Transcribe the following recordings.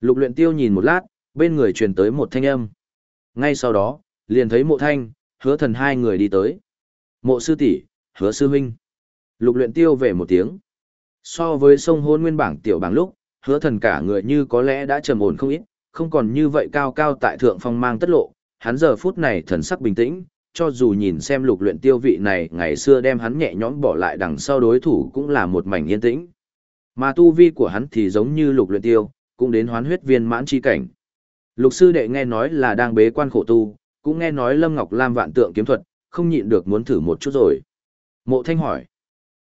Lục luyện tiêu nhìn một lát, bên người truyền tới một thanh âm. Ngay sau đó, liền thấy mộ thanh, hứa thần hai người đi tới. Mộ sư tỷ, hứa sư huynh. Lục luyện tiêu về một tiếng. So với sông hôn nguyên bảng tiểu bảng lúc, hứa thần cả người như có lẽ đã trầm ổn không ít, không còn như vậy cao cao tại thượng phong mang tất lộ, hắn giờ phút này thần sắc bình tĩnh, cho dù nhìn xem lục luyện tiêu vị này ngày xưa đem hắn nhẹ nhõm bỏ lại đằng sau đối thủ cũng là một mảnh yên tĩnh. Mà tu vi của hắn thì giống như lục luyện tiêu, cũng đến hoán huyết viên mãn chi cảnh. Lục sư đệ nghe nói là đang bế quan khổ tu, cũng nghe nói Lâm Ngọc Lam vạn tượng kiếm thuật, không nhịn được muốn thử một chút rồi. Mộ Thanh hỏi.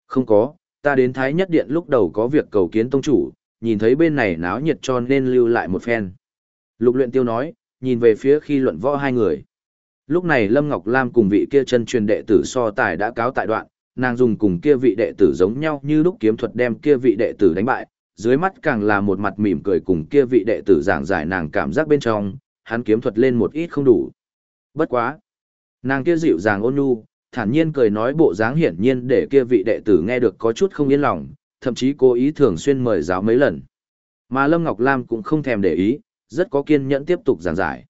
Không có, ta đến Thái Nhất Điện lúc đầu có việc cầu kiến tông chủ, nhìn thấy bên này náo nhiệt cho nên lưu lại một phen. Lục luyện tiêu nói, nhìn về phía khi luận võ hai người. Lúc này Lâm Ngọc Lam cùng vị kia chân truyền đệ tử so tài đã cáo tại đoạn, nàng dùng cùng kia vị đệ tử giống nhau như lúc kiếm thuật đem kia vị đệ tử đánh bại, dưới mắt càng là một mặt mỉm cười cùng kia vị đệ tử giảng giải nàng cảm giác bên trong, hắn kiếm thuật lên một ít không đủ. Bất quá. Nàng kia dịu dàng ôn nhu, thản nhiên cười nói bộ dáng hiển nhiên để kia vị đệ tử nghe được có chút không yên lòng, thậm chí cố ý thường xuyên mời giáo mấy lần. Mà Lâm Ngọc Lam cũng không thèm để ý, rất có kiên nhẫn tiếp tục giảng giải.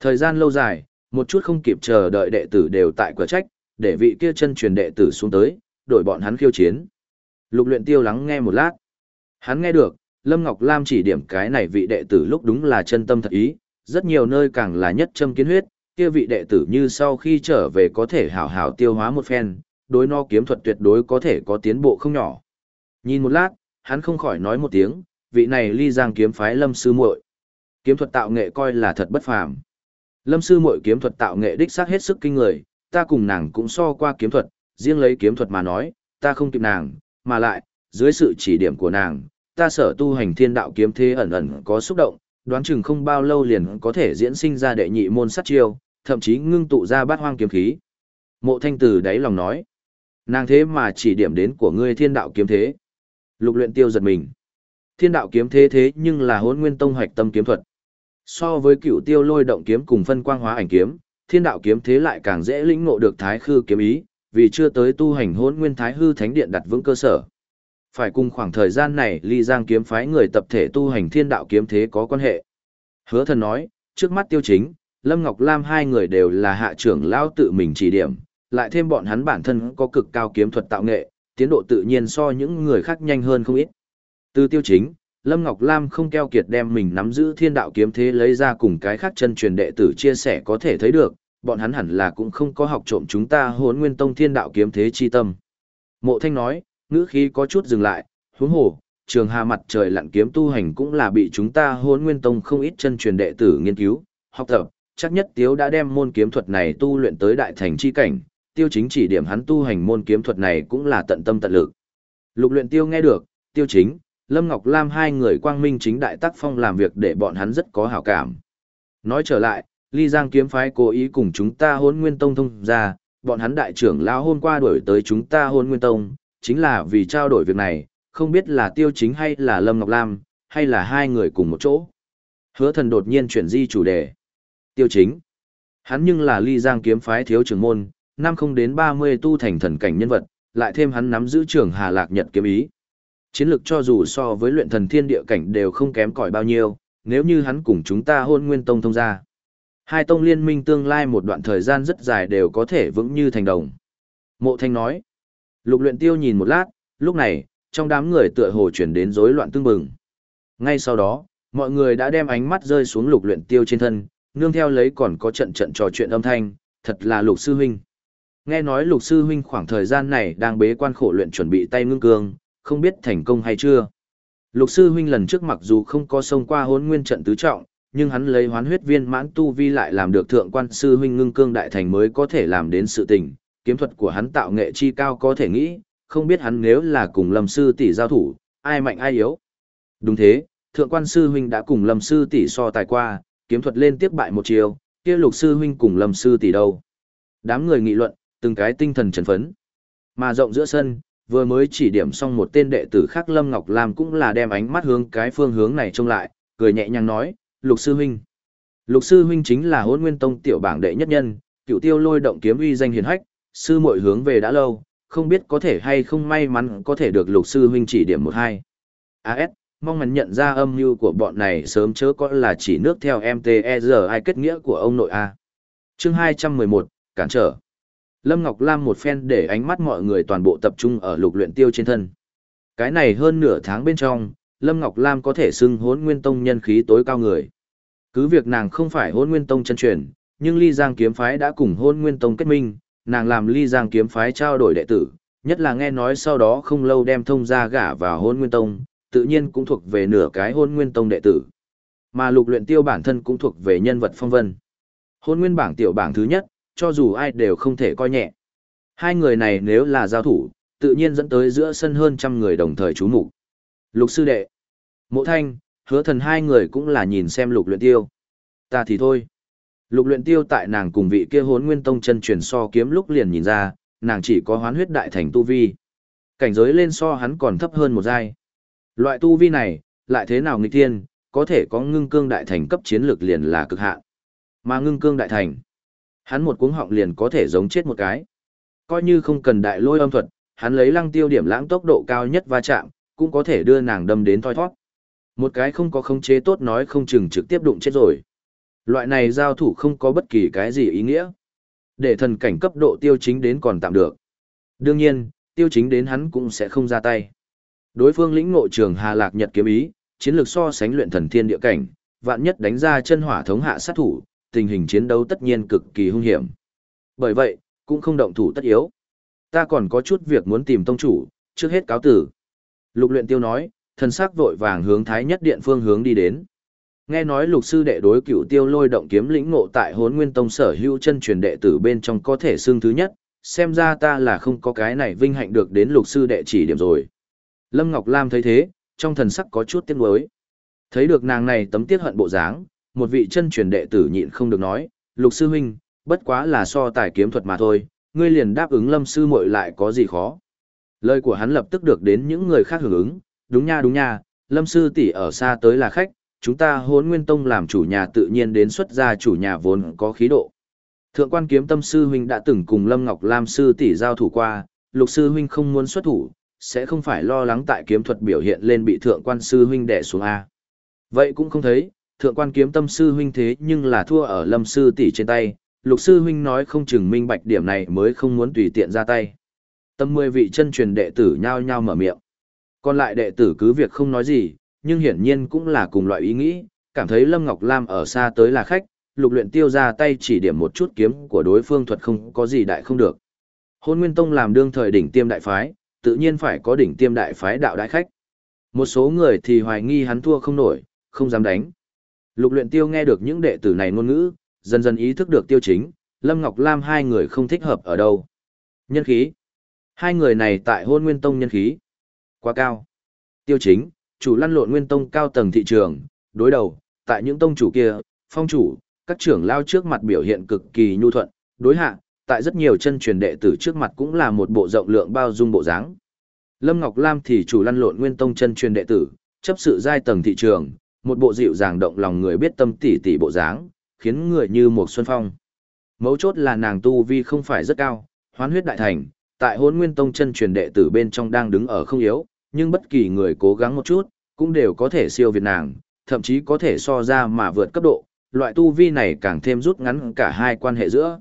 Thời gian lâu dài, một chút không kịp chờ đợi đệ tử đều tại cửa trách, để vị kia chân truyền đệ tử xuống tới, đổi bọn hắn khiêu chiến. Lục luyện tiêu lắng nghe một lát. Hắn nghe được, Lâm Ngọc Lam chỉ điểm cái này vị đệ tử lúc đúng là chân tâm thật ý, rất nhiều nơi càng là nhất châm kiến huyết, kia vị đệ tử như sau khi trở về có thể hảo hảo tiêu hóa một phen, đối no kiếm thuật tuyệt đối có thể có tiến bộ không nhỏ. Nhìn một lát, hắn không khỏi nói một tiếng, vị này ly giang kiếm phái lâm sư muội Kiếm thuật tạo nghệ coi là thật bất phàm. Lâm sư muội kiếm thuật tạo nghệ đích xác hết sức kinh người, ta cùng nàng cũng so qua kiếm thuật, riêng lấy kiếm thuật mà nói, ta không kịp nàng, mà lại, dưới sự chỉ điểm của nàng, ta sở tu hành thiên đạo kiếm thế ẩn ẩn có xúc động, đoán chừng không bao lâu liền có thể diễn sinh ra đệ nhị môn sát chiêu, thậm chí ngưng tụ ra bát hoang kiếm khí. Mộ thanh từ đáy lòng nói, nàng thế mà chỉ điểm đến của ngươi thiên đạo kiếm thế. Lục luyện tiêu giật mình. Thiên đạo kiếm thế thế nhưng là hỗn nguyên tông hoạch tâm kiếm thuật. So với cựu tiêu lôi động kiếm cùng phân quang hóa ảnh kiếm, thiên đạo kiếm thế lại càng dễ lĩnh ngộ được thái khư kiếm ý, vì chưa tới tu hành hỗn nguyên thái hư thánh điện đặt vững cơ sở. Phải cùng khoảng thời gian này ly giang kiếm phái người tập thể tu hành thiên đạo kiếm thế có quan hệ. Hứa thần nói, trước mắt tiêu chính, Lâm Ngọc Lam hai người đều là hạ trưởng lao tự mình chỉ điểm, lại thêm bọn hắn bản thân có cực cao kiếm thuật tạo nghệ, tiến độ tự nhiên so những người khác nhanh hơn không ít. Từ tiêu chính, Lâm Ngọc Lam không keo kiệt đem mình nắm giữ thiên đạo kiếm thế lấy ra cùng cái khác chân truyền đệ tử chia sẻ có thể thấy được, bọn hắn hẳn là cũng không có học trộm chúng ta hốn nguyên tông thiên đạo kiếm thế chi tâm. Mộ Thanh nói, ngữ khí có chút dừng lại, huống hồ, trường hà mặt trời lặn kiếm tu hành cũng là bị chúng ta hôn nguyên tông không ít chân truyền đệ tử nghiên cứu, học tập, chắc nhất tiếu đã đem môn kiếm thuật này tu luyện tới đại thành chi cảnh, tiêu chính chỉ điểm hắn tu hành môn kiếm thuật này cũng là tận tâm tận lực. Lục luyện tiêu nghe được, tiêu chính, Lâm Ngọc Lam hai người quang minh chính đại tác phong làm việc để bọn hắn rất có hảo cảm. Nói trở lại, Ly Giang kiếm phái cố ý cùng chúng ta hôn nguyên tông thông ra, bọn hắn đại trưởng lão hôm qua đuổi tới chúng ta hôn nguyên tông, chính là vì trao đổi việc này, không biết là tiêu chính hay là Lâm Ngọc Lam, hay là hai người cùng một chỗ. Hứa thần đột nhiên chuyển di chủ đề. Tiêu chính. Hắn nhưng là ly giang kiếm phái thiếu trưởng môn, năm không đến 30 tu thành thần cảnh nhân vật, lại thêm hắn nắm giữ trưởng Hà Lạc Nhật kiếm ý. Chiến lược cho dù so với luyện thần thiên địa cảnh đều không kém cỏi bao nhiêu, nếu như hắn cùng chúng ta hôn nguyên tông thông ra. Hai tông liên minh tương lai một đoạn thời gian rất dài đều có thể vững như thành đồng. Mộ thanh nói. Lục luyện tiêu nhìn một lát, lúc này, trong đám người tựa hồ chuyển đến rối loạn tương bừng. Ngay sau đó, mọi người đã đem ánh mắt rơi xuống lục luyện tiêu trên thân, nương theo lấy còn có trận trận trò chuyện âm thanh, thật là lục sư huynh. Nghe nói lục sư huynh khoảng thời gian này đang bế quan khổ luyện chuẩn bị tay ngưng cương, không biết thành công hay chưa. Lục sư huynh lần trước mặc dù không có xông qua hôn nguyên trận tứ trọng, nhưng hắn lấy hoán huyết viên mãn tu vi lại làm được thượng quan sư huynh ngưng cương đại thành mới có thể làm đến sự tình, kiếm thuật của hắn tạo nghệ chi cao có thể nghĩ, không biết hắn nếu là cùng lâm sư tỷ giao thủ, ai mạnh ai yếu. Đúng thế, thượng quan sư huynh đã cùng lâm sư tỷ so tài qua, kiếm thuật lên tiếp bại một chiều, kia lục sư huynh cùng lâm sư tỷ đâu. Đám người nghị luận, từng cái tinh thần chấn phấn. Mà rộng giữa sân, vừa mới chỉ điểm xong một tên đệ tử khác Lâm Ngọc Lam cũng là đem ánh mắt hướng cái phương hướng này trông lại, cười nhẹ nhàng nói, lục sư huynh. Lục sư huynh chính là Hỗn nguyên tông tiểu bảng đệ nhất nhân, cựu tiêu lôi động kiếm uy danh hiển hách, sư muội hướng về đã lâu, không biết có thể hay không may mắn có thể được lục sư huynh chỉ điểm một hai. AS, mong hắn nhận ra âm mưu của bọn này sớm chớ có là chỉ nước theo MTER kết nghĩa của ông nội A. chương 211, cản trở. Lâm Ngọc Lam một phen để ánh mắt mọi người toàn bộ tập trung ở lục luyện tiêu trên thân. Cái này hơn nửa tháng bên trong, Lâm Ngọc Lam có thể xưng hốn nguyên tông nhân khí tối cao người. Cứ việc nàng không phải hôn nguyên tông chân truyền, nhưng ly giang kiếm phái đã cùng hôn nguyên tông kết minh, nàng làm ly giang kiếm phái trao đổi đệ tử, nhất là nghe nói sau đó không lâu đem thông ra gả vào hôn nguyên tông, tự nhiên cũng thuộc về nửa cái hôn nguyên tông đệ tử. Mà lục luyện tiêu bản thân cũng thuộc về nhân vật phong vân. Hôn nguyên bảng tiểu bảng thứ nhất, cho dù ai đều không thể coi nhẹ. Hai người này nếu là giao thủ, tự nhiên dẫn tới giữa sân hơn trăm người đồng thời chú mục Lục sư đệ, mộ thanh, hứa thần hai người cũng là nhìn xem lục luyện tiêu. Ta thì thôi. Lục luyện tiêu tại nàng cùng vị kia hốn nguyên tông chân truyền so kiếm lúc liền nhìn ra, nàng chỉ có hoán huyết đại thành tu vi. Cảnh giới lên so hắn còn thấp hơn một giai. Loại tu vi này, lại thế nào nghịch thiên, có thể có ngưng cương đại thành cấp chiến lược liền là cực hạn. Mà ngưng cương đại thành, hắn một cuống họng liền có thể giống chết một cái. Coi như không cần đại lôi âm thuật, hắn lấy lăng tiêu điểm lãng tốc độ cao nhất va chạm, cũng có thể đưa nàng đâm đến thoi thoát. Một cái không có khống chế tốt nói không chừng trực tiếp đụng chết rồi. Loại này giao thủ không có bất kỳ cái gì ý nghĩa. Để thần cảnh cấp độ tiêu chính đến còn tạm được. Đương nhiên, tiêu chính đến hắn cũng sẽ không ra tay. Đối phương lĩnh ngộ trường Hà Lạc Nhật kiếm ý, chiến lược so sánh luyện thần thiên địa cảnh, vạn nhất đánh ra chân hỏa thống hạ sát thủ, tình hình chiến đấu tất nhiên cực kỳ hung hiểm. Bởi vậy, cũng không động thủ tất yếu. Ta còn có chút việc muốn tìm tông chủ, trước hết cáo tử. Lục luyện tiêu nói, thần sắc vội vàng hướng thái nhất điện phương hướng đi đến. Nghe nói lục sư đệ đối cựu tiêu lôi động kiếm lĩnh ngộ tại hốn nguyên tông sở hữu chân truyền đệ tử bên trong có thể xương thứ nhất, xem ra ta là không có cái này vinh hạnh được đến lục sư đệ chỉ điểm rồi. Lâm Ngọc Lam thấy thế, trong thần sắc có chút tiếc nuối. Thấy được nàng này tấm tiết hận bộ dáng, một vị chân truyền đệ tử nhịn không được nói, lục sư huynh, bất quá là so tài kiếm thuật mà thôi, ngươi liền đáp ứng lâm sư muội lại có gì khó. Lời của hắn lập tức được đến những người khác hưởng ứng, đúng nha đúng nha, lâm sư tỷ ở xa tới là khách, chúng ta hốn nguyên tông làm chủ nhà tự nhiên đến xuất ra chủ nhà vốn có khí độ. Thượng quan kiếm tâm sư huynh đã từng cùng Lâm Ngọc Lam sư tỷ giao thủ qua, lục sư huynh không muốn xuất thủ, sẽ không phải lo lắng tại kiếm thuật biểu hiện lên bị thượng quan sư huynh đè xuống A. Vậy cũng không thấy, thượng quan kiếm tâm sư huynh thế nhưng là thua ở lâm sư tỷ trên tay, lục sư huynh nói không chừng minh bạch điểm này mới không muốn tùy tiện ra tay. Tâm mười vị chân truyền đệ tử nhao nhao mở miệng. Còn lại đệ tử cứ việc không nói gì, nhưng hiển nhiên cũng là cùng loại ý nghĩ, cảm thấy Lâm Ngọc Lam ở xa tới là khách, lục luyện tiêu ra tay chỉ điểm một chút kiếm của đối phương thuật không có gì đại không được. Hôn Nguyên Tông làm đương thời đỉnh tiêm đại phái, tự nhiên phải có đỉnh tiêm đại phái đạo đại khách. Một số người thì hoài nghi hắn thua không nổi, không dám đánh. Lục luyện tiêu nghe được những đệ tử này ngôn ngữ, dần dần ý thức được tiêu chính, Lâm Ngọc Lam hai người không thích hợp ở đâu. Nhân khí. Hai người này tại hôn nguyên tông nhân khí. Quá cao. Tiêu chính, chủ lăn lộn nguyên tông cao tầng thị trường, đối đầu, tại những tông chủ kia, phong chủ, các trưởng lao trước mặt biểu hiện cực kỳ nhu thuận, đối hạ, tại rất nhiều chân truyền đệ tử trước mặt cũng là một bộ rộng lượng bao dung bộ dáng. Lâm Ngọc Lam thì chủ lăn lộn nguyên tông chân truyền đệ tử, chấp sự giai tầng thị trường, một bộ dịu dàng động lòng người biết tâm tỉ tỉ bộ dáng, khiến người như một xuân phong. Mấu chốt là nàng tu vi không phải rất cao, hoán huyết đại thành, tại hôn nguyên tông chân truyền đệ tử bên trong đang đứng ở không yếu, nhưng bất kỳ người cố gắng một chút, cũng đều có thể siêu việt nàng, thậm chí có thể so ra mà vượt cấp độ, loại tu vi này càng thêm rút ngắn cả hai quan hệ giữa.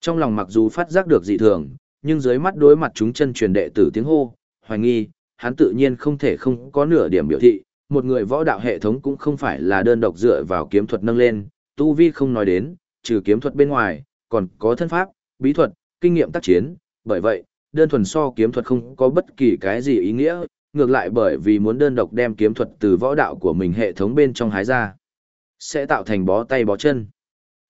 Trong lòng mặc dù phát giác được dị thường, nhưng dưới mắt đối mặt chúng chân truyền đệ tử tiếng hô, hoài nghi, hắn tự nhiên không thể không có nửa điểm biểu thị, một người võ đạo hệ thống cũng không phải là đơn độc dựa vào kiếm thuật nâng lên, tu vi không nói đến, trừ kiếm thuật bên ngoài, còn có thân pháp, bí thuật, kinh nghiệm tác chiến, bởi vậy, đơn thuần so kiếm thuật không có bất kỳ cái gì ý nghĩa, ngược lại bởi vì muốn đơn độc đem kiếm thuật từ võ đạo của mình hệ thống bên trong hái ra, sẽ tạo thành bó tay bó chân.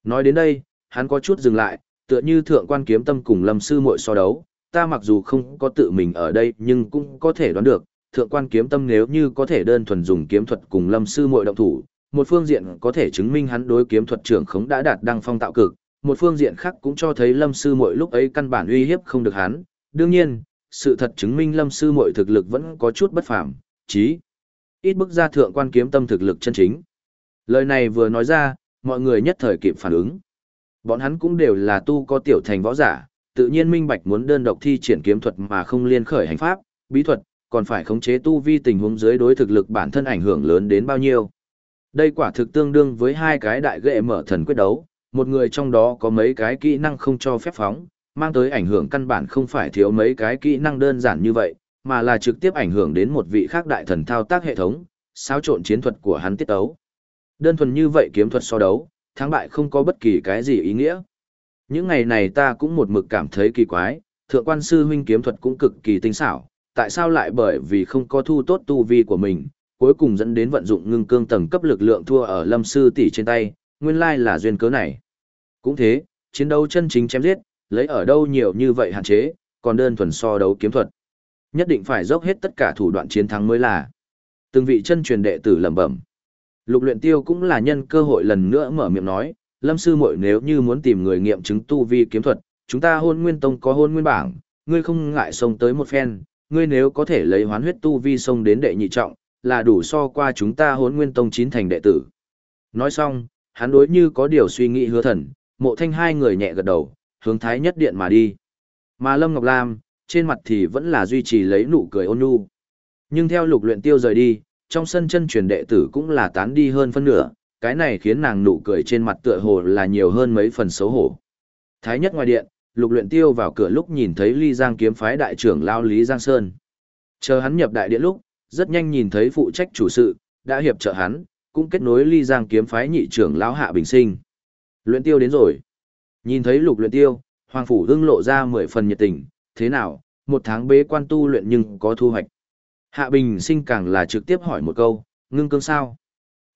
Nói đến đây, hắn có chút dừng lại, tựa như thượng quan kiếm tâm cùng lâm sư muội so đấu, ta mặc dù không có tự mình ở đây nhưng cũng có thể đoán được, thượng quan kiếm tâm nếu như có thể đơn thuần dùng kiếm thuật cùng lâm sư muội động thủ, một phương diện có thể chứng minh hắn đối kiếm thuật trưởng khống đã đạt đăng phong tạo cực, một phương diện khác cũng cho thấy lâm sư muội lúc ấy căn bản uy hiếp không được hắn, đương nhiên, sự thật chứng minh lâm sư mội thực lực vẫn có chút bất phàm, chí ít bức ra thượng quan kiếm tâm thực lực chân chính. Lời này vừa nói ra, mọi người nhất thời kịp phản ứng. Bọn hắn cũng đều là tu có tiểu thành võ giả, tự nhiên minh bạch muốn đơn độc thi triển kiếm thuật mà không liên khởi hành pháp, bí thuật, còn phải khống chế tu vi tình huống dưới đối thực lực bản thân ảnh hưởng lớn đến bao nhiêu. Đây quả thực tương đương với hai cái đại ghệ mở thần quyết đấu, một người trong đó có mấy cái kỹ năng không cho phép phóng, mang tới ảnh hưởng căn bản không phải thiếu mấy cái kỹ năng đơn giản như vậy, mà là trực tiếp ảnh hưởng đến một vị khác đại thần thao tác hệ thống, xáo trộn chiến thuật của hắn tiết đấu. Đơn thuần như vậy kiếm thuật so đấu, thắng bại không có bất kỳ cái gì ý nghĩa. Những ngày này ta cũng một mực cảm thấy kỳ quái, thượng quan sư huynh kiếm thuật cũng cực kỳ tinh xảo, tại sao lại bởi vì không có thu tốt tu vi của mình, cuối cùng dẫn đến vận dụng ngưng cương tầng cấp lực lượng thua ở lâm sư tỷ trên tay, nguyên lai là duyên cớ này. Cũng thế, chiến đấu chân chính chém giết, lấy ở đâu nhiều như vậy hạn chế, còn đơn thuần so đấu kiếm thuật. Nhất định phải dốc hết tất cả thủ đoạn chiến thắng mới là. Từng vị chân truyền đệ tử lẩm bẩm. Lục luyện tiêu cũng là nhân cơ hội lần nữa mở miệng nói, lâm sư muội nếu như muốn tìm người nghiệm chứng tu vi kiếm thuật, chúng ta hôn nguyên tông có hôn nguyên bảng, ngươi không ngại xông tới một phen, ngươi nếu có thể lấy hoán huyết tu vi xông đến đệ nhị trọng, là đủ so qua chúng ta hôn nguyên tông chín thành đệ tử. Nói xong, hắn đối như có điều suy nghĩ hứa thần, mộ thanh hai người nhẹ gật đầu, hướng thái nhất điện mà đi. Mà Lâm Ngọc Lam, trên mặt thì vẫn là duy trì lấy nụ cười ôn nhu. Nhưng theo lục luyện tiêu rời đi, trong sân chân truyền đệ tử cũng là tán đi hơn phân nửa, cái này khiến nàng nụ cười trên mặt tựa hồ là nhiều hơn mấy phần xấu hổ. Thái nhất ngoài điện, lục luyện tiêu vào cửa lúc nhìn thấy ly giang kiếm phái đại trưởng lao Lý Giang Sơn. Chờ hắn nhập đại điện lúc, rất nhanh nhìn thấy phụ trách chủ sự, đã hiệp trợ hắn, cũng kết nối ly giang kiếm phái nhị trưởng lão hạ bình sinh. Luyện tiêu đến rồi. Nhìn thấy lục luyện tiêu, Hoàng Phủ hưng lộ ra mười phần nhiệt tình, thế nào, một tháng bế quan tu luyện nhưng có thu hoạch. Hạ bình sinh càng là trực tiếp hỏi một câu, ngưng cương sao?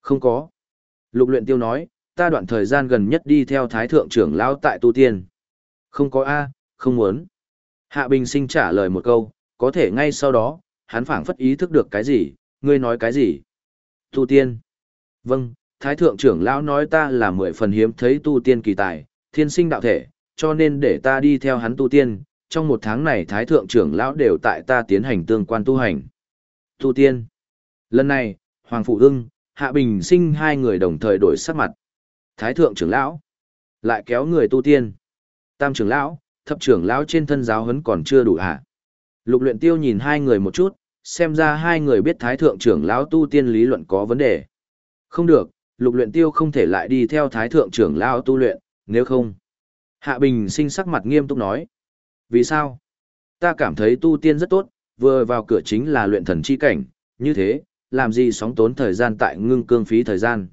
Không có. Lục luyện tiêu nói, ta đoạn thời gian gần nhất đi theo thái thượng trưởng lão tại tu tiên. Không có A, không muốn. Hạ bình sinh trả lời một câu, có thể ngay sau đó, hắn phảng phất ý thức được cái gì, ngươi nói cái gì? Tu tiên. Vâng, Thái Thượng trưởng lão nói ta là mười phần hiếm thấy tu tiên kỳ tài, thiên sinh đạo thể, cho nên để ta đi theo hắn tu tiên, trong một tháng này Thái Thượng trưởng lão đều tại ta tiến hành tương quan tu hành. Tu tiên. Lần này, Hoàng Phụ Hưng, Hạ Bình sinh hai người đồng thời đổi sắc mặt. Thái Thượng trưởng lão, lại kéo người tu tiên. Tam trưởng lão, thập trưởng lão trên thân giáo huấn còn chưa đủ hả? Lục luyện tiêu nhìn hai người một chút, xem ra hai người biết thái thượng trưởng lão tu tiên lý luận có vấn đề. Không được, lục luyện tiêu không thể lại đi theo thái thượng trưởng lão tu luyện, nếu không. Hạ Bình sinh sắc mặt nghiêm túc nói. Vì sao? Ta cảm thấy tu tiên rất tốt, vừa vào cửa chính là luyện thần chi cảnh, như thế, làm gì sóng tốn thời gian tại ngưng cương phí thời gian.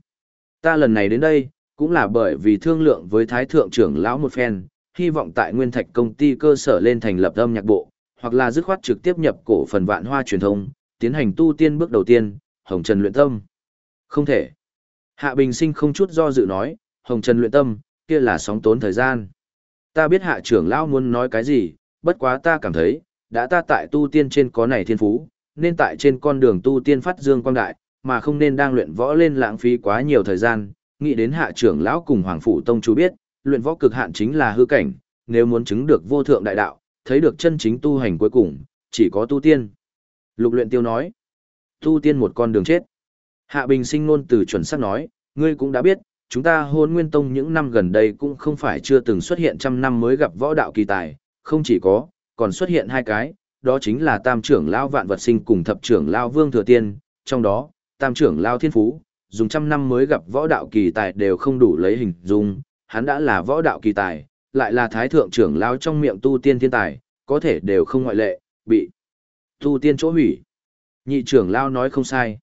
Ta lần này đến đây, cũng là bởi vì thương lượng với thái thượng trưởng lão một phen, hy vọng tại nguyên thạch công ty cơ sở lên thành lập âm nhạc bộ, hoặc là dứt khoát trực tiếp nhập cổ phần vạn hoa truyền thông, tiến hành tu tiên bước đầu tiên, Hồng Trần luyện tâm. Không thể. Hạ Bình Sinh không chút do dự nói, Hồng Trần luyện tâm, kia là sóng tốn thời gian. Ta biết hạ trưởng lão muốn nói cái gì, bất quá ta cảm thấy, đã ta tại tu tiên trên có này thiên phú, nên tại trên con đường tu tiên phát dương quang đại, mà không nên đang luyện võ lên lãng phí quá nhiều thời gian. Nghĩ đến hạ trưởng lão cùng Hoàng Phủ Tông chú biết, luyện võ cực hạn chính là hư cảnh, nếu muốn chứng được vô thượng đại đạo, thấy được chân chính tu hành cuối cùng, chỉ có tu tiên. Lục luyện tiêu nói, tu tiên một con đường chết. Hạ Bình sinh ngôn từ chuẩn xác nói, ngươi cũng đã biết, chúng ta hôn nguyên tông những năm gần đây cũng không phải chưa từng xuất hiện trăm năm mới gặp võ đạo kỳ tài, không chỉ có, còn xuất hiện hai cái, đó chính là tam trưởng lao vạn vật sinh cùng thập trưởng lao vương thừa tiên, trong đó, tam trưởng lao thiên phú, dùng trăm năm mới gặp võ đạo kỳ tài đều không đủ lấy hình dung, hắn đã là võ đạo kỳ tài, lại là thái thượng trưởng lao trong miệng tu tiên thiên tài, có thể đều không ngoại lệ, bị tu tiên chỗ hủy. Nhị trưởng lao nói không sai.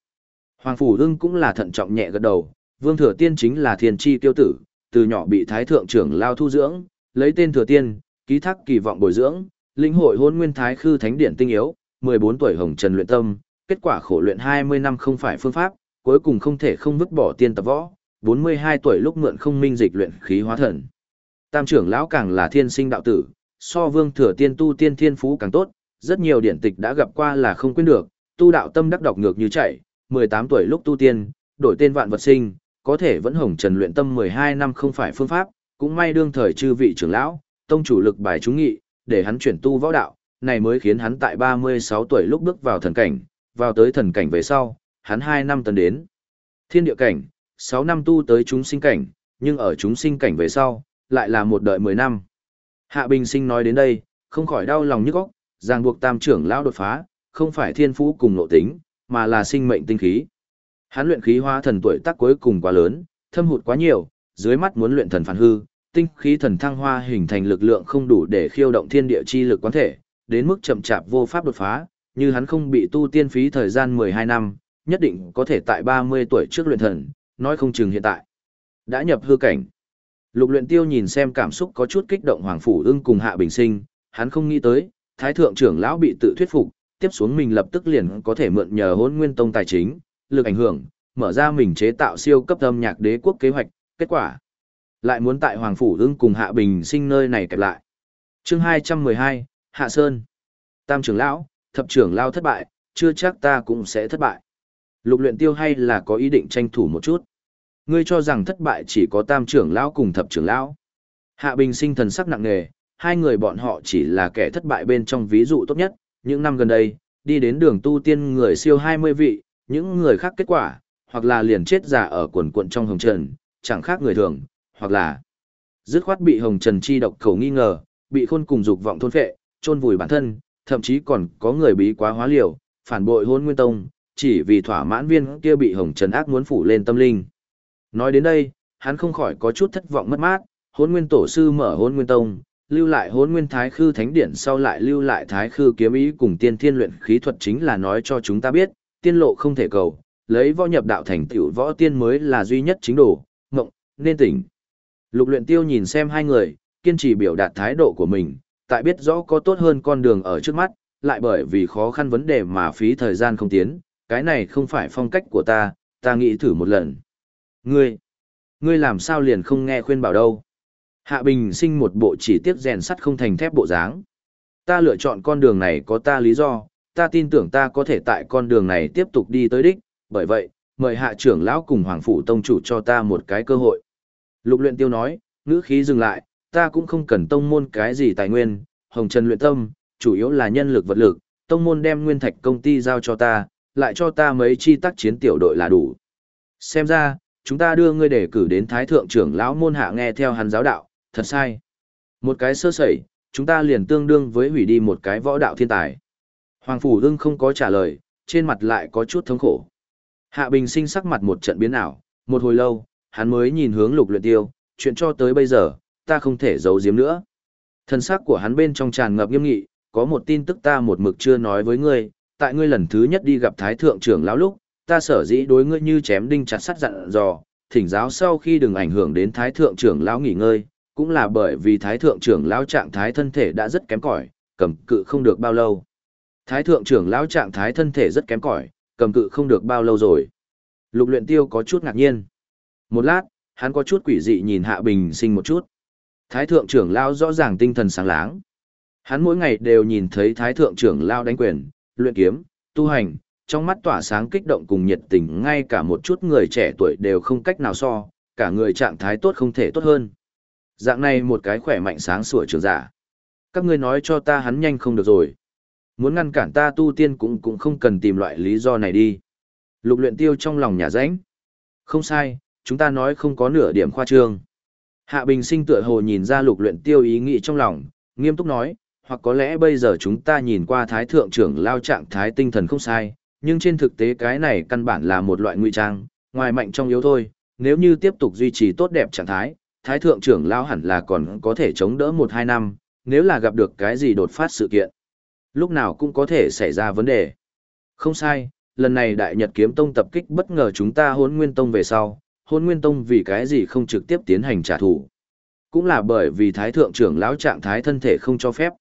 Hoàng Phủ Hưng cũng là thận trọng nhẹ gật đầu, vương thừa tiên chính là thiên tri tiêu tử, từ nhỏ bị thái thượng trưởng lao thu dưỡng, lấy tên thừa tiên, ký thác kỳ vọng bồi dưỡng, lĩnh hội hôn nguyên thái khư thánh điển tinh yếu, 14 tuổi hồng trần luyện tâm, kết quả khổ luyện 20 năm không phải phương pháp, cuối cùng không thể không vứt bỏ tiên tập võ, 42 tuổi lúc mượn không minh dịch luyện khí hóa thần. Tam trưởng lão càng là thiên sinh đạo tử, so vương thừa tiên tu tiên thiên phú càng tốt, rất nhiều điển tịch đã gặp qua là không quên được, tu đạo tâm đắc đọc ngược như chạy, 18 tuổi lúc tu tiên, đổi tên vạn vật sinh, có thể vẫn hồng trần luyện tâm 12 năm không phải phương pháp, cũng may đương thời chư vị trưởng lão, tông chủ lực bài chúng nghị, để hắn chuyển tu võ đạo, này mới khiến hắn tại 36 tuổi lúc bước vào thần cảnh, vào tới thần cảnh về sau, hắn 2 năm tấn đến thiên địa cảnh, 6 năm tu tới chúng sinh cảnh, nhưng ở chúng sinh cảnh về sau, lại là một đợi 10 năm. Hạ Bình Sinh nói đến đây, không khỏi đau lòng nhức óc, ràng buộc tam trưởng lão đột phá, không phải thiên phú cùng nội tính, mà là sinh mệnh tinh khí. Hắn luyện khí hóa thần tuổi tác cuối cùng quá lớn, thâm hụt quá nhiều, dưới mắt muốn luyện thần phản hư, tinh khí thần thăng hoa hình thành lực lượng không đủ để khiêu động thiên địa chi lực quán thể, đến mức chậm chạp vô pháp đột phá, như hắn không bị tu tiên phí thời gian 12 năm, nhất định có thể tại 30 tuổi trước luyện thần, nói không chừng hiện tại. Đã nhập hư cảnh. Lục luyện tiêu nhìn xem cảm xúc có chút kích động Hoàng Phủ ưng cùng Hạ Bình Sinh, hắn không nghĩ tới, Thái Thượng trưởng lão bị tự thuyết phục, tiếp xuống mình lập tức liền có thể mượn nhờ hôn nguyên tông tài chính, lực ảnh hưởng, mở ra mình chế tạo siêu cấp âm nhạc đế quốc kế hoạch, kết quả. Lại muốn tại Hoàng Phủ ưng cùng Hạ Bình Sinh nơi này kẹp lại. Chương 212, Hạ Sơn. Tam trưởng lão, thập trưởng lão thất bại, chưa chắc ta cũng sẽ thất bại. Lục luyện tiêu hay là có ý định tranh thủ một chút. Ngươi cho rằng thất bại chỉ có tam trưởng lão cùng thập trưởng lão. Hạ Bình sinh thần sắc nặng nề, hai người bọn họ chỉ là kẻ thất bại bên trong ví dụ tốt nhất. Những năm gần đây, đi đến đường tu tiên người siêu 20 vị, những người khác kết quả, hoặc là liền chết già ở quần quận trong hồng trần, chẳng khác người thường, hoặc là dứt khoát bị hồng trần chi độc khẩu nghi ngờ, bị khôn cùng dục vọng thôn phệ, chôn vùi bản thân, thậm chí còn có người bí quá hóa liều, phản bội hôn nguyên tông, chỉ vì thỏa mãn viên kia bị hồng trần ác muốn phủ lên tâm linh. Nói đến đây, hắn không khỏi có chút thất vọng mất mát, hôn nguyên tổ sư mở hôn nguyên tông, lưu lại hôn nguyên thái khư thánh điển sau lại lưu lại thái khư kiếm ý cùng tiên thiên luyện khí thuật chính là nói cho chúng ta biết, tiên lộ không thể cầu, lấy võ nhập đạo thành tiểu võ tiên mới là duy nhất chính đồ, ngộng, nên tỉnh. Lục luyện tiêu nhìn xem hai người, kiên trì biểu đạt thái độ của mình, tại biết rõ có tốt hơn con đường ở trước mắt, lại bởi vì khó khăn vấn đề mà phí thời gian không tiến, cái này không phải phong cách của ta, ta nghĩ thử một lần. Ngươi, ngươi làm sao liền không nghe khuyên bảo đâu. Hạ Bình sinh một bộ chỉ tiếp rèn sắt không thành thép bộ dáng. Ta lựa chọn con đường này có ta lý do, ta tin tưởng ta có thể tại con đường này tiếp tục đi tới đích, bởi vậy, mời hạ trưởng lão cùng hoàng phủ tông chủ cho ta một cái cơ hội. Lục luyện tiêu nói, ngữ khí dừng lại, ta cũng không cần tông môn cái gì tài nguyên, hồng trần luyện tâm, chủ yếu là nhân lực vật lực, tông môn đem nguyên thạch công ty giao cho ta, lại cho ta mấy chi tác chiến tiểu đội là đủ. Xem ra, chúng ta đưa ngươi để cử đến thái thượng trưởng lão môn hạ nghe theo hắn giáo đạo, thật sai. Một cái sơ sẩy, chúng ta liền tương đương với hủy đi một cái võ đạo thiên tài. Hoàng Phủ Đương không có trả lời, trên mặt lại có chút thống khổ. Hạ Bình sinh sắc mặt một trận biến ảo, một hồi lâu, hắn mới nhìn hướng lục luyện tiêu, chuyện cho tới bây giờ, ta không thể giấu giếm nữa. Thần sắc của hắn bên trong tràn ngập nghiêm nghị, có một tin tức ta một mực chưa nói với ngươi, tại ngươi lần thứ nhất đi gặp Thái Thượng trưởng lão lúc, ta sở dĩ đối ngươi như chém đinh chặt sắt dặn dò, thỉnh giáo sau khi đừng ảnh hưởng đến Thái Thượng trưởng lão nghỉ ngơi, cũng là bởi vì Thái Thượng trưởng lão trạng thái thân thể đã rất kém cỏi, cầm cự không được bao lâu. Thái Thượng trưởng lão trạng thái thân thể rất kém cỏi, cầm cự không được bao lâu rồi. Lục luyện tiêu có chút ngạc nhiên. Một lát, hắn có chút quỷ dị nhìn Hạ Bình sinh một chút. Thái Thượng trưởng lão rõ ràng tinh thần sáng láng. Hắn mỗi ngày đều nhìn thấy Thái Thượng trưởng lão đánh quyền, luyện kiếm, tu hành, trong mắt tỏa sáng kích động cùng nhiệt tình ngay cả một chút người trẻ tuổi đều không cách nào so, cả người trạng thái tốt không thể tốt hơn. Dạng này một cái khỏe mạnh sáng sủa trưởng giả. Các ngươi nói cho ta hắn nhanh không được rồi. Muốn ngăn cản ta tu tiên cũng cũng không cần tìm loại lý do này đi. Lục luyện tiêu trong lòng nhà rãnh. Không sai, chúng ta nói không có nửa điểm khoa trương. Hạ Bình sinh tựa hồ nhìn ra lục luyện tiêu ý nghĩ trong lòng, nghiêm túc nói, hoặc có lẽ bây giờ chúng ta nhìn qua thái thượng trưởng lao trạng thái tinh thần không sai, nhưng trên thực tế cái này căn bản là một loại ngụy trang, ngoài mạnh trong yếu thôi, nếu như tiếp tục duy trì tốt đẹp trạng thái, thái thượng trưởng lao hẳn là còn có thể chống đỡ một hai năm, nếu là gặp được cái gì đột phát sự kiện. Lúc nào cũng có thể xảy ra vấn đề. Không sai, lần này Đại Nhật Kiếm Tông tập kích bất ngờ chúng ta hôn nguyên tông về sau, hôn nguyên tông vì cái gì không trực tiếp tiến hành trả thù. Cũng là bởi vì thái thượng trưởng lão trạng thái thân thể không cho phép.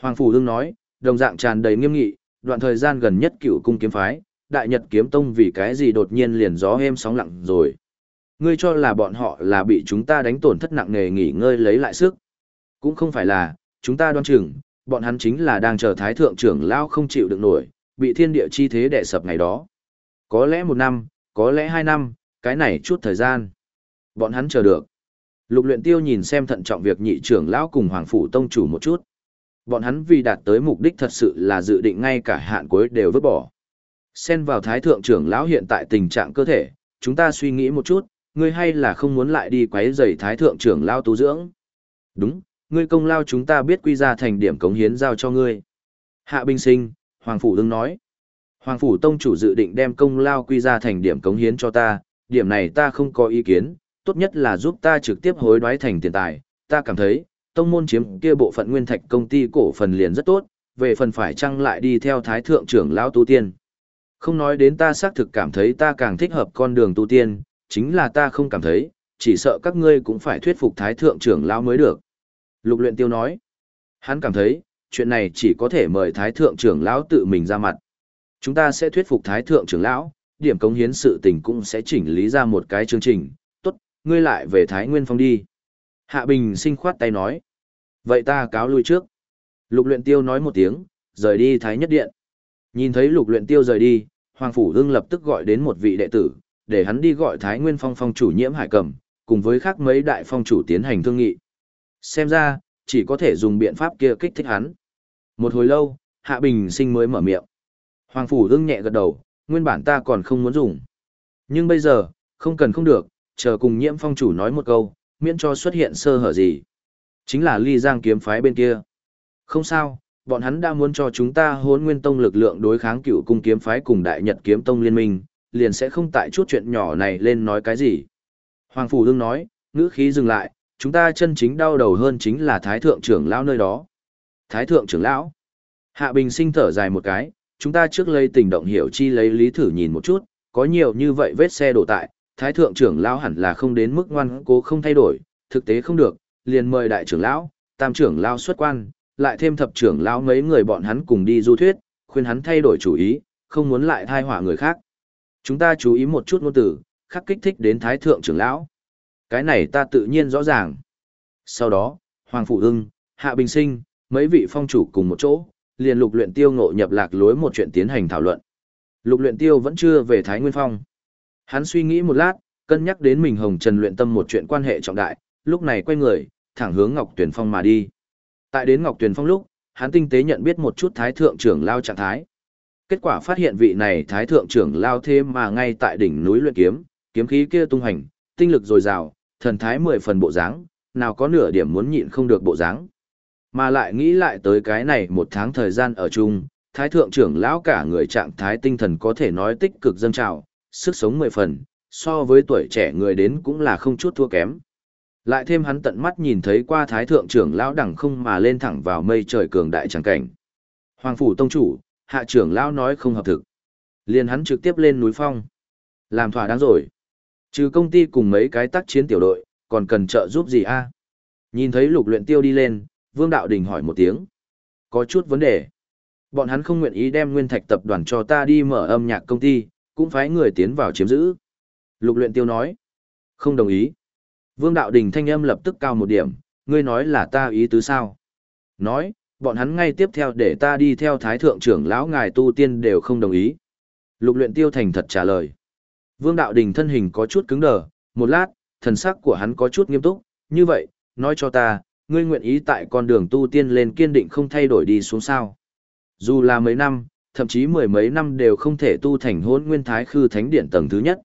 Hoàng Phủ Hương nói, đồng dạng tràn đầy nghiêm nghị, đoạn thời gian gần nhất cựu cung kiếm phái, đại nhật kiếm tông vì cái gì đột nhiên liền gió êm sóng lặng rồi. Ngươi cho là bọn họ là bị chúng ta đánh tổn thất nặng nề nghỉ ngơi lấy lại sức. Cũng không phải là, chúng ta đoan chừng, bọn hắn chính là đang chờ thái thượng trưởng lao không chịu được nổi, bị thiên địa chi thế đè sập ngày đó. Có lẽ một năm, có lẽ hai năm, cái này chút thời gian. Bọn hắn chờ được. Lục luyện tiêu nhìn xem thận trọng việc nhị trưởng lão cùng hoàng phủ tông chủ một chút. Bọn hắn vì đạt tới mục đích thật sự là dự định ngay cả hạn cuối đều vứt bỏ. Xen vào thái thượng trưởng lão hiện tại tình trạng cơ thể, chúng ta suy nghĩ một chút, ngươi hay là không muốn lại đi quấy rầy thái thượng trưởng lão tu dưỡng. Đúng, ngươi công lao chúng ta biết quy ra thành điểm cống hiến giao cho ngươi. Hạ Bình sinh, Hoàng Phủ Đương nói. Hoàng Phủ Tông chủ dự định đem công lao quy ra thành điểm cống hiến cho ta, điểm này ta không có ý kiến, tốt nhất là giúp ta trực tiếp hối đoái thành tiền tài, ta cảm thấy, tông môn chiếm kia bộ phận nguyên thạch công ty cổ phần liền rất tốt, về phần phải chăng lại đi theo thái thượng trưởng lão tu tiên. Không nói đến ta xác thực cảm thấy ta càng thích hợp con đường tu tiên, chính là ta không cảm thấy, chỉ sợ các ngươi cũng phải thuyết phục thái thượng trưởng lão mới được. Lục luyện tiêu nói, hắn cảm thấy, chuyện này chỉ có thể mời thái thượng trưởng lão tự mình ra mặt. Chúng ta sẽ thuyết phục thái thượng trưởng lão, điểm cống hiến sự tình cũng sẽ chỉnh lý ra một cái chương trình, tốt, ngươi lại về thái nguyên phong đi. Hạ Bình sinh khoát tay nói, vậy ta cáo lui trước. Lục luyện tiêu nói một tiếng, rời đi thái nhất điện. Nhìn thấy lục luyện tiêu rời đi, Hoàng Phủ Hưng lập tức gọi đến một vị đệ tử, để hắn đi gọi Thái Nguyên Phong phong chủ nhiễm hải cầm, cùng với khác mấy đại phong chủ tiến hành thương nghị. Xem ra, chỉ có thể dùng biện pháp kia kích thích hắn. Một hồi lâu, Hạ Bình sinh mới mở miệng. Hoàng Phủ Hưng nhẹ gật đầu, nguyên bản ta còn không muốn dùng. Nhưng bây giờ, không cần không được, chờ cùng nhiễm phong chủ nói một câu, miễn cho xuất hiện sơ hở gì. Chính là ly giang kiếm phái bên kia. Không sao, bọn hắn đã muốn cho chúng ta hốn nguyên tông lực lượng đối kháng cựu cung kiếm phái cùng đại nhật kiếm tông liên minh, liền sẽ không tại chút chuyện nhỏ này lên nói cái gì. Hoàng Phủ Hưng nói, ngữ khí dừng lại, chúng ta chân chính đau đầu hơn chính là Thái Thượng trưởng lão nơi đó. Thái Thượng trưởng lão. Hạ Bình sinh thở dài một cái, chúng ta trước lấy tình động hiểu chi lấy lý thử nhìn một chút, có nhiều như vậy vết xe đổ tại, Thái Thượng trưởng lão hẳn là không đến mức ngoan cố không thay đổi, thực tế không được, liền mời đại trưởng lão, tam trưởng lão xuất quan, lại thêm thập trưởng lão mấy người bọn hắn cùng đi du thuyết, khuyên hắn thay đổi chủ ý, không muốn lại thai họa người khác. Chúng ta chú ý một chút ngôn từ, khắc kích thích đến thái thượng trưởng lão. Cái này ta tự nhiên rõ ràng. Sau đó, Hoàng Phụ Hưng, Hạ Bình Sinh, mấy vị phong chủ cùng một chỗ, liền lục luyện tiêu ngộ nhập lạc lối một chuyện tiến hành thảo luận. Lục luyện tiêu vẫn chưa về Thái Nguyên Phong. Hắn suy nghĩ một lát, cân nhắc đến mình hồng trần luyện tâm một chuyện quan hệ trọng đại, lúc này quay người, thẳng hướng Ngọc Tuyển Phong mà đi. Tại đến Ngọc Tuyền Phong lúc, hắn tinh tế nhận biết một chút thái thượng trưởng lao trạng thái. Kết quả phát hiện vị này thái thượng trưởng lao thế mà ngay tại đỉnh núi luyện kiếm, kiếm khí kia tung hành, tinh lực dồi dào, thần thái mười phần bộ dáng, nào có nửa điểm muốn nhịn không được bộ dáng. Mà lại nghĩ lại tới cái này một tháng thời gian ở chung, thái thượng trưởng lão cả người trạng thái tinh thần có thể nói tích cực dâng trào, sức sống mười phần, so với tuổi trẻ người đến cũng là không chút thua kém. Lại thêm hắn tận mắt nhìn thấy qua thái thượng trưởng lão đẳng không mà lên thẳng vào mây trời cường đại tràng cảnh. Hoàng phủ tông chủ, hạ trưởng lão nói không hợp thực. Liền hắn trực tiếp lên núi phong. Làm thỏa đáng rồi. Trừ công ty cùng mấy cái tác chiến tiểu đội, còn cần trợ giúp gì a? Nhìn thấy lục luyện tiêu đi lên, Vương Đạo Đình hỏi một tiếng. Có chút vấn đề. Bọn hắn không nguyện ý đem nguyên thạch tập đoàn cho ta đi mở âm nhạc công ty, cũng phải người tiến vào chiếm giữ. Lục luyện tiêu nói. Không đồng ý. Vương Đạo Đình thanh âm lập tức cao một điểm, ngươi nói là ta ý tứ sao? Nói, bọn hắn ngay tiếp theo để ta đi theo thái thượng trưởng lão ngài tu tiên đều không đồng ý. Lục luyện tiêu thành thật trả lời. Vương Đạo Đình thân hình có chút cứng đờ, một lát, thần sắc của hắn có chút nghiêm túc, như vậy, nói cho ta, ngươi nguyện ý tại con đường tu tiên lên kiên định không thay đổi đi xuống sao. Dù là mấy năm, thậm chí mười mấy năm đều không thể tu thành hôn nguyên thái khư thánh điện tầng thứ nhất.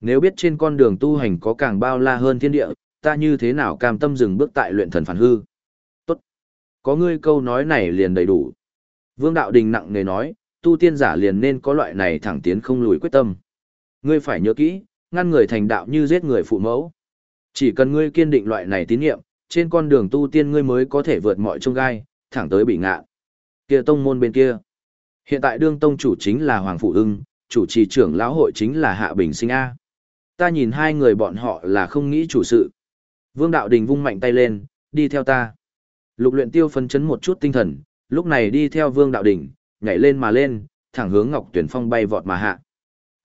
Nếu biết trên con đường tu hành có càng bao la hơn thiên địa, ta như thế nào cam tâm dừng bước tại luyện thần phản hư. Tốt. Có ngươi câu nói này liền đầy đủ. Vương Đạo Đình nặng nề nói, tu tiên giả liền nên có loại này thẳng tiến không lùi quyết tâm. Ngươi phải nhớ kỹ, ngăn người thành đạo như giết người phụ mẫu. Chỉ cần ngươi kiên định loại này tín nhiệm, trên con đường tu tiên ngươi mới có thể vượt mọi trông gai, thẳng tới bị ngạ. Kia tông môn bên kia. Hiện tại đương tông chủ chính là Hoàng Phụ Ưng, chủ trì trưởng lão hội chính là Hạ Bình Sinh A ta nhìn hai người bọn họ là không nghĩ chủ sự. Vương Đạo Đình vung mạnh tay lên, đi theo ta. Lục luyện tiêu phân chấn một chút tinh thần, lúc này đi theo Vương Đạo Đình, nhảy lên mà lên, thẳng hướng Ngọc Tuyển Phong bay vọt mà hạ.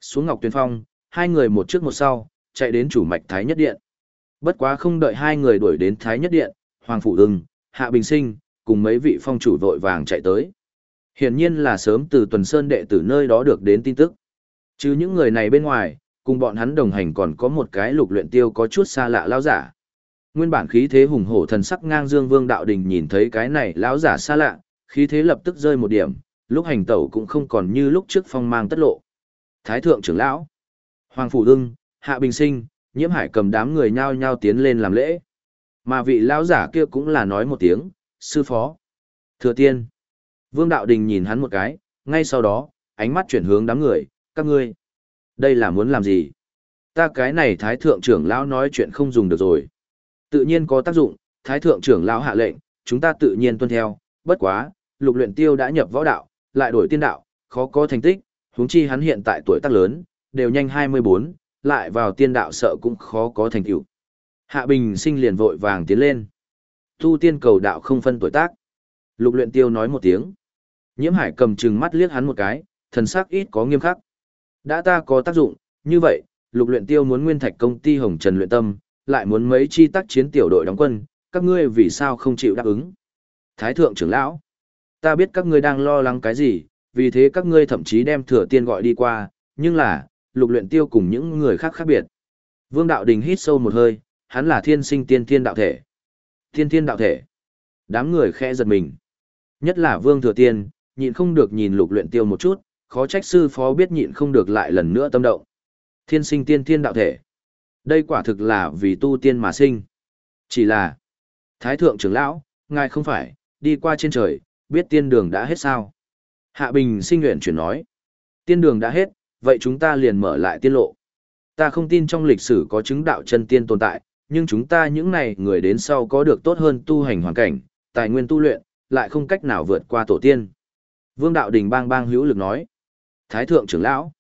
Xuống Ngọc tuyên Phong, hai người một trước một sau, chạy đến chủ mạch Thái Nhất Điện. Bất quá không đợi hai người đuổi đến Thái Nhất Điện, Hoàng Phủ Ưng, Hạ Bình Sinh, cùng mấy vị phong chủ vội vàng chạy tới. Hiển nhiên là sớm từ Tuần Sơn đệ tử nơi đó được đến tin tức. Chứ những người này bên ngoài, cùng bọn hắn đồng hành còn có một cái lục luyện tiêu có chút xa lạ lão giả. Nguyên bản khí thế hùng hổ thần sắc ngang dương vương đạo đình nhìn thấy cái này lão giả xa lạ, khí thế lập tức rơi một điểm, lúc hành tẩu cũng không còn như lúc trước phong mang tất lộ. Thái thượng trưởng lão, Hoàng phủ đương, Hạ Bình Sinh, Nhiễm Hải cầm đám người nhao nhao tiến lên làm lễ. Mà vị lão giả kia cũng là nói một tiếng, sư phó. Thừa tiên. Vương đạo đình nhìn hắn một cái, ngay sau đó, ánh mắt chuyển hướng đám người, các ngươi. Đây là muốn làm gì? Ta cái này thái thượng trưởng lão nói chuyện không dùng được rồi. Tự nhiên có tác dụng, thái thượng trưởng lão hạ lệnh, chúng ta tự nhiên tuân theo, bất quá, lục luyện tiêu đã nhập võ đạo, lại đổi tiên đạo, khó có thành tích, huống chi hắn hiện tại tuổi tác lớn, đều nhanh 24, lại vào tiên đạo sợ cũng khó có thành tựu. Hạ Bình sinh liền vội vàng tiến lên. Tu tiên cầu đạo không phân tuổi tác. Lục luyện tiêu nói một tiếng. Nhiễm hải cầm trừng mắt liếc hắn một cái, thần sắc ít có nghiêm khắc. Đã ta có tác dụng, như vậy, lục luyện tiêu muốn nguyên thạch công ty hồng trần luyện tâm, lại muốn mấy chi tác chiến tiểu đội đóng quân, các ngươi vì sao không chịu đáp ứng? Thái thượng trưởng lão, ta biết các ngươi đang lo lắng cái gì, vì thế các ngươi thậm chí đem thừa tiên gọi đi qua, nhưng là, lục luyện tiêu cùng những người khác khác biệt. Vương đạo đình hít sâu một hơi, hắn là thiên sinh tiên thiên đạo thể. Thiên thiên đạo thể. Đám người khẽ giật mình. Nhất là vương thừa tiên, nhịn không được nhìn lục luyện tiêu một chút, khó trách sư phó biết nhịn không được lại lần nữa tâm động. Thiên sinh tiên thiên đạo thể. Đây quả thực là vì tu tiên mà sinh. Chỉ là, Thái thượng trưởng lão, ngài không phải, đi qua trên trời, biết tiên đường đã hết sao. Hạ Bình sinh nguyện chuyển nói, tiên đường đã hết, vậy chúng ta liền mở lại tiên lộ. Ta không tin trong lịch sử có chứng đạo chân tiên tồn tại, nhưng chúng ta những này người đến sau có được tốt hơn tu hành hoàn cảnh, tài nguyên tu luyện, lại không cách nào vượt qua tổ tiên. Vương đạo đình bang bang hữu lực nói. Thái thượng trưởng lão.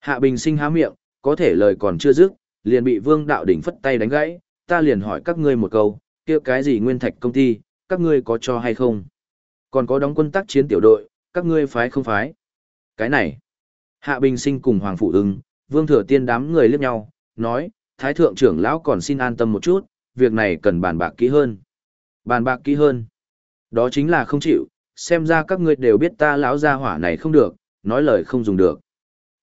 Hạ Bình sinh há miệng, có thể lời còn chưa dứt, liền bị Vương đạo đình phất tay đánh gãy, ta liền hỏi các ngươi một câu, kia cái gì nguyên thạch công ty, các ngươi có cho hay không? Còn có đóng quân tác chiến tiểu đội, các ngươi phái không phái? Cái này, Hạ Bình Sinh cùng Hoàng Phụ ưng, Vương Thừa Tiên đám người liếc nhau, nói, Thái Thượng trưởng lão còn xin an tâm một chút, việc này cần bàn bạc kỹ hơn. Bàn bạc kỹ hơn. Đó chính là không chịu, xem ra các ngươi đều biết ta lão gia hỏa này không được, nói lời không dùng được.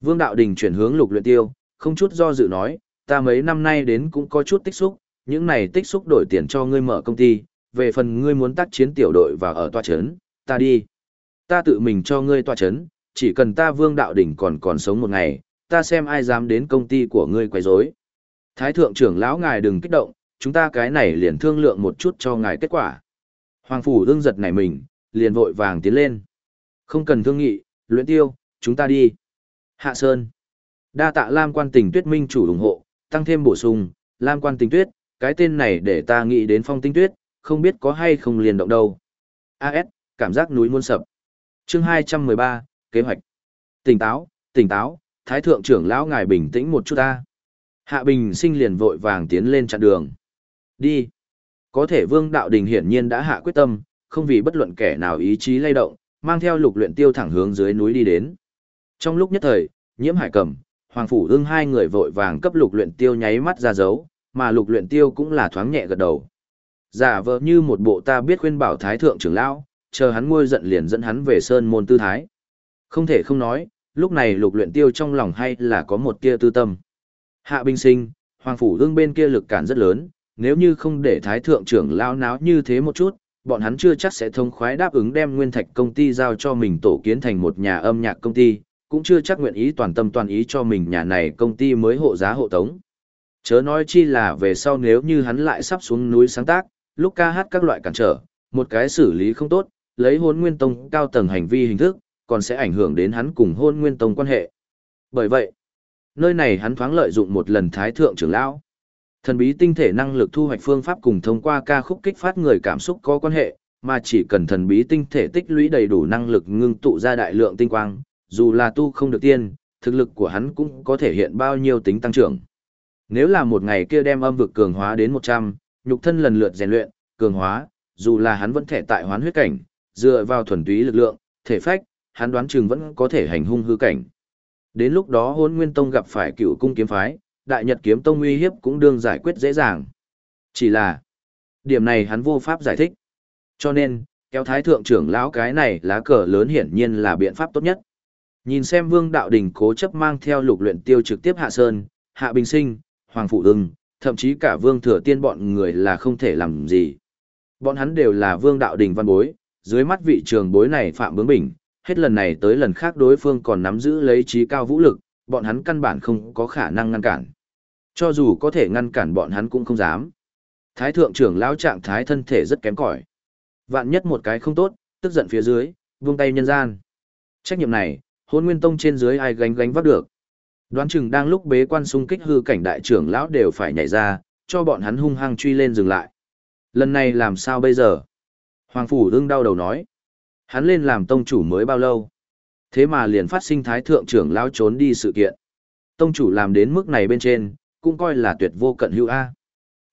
Vương Đạo Đình chuyển hướng lục luyện tiêu, không chút do dự nói, ta mấy năm nay đến cũng có chút tích xúc, những này tích xúc đổi tiền cho ngươi mở công ty, về phần ngươi muốn tác chiến tiểu đội và ở tòa chấn, ta đi. Ta tự mình cho ngươi tòa chấn, chỉ cần ta vương đạo đỉnh còn còn sống một ngày, ta xem ai dám đến công ty của ngươi quấy rối. Thái thượng trưởng lão ngài đừng kích động, chúng ta cái này liền thương lượng một chút cho ngài kết quả. Hoàng phủ đương giật nảy mình, liền vội vàng tiến lên. Không cần thương nghị, luyện tiêu, chúng ta đi. Hạ Sơn. Đa tạ Lam quan tình tuyết minh chủ ủng hộ, tăng thêm bổ sung, Lam quan tình tuyết, cái tên này để ta nghĩ đến phong tinh tuyết, không biết có hay không liền động đâu. AS, cảm giác núi muôn sập. Chương 213, kế hoạch. Tỉnh táo, tỉnh táo, Thái thượng trưởng lão ngài bình tĩnh một chút ta. Hạ Bình sinh liền vội vàng tiến lên chặn đường. Đi. Có thể Vương Đạo Đình hiển nhiên đã hạ quyết tâm, không vì bất luận kẻ nào ý chí lay động, mang theo lục luyện tiêu thẳng hướng dưới núi đi đến. Trong lúc nhất thời, Nhiễm Hải Cầm, Hoàng Phủ Ưng hai người vội vàng cấp lục luyện tiêu nháy mắt ra dấu, mà lục luyện tiêu cũng là thoáng nhẹ gật đầu. Giả vờ như một bộ ta biết khuyên bảo thái thượng trưởng lão, chờ hắn nguôi giận liền dẫn hắn về sơn môn tư thái. Không thể không nói, lúc này lục luyện tiêu trong lòng hay là có một tia tư tâm. Hạ binh sinh, hoàng phủ đương bên kia lực cản rất lớn, nếu như không để thái thượng trưởng lao náo như thế một chút, bọn hắn chưa chắc sẽ thông khoái đáp ứng đem nguyên thạch công ty giao cho mình tổ kiến thành một nhà âm nhạc công ty, cũng chưa chắc nguyện ý toàn tâm toàn ý cho mình nhà này công ty mới hộ giá hộ tống. Chớ nói chi là về sau nếu như hắn lại sắp xuống núi sáng tác, lúc ca hát các loại cản trở, một cái xử lý không tốt, lấy hôn nguyên tông cao tầng hành vi hình thức, còn sẽ ảnh hưởng đến hắn cùng hôn nguyên tông quan hệ. Bởi vậy, nơi này hắn thoáng lợi dụng một lần thái thượng trưởng lão. Thần bí tinh thể năng lực thu hoạch phương pháp cùng thông qua ca khúc kích phát người cảm xúc có quan hệ, mà chỉ cần thần bí tinh thể tích lũy đầy đủ năng lực ngưng tụ ra đại lượng tinh quang, dù là tu không được tiên, thực lực của hắn cũng có thể hiện bao nhiêu tính tăng trưởng. Nếu là một ngày kia đem âm vực cường hóa đến 100, nhục thân lần lượt rèn luyện, cường hóa, dù là hắn vẫn thể tại hoán huyết cảnh, dựa vào thuần túy lực lượng, thể phách, hắn đoán chừng vẫn có thể hành hung hư cảnh. Đến lúc đó Hỗn Nguyên Tông gặp phải Cựu cung kiếm phái, Đại Nhật kiếm tông uy hiếp cũng đương giải quyết dễ dàng. Chỉ là, điểm này hắn vô pháp giải thích. Cho nên, kéo thái thượng trưởng lão cái này lá cờ lớn hiển nhiên là biện pháp tốt nhất. Nhìn xem Vương Đạo Đình cố chấp mang theo lục luyện tiêu trực tiếp hạ sơn, hạ bình sinh, Hoàng Phụ Ưng, thậm chí cả Vương Thừa Tiên bọn người là không thể làm gì. Bọn hắn đều là Vương Đạo Đình văn bối, dưới mắt vị trường bối này Phạm Bướng Bình, hết lần này tới lần khác đối phương còn nắm giữ lấy trí cao vũ lực, bọn hắn căn bản không có khả năng ngăn cản. Cho dù có thể ngăn cản bọn hắn cũng không dám. Thái thượng trưởng lão trạng thái thân thể rất kém cỏi. Vạn nhất một cái không tốt, tức giận phía dưới, buông tay nhân gian. Trách nhiệm này, hôn nguyên tông trên dưới ai gánh gánh vác được. Đoán chừng đang lúc bế quan xung kích hư cảnh đại trưởng lão đều phải nhảy ra, cho bọn hắn hung hăng truy lên dừng lại. Lần này làm sao bây giờ? Hoàng Phủ ưng đau đầu nói. Hắn lên làm tông chủ mới bao lâu? Thế mà liền phát sinh thái thượng trưởng lão trốn đi sự kiện. Tông chủ làm đến mức này bên trên, cũng coi là tuyệt vô cận hữu A.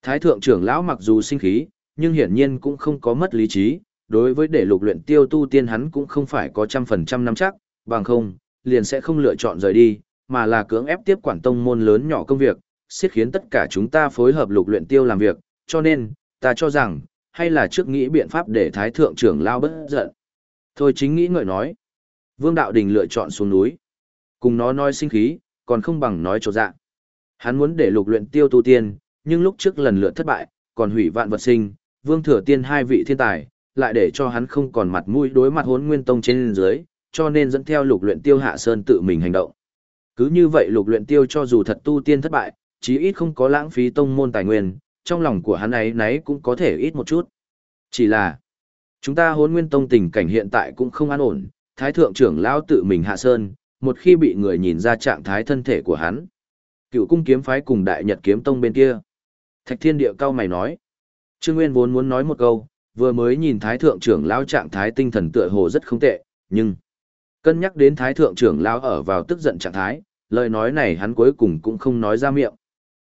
Thái thượng trưởng lão mặc dù sinh khí, nhưng hiển nhiên cũng không có mất lý trí, đối với để lục luyện tiêu tu tiên hắn cũng không phải có trăm phần trăm nắm chắc, bằng không, liền sẽ không lựa chọn rời đi, mà là cưỡng ép tiếp quản tông môn lớn nhỏ công việc, siết khiến tất cả chúng ta phối hợp lục luyện tiêu làm việc, cho nên, ta cho rằng, hay là trước nghĩ biện pháp để thái thượng trưởng lao bất giận. Thôi chính nghĩ ngợi nói. Vương Đạo Đình lựa chọn xuống núi. Cùng nó nói sinh khí, còn không bằng nói trột dạ. Hắn muốn để lục luyện tiêu tu tiên, nhưng lúc trước lần lượt thất bại, còn hủy vạn vật sinh, vương thừa tiên hai vị thiên tài, lại để cho hắn không còn mặt mũi đối mặt hốn nguyên tông trên dưới, cho nên dẫn theo lục luyện tiêu hạ sơn tự mình hành động. Cứ như vậy lục luyện tiêu cho dù thật tu tiên thất bại, chí ít không có lãng phí tông môn tài nguyên, trong lòng của hắn ấy nấy cũng có thể ít một chút. Chỉ là, chúng ta hôn nguyên tông tình cảnh hiện tại cũng không an ổn, thái thượng trưởng lão tự mình hạ sơn, một khi bị người nhìn ra trạng thái thân thể của hắn. Cựu cung kiếm phái cùng đại nhật kiếm tông bên kia. Thạch thiên địa cao mày nói. Trương Nguyên vốn muốn nói một câu, vừa mới nhìn thái thượng trưởng lão trạng thái tinh thần tựa hồ rất không tệ, nhưng cân nhắc đến thái thượng trưởng lão ở vào tức giận trạng thái, lời nói này hắn cuối cùng cũng không nói ra miệng.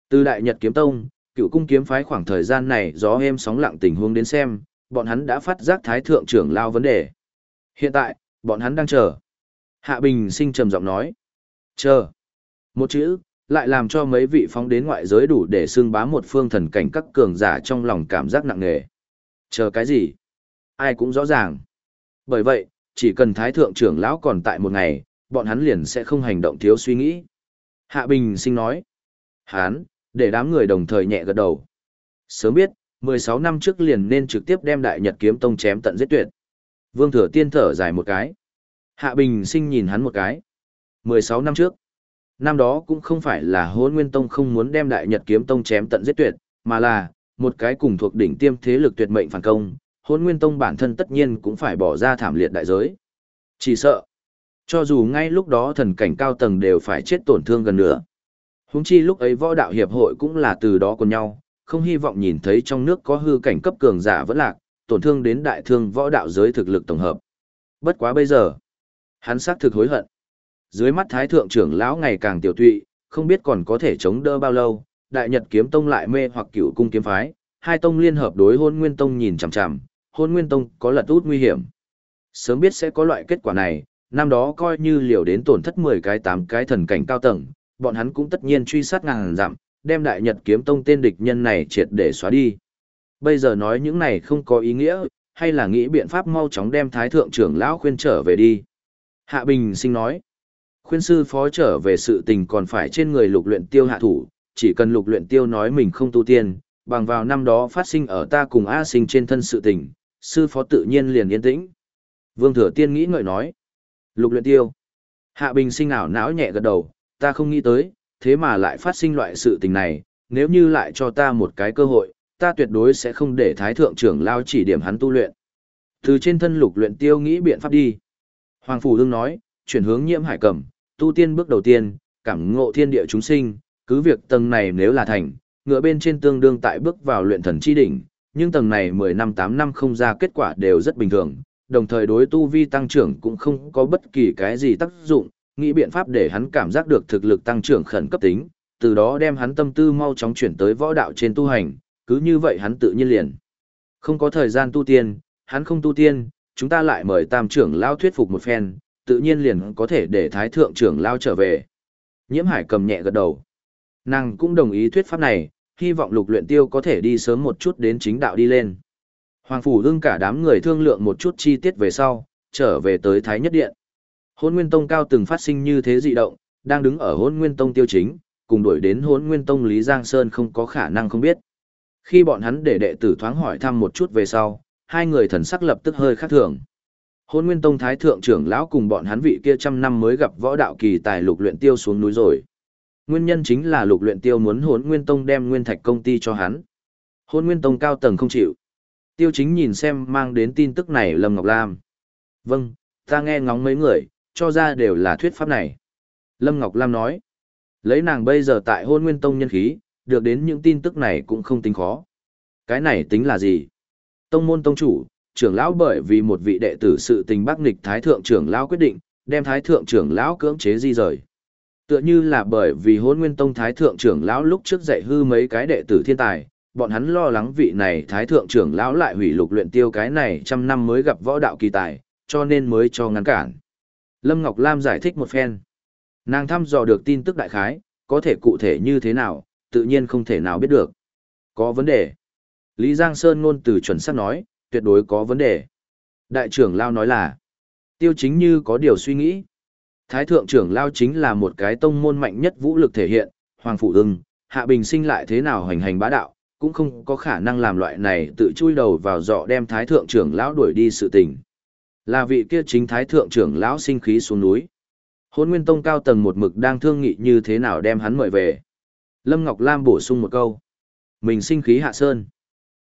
Từ đại nhật kiếm tông, cựu cung kiếm phái khoảng thời gian này gió êm sóng lặng tình huống đến xem, bọn hắn đã phát giác thái thượng trưởng lao vấn đề. Hiện tại, bọn hắn đang chờ. Hạ Bình sinh trầm giọng nói. Chờ. Một chữ, lại làm cho mấy vị phóng đến ngoại giới đủ để xương bá một phương thần cảnh các cường giả trong lòng cảm giác nặng nề. Chờ cái gì? Ai cũng rõ ràng. Bởi vậy, chỉ cần thái thượng trưởng lão còn tại một ngày, bọn hắn liền sẽ không hành động thiếu suy nghĩ. Hạ Bình sinh nói. Hán, để đám người đồng thời nhẹ gật đầu. Sớm biết, 16 năm trước liền nên trực tiếp đem Đại Nhật Kiếm Tông chém tận giết tuyệt. Vương Thừa Tiên thở dài một cái. Hạ Bình Sinh nhìn hắn một cái. 16 năm trước, năm đó cũng không phải là Hỗn Nguyên Tông không muốn đem Đại Nhật Kiếm Tông chém tận giết tuyệt, mà là một cái cùng thuộc đỉnh tiêm thế lực tuyệt mệnh phản công, Hỗn Nguyên Tông bản thân tất nhiên cũng phải bỏ ra thảm liệt đại giới. Chỉ sợ, cho dù ngay lúc đó thần cảnh cao tầng đều phải chết tổn thương gần nữa. Huống chi lúc ấy võ đạo hiệp hội cũng là từ đó cùng nhau, không hy vọng nhìn thấy trong nước có hư cảnh cấp cường giả vẫn lạc, tổn thương đến đại thương võ đạo giới thực lực tổng hợp. Bất quá bây giờ, hắn xác thực hối hận. Dưới mắt thái thượng trưởng lão ngày càng tiểu tụy, không biết còn có thể chống đỡ bao lâu, đại nhật kiếm tông lại mê hoặc cửu cung kiếm phái, hai tông liên hợp đối hôn nguyên tông nhìn chằm chằm, hôn nguyên tông có lật út nguy hiểm. Sớm biết sẽ có loại kết quả này, năm đó coi như liều đến tổn thất 10 cái 8 cái thần cảnh cao tầng, bọn hắn cũng tất nhiên truy sát ngàn dặm, đem đại nhật kiếm tông tên địch nhân này triệt để xóa đi. Bây giờ nói những này không có ý nghĩa, hay là nghĩ biện pháp mau chóng đem thái thượng trưởng lão khuyên trở về đi. Hạ Bình sinh nói, khuyên sư phó trở về sự tình còn phải trên người lục luyện tiêu hạ thủ, chỉ cần lục luyện tiêu nói mình không tu tiên, bằng vào năm đó phát sinh ở ta cùng A sinh trên thân sự tình, sư phó tự nhiên liền yên tĩnh. Vương Thừa Tiên nghĩ ngợi nói, lục luyện tiêu. Hạ Bình sinh ảo não nhẹ gật đầu, ta không nghĩ tới, thế mà lại phát sinh loại sự tình này, nếu như lại cho ta một cái cơ hội, ta tuyệt đối sẽ không để thái thượng trưởng lao chỉ điểm hắn tu luyện. Từ trên thân lục luyện tiêu nghĩ biện pháp đi. Hoàng Phủ Dương nói, chuyển hướng nhiễm hải cẩm, tu tiên bước đầu tiên, cảm ngộ thiên địa chúng sinh, cứ việc tầng này nếu là thành, ngựa bên trên tương đương tại bước vào luyện thần chi đỉnh, nhưng tầng này 10 năm 8 năm không ra kết quả đều rất bình thường, đồng thời đối tu vi tăng trưởng cũng không có bất kỳ cái gì tác dụng, nghĩ biện pháp để hắn cảm giác được thực lực tăng trưởng khẩn cấp tính, từ đó đem hắn tâm tư mau chóng chuyển tới võ đạo trên tu hành, cứ như vậy hắn tự nhiên liền. Không có thời gian tu tiên, hắn không tu tiên, chúng ta lại mời tam trưởng lao thuyết phục một phen, tự nhiên liền có thể để thái thượng trưởng lao trở về. Nhiễm hải cầm nhẹ gật đầu. Nàng cũng đồng ý thuyết pháp này, hy vọng lục luyện tiêu có thể đi sớm một chút đến chính đạo đi lên. Hoàng phủ đương cả đám người thương lượng một chút chi tiết về sau, trở về tới Thái Nhất Điện. Hôn Nguyên Tông cao từng phát sinh như thế dị động, đang đứng ở Hôn Nguyên Tông tiêu chính, cùng đuổi đến Hôn Nguyên Tông Lý Giang Sơn không có khả năng không biết. Khi bọn hắn để đệ tử thoáng hỏi thăm một chút về sau, hai người thần sắc lập tức hơi khác thường. Hôn Nguyên Tông Thái Thượng trưởng lão cùng bọn hắn vị kia trăm năm mới gặp võ đạo kỳ tài lục luyện tiêu xuống núi rồi. Nguyên nhân chính là lục luyện tiêu muốn Hôn Nguyên Tông đem Nguyên Thạch công ty cho hắn. Hôn Nguyên Tông cao tầng không chịu. Tiêu chính nhìn xem mang đến tin tức này Lâm Ngọc Lam. Vâng, ta nghe ngóng mấy người, cho ra đều là thuyết pháp này. Lâm Ngọc Lam nói, lấy nàng bây giờ tại hôn nguyên tông nhân khí, được đến những tin tức này cũng không tính khó. Cái này tính là gì? Tông môn tông chủ, trưởng lão bởi vì một vị đệ tử sự tình bác nghịch thái thượng trưởng lão quyết định, đem thái thượng trưởng lão cưỡng chế di rời. Tựa như là bởi vì hôn nguyên tông thái thượng trưởng lão lúc trước dạy hư mấy cái đệ tử thiên tài, bọn hắn lo lắng vị này thái thượng trưởng lão lại hủy lục luyện tiêu cái này trăm năm mới gặp võ đạo kỳ tài, cho nên mới cho ngăn cản. Lâm Ngọc Lam giải thích một phen. Nàng thăm dò được tin tức đại khái, có thể cụ thể như thế nào, tự nhiên không thể nào biết được. Có vấn đề. Lý Giang Sơn ngôn từ chuẩn xác nói, tuyệt đối có vấn đề. Đại trưởng Lao nói là, tiêu chính như có điều suy nghĩ. Thái thượng trưởng Lao chính là một cái tông môn mạnh nhất vũ lực thể hiện, Hoàng Phụ ưng, Hạ Bình sinh lại thế nào hành hành bá đạo, cũng không có khả năng làm loại này tự chui đầu vào dọ đem Thái thượng trưởng Lão đuổi đi sự tình. Là vị kia chính Thái thượng trưởng Lão sinh khí xuống núi. Hôn Nguyên Tông cao tầng một mực đang thương nghị như thế nào đem hắn mời về. Lâm Ngọc Lam bổ sung một câu. Mình sinh khí hạ sơn.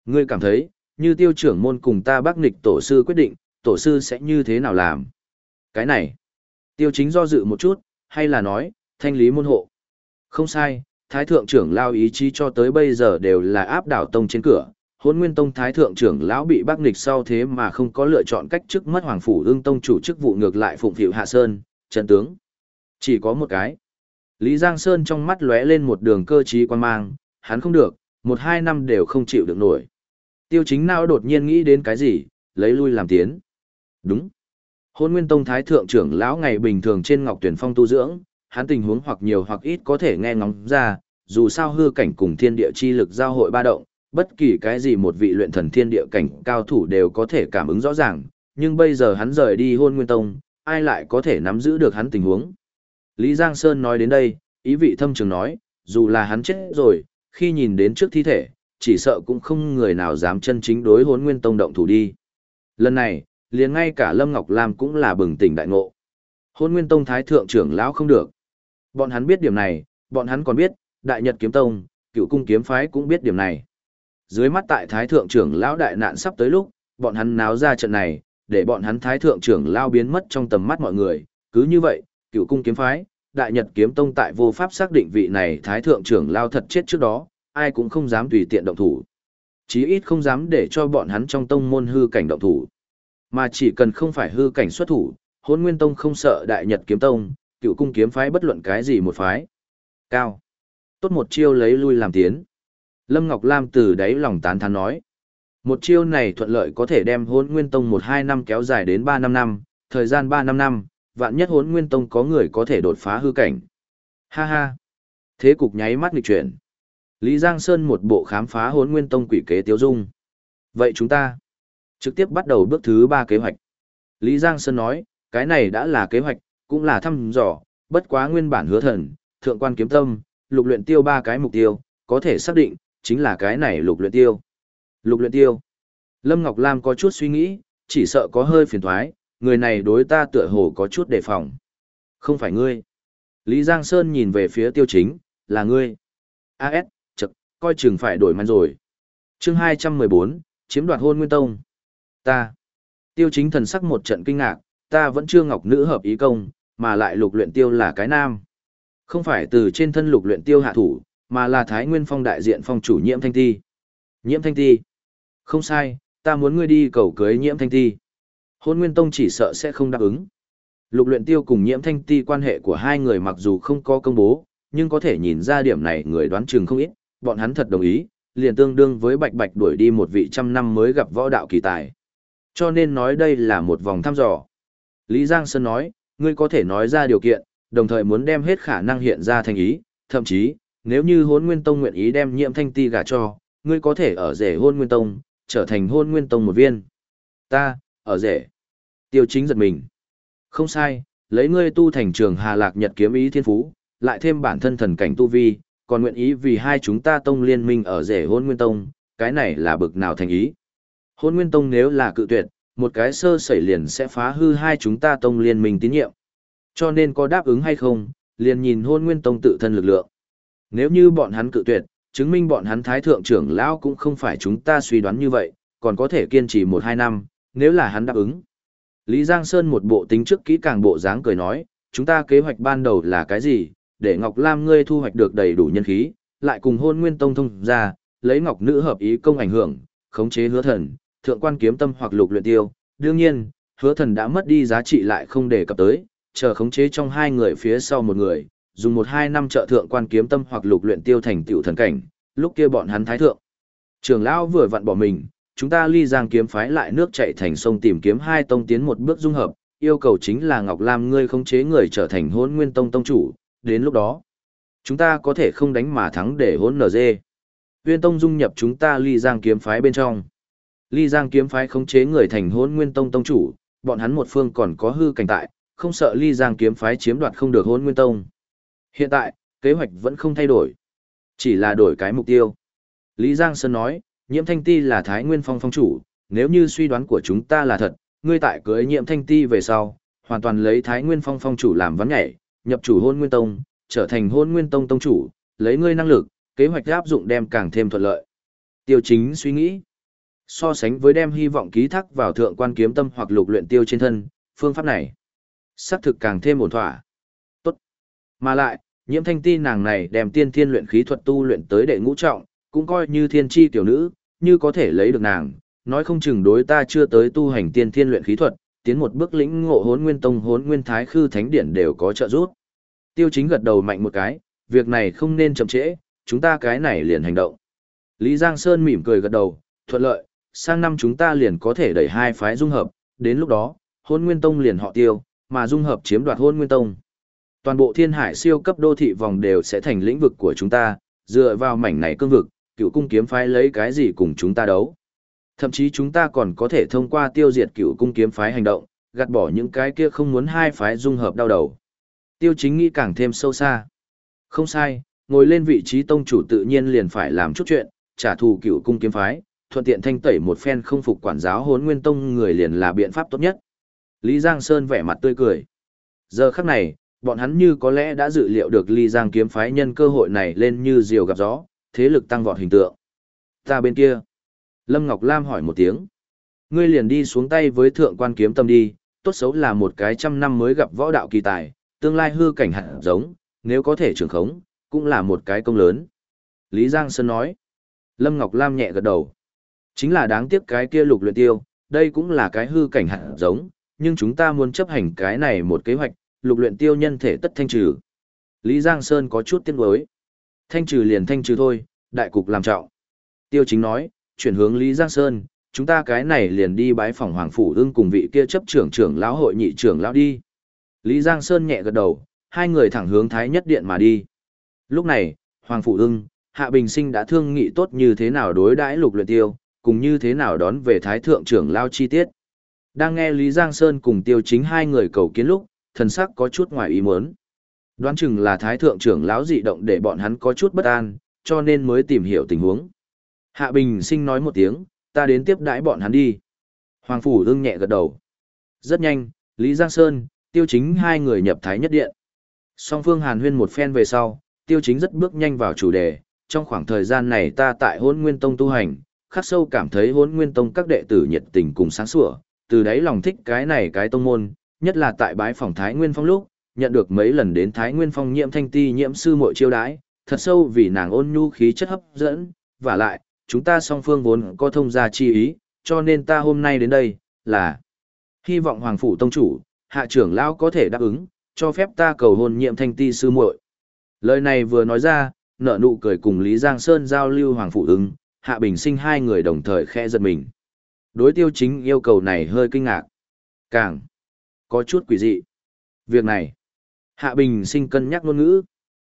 Ngươi cảm thấy, như tiêu trưởng môn cùng ta bác nịch tổ sư quyết định, tổ sư sẽ như thế nào làm? Cái này, tiêu chính do dự một chút, hay là nói, thanh lý môn hộ. Không sai, thái thượng trưởng lao ý chí cho tới bây giờ đều là áp đảo tông trên cửa. Hôn nguyên tông thái thượng trưởng lão bị bác nghịch sau thế mà không có lựa chọn cách chức mất hoàng phủ ương tông chủ chức vụ ngược lại phụng phịu hạ sơn, Trần tướng. Chỉ có một cái. Lý Giang Sơn trong mắt lóe lên một đường cơ trí quan mang, hắn không được, một hai năm đều không chịu được nổi. Tiêu chính nào đột nhiên nghĩ đến cái gì, lấy lui làm tiến. Đúng. Hôn Nguyên Tông Thái Thượng trưởng lão ngày bình thường trên Ngọc Tuyển Phong tu dưỡng, hắn tình huống hoặc nhiều hoặc ít có thể nghe ngóng ra, dù sao hư cảnh cùng thiên địa chi lực giao hội ba động, bất kỳ cái gì một vị luyện thần thiên địa cảnh cao thủ đều có thể cảm ứng rõ ràng, nhưng bây giờ hắn rời đi Hôn Nguyên Tông, ai lại có thể nắm giữ được hắn tình huống. Lý Giang Sơn nói đến đây, ý vị thâm trường nói, dù là hắn chết rồi, khi nhìn đến trước thi thể, chỉ sợ cũng không người nào dám chân chính đối hôn nguyên tông động thủ đi. Lần này, liền ngay cả Lâm Ngọc Lam cũng là bừng tỉnh đại ngộ. Hôn nguyên tông thái thượng trưởng lão không được. Bọn hắn biết điểm này, bọn hắn còn biết, đại nhật kiếm tông, cựu cung kiếm phái cũng biết điểm này. Dưới mắt tại thái thượng trưởng lão đại nạn sắp tới lúc, bọn hắn náo ra trận này, để bọn hắn thái thượng trưởng lao biến mất trong tầm mắt mọi người. Cứ như vậy, cựu cung kiếm phái, đại nhật kiếm tông tại vô pháp xác định vị này thái thượng trưởng lao thật chết trước đó, ai cũng không dám tùy tiện động thủ. Chí ít không dám để cho bọn hắn trong tông môn hư cảnh động thủ. Mà chỉ cần không phải hư cảnh xuất thủ, hôn nguyên tông không sợ đại nhật kiếm tông, cựu cung kiếm phái bất luận cái gì một phái. Cao. Tốt một chiêu lấy lui làm tiến. Lâm Ngọc Lam từ đáy lòng tán thán nói. Một chiêu này thuận lợi có thể đem hốn nguyên tông một hai năm kéo dài đến ba năm năm, thời gian ba năm năm, vạn nhất hốn nguyên tông có người có thể đột phá hư cảnh. Ha ha. Thế cục nháy mắt nghịch chuyển. Lý Giang Sơn một bộ khám phá hốn nguyên tông quỷ kế tiêu dung. Vậy chúng ta trực tiếp bắt đầu bước thứ ba kế hoạch. Lý Giang Sơn nói, cái này đã là kế hoạch, cũng là thăm dò, bất quá nguyên bản hứa thần, thượng quan kiếm tâm, lục luyện tiêu ba cái mục tiêu, có thể xác định, chính là cái này lục luyện tiêu. Lục luyện tiêu. Lâm Ngọc Lam có chút suy nghĩ, chỉ sợ có hơi phiền thoái, người này đối ta tựa hồ có chút đề phòng. Không phải ngươi. Lý Giang Sơn nhìn về phía tiêu chính, là ngươi. AS, chật, coi chừng phải đổi mặt rồi. chương 214, chiếm đoạt hôn nguyên tông. Ta. Tiêu chính thần sắc một trận kinh ngạc, ta vẫn chưa ngọc nữ hợp ý công, mà lại lục luyện tiêu là cái nam. Không phải từ trên thân lục luyện tiêu hạ thủ, mà là Thái Nguyên Phong đại diện phong chủ nhiễm thanh ti. Nhiễm thanh ti. Không sai, ta muốn ngươi đi cầu cưới nhiễm thanh ti. Hôn Nguyên Tông chỉ sợ sẽ không đáp ứng. Lục luyện tiêu cùng nhiễm thanh ti quan hệ của hai người mặc dù không có công bố, nhưng có thể nhìn ra điểm này người đoán chừng không ít, bọn hắn thật đồng ý, liền tương đương với bạch bạch đuổi đi một vị trăm năm mới gặp võ đạo kỳ tài. Cho nên nói đây là một vòng thăm dò. Lý Giang Sơn nói, ngươi có thể nói ra điều kiện, đồng thời muốn đem hết khả năng hiện ra thành ý, thậm chí, nếu như hôn nguyên tông nguyện ý đem nhiễm thanh ti gả cho, ngươi có thể ở rể hôn nguyên tông, trở thành hôn nguyên tông một viên. Ta, ở rể. Tiêu chính giật mình. Không sai, lấy ngươi tu thành trường Hà Lạc Nhật kiếm ý thiên phú, lại thêm bản thân thần cảnh tu vi, còn nguyện ý vì hai chúng ta tông liên minh ở rể hôn nguyên tông, cái này là bực nào thành ý. Hôn nguyên tông nếu là cự tuyệt, một cái sơ sẩy liền sẽ phá hư hai chúng ta tông liên minh tín nhiệm. Cho nên có đáp ứng hay không, liền nhìn hôn nguyên tông tự thân lực lượng. Nếu như bọn hắn cự tuyệt, chứng minh bọn hắn thái thượng trưởng lão cũng không phải chúng ta suy đoán như vậy, còn có thể kiên trì một hai năm, nếu là hắn đáp ứng. Lý Giang Sơn một bộ tính trước kỹ càng bộ dáng cười nói, chúng ta kế hoạch ban đầu là cái gì, để Ngọc Lam ngươi thu hoạch được đầy đủ nhân khí, lại cùng hôn nguyên tông thông ra, lấy Ngọc Nữ hợp ý công ảnh hưởng, khống chế hứa thần, thượng quan kiếm tâm hoặc lục luyện tiêu. Đương nhiên, hứa thần đã mất đi giá trị lại không để cập tới, chờ khống chế trong hai người phía sau một người, dùng một hai năm trợ thượng quan kiếm tâm hoặc lục luyện tiêu thành tiểu thần cảnh, lúc kia bọn hắn thái thượng. Trường lão vừa vặn bỏ mình, chúng ta ly giang kiếm phái lại nước chạy thành sông tìm kiếm hai tông tiến một bước dung hợp, yêu cầu chính là Ngọc Lam ngươi khống chế người trở thành hôn nguyên tông tông chủ, đến lúc đó, chúng ta có thể không đánh mà thắng để hôn NG. Nguyên tông dung nhập chúng ta ly giang kiếm phái bên trong. Ly giang kiếm phái khống chế người thành hôn nguyên tông tông chủ, bọn hắn một phương còn có hư cảnh tại, không sợ ly giang kiếm phái chiếm đoạt không được hôn nguyên tông. Hiện tại, kế hoạch vẫn không thay đổi. Chỉ là đổi cái mục tiêu. Lý Giang Sơn nói, nhiễm thanh ti là Thái Nguyên Phong phong chủ, nếu như suy đoán của chúng ta là thật, ngươi tại cưới nhiễm thanh ti về sau, hoàn toàn lấy Thái Nguyên Phong phong chủ làm vắn nhảy, nhập chủ hôn nguyên tông, trở thành hôn nguyên tông tông chủ, lấy ngươi năng lực, kế hoạch áp dụng đem càng thêm thuận lợi. Tiêu chính suy nghĩ, so sánh với đem hy vọng ký thác vào thượng quan kiếm tâm hoặc lục luyện tiêu trên thân, phương pháp này, xác thực càng thêm ổn thỏa. Mà lại, nhiễm thanh ti nàng này đem tiên thiên luyện khí thuật tu luyện tới đệ ngũ trọng, cũng coi như thiên chi tiểu nữ, như có thể lấy được nàng, nói không chừng đối ta chưa tới tu hành tiên thiên luyện khí thuật, tiến một bước lĩnh ngộ hốn nguyên tông hốn nguyên thái khư thánh điển đều có trợ giúp. Tiêu chính gật đầu mạnh một cái, việc này không nên chậm trễ, chúng ta cái này liền hành động. Lý Giang Sơn mỉm cười gật đầu, thuận lợi, sang năm chúng ta liền có thể đẩy hai phái dung hợp, đến lúc đó, hôn nguyên tông liền họ tiêu, mà dung hợp chiếm đoạt hôn nguyên tông. Toàn bộ thiên hải siêu cấp đô thị vòng đều sẽ thành lĩnh vực của chúng ta, dựa vào mảnh này cương vực, cựu cung kiếm phái lấy cái gì cùng chúng ta đấu. Thậm chí chúng ta còn có thể thông qua tiêu diệt cựu cung kiếm phái hành động, gạt bỏ những cái kia không muốn hai phái dung hợp đau đầu. Tiêu chính nghĩ càng thêm sâu xa. Không sai, ngồi lên vị trí tông chủ tự nhiên liền phải làm chút chuyện, trả thù cựu cung kiếm phái, thuận tiện thanh tẩy một phen không phục quản giáo hốn nguyên tông người liền là biện pháp tốt nhất. Lý Giang Sơn vẻ mặt tươi cười. Giờ khắc này, bọn hắn như có lẽ đã dự liệu được Lý Giang kiếm phái nhân cơ hội này lên như diều gặp gió, thế lực tăng vọt hình tượng. Ta bên kia. Lâm Ngọc Lam hỏi một tiếng. Ngươi liền đi xuống tay với thượng quan kiếm tâm đi, tốt xấu là một cái trăm năm mới gặp võ đạo kỳ tài, tương lai hư cảnh hạt giống, nếu có thể trưởng khống, cũng là một cái công lớn. Lý Giang Sơn nói. Lâm Ngọc Lam nhẹ gật đầu. Chính là đáng tiếc cái kia lục luyện tiêu, đây cũng là cái hư cảnh hạt giống, nhưng chúng ta muốn chấp hành cái này một kế hoạch, lục luyện tiêu nhân thể tất thanh trừ. Lý Giang Sơn có chút tiếc nuối. Thanh trừ liền thanh trừ thôi, đại cục làm trọng. Tiêu chính nói, chuyển hướng Lý Giang Sơn, chúng ta cái này liền đi bái phòng Hoàng Phủ ưng cùng vị kia chấp trưởng trưởng lão hội nhị trưởng lão đi. Lý Giang Sơn nhẹ gật đầu, hai người thẳng hướng Thái Nhất Điện mà đi. Lúc này, Hoàng Phủ ưng, Hạ Bình Sinh đã thương nghị tốt như thế nào đối đãi lục luyện tiêu, cùng như thế nào đón về Thái Thượng trưởng lão chi tiết. Đang nghe Lý Giang Sơn cùng tiêu chính hai người cầu kiến lúc, thần sắc có chút ngoài ý muốn. Đoán chừng là Thái Thượng trưởng lão dị động để bọn hắn có chút bất an, cho nên mới tìm hiểu tình huống. Hạ Bình sinh nói một tiếng, ta đến tiếp đãi bọn hắn đi. Hoàng Phủ ưng nhẹ gật đầu. Rất nhanh, Lý Giang Sơn, tiêu chính hai người nhập Thái Nhất Điện. Song phương hàn huyên một phen về sau, tiêu chính rất bước nhanh vào chủ đề. Trong khoảng thời gian này ta tại hôn nguyên tông tu hành, khắc sâu cảm thấy hôn nguyên tông các đệ tử nhiệt tình cùng sáng sủa, từ đấy lòng thích cái này cái tông môn, nhất là tại bái phòng Thái Nguyên Phong lúc, nhận được mấy lần đến Thái Nguyên Phong nhiễm thanh ti nhiễm sư muội chiêu đãi, thật sâu vì nàng ôn nhu khí chất hấp dẫn, và lại, chúng ta song phương vốn có thông gia chi ý, cho nên ta hôm nay đến đây, là hy vọng Hoàng Phủ Tông Chủ, Hạ trưởng Lão có thể đáp ứng, cho phép ta cầu hôn nhiễm thanh ti sư muội. Lời này vừa nói ra, nợ nụ cười cùng Lý Giang Sơn giao lưu Hoàng Phủ ứng, Hạ Bình sinh hai người đồng thời khẽ giật mình. Đối tiêu chính yêu cầu này hơi kinh ngạc. Càng có chút quỷ dị. Việc này, Hạ Bình sinh cân nhắc ngôn ngữ.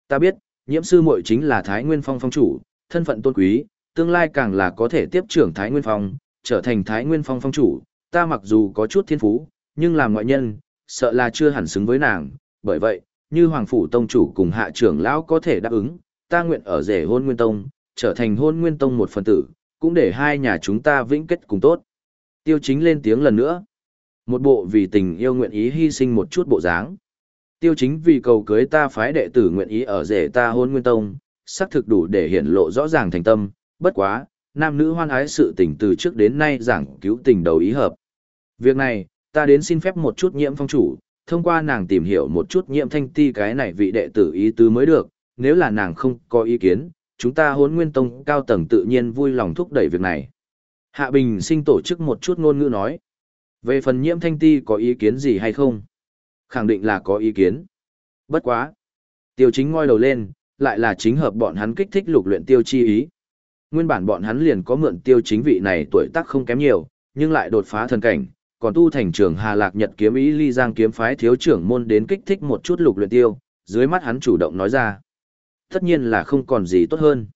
Ta biết, nhiễm sư muội chính là Thái Nguyên Phong phong chủ, thân phận tôn quý, tương lai càng là có thể tiếp trưởng Thái Nguyên Phong, trở thành Thái Nguyên Phong phong chủ. Ta mặc dù có chút thiên phú, nhưng làm ngoại nhân, sợ là chưa hẳn xứng với nàng. Bởi vậy, như Hoàng Phủ Tông chủ cùng Hạ trưởng Lão có thể đáp ứng, ta nguyện ở rể hôn Nguyên Tông, trở thành hôn Nguyên Tông một phần tử, cũng để hai nhà chúng ta vĩnh kết cùng tốt. Tiêu chính lên tiếng lần nữa. Một bộ vì tình yêu nguyện ý hy sinh một chút bộ dáng. Tiêu chính vì cầu cưới ta phái đệ tử nguyện ý ở rể ta hôn nguyên tông, xác thực đủ để hiển lộ rõ ràng thành tâm, bất quá, nam nữ hoan ái sự tình từ trước đến nay giảng cứu tình đầu ý hợp. Việc này, ta đến xin phép một chút nhiễm phong chủ, thông qua nàng tìm hiểu một chút nhiễm thanh ti cái này vị đệ tử ý tứ mới được, nếu là nàng không có ý kiến, chúng ta hốn nguyên tông cao tầng tự nhiên vui lòng thúc đẩy việc này. Hạ Bình sinh tổ chức một chút ngôn ngữ nói. Về phần nhiễm thanh ti có ý kiến gì hay không? Khẳng định là có ý kiến. Bất quá. Tiêu chính ngoi đầu lên, lại là chính hợp bọn hắn kích thích lục luyện tiêu chi ý. Nguyên bản bọn hắn liền có mượn tiêu chính vị này tuổi tác không kém nhiều, nhưng lại đột phá thần cảnh, còn tu thành trường Hà Lạc Nhật kiếm ý ly giang kiếm phái thiếu trưởng môn đến kích thích một chút lục luyện tiêu, dưới mắt hắn chủ động nói ra. Tất nhiên là không còn gì tốt hơn.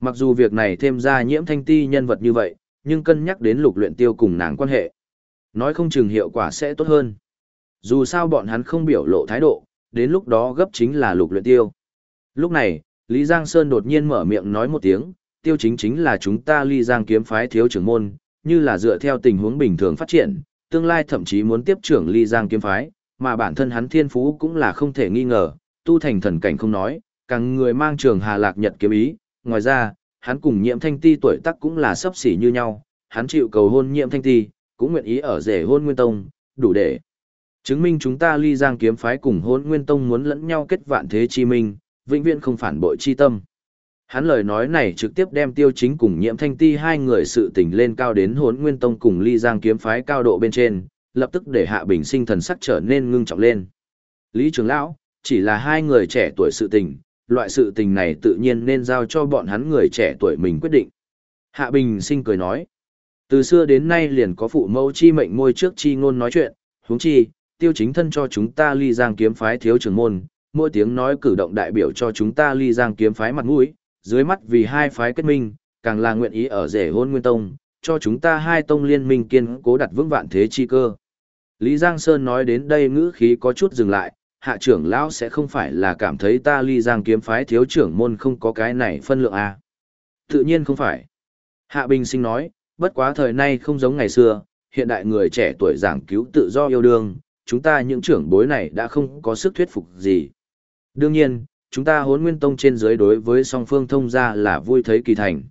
Mặc dù việc này thêm ra nhiễm thanh ti nhân vật như vậy, nhưng cân nhắc đến lục luyện tiêu cùng nàng quan hệ. Nói không chừng hiệu quả sẽ tốt hơn. Dù sao bọn hắn không biểu lộ thái độ, đến lúc đó gấp chính là lục luyện tiêu. Lúc này, Lý Giang Sơn đột nhiên mở miệng nói một tiếng, tiêu chính chính là chúng ta lý giang kiếm phái thiếu trưởng môn, như là dựa theo tình huống bình thường phát triển, tương lai thậm chí muốn tiếp trưởng lý giang kiếm phái, mà bản thân hắn thiên phú cũng là không thể nghi ngờ, tu thành thần cảnh không nói, càng người mang trường hà lạc nhật kiếm ý, ngoài ra, hắn cùng nhiễm thanh ti tuổi tác cũng là sấp xỉ như nhau, hắn chịu cầu hôn nhiễm thanh ti, cũng nguyện ý ở rể hôn nguyên tông, đủ để chứng minh chúng ta ly giang kiếm phái cùng hôn nguyên tông muốn lẫn nhau kết vạn thế chi minh, vĩnh viễn không phản bội chi tâm. Hắn lời nói này trực tiếp đem tiêu chính cùng nhiễm thanh ti hai người sự tình lên cao đến hốn nguyên tông cùng ly giang kiếm phái cao độ bên trên, lập tức để hạ bình sinh thần sắc trở nên ngưng trọng lên. Lý trưởng lão, chỉ là hai người trẻ tuổi sự tình, loại sự tình này tự nhiên nên giao cho bọn hắn người trẻ tuổi mình quyết định. Hạ bình sinh cười nói, từ xưa đến nay liền có phụ mẫu chi mệnh ngôi trước chi ngôn nói chuyện, huống chi, tiêu chính thân cho chúng ta ly giang kiếm phái thiếu trưởng môn, mỗi tiếng nói cử động đại biểu cho chúng ta ly giang kiếm phái mặt mũi, dưới mắt vì hai phái kết minh, càng là nguyện ý ở rể hôn nguyên tông, cho chúng ta hai tông liên minh kiên cố đặt vững vạn thế chi cơ. Lý Giang Sơn nói đến đây ngữ khí có chút dừng lại, hạ trưởng lão sẽ không phải là cảm thấy ta ly giang kiếm phái thiếu trưởng môn không có cái này phân lượng à. Tự nhiên không phải. Hạ Bình sinh nói, bất quá thời nay không giống ngày xưa, hiện đại người trẻ tuổi giảng cứu tự do yêu đương, chúng ta những trưởng bối này đã không có sức thuyết phục gì. Đương nhiên, chúng ta hốn nguyên tông trên dưới đối với song phương thông ra là vui thấy kỳ thành.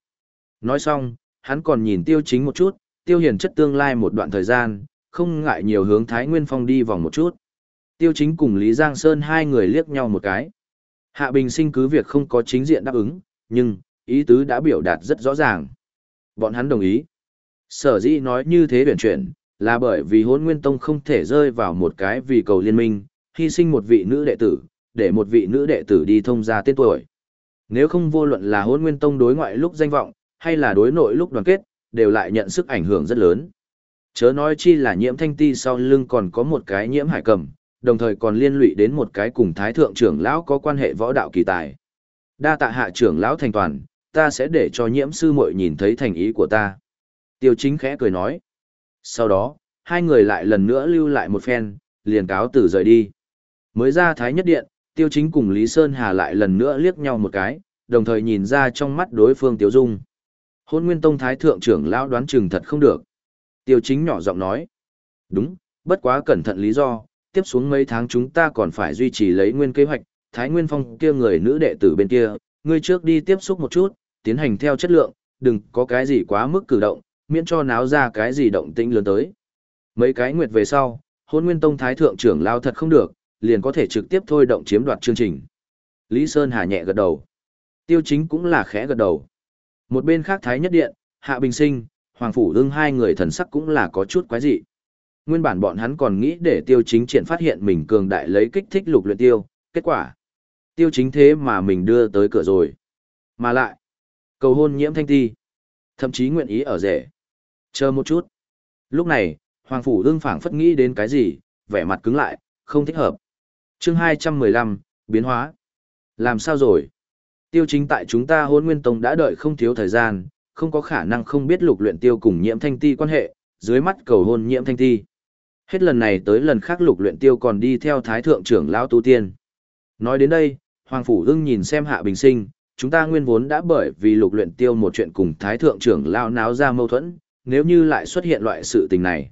Nói xong, hắn còn nhìn tiêu chính một chút, tiêu hiển chất tương lai một đoạn thời gian, không ngại nhiều hướng Thái Nguyên Phong đi vòng một chút. Tiêu chính cùng Lý Giang Sơn hai người liếc nhau một cái. Hạ Bình sinh cứ việc không có chính diện đáp ứng, nhưng, ý tứ đã biểu đạt rất rõ ràng. Bọn hắn đồng ý. Sở dĩ nói như thế tuyển chuyển, là bởi vì hôn nguyên tông không thể rơi vào một cái vì cầu liên minh, hy sinh một vị nữ đệ tử, để một vị nữ đệ tử đi thông ra tên tuổi. Nếu không vô luận là hôn nguyên tông đối ngoại lúc danh vọng, hay là đối nội lúc đoàn kết, đều lại nhận sức ảnh hưởng rất lớn. Chớ nói chi là nhiễm thanh ti sau lưng còn có một cái nhiễm hải cầm, đồng thời còn liên lụy đến một cái cùng thái thượng trưởng lão có quan hệ võ đạo kỳ tài. Đa tạ hạ trưởng lão thành toàn, ta sẽ để cho nhiễm sư muội nhìn thấy thành ý của ta. Tiêu chính khẽ cười nói. Sau đó, hai người lại lần nữa lưu lại một phen, liền cáo từ rời đi. Mới ra thái nhất điện, tiêu chính cùng Lý Sơn Hà lại lần nữa liếc nhau một cái, đồng thời nhìn ra trong mắt đối phương tiêu dung. Hôn nguyên tông thái thượng trưởng lão đoán chừng thật không được. Tiêu chính nhỏ giọng nói. Đúng, bất quá cẩn thận lý do, tiếp xuống mấy tháng chúng ta còn phải duy trì lấy nguyên kế hoạch, thái nguyên phong kia người nữ đệ tử bên kia, ngươi trước đi tiếp xúc một chút, tiến hành theo chất lượng, đừng có cái gì quá mức cử động, miễn cho náo ra cái gì động tĩnh lớn tới. Mấy cái nguyệt về sau, hôn nguyên tông thái thượng trưởng lao thật không được, liền có thể trực tiếp thôi động chiếm đoạt chương trình. Lý Sơn Hà nhẹ gật đầu. Tiêu chính cũng là khẽ gật đầu. Một bên khác Thái Nhất Điện, Hạ Bình Sinh, Hoàng Phủ Đương hai người thần sắc cũng là có chút quái dị. Nguyên bản bọn hắn còn nghĩ để tiêu chính triển phát hiện mình cường đại lấy kích thích lục luyện tiêu, kết quả. Tiêu chính thế mà mình đưa tới cửa rồi. Mà lại, cầu hôn nhiễm thanh ti. Thậm chí nguyện ý ở rể. Chờ một chút. Lúc này, Hoàng Phủ Đương phảng phất nghĩ đến cái gì, vẻ mặt cứng lại, không thích hợp chương 215, biến hóa. Làm sao rồi? Tiêu chính tại chúng ta hôn nguyên tông đã đợi không thiếu thời gian, không có khả năng không biết lục luyện tiêu cùng nhiễm thanh ti quan hệ, dưới mắt cầu hôn nhiễm thanh ti. Hết lần này tới lần khác lục luyện tiêu còn đi theo thái thượng trưởng lão tu tiên. Nói đến đây, Hoàng Phủ ưng nhìn xem hạ bình sinh, chúng ta nguyên vốn đã bởi vì lục luyện tiêu một chuyện cùng thái thượng trưởng lão náo ra mâu thuẫn, nếu như lại xuất hiện loại sự tình này.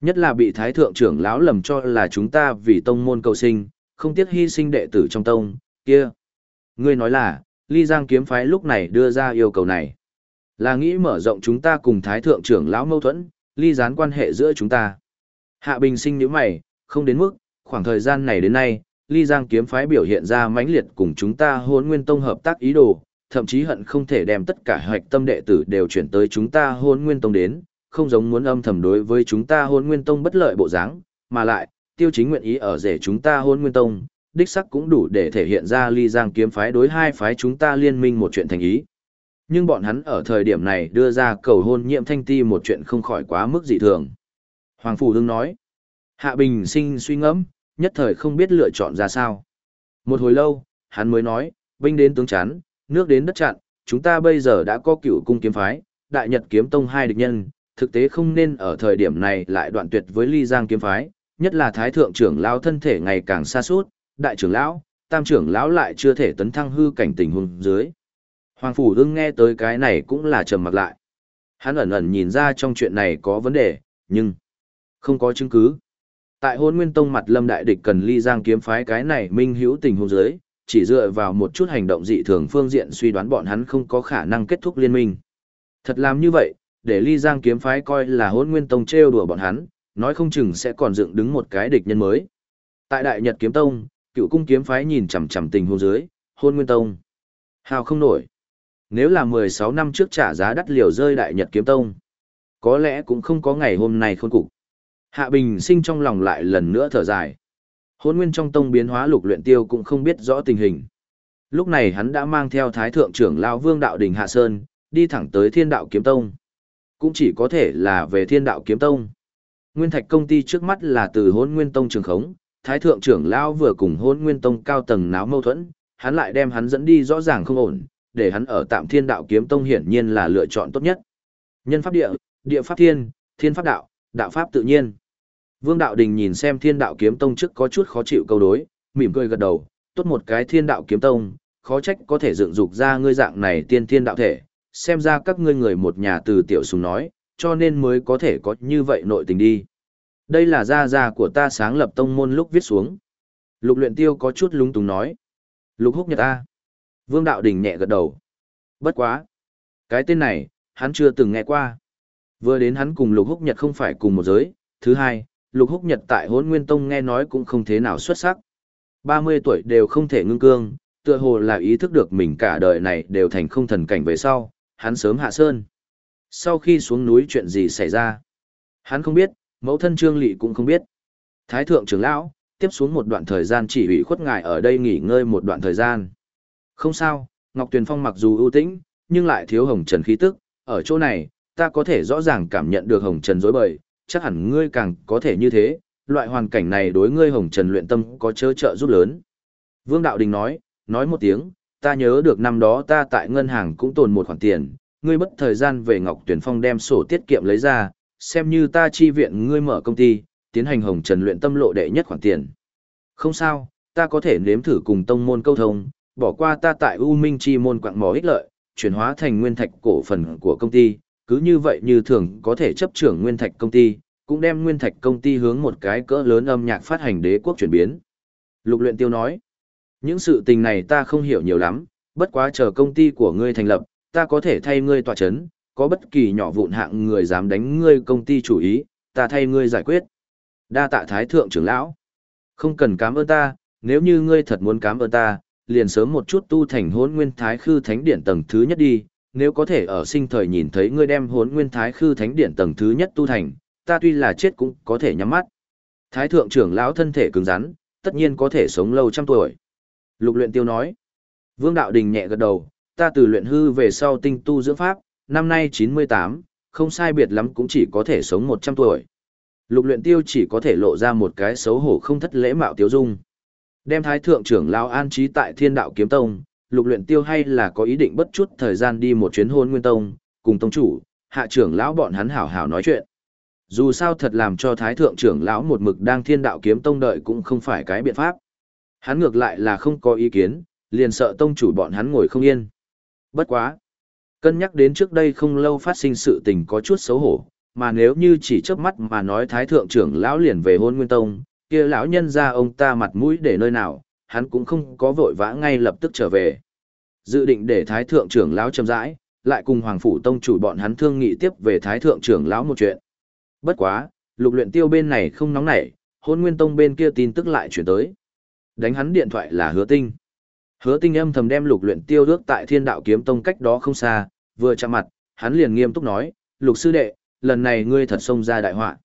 Nhất là bị thái thượng trưởng lão lầm cho là chúng ta vì tông môn cầu sinh, không tiếc hy sinh đệ tử trong tông, kia. Ngươi nói là, ly giang kiếm phái lúc này đưa ra yêu cầu này. Là nghĩ mở rộng chúng ta cùng thái thượng trưởng lão mâu thuẫn, ly gián quan hệ giữa chúng ta. Hạ Bình sinh nếu mày, không đến mức, khoảng thời gian này đến nay, Ly Giang kiếm phái biểu hiện ra mãnh liệt cùng chúng ta hôn Nguyên Tông hợp tác ý đồ, thậm chí hận không thể đem tất cả hoạch tâm đệ tử đều chuyển tới chúng ta hôn Nguyên Tông đến, không giống muốn âm thầm đối với chúng ta hôn Nguyên Tông bất lợi bộ dáng, mà lại, tiêu chính nguyện ý ở rể chúng ta hôn Nguyên Tông, đích sắc cũng đủ để thể hiện ra Ly Giang kiếm phái đối hai phái chúng ta liên minh một chuyện thành ý. Nhưng bọn hắn ở thời điểm này đưa ra cầu hôn nhiệm thanh ti một chuyện không khỏi quá mức dị thường. Hoàng Phủ đương nói, Hạ Bình sinh suy ngẫm, nhất thời không biết lựa chọn ra sao. Một hồi lâu, hắn mới nói, binh đến tướng chán, nước đến đất chặn, chúng ta bây giờ đã có cựu cung kiếm phái, đại nhật kiếm tông hai địch nhân, thực tế không nên ở thời điểm này lại đoạn tuyệt với ly giang kiếm phái, nhất là thái thượng trưởng lão thân thể ngày càng xa suốt, đại trưởng lão, tam trưởng lão lại chưa thể tấn thăng hư cảnh tình huống dưới. Hoàng phủ đương nghe tới cái này cũng là trầm mặt lại. Hắn ẩn ẩn nhìn ra trong chuyện này có vấn đề, nhưng không có chứng cứ. Tại hôn nguyên tông mặt lâm đại địch cần ly giang kiếm phái cái này minh hữu tình huống dưới, chỉ dựa vào một chút hành động dị thường phương diện suy đoán bọn hắn không có khả năng kết thúc liên minh. Thật làm như vậy, để ly giang kiếm phái coi là hôn nguyên tông trêu đùa bọn hắn, nói không chừng sẽ còn dựng đứng một cái địch nhân mới. Tại đại nhật kiếm tông, cựu cung kiếm phái nhìn chằm chằm tình huống dưới, hôn nguyên tông. Hào không nổi. Nếu là 16 năm trước trả giá đắt liều rơi đại nhật kiếm tông, có lẽ cũng không có ngày hôm nay khôn cục. Hạ Bình sinh trong lòng lại lần nữa thở dài. Hôn nguyên trong tông biến hóa lục luyện tiêu cũng không biết rõ tình hình. Lúc này hắn đã mang theo thái thượng trưởng lão vương đạo đình Hạ Sơn, đi thẳng tới thiên đạo kiếm tông. Cũng chỉ có thể là về thiên đạo kiếm tông. Nguyên thạch công ty trước mắt là từ hôn nguyên tông trường khống, thái thượng trưởng lão vừa cùng hôn nguyên tông cao tầng náo mâu thuẫn, hắn lại đem hắn dẫn đi rõ ràng không ổn, để hắn ở tạm thiên đạo kiếm tông hiển nhiên là lựa chọn tốt nhất. Nhân pháp địa, địa pháp thiên, thiên pháp đạo, đạo pháp tự nhiên. Vương Đạo Đình nhìn xem thiên đạo kiếm tông trước có chút khó chịu câu đối, mỉm cười gật đầu, tốt một cái thiên đạo kiếm tông, khó trách có thể dựng dục ra ngươi dạng này tiên thiên đạo thể, xem ra các ngươi người một nhà từ tiểu sùng nói, cho nên mới có thể có như vậy nội tình đi. Đây là gia gia của ta sáng lập tông môn lúc viết xuống. Lục luyện tiêu có chút lúng túng nói. Lục húc nhật ta. Vương Đạo Đình nhẹ gật đầu. Bất quá. Cái tên này, hắn chưa từng nghe qua. Vừa đến hắn cùng lục húc nhật không phải cùng một giới. Thứ hai, lục húc nhật tại hốn nguyên tông nghe nói cũng không thế nào xuất sắc. 30 tuổi đều không thể ngưng cương, tựa hồ là ý thức được mình cả đời này đều thành không thần cảnh về sau, hắn sớm hạ sơn. Sau khi xuống núi chuyện gì xảy ra? Hắn không biết, mẫu thân trương lị cũng không biết. Thái thượng trưởng lão, tiếp xuống một đoạn thời gian chỉ ủy khuất ngài ở đây nghỉ ngơi một đoạn thời gian. Không sao, Ngọc Tuyền Phong mặc dù ưu tĩnh, nhưng lại thiếu hồng trần khí tức, ở chỗ này, ta có thể rõ ràng cảm nhận được hồng trần dối bời, chắc hẳn ngươi càng có thể như thế, loại hoàn cảnh này đối ngươi hồng trần luyện tâm có chớ trợ giúp lớn. Vương Đạo Đình nói, nói một tiếng, ta nhớ được năm đó ta tại ngân hàng cũng tồn một khoản tiền, ngươi bất thời gian về Ngọc Tuyển Phong đem sổ tiết kiệm lấy ra, xem như ta chi viện ngươi mở công ty, tiến hành hồng trần luyện tâm lộ đệ nhất khoản tiền. Không sao, ta có thể nếm thử cùng tông môn câu thông, bỏ qua ta tại U Minh chi môn quạng mỏ ích lợi, chuyển hóa thành nguyên thạch cổ phần của công ty, cứ như vậy như thường có thể chấp trưởng nguyên thạch công ty, cũng đem nguyên thạch công ty hướng một cái cỡ lớn âm nhạc phát hành đế quốc chuyển biến. Lục luyện tiêu nói, những sự tình này ta không hiểu nhiều lắm, bất quá chờ công ty của ngươi thành lập, ta có thể thay ngươi tỏa chấn, có bất kỳ nhỏ vụn hạng người dám đánh ngươi công ty chủ ý, ta thay ngươi giải quyết. Đa tạ thái thượng trưởng lão. Không cần cảm ơn ta, nếu như ngươi thật muốn cảm ơn ta, liền sớm một chút tu thành hỗn nguyên thái khư thánh điển tầng thứ nhất đi, nếu có thể ở sinh thời nhìn thấy ngươi đem hốn nguyên thái khư thánh điện tầng thứ nhất tu thành, ta tuy là chết cũng có thể nhắm mắt. Thái thượng trưởng lão thân thể cứng rắn, tất nhiên có thể sống lâu trăm tuổi. Lục luyện tiêu nói. Vương đạo đình nhẹ gật đầu, ta từ luyện hư về sau tinh tu dưỡng pháp, năm nay 98, không sai biệt lắm cũng chỉ có thể sống 100 tuổi. Lục luyện tiêu chỉ có thể lộ ra một cái xấu hổ không thất lễ mạo tiêu dung. Đem thái thượng trưởng lão an trí tại thiên đạo kiếm tông, lục luyện tiêu hay là có ý định bất chút thời gian đi một chuyến hôn nguyên tông, cùng tông chủ, hạ trưởng lão bọn hắn hảo hảo nói chuyện. Dù sao thật làm cho thái thượng trưởng lão một mực đang thiên đạo kiếm tông đợi cũng không phải cái biện pháp. Hắn ngược lại là không có ý kiến, liền sợ tông chủ bọn hắn ngồi không yên. Bất quá. Cân nhắc đến trước đây không lâu phát sinh sự tình có chút xấu hổ, mà nếu như chỉ chớp mắt mà nói thái thượng trưởng lão liền về hôn nguyên tông, kia lão nhân ra ông ta mặt mũi để nơi nào, hắn cũng không có vội vã ngay lập tức trở về. Dự định để thái thượng trưởng lão chậm rãi, lại cùng hoàng phủ tông chủ bọn hắn thương nghị tiếp về thái thượng trưởng lão một chuyện. Bất quá, lục luyện tiêu bên này không nóng nảy, hôn nguyên tông bên kia tin tức lại chuyển tới. Đánh hắn điện thoại là hứa tinh. Hứa tinh âm thầm đem lục luyện tiêu ước tại thiên đạo kiếm tông cách đó không xa, vừa chạm mặt, hắn liền nghiêm túc nói, lục sư đệ, lần này ngươi thật xông ra đại họa.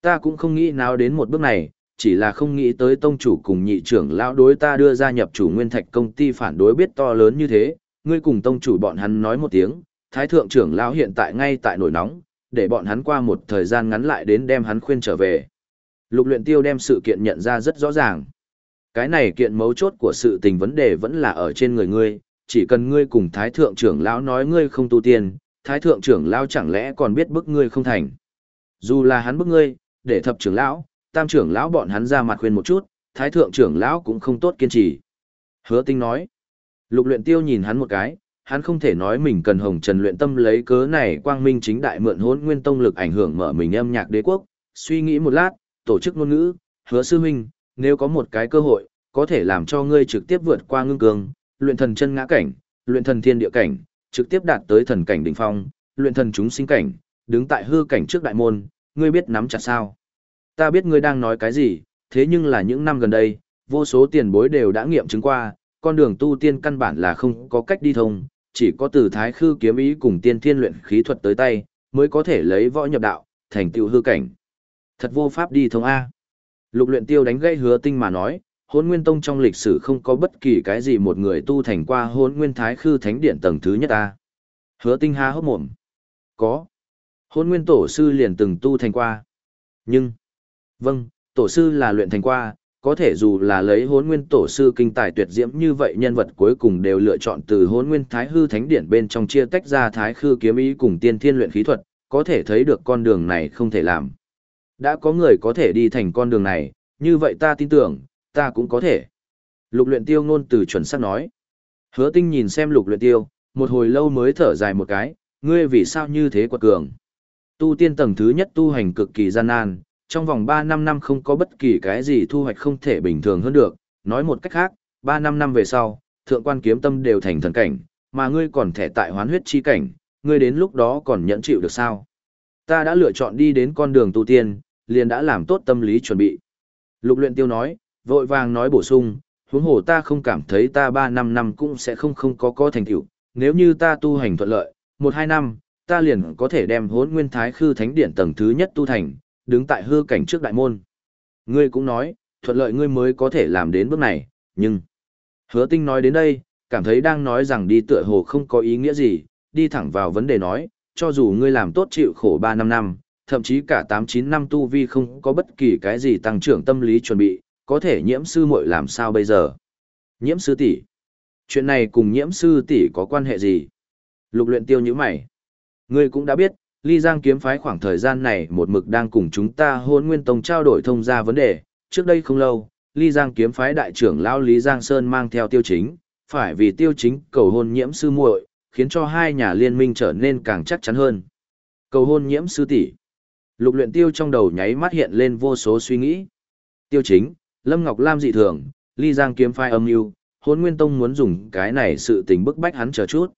Ta cũng không nghĩ nào đến một bước này, chỉ là không nghĩ tới tông chủ cùng nhị trưởng lão đối ta đưa ra nhập chủ nguyên thạch công ty phản đối biết to lớn như thế, ngươi cùng tông chủ bọn hắn nói một tiếng, thái thượng trưởng lão hiện tại ngay tại nổi nóng, để bọn hắn qua một thời gian ngắn lại đến đem hắn khuyên trở về. Lục luyện tiêu đem sự kiện nhận ra rất rõ ràng. Cái này kiện mấu chốt của sự tình vấn đề vẫn là ở trên người ngươi, chỉ cần ngươi cùng thái thượng trưởng lão nói ngươi không tu tiên, thái thượng trưởng lão chẳng lẽ còn biết bức ngươi không thành. Dù là hắn bức ngươi, để thập trưởng lão, tam trưởng lão bọn hắn ra mặt khuyên một chút, thái thượng trưởng lão cũng không tốt kiên trì. Hứa tinh nói, lục luyện tiêu nhìn hắn một cái, hắn không thể nói mình cần hồng trần luyện tâm lấy cớ này quang minh chính đại mượn hốn nguyên tông lực ảnh hưởng mở mình âm nhạc đế quốc, suy nghĩ một lát, tổ chức ngôn ngữ, hứa sư huynh, nếu có một cái cơ hội, có thể làm cho ngươi trực tiếp vượt qua ngưng cường, luyện thần chân ngã cảnh, luyện thần thiên địa cảnh, trực tiếp đạt tới thần cảnh đỉnh phong, luyện thần chúng sinh cảnh, đứng tại hư cảnh trước đại môn, ngươi biết nắm chặt sao? Ta biết ngươi đang nói cái gì, thế nhưng là những năm gần đây, vô số tiền bối đều đã nghiệm chứng qua, con đường tu tiên căn bản là không có cách đi thông, chỉ có từ thái khư kiếm ý cùng tiên thiên luyện khí thuật tới tay, mới có thể lấy võ nhập đạo, thành tựu hư cảnh. Thật vô pháp đi thông A. Lục luyện tiêu đánh gây hứa tinh mà nói, hôn nguyên tông trong lịch sử không có bất kỳ cái gì một người tu thành qua hôn nguyên thái khư thánh điện tầng thứ nhất A. Hứa tinh ha hốc mồm. Có. Hôn nguyên tổ sư liền từng tu thành qua. Nhưng. Vâng, tổ sư là luyện thành qua, có thể dù là lấy hốn nguyên tổ sư kinh tài tuyệt diễm như vậy nhân vật cuối cùng đều lựa chọn từ hốn nguyên thái hư thánh điển bên trong chia tách ra thái khư kiếm ý cùng tiên thiên luyện khí thuật, có thể thấy được con đường này không thể làm. Đã có người có thể đi thành con đường này, như vậy ta tin tưởng, ta cũng có thể. Lục luyện tiêu ngôn từ chuẩn xác nói. Hứa tinh nhìn xem lục luyện tiêu, một hồi lâu mới thở dài một cái, ngươi vì sao như thế quật cường. Tu tiên tầng thứ nhất tu hành cực kỳ gian nan, trong vòng 3 năm năm không có bất kỳ cái gì thu hoạch không thể bình thường hơn được, nói một cách khác, 3 năm năm về sau, thượng quan kiếm tâm đều thành thần cảnh, mà ngươi còn thể tại hoán huyết chi cảnh, ngươi đến lúc đó còn nhẫn chịu được sao? Ta đã lựa chọn đi đến con đường tu tiên, liền đã làm tốt tâm lý chuẩn bị. Lục luyện tiêu nói, vội vàng nói bổ sung, huống hồ ta không cảm thấy ta 3 năm năm cũng sẽ không không có có thành tựu, nếu như ta tu hành thuận lợi, 1-2 năm, ta liền có thể đem hốn nguyên thái khư thánh điện tầng thứ nhất tu thành, đứng tại hư cảnh trước đại môn. Ngươi cũng nói, thuận lợi ngươi mới có thể làm đến bước này, nhưng... Hứa tinh nói đến đây, cảm thấy đang nói rằng đi tựa hồ không có ý nghĩa gì, đi thẳng vào vấn đề nói, cho dù ngươi làm tốt chịu khổ 3 năm năm, thậm chí cả 8-9 năm tu vi không có bất kỳ cái gì tăng trưởng tâm lý chuẩn bị, có thể nhiễm sư muội làm sao bây giờ? Nhiễm sư tỷ Chuyện này cùng nhiễm sư tỷ có quan hệ gì? Lục luyện tiêu như mày. Ngươi cũng đã biết, Ly Giang kiếm phái khoảng thời gian này một mực đang cùng chúng ta hôn nguyên tông trao đổi thông ra vấn đề. Trước đây không lâu, Ly Giang kiếm phái đại trưởng lão Lý Giang Sơn mang theo tiêu chính, phải vì tiêu chính cầu hôn nhiễm sư muội, khiến cho hai nhà liên minh trở nên càng chắc chắn hơn. Cầu hôn nhiễm sư tỷ. Lục luyện tiêu trong đầu nháy mắt hiện lên vô số suy nghĩ. Tiêu chính, Lâm Ngọc Lam dị thường, Ly Giang kiếm phái âm mưu, hôn nguyên tông muốn dùng cái này sự tình bức bách hắn chờ chút.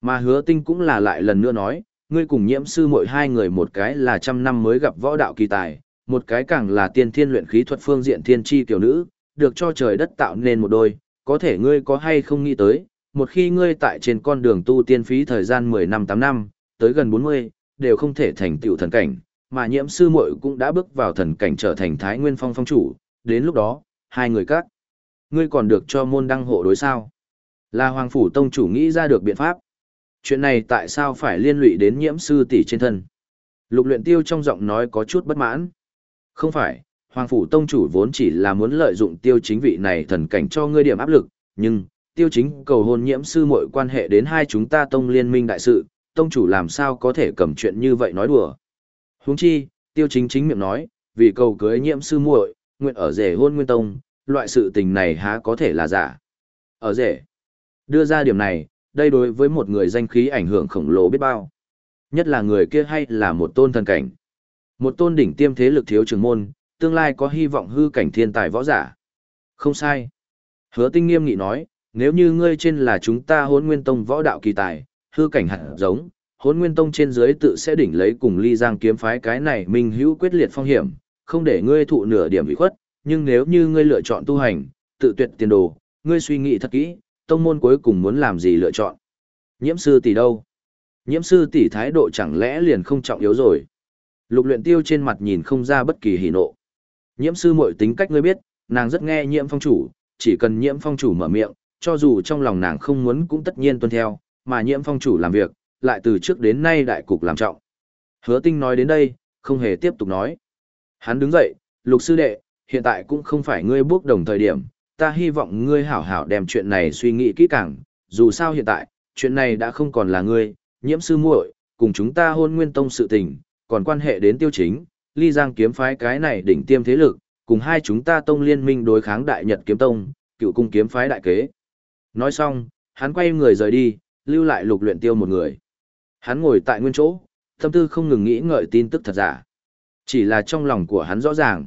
Mà hứa tinh cũng là lại lần nữa nói, ngươi cùng nhiễm sư mỗi hai người một cái là trăm năm mới gặp võ đạo kỳ tài, một cái càng là tiên thiên luyện khí thuật phương diện thiên tri tiểu nữ, được cho trời đất tạo nên một đôi, có thể ngươi có hay không nghĩ tới, một khi ngươi tại trên con đường tu tiên phí thời gian 10 năm 8 năm, tới gần 40, đều không thể thành tựu thần cảnh, mà nhiễm sư muội cũng đã bước vào thần cảnh trở thành thái nguyên phong phong chủ, đến lúc đó, hai người các. Ngươi còn được cho môn đăng hộ đối sao? Là Hoàng Phủ Tông chủ nghĩ ra được biện pháp. Chuyện này tại sao phải liên lụy đến nhiễm sư tỷ trên thân? Lục luyện tiêu trong giọng nói có chút bất mãn. Không phải, Hoàng Phủ Tông chủ vốn chỉ là muốn lợi dụng tiêu chính vị này thần cảnh cho ngươi điểm áp lực, nhưng, tiêu chính cầu hôn nhiễm sư muội quan hệ đến hai chúng ta tông liên minh đại sự, tông chủ làm sao có thể cầm chuyện như vậy nói đùa. Huống chi, tiêu chính chính miệng nói, vì cầu cưới nhiễm sư muội, nguyện ở rể hôn nguyên tông, loại sự tình này há có thể là giả. Ở rể, đưa ra điểm này, đây đối với một người danh khí ảnh hưởng khổng lồ biết bao. Nhất là người kia hay là một tôn thần cảnh. Một tôn đỉnh tiêm thế lực thiếu trường môn, tương lai có hy vọng hư cảnh thiên tài võ giả. Không sai. Hứa tinh nghiêm nghị nói, nếu như ngươi trên là chúng ta hôn nguyên tông võ đạo kỳ tài, hư cảnh hạt giống, hôn nguyên tông trên dưới tự sẽ đỉnh lấy cùng ly giang kiếm phái cái này mình hữu quyết liệt phong hiểm, không để ngươi thụ nửa điểm bị khuất, nhưng nếu như ngươi lựa chọn tu hành, tự tuyệt tiền đồ, ngươi suy nghĩ thật kỹ, tông môn cuối cùng muốn làm gì lựa chọn. Nhiễm sư tỷ đâu? Nhiễm sư tỷ thái độ chẳng lẽ liền không trọng yếu rồi. Lục luyện tiêu trên mặt nhìn không ra bất kỳ hỉ nộ. Nhiễm sư muội tính cách ngươi biết, nàng rất nghe nhiễm phong chủ, chỉ cần nhiễm phong chủ mở miệng, cho dù trong lòng nàng không muốn cũng tất nhiên tuân theo, mà nhiễm phong chủ làm việc, lại từ trước đến nay đại cục làm trọng. Hứa tinh nói đến đây, không hề tiếp tục nói. Hắn đứng dậy, lục sư đệ, hiện tại cũng không phải ngươi bước đồng thời điểm, ta hy vọng ngươi hảo hảo đem chuyện này suy nghĩ kỹ càng, dù sao hiện tại, chuyện này đã không còn là ngươi, nhiễm sư muội, cùng chúng ta hôn nguyên tông sự tình, còn quan hệ đến tiêu chính, ly giang kiếm phái cái này đỉnh tiêm thế lực, cùng hai chúng ta tông liên minh đối kháng đại nhật kiếm tông, cựu cung kiếm phái đại kế. Nói xong, hắn quay người rời đi, lưu lại lục luyện tiêu một người. Hắn ngồi tại nguyên chỗ, tâm tư không ngừng nghĩ ngợi tin tức thật giả. Chỉ là trong lòng của hắn rõ ràng.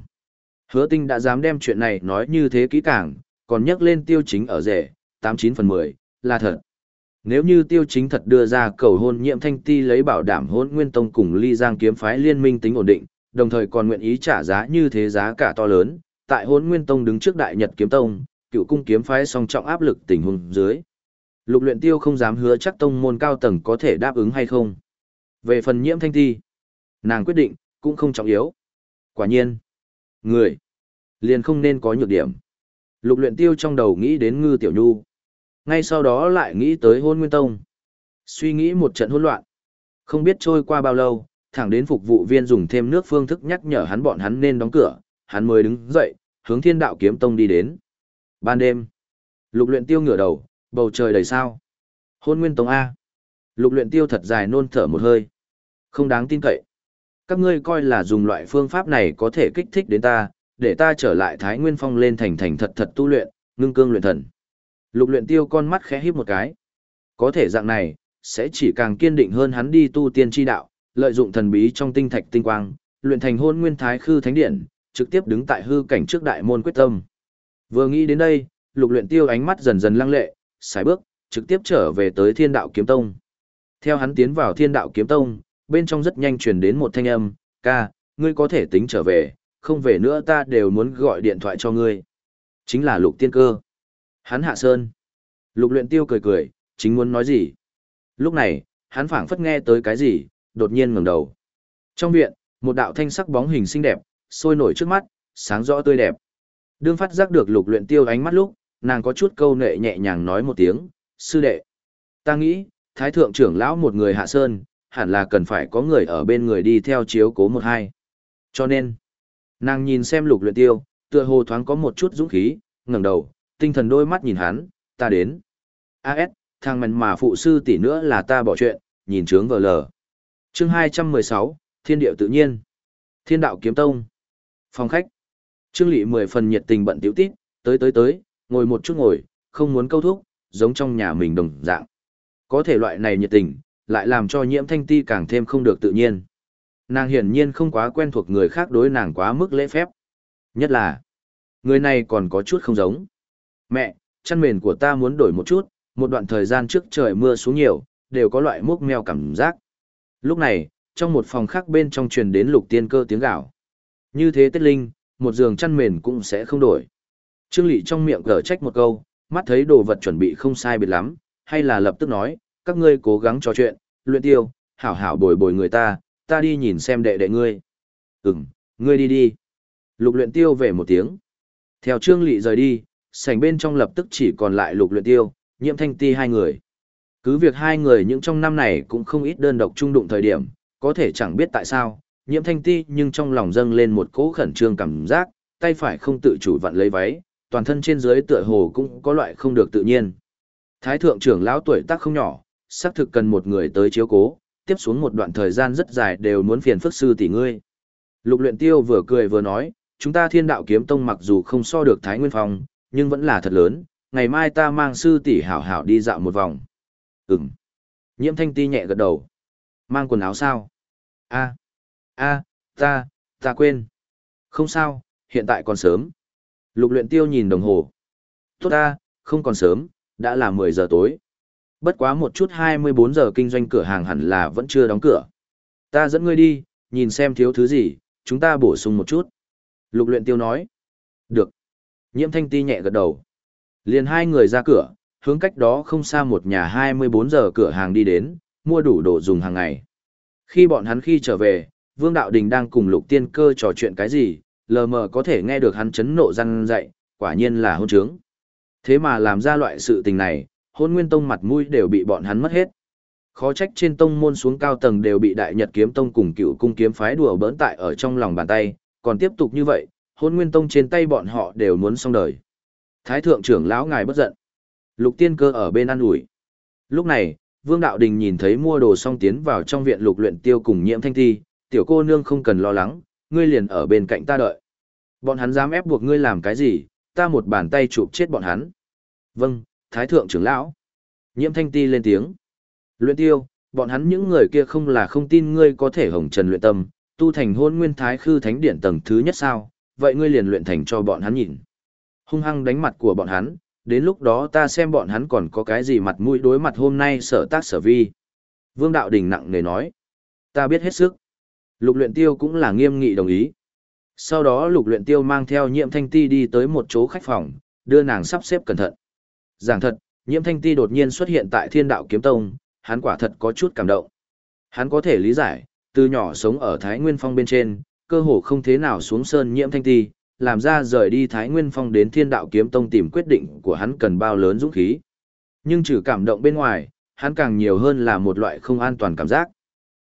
Hứa tinh đã dám đem chuyện này nói như thế kỹ càng, còn nhắc lên tiêu chính ở rể, 89 phần 10, là thật. Nếu như tiêu chính thật đưa ra cầu hôn nhiệm thanh ti lấy bảo đảm hôn nguyên tông cùng ly giang kiếm phái liên minh tính ổn định, đồng thời còn nguyện ý trả giá như thế giá cả to lớn, tại hôn nguyên tông đứng trước đại nhật kiếm tông, cựu cung kiếm phái song trọng áp lực tình huống dưới. Lục luyện tiêu không dám hứa chắc tông môn cao tầng có thể đáp ứng hay không. Về phần nhiễm thanh ti, nàng quyết định, cũng không trọng yếu. Quả nhiên, người, liền không nên có nhược điểm. Lục luyện tiêu trong đầu nghĩ đến ngư tiểu nhu. Ngay sau đó lại nghĩ tới hôn nguyên tông. Suy nghĩ một trận hỗn loạn. Không biết trôi qua bao lâu, thẳng đến phục vụ viên dùng thêm nước phương thức nhắc nhở hắn bọn hắn nên đóng cửa, hắn mới đứng dậy, hướng thiên đạo kiếm tông đi đến. Ban đêm, lục luyện tiêu ngửa đầu, bầu trời đầy sao. Hôn nguyên tông A. Lục luyện tiêu thật dài nôn thở một hơi. Không đáng tin cậy. Các ngươi coi là dùng loại phương pháp này có thể kích thích đến ta, để ta trở lại Thái Nguyên Phong lên thành thành thật thật tu luyện, ngưng cương luyện thần. Lục luyện tiêu con mắt khẽ híp một cái. Có thể dạng này, sẽ chỉ càng kiên định hơn hắn đi tu tiên chi đạo, lợi dụng thần bí trong tinh thạch tinh quang, luyện thành hôn nguyên thái khư thánh điện, trực tiếp đứng tại hư cảnh trước đại môn quyết tâm. Vừa nghĩ đến đây, lục luyện tiêu ánh mắt dần dần lăng lệ, sải bước, trực tiếp trở về tới thiên đạo kiếm tông. Theo hắn tiến vào thiên đạo kiếm tông, bên trong rất nhanh truyền đến một thanh âm, ca, ngươi có thể tính trở về, không về nữa ta đều muốn gọi điện thoại cho ngươi. Chính là lục tiên cơ. Hắn hạ sơn. Lục luyện tiêu cười cười, chính muốn nói gì. Lúc này, hắn phảng phất nghe tới cái gì, đột nhiên ngẩng đầu. Trong viện, một đạo thanh sắc bóng hình xinh đẹp, sôi nổi trước mắt, sáng rõ tươi đẹp. Đương phát giác được lục luyện tiêu ánh mắt lúc, nàng có chút câu nệ nhẹ nhàng nói một tiếng, sư đệ. Ta nghĩ, thái thượng trưởng lão một người hạ sơn, hẳn là cần phải có người ở bên người đi theo chiếu cố một hai. Cho nên, nàng nhìn xem lục luyện tiêu, tựa hồ thoáng có một chút dũng khí, ngẩng đầu, tinh thần đôi mắt nhìn hắn, ta đến. A.S., thằng mèn mà phụ sư tỷ nữa là ta bỏ chuyện, nhìn trướng vờ lờ. Chương 216, Thiên điệu tự nhiên. Thiên đạo kiếm tông. Phòng khách. Trương Lị mười phần nhiệt tình bận tiểu tít, tới tới tới, ngồi một chút ngồi, không muốn câu thúc, giống trong nhà mình đồng dạng. Có thể loại này nhiệt tình, lại làm cho nhiễm thanh ti càng thêm không được tự nhiên. Nàng hiển nhiên không quá quen thuộc người khác đối nàng quá mức lễ phép. Nhất là, người này còn có chút không giống. Mẹ, chăn mền của ta muốn đổi một chút, một đoạn thời gian trước trời mưa xuống nhiều, đều có loại mốc meo cảm giác. Lúc này, trong một phòng khác bên trong truyền đến lục tiên cơ tiếng gạo. Như thế Tết Linh, một giường chăn mền cũng sẽ không đổi. Trương Lị trong miệng gở trách một câu, mắt thấy đồ vật chuẩn bị không sai biệt lắm, hay là lập tức nói, các ngươi cố gắng trò chuyện, luyện tiêu, hảo hảo bồi bồi người ta, ta đi nhìn xem đệ đệ ngươi. Ừm, ngươi đi đi. Lục luyện tiêu về một tiếng. Theo Trương Lị rời đi, sảnh bên trong lập tức chỉ còn lại lục luyện tiêu, nhiễm thanh ti hai người. Cứ việc hai người những trong năm này cũng không ít đơn độc chung đụng thời điểm, có thể chẳng biết tại sao, nhiễm thanh ti nhưng trong lòng dâng lên một cỗ khẩn trương cảm giác, tay phải không tự chủ vặn lấy váy, toàn thân trên dưới tựa hồ cũng có loại không được tự nhiên. Thái thượng trưởng lão tuổi tác không nhỏ, xác thực cần một người tới chiếu cố, tiếp xuống một đoạn thời gian rất dài đều muốn phiền phức sư tỷ ngươi. Lục luyện tiêu vừa cười vừa nói, chúng ta thiên đạo kiếm tông mặc dù không so được Thái Nguyên Phong, nhưng vẫn là thật lớn, ngày mai ta mang sư tỷ hảo hảo đi dạo một vòng. Ừm. Nhiễm thanh ti nhẹ gật đầu. Mang quần áo sao? a a ta, ta quên. Không sao, hiện tại còn sớm. Lục luyện tiêu nhìn đồng hồ. Tốt ta, không còn sớm, đã là 10 giờ tối. Bất quá một chút 24 giờ kinh doanh cửa hàng hẳn là vẫn chưa đóng cửa. Ta dẫn ngươi đi, nhìn xem thiếu thứ gì, chúng ta bổ sung một chút. Lục luyện tiêu nói. Được. Nhiễm thanh ti nhẹ gật đầu. Liền hai người ra cửa, hướng cách đó không xa một nhà 24 giờ cửa hàng đi đến, mua đủ đồ dùng hàng ngày. Khi bọn hắn khi trở về, Vương Đạo Đình đang cùng Lục Tiên Cơ trò chuyện cái gì, lờ mờ có thể nghe được hắn chấn nộ răng dậy, quả nhiên là hôn trướng. Thế mà làm ra loại sự tình này, hôn nguyên tông mặt mũi đều bị bọn hắn mất hết. Khó trách trên tông môn xuống cao tầng đều bị đại nhật kiếm tông cùng cựu cung kiếm phái đùa bỡn tại ở trong lòng bàn tay, còn tiếp tục như vậy, hôn nguyên tông trên tay bọn họ đều muốn xong đời. Thái thượng trưởng lão ngài bất giận. Lục tiên cơ ở bên ăn ủi. Lúc này, Vương Đạo Đình nhìn thấy mua đồ xong tiến vào trong viện lục luyện tiêu cùng nhiễm thanh thi, tiểu cô nương không cần lo lắng, ngươi liền ở bên cạnh ta đợi. Bọn hắn dám ép buộc ngươi làm cái gì, ta một bàn tay chụp chết bọn hắn. Vâng, Thái thượng trưởng lão. Nhiễm thanh ti lên tiếng. Luyện tiêu, bọn hắn những người kia không là không tin ngươi có thể hồng trần luyện tâm, tu thành hôn nguyên thái khư thánh điện tầng thứ nhất sao, vậy ngươi liền luyện thành cho bọn hắn nhìn. Hung hăng đánh mặt của bọn hắn, đến lúc đó ta xem bọn hắn còn có cái gì mặt mũi đối mặt hôm nay sở tác sở vi. Vương Đạo Đình nặng nề nói, ta biết hết sức. Lục luyện tiêu cũng là nghiêm nghị đồng ý. Sau đó lục luyện tiêu mang theo Nhiệm thanh ti đi tới một chỗ khách phòng, đưa nàng sắp xếp cẩn thận. Giảng thật, nhiễm thanh ti đột nhiên xuất hiện tại thiên đạo kiếm tông, hắn quả thật có chút cảm động. Hắn có thể lý giải, từ nhỏ sống ở Thái Nguyên Phong bên trên, cơ hồ không thế nào xuống sơn nhiễm thanh ti, làm ra rời đi Thái Nguyên Phong đến Thiên Đạo Kiếm Tông tìm quyết định của hắn cần bao lớn dũng khí. Nhưng trừ cảm động bên ngoài, hắn càng nhiều hơn là một loại không an toàn cảm giác.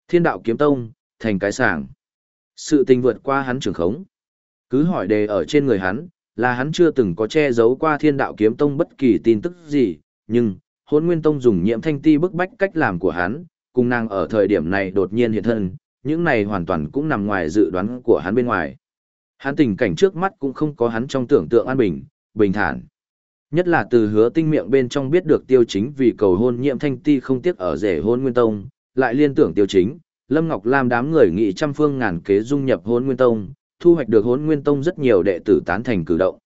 Thiên Đạo Kiếm Tông, thành cái sàng. Sự tình vượt qua hắn trường khống. Cứ hỏi đề ở trên người hắn, là hắn chưa từng có che giấu qua Thiên Đạo Kiếm Tông bất kỳ tin tức gì, nhưng, Hôn Nguyên Tông dùng nhiễm thanh ti bức bách cách làm của hắn, cùng nàng ở thời điểm này đột nhiên hiện thân, những này hoàn toàn cũng nằm ngoài dự đoán của hắn bên ngoài. Hắn tình cảnh trước mắt cũng không có hắn trong tưởng tượng an bình, bình thản. Nhất là từ hứa tinh miệng bên trong biết được tiêu chính vì cầu hôn nhiễm thanh ti không tiếc ở rể hôn nguyên tông, lại liên tưởng tiêu chính, Lâm Ngọc Lam đám người nghị trăm phương ngàn kế dung nhập hôn nguyên tông, thu hoạch được hốn nguyên tông rất nhiều đệ tử tán thành cử động.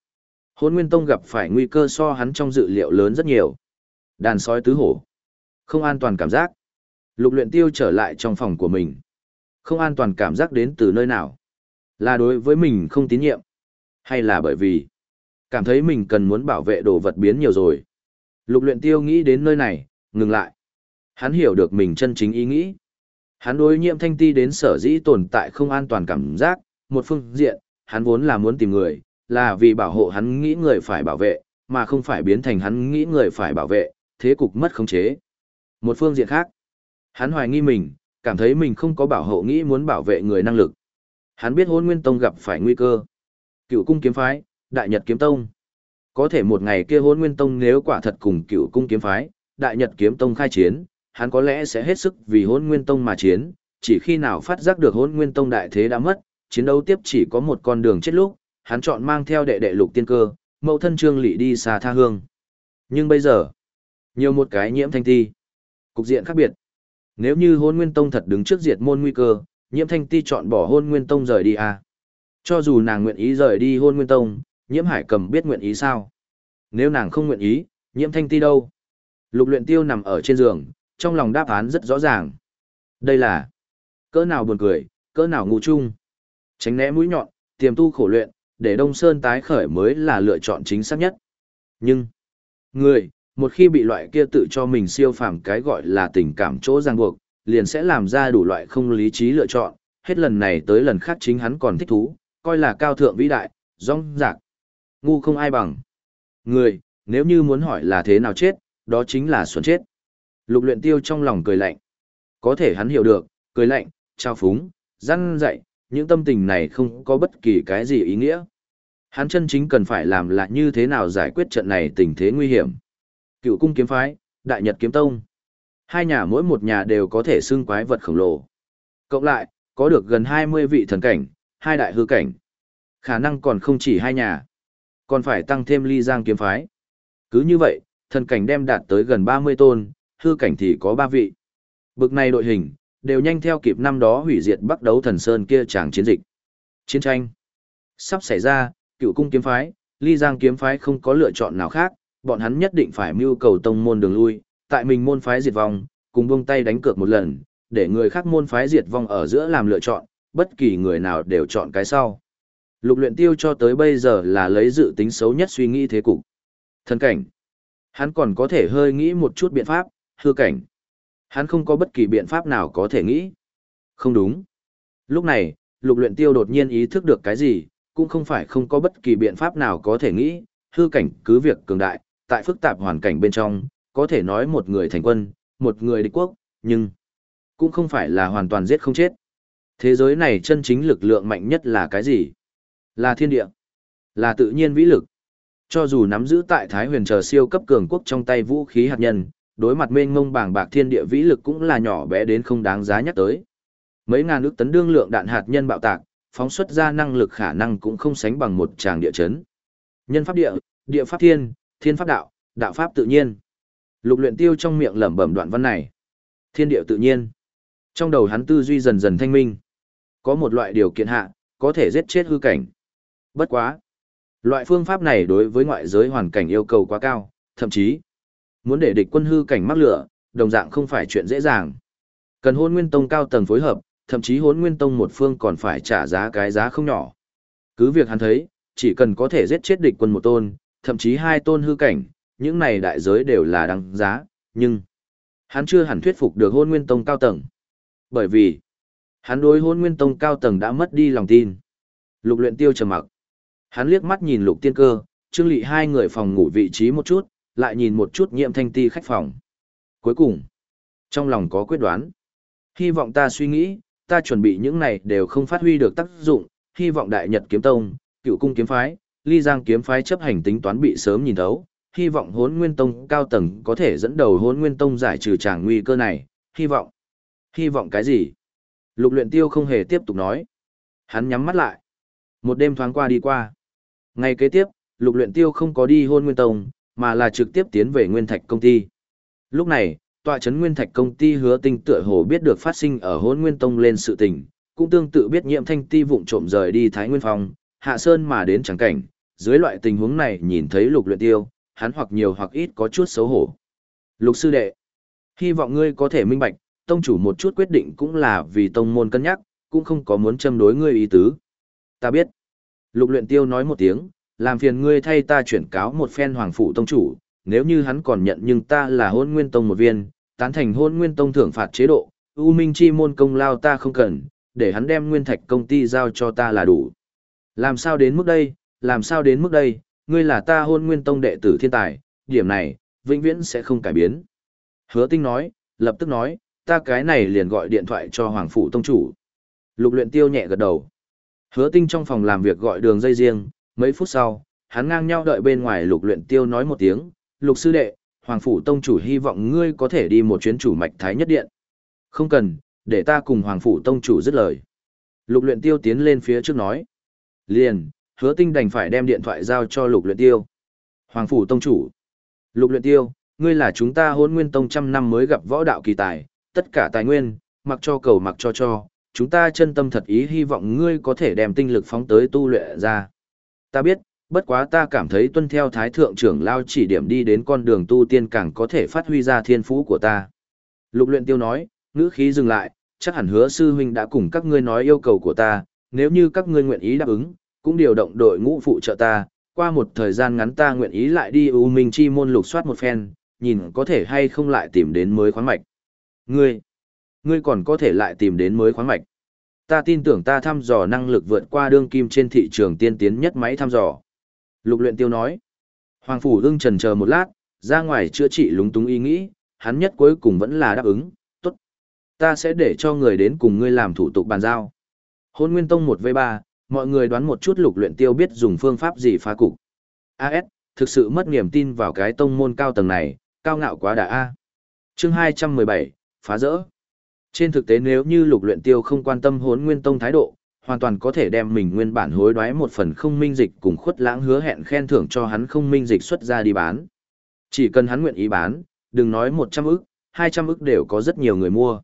Hốn nguyên tông gặp phải nguy cơ so hắn trong dự liệu lớn rất nhiều. Đàn sói tứ hổ. Không an toàn cảm giác. Lục luyện tiêu trở lại trong phòng của mình. Không an toàn cảm giác đến từ nơi nào. Là đối với mình không tín nhiệm? Hay là bởi vì cảm thấy mình cần muốn bảo vệ đồ vật biến nhiều rồi? Lục luyện tiêu nghĩ đến nơi này, ngừng lại. Hắn hiểu được mình chân chính ý nghĩ. Hắn đối nhiễm thanh ti đến sở dĩ tồn tại không an toàn cảm giác, một phương diện, hắn vốn là muốn tìm người, là vì bảo hộ hắn nghĩ người phải bảo vệ, mà không phải biến thành hắn nghĩ người phải bảo vệ, thế cục mất khống chế. Một phương diện khác, hắn hoài nghi mình, cảm thấy mình không có bảo hộ nghĩ muốn bảo vệ người năng lực. Hắn biết hôn nguyên tông gặp phải nguy cơ. Cựu cung kiếm phái, đại nhật kiếm tông. Có thể một ngày kia hôn nguyên tông nếu quả thật cùng cựu cung kiếm phái, đại nhật kiếm tông khai chiến, hắn có lẽ sẽ hết sức vì hôn nguyên tông mà chiến, chỉ khi nào phát giác được hôn nguyên tông đại thế đã mất, chiến đấu tiếp chỉ có một con đường chết lúc, hắn chọn mang theo đệ đệ lục tiên cơ, mẫu thân trương lị đi xa tha hương. Nhưng bây giờ, nhiều một cái nhiễm thanh ti. Cục diện khác biệt. Nếu như hôn nguyên tông thật đứng trước diệt môn nguy cơ, nhiễm thanh ti chọn bỏ hôn nguyên tông rời đi à. Cho dù nàng nguyện ý rời đi hôn nguyên tông, nhiễm hải cầm biết nguyện ý sao. Nếu nàng không nguyện ý, nhiễm thanh ti đâu? Lục luyện tiêu nằm ở trên giường, trong lòng đáp án rất rõ ràng. Đây là cỡ nào buồn cười, cỡ nào ngu chung. Tránh né mũi nhọn, tiềm tu khổ luyện, để Đông Sơn tái khởi mới là lựa chọn chính xác nhất. Nhưng, người, một khi bị loại kia tự cho mình siêu phàm cái gọi là tình cảm chỗ ràng buộc, liền sẽ làm ra đủ loại không lý trí lựa chọn, hết lần này tới lần khác chính hắn còn thích thú, coi là cao thượng vĩ đại, rong rạc. Ngu không ai bằng. Người, nếu như muốn hỏi là thế nào chết, đó chính là xuân chết. Lục luyện tiêu trong lòng cười lạnh. Có thể hắn hiểu được, cười lạnh, trao phúng, răn dạy, những tâm tình này không có bất kỳ cái gì ý nghĩa. Hắn chân chính cần phải làm là như thế nào giải quyết trận này tình thế nguy hiểm. Cựu cung kiếm phái, đại nhật kiếm tông. Hai nhà mỗi một nhà đều có thể xưng quái vật khổng lồ. Cộng lại, có được gần 20 vị thần cảnh, hai đại hư cảnh. Khả năng còn không chỉ hai nhà, còn phải tăng thêm ly giang kiếm phái. Cứ như vậy, thần cảnh đem đạt tới gần 30 tôn, hư cảnh thì có 3 vị. Bực này đội hình, đều nhanh theo kịp năm đó hủy diệt bắc đấu thần sơn kia chàng chiến dịch. Chiến tranh sắp xảy ra, cựu cung kiếm phái, ly giang kiếm phái không có lựa chọn nào khác, bọn hắn nhất định phải mưu cầu tông môn đường lui, tại mình môn phái diệt vong, cùng buông tay đánh cược một lần, để người khác môn phái diệt vong ở giữa làm lựa chọn, bất kỳ người nào đều chọn cái sau. Lục luyện tiêu cho tới bây giờ là lấy dự tính xấu nhất suy nghĩ thế cục. Thân cảnh. Hắn còn có thể hơi nghĩ một chút biện pháp, hư cảnh. Hắn không có bất kỳ biện pháp nào có thể nghĩ. Không đúng. Lúc này, lục luyện tiêu đột nhiên ý thức được cái gì, cũng không phải không có bất kỳ biện pháp nào có thể nghĩ, hư cảnh cứ việc cường đại, tại phức tạp hoàn cảnh bên trong, có thể nói một người thành quân, một người địch quốc, nhưng cũng không phải là hoàn toàn giết không chết. Thế giới này chân chính lực lượng mạnh nhất là cái gì? Là thiên địa, là tự nhiên vĩ lực. Cho dù nắm giữ tại Thái huyền chờ siêu cấp cường quốc trong tay vũ khí hạt nhân, đối mặt mênh mông bảng bạc thiên địa vĩ lực cũng là nhỏ bé đến không đáng giá nhắc tới. Mấy ngàn ước tấn đương lượng đạn hạt nhân bạo tạc, phóng xuất ra năng lực khả năng cũng không sánh bằng một tràng địa chấn. Nhân pháp địa, địa pháp thiên, thiên pháp đạo, đạo pháp tự nhiên. Lục luyện tiêu trong miệng lẩm bẩm đoạn văn này. Thiên địa tự nhiên. Trong đầu hắn tư duy dần dần thanh minh. Có một loại điều kiện hạ, có thể giết chết hư cảnh. Bất quá. Loại phương pháp này đối với ngoại giới hoàn cảnh yêu cầu quá cao, thậm chí muốn để địch quân hư cảnh mắc lửa, đồng dạng không phải chuyện dễ dàng. Cần hôn nguyên tông cao tầng phối hợp, thậm chí hôn nguyên tông một phương còn phải trả giá cái giá không nhỏ. Cứ việc hắn thấy, chỉ cần có thể giết chết địch quân một tôn, thậm chí hai tôn hư cảnh, những này đại giới đều là đáng giá, nhưng hắn chưa hẳn thuyết phục được hôn nguyên tông cao tầng. Bởi vì, hắn đối hôn nguyên tông cao tầng đã mất đi lòng tin. Lục luyện tiêu trầm mặc. Hắn liếc mắt nhìn lục tiên cơ, trương lị hai người phòng ngủ vị trí một chút, lại nhìn một chút nhiệm thanh ti khách phòng. Cuối cùng, trong lòng có quyết đoán. Hy vọng ta suy nghĩ, ta chuẩn bị những này đều không phát huy được tác dụng, hy vọng Đại Nhật Kiếm Tông, Cựu Cung Kiếm Phái, Ly Giang Kiếm Phái chấp hành tính toán bị sớm nhìn thấu, hy vọng Hỗn Nguyên Tông cao tầng có thể dẫn đầu Hỗn Nguyên Tông giải trừ tràng nguy cơ này, hy vọng. Hy vọng cái gì? Lục Luyện Tiêu không hề tiếp tục nói. Hắn nhắm mắt lại. Một đêm thoáng qua đi qua. Ngày kế tiếp, Lục Luyện Tiêu không có đi Hỗn Nguyên Tông, mà là trực tiếp tiến về Nguyên Thạch công ty. Lúc này, tọa chấn nguyên thạch công ty hứa tinh tựa hồ biết được phát sinh ở hôn nguyên tông lên sự tình, cũng tương tự biết nhiệm thanh ti vụng trộm rời đi Thái Nguyên Phong, hạ sơn mà đến chẳng cảnh, dưới loại tình huống này nhìn thấy lục luyện tiêu, hắn hoặc nhiều hoặc ít có chút xấu hổ. Lục sư đệ, hy vọng ngươi có thể minh bạch, tông chủ một chút quyết định cũng là vì tông môn cân nhắc, cũng không có muốn châm đối ngươi ý tứ. Ta biết. Lục luyện tiêu nói một tiếng, làm phiền ngươi thay ta chuyển cáo một phen hoàng phủ tông chủ, nếu như hắn còn nhận nhưng ta là hôn nguyên tông một viên, tán thành hôn nguyên tông thưởng phạt chế độ, U Minh Chi môn công lao ta không cần, để hắn đem nguyên thạch công ty giao cho ta là đủ. Làm sao đến mức đây, làm sao đến mức đây, ngươi là ta hôn nguyên tông đệ tử thiên tài, điểm này, vĩnh viễn sẽ không cải biến. Hứa tinh nói, lập tức nói, ta cái này liền gọi điện thoại cho Hoàng Phủ Tông Chủ. Lục luyện tiêu nhẹ gật đầu. Hứa tinh trong phòng làm việc gọi đường dây riêng, mấy phút sau, hắn ngang nhau đợi bên ngoài lục luyện tiêu nói một tiếng, lục sư đệ, Hoàng Phủ Tông chủ hy vọng ngươi có thể đi một chuyến chủ mạch Thái Nhất Điện. Không cần, để ta cùng Hoàng Phủ Tông chủ dứt lời. Lục luyện tiêu tiến lên phía trước nói. Liền, hứa tinh đành phải đem điện thoại giao cho lục luyện tiêu. Hoàng Phủ Tông chủ. Lục luyện tiêu, ngươi là chúng ta hôn nguyên tông trăm năm mới gặp võ đạo kỳ tài, tất cả tài nguyên, mặc cho cầu mặc cho cho, chúng ta chân tâm thật ý hy vọng ngươi có thể đem tinh lực phóng tới tu luyện ra. Ta biết, bất quá ta cảm thấy tuân theo thái thượng trưởng lao chỉ điểm đi đến con đường tu tiên càng có thể phát huy ra thiên phú của ta. Lục luyện tiêu nói, ngữ khí dừng lại, chắc hẳn hứa sư huynh đã cùng các ngươi nói yêu cầu của ta, nếu như các ngươi nguyện ý đáp ứng, cũng điều động đội ngũ phụ trợ ta, qua một thời gian ngắn ta nguyện ý lại đi U Minh Chi môn lục soát một phen, nhìn có thể hay không lại tìm đến mới khoáng mạch. Ngươi, ngươi còn có thể lại tìm đến mới khoáng mạch. Ta tin tưởng ta thăm dò năng lực vượt qua đương kim trên thị trường tiên tiến nhất máy thăm dò. Lục luyện tiêu nói. Hoàng Phủ đương trần chờ một lát, ra ngoài chữa trị lúng túng ý nghĩ, hắn nhất cuối cùng vẫn là đáp ứng, tốt. Ta sẽ để cho người đến cùng ngươi làm thủ tục bàn giao. Hôn Nguyên Tông 1v3, mọi người đoán một chút lục luyện tiêu biết dùng phương pháp gì phá cục. AS, thực sự mất niềm tin vào cái tông môn cao tầng này, cao ngạo quá đã A. Chương 217, phá rỡ. Trên thực tế nếu như lục luyện tiêu không quan tâm hốn nguyên tông thái độ, hoàn toàn có thể đem mình nguyên bản hối đoái một phần không minh dịch cùng khuất lãng hứa hẹn khen thưởng cho hắn không minh dịch xuất ra đi bán. Chỉ cần hắn nguyện ý bán, đừng nói 100 ức, 200 ức đều có rất nhiều người mua.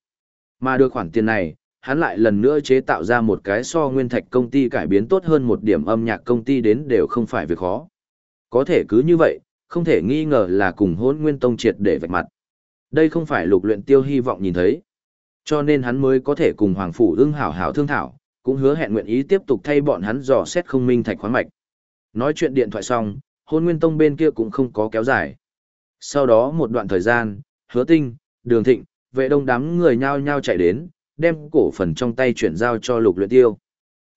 Mà được khoản tiền này, hắn lại lần nữa chế tạo ra một cái so nguyên thạch công ty cải biến tốt hơn một điểm âm nhạc công ty đến đều không phải việc khó. Có thể cứ như vậy, không thể nghi ngờ là cùng hốn nguyên tông triệt để vạch mặt. Đây không phải lục luyện tiêu hy vọng nhìn thấy. Cho nên hắn mới có thể cùng Hoàng Phủ ưng hảo hảo thương thảo, cũng hứa hẹn nguyện ý tiếp tục thay bọn hắn dò xét không minh thạch khoáng mạch. Nói chuyện điện thoại xong, hôn nguyên tông bên kia cũng không có kéo dài. Sau đó một đoạn thời gian, hứa tinh, đường thịnh, vệ đông đám người nhao nhao chạy đến, đem cổ phần trong tay chuyển giao cho lục luyện tiêu.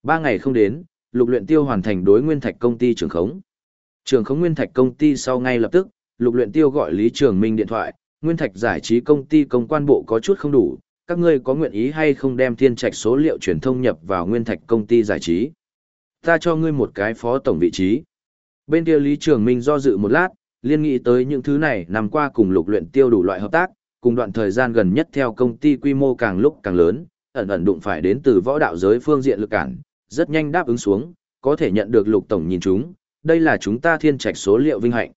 Ba ngày không đến, lục luyện tiêu hoàn thành đối nguyên thạch công ty trưởng khống. Trưởng khống nguyên thạch công ty sau ngay lập tức, lục luyện tiêu gọi Lý Trường Minh điện thoại, nguyên thạch giải trí công ty công quan bộ có chút không đủ, các ngươi có nguyện ý hay không đem thiên trạch số liệu truyền thông nhập vào nguyên thạch công ty giải trí. Ta cho ngươi một cái phó tổng vị trí. Bên kia Lý Trường Minh do dự một lát, liên nghĩ tới những thứ này nằm qua cùng lục luyện tiêu đủ loại hợp tác, cùng đoạn thời gian gần nhất theo công ty quy mô càng lúc càng lớn, ẩn ẩn đụng phải đến từ võ đạo giới phương diện lực cản, rất nhanh đáp ứng xuống, có thể nhận được lục tổng nhìn chúng, đây là chúng ta thiên trạch số liệu vinh hạnh.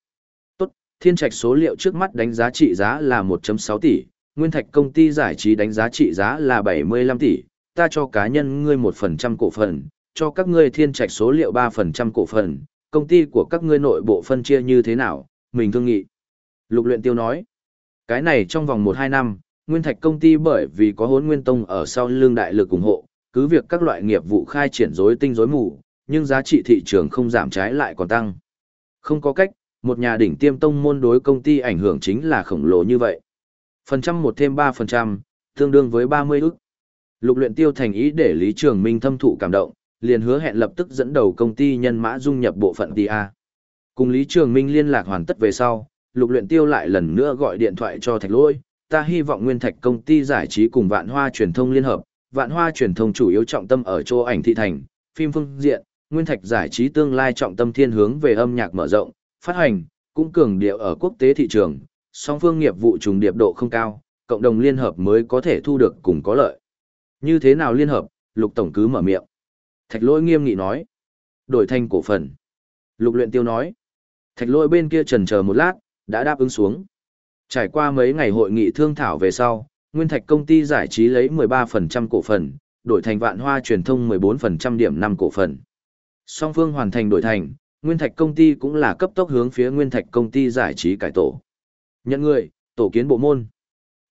Tốt, thiên trạch số liệu trước mắt đánh giá trị giá là 1.6 tỷ, nguyên thạch công ty giải trí đánh giá trị giá là 75 tỷ, ta cho cá nhân ngươi 1% cổ phần, cho các ngươi thiên trạch số liệu 3% cổ phần, công ty của các ngươi nội bộ phân chia như thế nào, mình thương nghị. Lục luyện tiêu nói, cái này trong vòng 1-2 năm, nguyên thạch công ty bởi vì có hốn nguyên tông ở sau lưng đại lực ủng hộ, cứ việc các loại nghiệp vụ khai triển rối tinh rối mù, nhưng giá trị thị trường không giảm trái lại còn tăng. Không có cách, một nhà đỉnh tiêm tông môn đối công ty ảnh hưởng chính là khổng lồ như vậy. Phần trăm một thêm 3%, tương đương với 30 ức. Lục luyện tiêu thành ý để Lý Trường Minh thâm thụ cảm động, liền hứa hẹn lập tức dẫn đầu công ty nhân mã dung nhập bộ phận TA. Cùng Lý Trường Minh liên lạc hoàn tất về sau, lục luyện tiêu lại lần nữa gọi điện thoại cho Thạch Lôi, ta hy vọng Nguyên Thạch công ty giải trí cùng Vạn Hoa truyền thông liên hợp, Vạn Hoa truyền thông chủ yếu trọng tâm ở chỗ ảnh thị thành, phim phương diện, Nguyên Thạch giải trí tương lai trọng tâm thiên hướng về âm nhạc mở rộng, phát hành, cũng cường điệu ở quốc tế thị trường, song phương nghiệp vụ trùng điệp độ không cao, cộng đồng liên hợp mới có thể thu được cùng có lợi. Như thế nào liên hợp, Lục Tổng cứ mở miệng. Thạch lỗi nghiêm nghị nói. Đổi thành cổ phần. Lục luyện tiêu nói. Thạch lỗi bên kia trần chờ một lát, đã đáp ứng xuống. Trải qua mấy ngày hội nghị thương thảo về sau, Nguyên Thạch công ty giải trí lấy 13% cổ phần, đổi thành vạn hoa truyền thông 14% điểm 5 cổ phần. Song phương hoàn thành đổi thành, Nguyên Thạch công ty cũng là cấp tốc hướng phía Nguyên Thạch công ty giải trí cải tổ. Nhận người, tổ kiến bộ môn.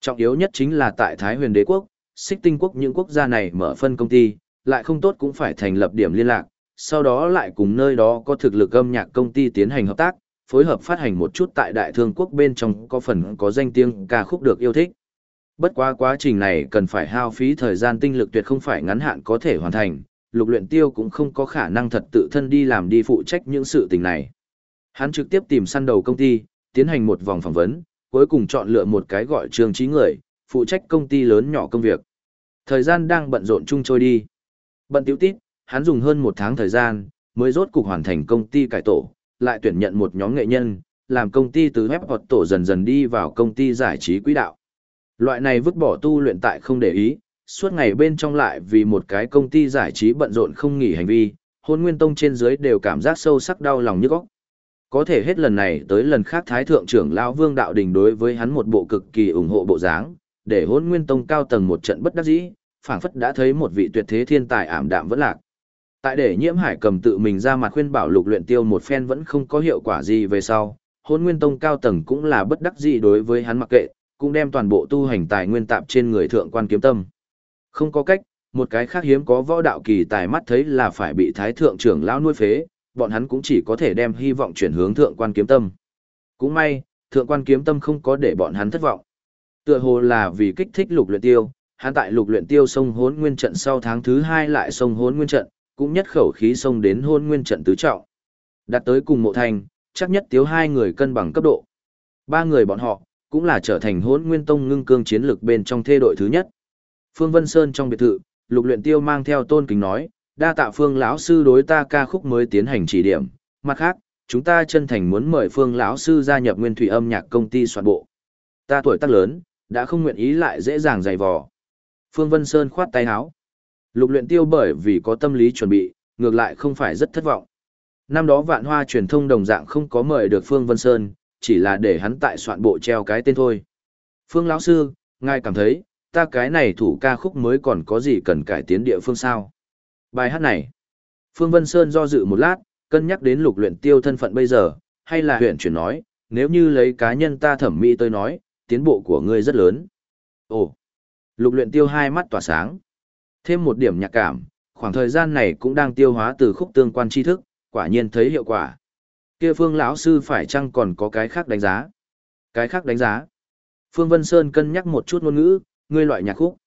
Trọng yếu nhất chính là tại Thái huyền đế quốc, xích tinh quốc những quốc gia này mở phân công ty, lại không tốt cũng phải thành lập điểm liên lạc, sau đó lại cùng nơi đó có thực lực âm nhạc công ty tiến hành hợp tác, phối hợp phát hành một chút tại đại thương quốc bên trong có phần có danh tiếng ca khúc được yêu thích. Bất quá quá trình này cần phải hao phí thời gian tinh lực tuyệt không phải ngắn hạn có thể hoàn thành, lục luyện tiêu cũng không có khả năng thật tự thân đi làm đi phụ trách những sự tình này. Hắn trực tiếp tìm săn đầu công ty, tiến hành một vòng phỏng vấn, cuối cùng chọn lựa một cái gọi trường trí người, phụ trách công ty lớn nhỏ công việc. Thời gian đang bận rộn chung trôi đi. Bận tiểu tít, hắn dùng hơn một tháng thời gian, mới rốt cục hoàn thành công ty cải tổ, lại tuyển nhận một nhóm nghệ nhân, làm công ty từ web hoặc tổ dần dần đi vào công ty giải trí quỹ đạo. Loại này vứt bỏ tu luyện tại không để ý, suốt ngày bên trong lại vì một cái công ty giải trí bận rộn không nghỉ hành vi, hôn nguyên tông trên dưới đều cảm giác sâu sắc đau lòng như góc, có thể hết lần này tới lần khác Thái Thượng trưởng Lão Vương Đạo Đình đối với hắn một bộ cực kỳ ủng hộ bộ dáng, để hôn nguyên tông cao tầng một trận bất đắc dĩ, phảng phất đã thấy một vị tuyệt thế thiên tài ảm đạm vẫn lạc. Tại để nhiễm hải cầm tự mình ra mặt khuyên bảo lục luyện tiêu một phen vẫn không có hiệu quả gì về sau, hôn nguyên tông cao tầng cũng là bất đắc dĩ đối với hắn mặc kệ, cũng đem toàn bộ tu hành tài nguyên tạp trên người thượng quan kiếm tâm. Không có cách, một cái khác hiếm có võ đạo kỳ tài mắt thấy là phải bị thái thượng trưởng lão nuôi phế, bọn hắn cũng chỉ có thể đem hy vọng chuyển hướng thượng quan kiếm tâm. Cũng may, thượng quan kiếm tâm không có để bọn hắn thất vọng. Tựa hồ là vì kích thích lục luyện tiêu, hắn tại lục luyện tiêu sông hốn nguyên trận sau tháng thứ hai lại sông hốn nguyên trận, cũng nhất khẩu khí sông đến hôn nguyên trận tứ trọng. Đạt tới cùng mộ thành, chắc nhất tiếu hai người cân bằng cấp độ. Ba người bọn họ, cũng là trở thành hốn nguyên tông ngưng cương chiến lực bên trong thê đội thứ nhất. Phương Vân Sơn trong biệt thự, lục luyện tiêu mang theo tôn kính nói, đa tạ phương lão sư đối ta ca khúc mới tiến hành chỉ điểm, mặt khác, chúng ta chân thành muốn mời phương lão sư gia nhập nguyên thủy âm nhạc công ty soạn bộ. Ta tuổi tác lớn, đã không nguyện ý lại dễ dàng dày vò. Phương Vân Sơn khoát tay háo. Lục luyện tiêu bởi vì có tâm lý chuẩn bị, ngược lại không phải rất thất vọng. Năm đó vạn hoa truyền thông đồng dạng không có mời được Phương Vân Sơn, chỉ là để hắn tại soạn bộ treo cái tên thôi. Phương lão sư, ngài cảm thấy, ta cái này thủ ca khúc mới còn có gì cần cải tiến địa phương sao? Bài hát này, Phương Vân Sơn do dự một lát, cân nhắc đến lục luyện tiêu thân phận bây giờ, hay là huyện chuyển nói, nếu như lấy cá nhân ta thẩm mỹ tôi nói, tiến bộ của ngươi rất lớn. Ồ, lục luyện tiêu hai mắt tỏa sáng. Thêm một điểm nhạc cảm, khoảng thời gian này cũng đang tiêu hóa từ khúc tương quan tri thức, quả nhiên thấy hiệu quả. Kia phương lão sư phải chăng còn có cái khác đánh giá? Cái khác đánh giá? Phương Vân Sơn cân nhắc một chút ngôn ngữ, ngươi loại nhạc khúc.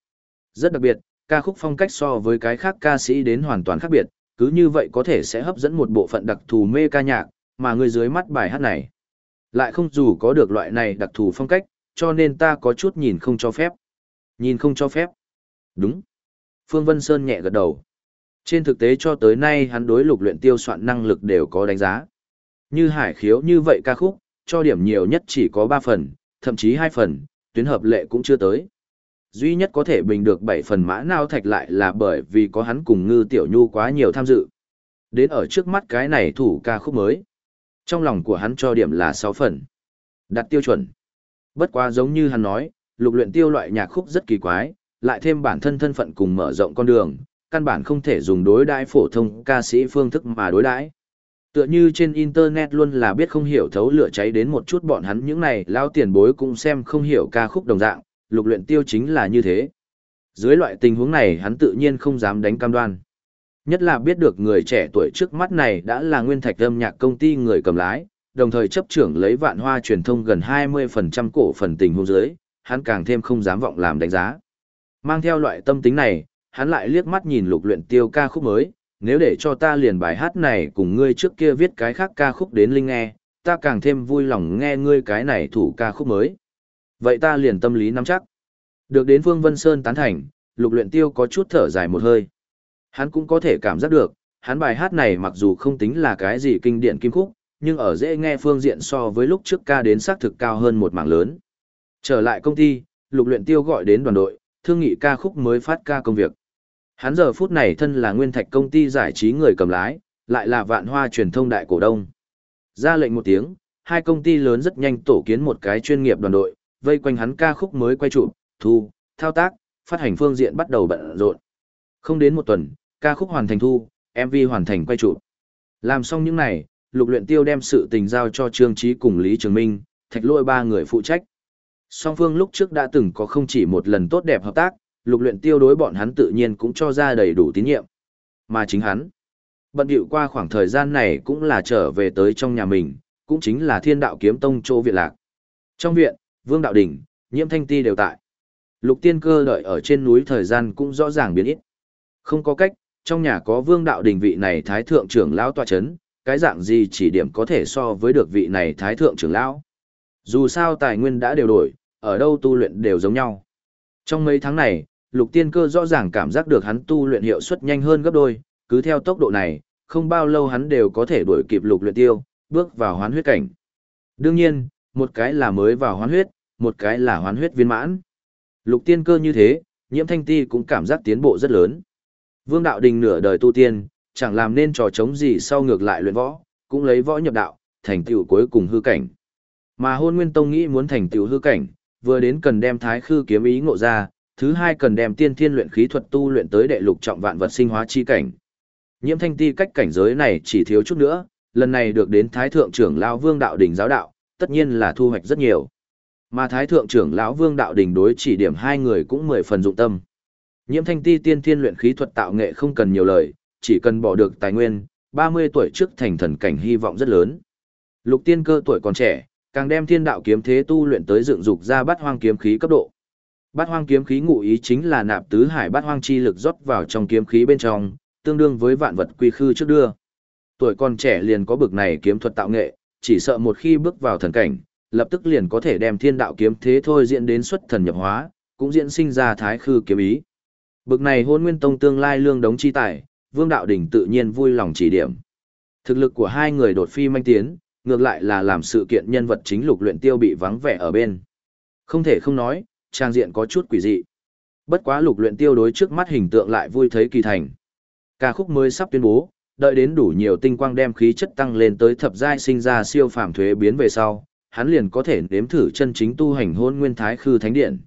Rất đặc biệt, ca khúc phong cách so với cái khác ca sĩ đến hoàn toàn khác biệt, cứ như vậy có thể sẽ hấp dẫn một bộ phận đặc thù mê ca nhạc, mà người dưới mắt bài hát này. Lại không dù có được loại này đặc thù phong cách, cho nên ta có chút nhìn không cho phép. Nhìn không cho phép. Đúng. Phương Vân Sơn nhẹ gật đầu. Trên thực tế cho tới nay hắn đối lục luyện tiêu soạn năng lực đều có đánh giá. Như hải khiếu như vậy ca khúc, cho điểm nhiều nhất chỉ có 3 phần, thậm chí 2 phần, tuyến hợp lệ cũng chưa tới. Duy nhất có thể bình được bảy phần mã nao thạch lại là bởi vì có hắn cùng ngư tiểu nhu quá nhiều tham dự. Đến ở trước mắt cái này thủ ca khúc mới. Trong lòng của hắn cho điểm là sáu phần. Đặt tiêu chuẩn. Bất quá giống như hắn nói, lục luyện tiêu loại nhạc khúc rất kỳ quái, lại thêm bản thân thân phận cùng mở rộng con đường, căn bản không thể dùng đối đãi phổ thông ca sĩ phương thức mà đối đãi. Tựa như trên internet luôn là biết không hiểu thấu lửa cháy đến một chút bọn hắn những này lao tiền bối cũng xem không hiểu ca khúc đồng dạng, lục luyện tiêu chính là như thế. Dưới loại tình huống này hắn tự nhiên không dám đánh cam đoan. Nhất là biết được người trẻ tuổi trước mắt này đã là nguyên thạch âm nhạc công ty người cầm lái, đồng thời chấp trưởng lấy vạn hoa truyền thông gần 20% cổ phần tình huống dưới, hắn càng thêm không dám vọng làm đánh giá. Mang theo loại tâm tính này, hắn lại liếc mắt nhìn lục luyện tiêu ca khúc mới, nếu để cho ta liền bài hát này cùng ngươi trước kia viết cái khác ca khúc đến linh nghe, ta càng thêm vui lòng nghe ngươi cái này thủ ca khúc mới. Vậy ta liền tâm lý nắm chắc. Được đến Phương Vân Sơn tán thành, lục luyện tiêu có chút thở dài một hơi. Hắn cũng có thể cảm giác được, hắn bài hát này mặc dù không tính là cái gì kinh điển kim khúc, nhưng ở dễ nghe phương diện so với lúc trước ca đến xác thực cao hơn một mảng lớn. Trở lại công ty, lục luyện tiêu gọi đến đoàn đội, thương nghị ca khúc mới phát ca công việc. Hắn giờ phút này thân là nguyên thạch công ty giải trí người cầm lái, lại là vạn hoa truyền thông đại cổ đông. Ra lệnh một tiếng, hai công ty lớn rất nhanh tổ kiến một cái chuyên nghiệp đoàn đội, vây quanh hắn ca khúc mới quay trụ, thu, thao tác, phát hành phương diện bắt đầu bận rộn. Không đến một tuần, ca khúc hoàn thành thu, MV hoàn thành quay trụ. Làm xong những này, Lục Luyện Tiêu đem sự tình giao cho Trương trí cùng Lý Trường Minh, thạch lôi ba người phụ trách. Song phương lúc trước đã từng có không chỉ một lần tốt đẹp hợp tác, Lục Luyện Tiêu đối bọn hắn tự nhiên cũng cho ra đầy đủ tín nhiệm. Mà chính hắn, bận điệu qua khoảng thời gian này cũng là trở về tới trong nhà mình, cũng chính là Thiên Đạo Kiếm Tông chỗ viện lạc. Trong viện, Vương Đạo Đỉnh, Nhiễm Thanh Ti đều tại. Lục Tiên Cơ đợi ở trên núi thời gian cũng rõ ràng biến ít. Không có cách, trong nhà có Vương Đạo Đỉnh vị này thái thượng trưởng lão tọa chấn, cái dạng gì chỉ điểm có thể so với được vị này thái thượng trưởng lão. Dù sao tài nguyên đã đều đổi, ở đâu tu luyện đều giống nhau. Trong mấy tháng này, Lục Tiên Cơ rõ ràng cảm giác được hắn tu luyện hiệu suất nhanh hơn gấp đôi, cứ theo tốc độ này, không bao lâu hắn đều có thể đuổi kịp Lục Luyện Tiêu, bước vào hoán huyết cảnh. Đương nhiên, một cái là mới vào hoán huyết, một cái là hoán huyết viên mãn. Lục Tiên Cơ như thế, Nhiễm Thanh Ti cũng cảm giác tiến bộ rất lớn. Vương Đạo Đình nửa đời tu tiên, chẳng làm nên trò chống gì sau ngược lại luyện võ, cũng lấy võ nhập đạo, thành tựu cuối cùng hư cảnh. Mà Hôn Nguyên Tông nghĩ muốn thành tựu hư cảnh, vừa đến cần đem Thái Khư kiếm ý ngộ ra, thứ hai cần đem tiên thiên luyện khí thuật tu luyện tới đệ lục trọng vạn vật sinh hóa chi cảnh. Nhiễm Thanh Ti cách cảnh giới này chỉ thiếu chút nữa, lần này được đến Thái thượng trưởng lão Vương đạo đỉnh giáo đạo, tất nhiên là thu hoạch rất nhiều. Mà Thái thượng trưởng lão Vương đạo đỉnh đối chỉ điểm hai người cũng mười phần dụng tâm. Nhiễm Thanh Ti tiên thiên luyện khí thuật tạo nghệ không cần nhiều lời, chỉ cần bỏ được tài nguyên, 30 tuổi trước thành thần cảnh hy vọng rất lớn. Lục Tiên Cơ tuổi còn trẻ, càng đem thiên đạo kiếm thế tu luyện tới dựng dục ra bát hoang kiếm khí cấp độ. Bát hoang kiếm khí ngụ ý chính là nạp tứ hải bát hoang chi lực rót vào trong kiếm khí bên trong, tương đương với vạn vật quy khư trước đưa. Tuổi còn trẻ liền có bực này kiếm thuật tạo nghệ, chỉ sợ một khi bước vào thần cảnh, lập tức liền có thể đem thiên đạo kiếm thế thôi diễn đến xuất thần nhập hóa, cũng diễn sinh ra thái khư kiếm ý. Bực này hôn nguyên tông tương lai lương đống chi tài, vương đạo đỉnh tự nhiên vui lòng chỉ điểm. Thực lực của hai người đột phi manh tiến, ngược lại là làm sự kiện nhân vật chính lục luyện tiêu bị vắng vẻ ở bên. Không thể không nói, trang diện có chút quỷ dị. Bất quá lục luyện tiêu đối trước mắt hình tượng lại vui thấy kỳ thành. Ca khúc mới sắp tuyên bố, đợi đến đủ nhiều tinh quang đem khí chất tăng lên tới thập giai sinh ra siêu phàm thuế biến về sau, hắn liền có thể nếm thử chân chính tu hành hôn nguyên thái khư thánh điện.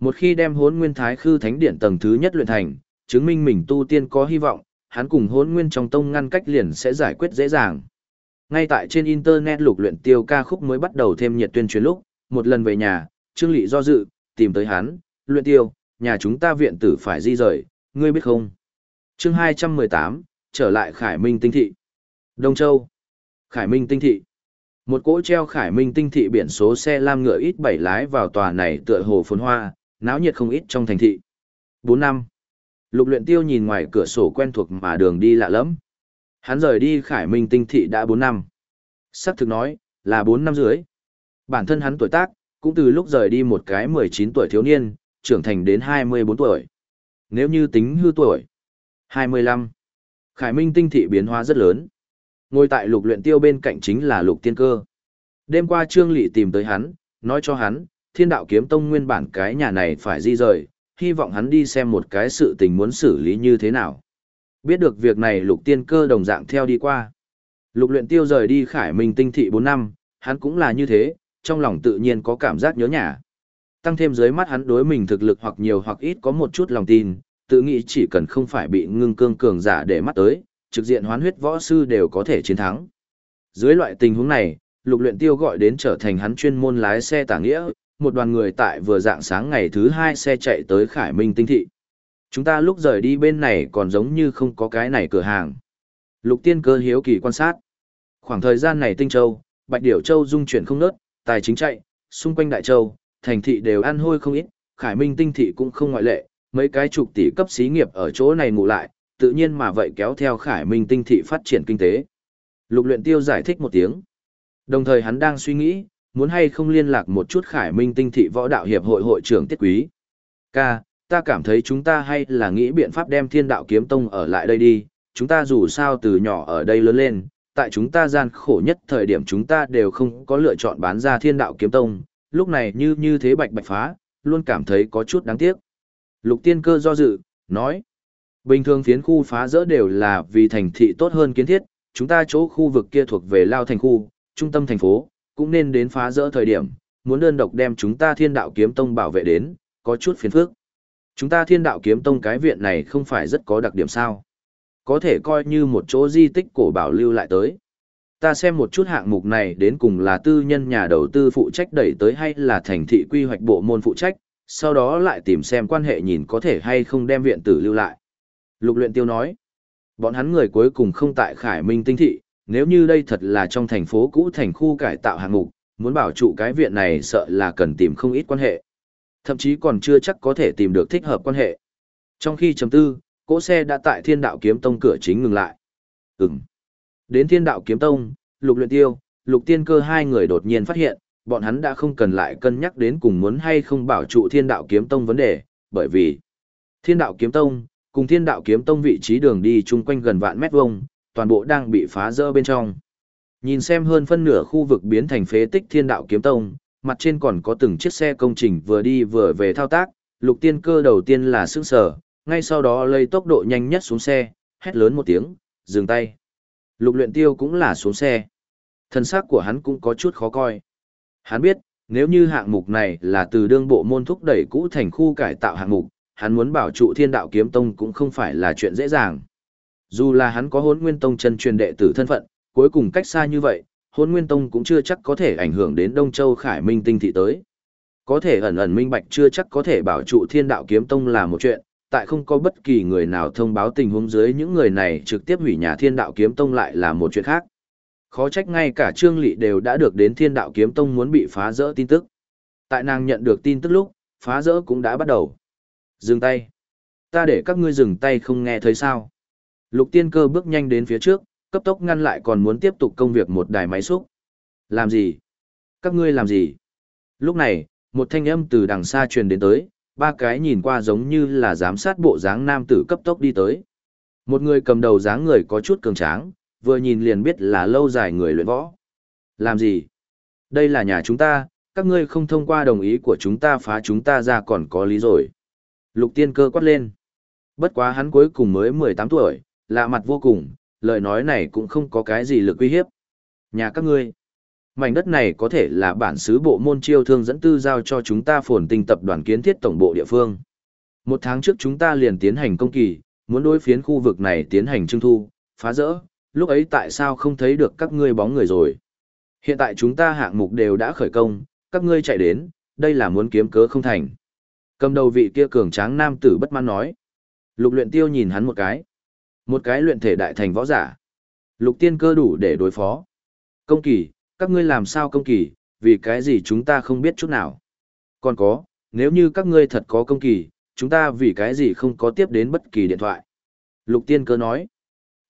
Một khi đem hôn nguyên thái khư thánh điện tầng thứ nhất luyện thành, chứng minh mình tu tiên có hy vọng, hắn cùng hôn nguyên trong tông ngăn cách liền sẽ giải quyết dễ dàng. Ngay tại trên internet lục luyện tiêu ca khúc mới bắt đầu thêm nhiệt tuyên truyền lúc, một lần về nhà, Trương Lị do dự, tìm tới hắn, luyện tiêu, nhà chúng ta viện tử phải di rời, ngươi biết không? Chương 218, trở lại Khải Minh Tinh Thị. Đông Châu. Khải Minh Tinh Thị. Một cỗ treo Khải Minh Tinh Thị biển số xe lam ngựa ít bảy lái vào tòa này tựa hồ phồn hoa, náo nhiệt không ít trong thành thị. 4 năm. Lục luyện tiêu nhìn ngoài cửa sổ quen thuộc mà đường đi lạ lắm. Hắn rời đi Khải Minh Tinh Thị đã 4 năm. Sắc thực nói, là 4 năm dưới. Bản thân hắn tuổi tác, cũng từ lúc rời đi một cái 19 tuổi thiếu niên, trưởng thành đến 24 tuổi. Nếu như tính hư tuổi, 25. Khải Minh Tinh Thị biến hóa rất lớn. Ngồi tại lục luyện tiêu bên cạnh chính là lục tiên cơ. Đêm qua Trương Lị tìm tới hắn, nói cho hắn, thiên đạo kiếm tông nguyên bản cái nhà này phải di rời, hy vọng hắn đi xem một cái sự tình muốn xử lý như thế nào. Biết được việc này lục tiên cơ đồng dạng theo đi qua. Lục luyện tiêu rời đi khải minh tinh thị 4 năm, hắn cũng là như thế, trong lòng tự nhiên có cảm giác nhớ nhà. Tăng thêm dưới mắt hắn đối mình thực lực hoặc nhiều hoặc ít có một chút lòng tin, tự nghĩ chỉ cần không phải bị ngưng cương cường giả để mắt tới, trực diện hoán huyết võ sư đều có thể chiến thắng. Dưới loại tình huống này, lục luyện tiêu gọi đến trở thành hắn chuyên môn lái xe tả nghĩa, một đoàn người tại vừa dạng sáng ngày thứ hai xe chạy tới Khải Minh Tinh Thị. Chúng ta lúc rời đi bên này còn giống như không có cái này cửa hàng. Lục tiên cơ hiếu kỳ quan sát. Khoảng thời gian này Tinh Châu, Bạch Điểu Châu dung chuyển không nớt, tài chính chạy, xung quanh Đại Châu, thành thị đều ăn hôi không ít, Khải Minh Tinh Thị cũng không ngoại lệ, mấy cái chục tỷ cấp xí nghiệp ở chỗ này ngủ lại, tự nhiên mà vậy kéo theo Khải Minh Tinh Thị phát triển kinh tế. Lục luyện tiêu giải thích một tiếng. Đồng thời hắn đang suy nghĩ, muốn hay không liên lạc một chút Khải Minh Tinh Thị Võ Đạo Hiệp hội hội trưởng Tiết Quý. Ca, ta cảm thấy chúng ta hay là nghĩ biện pháp đem Thiên Đạo Kiếm Tông ở lại đây đi, chúng ta dù sao từ nhỏ ở đây lớn lên, tại chúng ta gian khổ nhất thời điểm chúng ta đều không có lựa chọn bán ra Thiên Đạo Kiếm Tông, lúc này như như thế bạch bạch phá, luôn cảm thấy có chút đáng tiếc. Lục Tiên Cơ do dự, nói, bình thường phiến khu phá rỡ đều là vì thành thị tốt hơn kiến thiết, chúng ta chỗ khu vực kia thuộc về Lao Thành khu, trung tâm thành phố, cũng nên đến phá rỡ thời điểm, muốn đơn độc đem chúng ta thiên đạo kiếm tông bảo vệ đến, có chút phiền phức. Chúng ta thiên đạo kiếm tông cái viện này không phải rất có đặc điểm sao. Có thể coi như một chỗ di tích cổ bảo lưu lại tới. Ta xem một chút hạng mục này đến cùng là tư nhân nhà đầu tư phụ trách đẩy tới hay là thành thị quy hoạch bộ môn phụ trách, sau đó lại tìm xem quan hệ nhìn có thể hay không đem viện tử lưu lại. Lục luyện tiêu nói, bọn hắn người cuối cùng không tại Khải Minh tinh thị, nếu như đây thật là trong thành phố cũ thành khu cải tạo hạng mục, muốn bảo trụ cái viện này sợ là cần tìm không ít quan hệ. Thậm chí còn chưa chắc có thể tìm được thích hợp quan hệ. Trong khi chấm tư, cỗ xe đã tại thiên đạo kiếm tông cửa chính ngừng lại. Ừm. Đến thiên đạo kiếm tông, lục luyện tiêu, lục tiên cơ hai người đột nhiên phát hiện, bọn hắn đã không cần lại cân nhắc đến cùng muốn hay không bảo trụ thiên đạo kiếm tông vấn đề, bởi vì thiên đạo kiếm tông, cùng thiên đạo kiếm tông vị trí đường đi chung quanh gần vạn mét vuông, toàn bộ đang bị phá rỡ bên trong. Nhìn xem hơn phân nửa khu vực biến thành phế tích thiên đạo kiếm tông, mặt trên còn có từng chiếc xe công trình vừa đi vừa về thao tác, lục tiên cơ đầu tiên là sững sở, ngay sau đó lấy tốc độ nhanh nhất xuống xe, hét lớn một tiếng, dừng tay. Lục luyện tiêu cũng là xuống xe. Thân xác của hắn cũng có chút khó coi. Hắn biết, nếu như hạng mục này là từ đương bộ môn thúc đẩy cũ thành khu cải tạo hạng mục, hắn muốn bảo trụ thiên đạo kiếm tông cũng không phải là chuyện dễ dàng. Dù là hắn có hốn nguyên tông chân truyền đệ tử thân phận, cuối cùng cách xa như vậy, hốn nguyên tông cũng chưa chắc có thể ảnh hưởng đến Đông Châu Khải Minh tinh thị tới. Có thể ẩn ẩn minh bạch chưa chắc có thể bảo trụ thiên đạo kiếm tông là một chuyện, tại không có bất kỳ người nào thông báo tình huống dưới những người này trực tiếp hủy nhà thiên đạo kiếm tông lại là một chuyện khác. Khó trách ngay cả Trương Lị đều đã được đến thiên đạo kiếm tông muốn bị phá rỡ tin tức. Tại nàng nhận được tin tức lúc, phá rỡ cũng đã bắt đầu. Dừng tay. Ta để các ngươi dừng tay không nghe thấy sao. Lục tiên cơ bước nhanh đến phía trước, cấp tốc ngăn lại còn muốn tiếp tục công việc một đài máy xúc. Làm gì? Các ngươi làm gì? Lúc này, một thanh âm từ đằng xa truyền đến tới, ba cái nhìn qua giống như là giám sát bộ dáng nam tử cấp tốc đi tới. Một người cầm đầu dáng người có chút cường tráng, vừa nhìn liền biết là lâu dài người luyện võ. Làm gì? Đây là nhà chúng ta, các ngươi không thông qua đồng ý của chúng ta phá chúng ta ra còn có lý rồi. Lục tiên cơ quát lên. Bất quá hắn cuối cùng mới 18 tuổi, lạ mặt vô cùng, lời nói này cũng không có cái gì lực uy hiếp. Nhà các ngươi, mảnh đất này có thể là bản xứ bộ môn chiêu thương dẫn tư giao cho chúng ta phồn tinh tập đoàn kiến thiết tổng bộ địa phương. Một tháng trước chúng ta liền tiến hành công kỳ, muốn đối phiến khu vực này tiến hành trưng thu, phá rỡ, lúc ấy tại sao không thấy được các ngươi bóng người rồi. Hiện tại chúng ta hạng mục đều đã khởi công, các ngươi chạy đến, đây là muốn kiếm cớ không thành. Cầm đầu vị kia cường tráng nam tử bất mãn nói. Lục luyện tiêu nhìn hắn một cái. Một cái luyện thể đại thành võ giả. Lục tiên cơ đủ để đối phó. Công kỳ, các ngươi làm sao công kỳ, vì cái gì chúng ta không biết chút nào. Còn có, nếu như các ngươi thật có công kỳ, chúng ta vì cái gì không có tiếp đến bất kỳ điện thoại. Lục tiên cơ nói,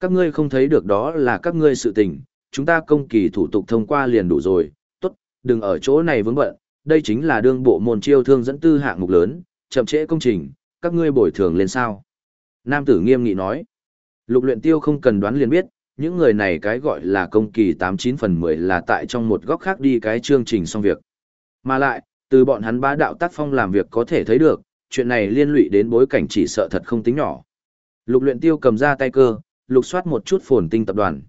các ngươi không thấy được đó là các ngươi sự tình, chúng ta công kỳ thủ tục thông qua liền đủ rồi, tốt, đừng ở chỗ này vướng bận, đây chính là đương bộ môn chiêu thương dẫn tư hạng mục lớn, chậm trễ công trình, các ngươi bồi thường lên sao. Nam tử nghiêm nghị nói, lục luyện tiêu không cần đoán liền biết, những người này cái gọi là công kỳ 89 phần 10 là tại trong một góc khác đi cái chương trình xong việc. Mà lại, từ bọn hắn bá đạo tác phong làm việc có thể thấy được, chuyện này liên lụy đến bối cảnh chỉ sợ thật không tính nhỏ. Lục luyện tiêu cầm ra tay cơ, lục soát một chút phồn tinh tập đoàn.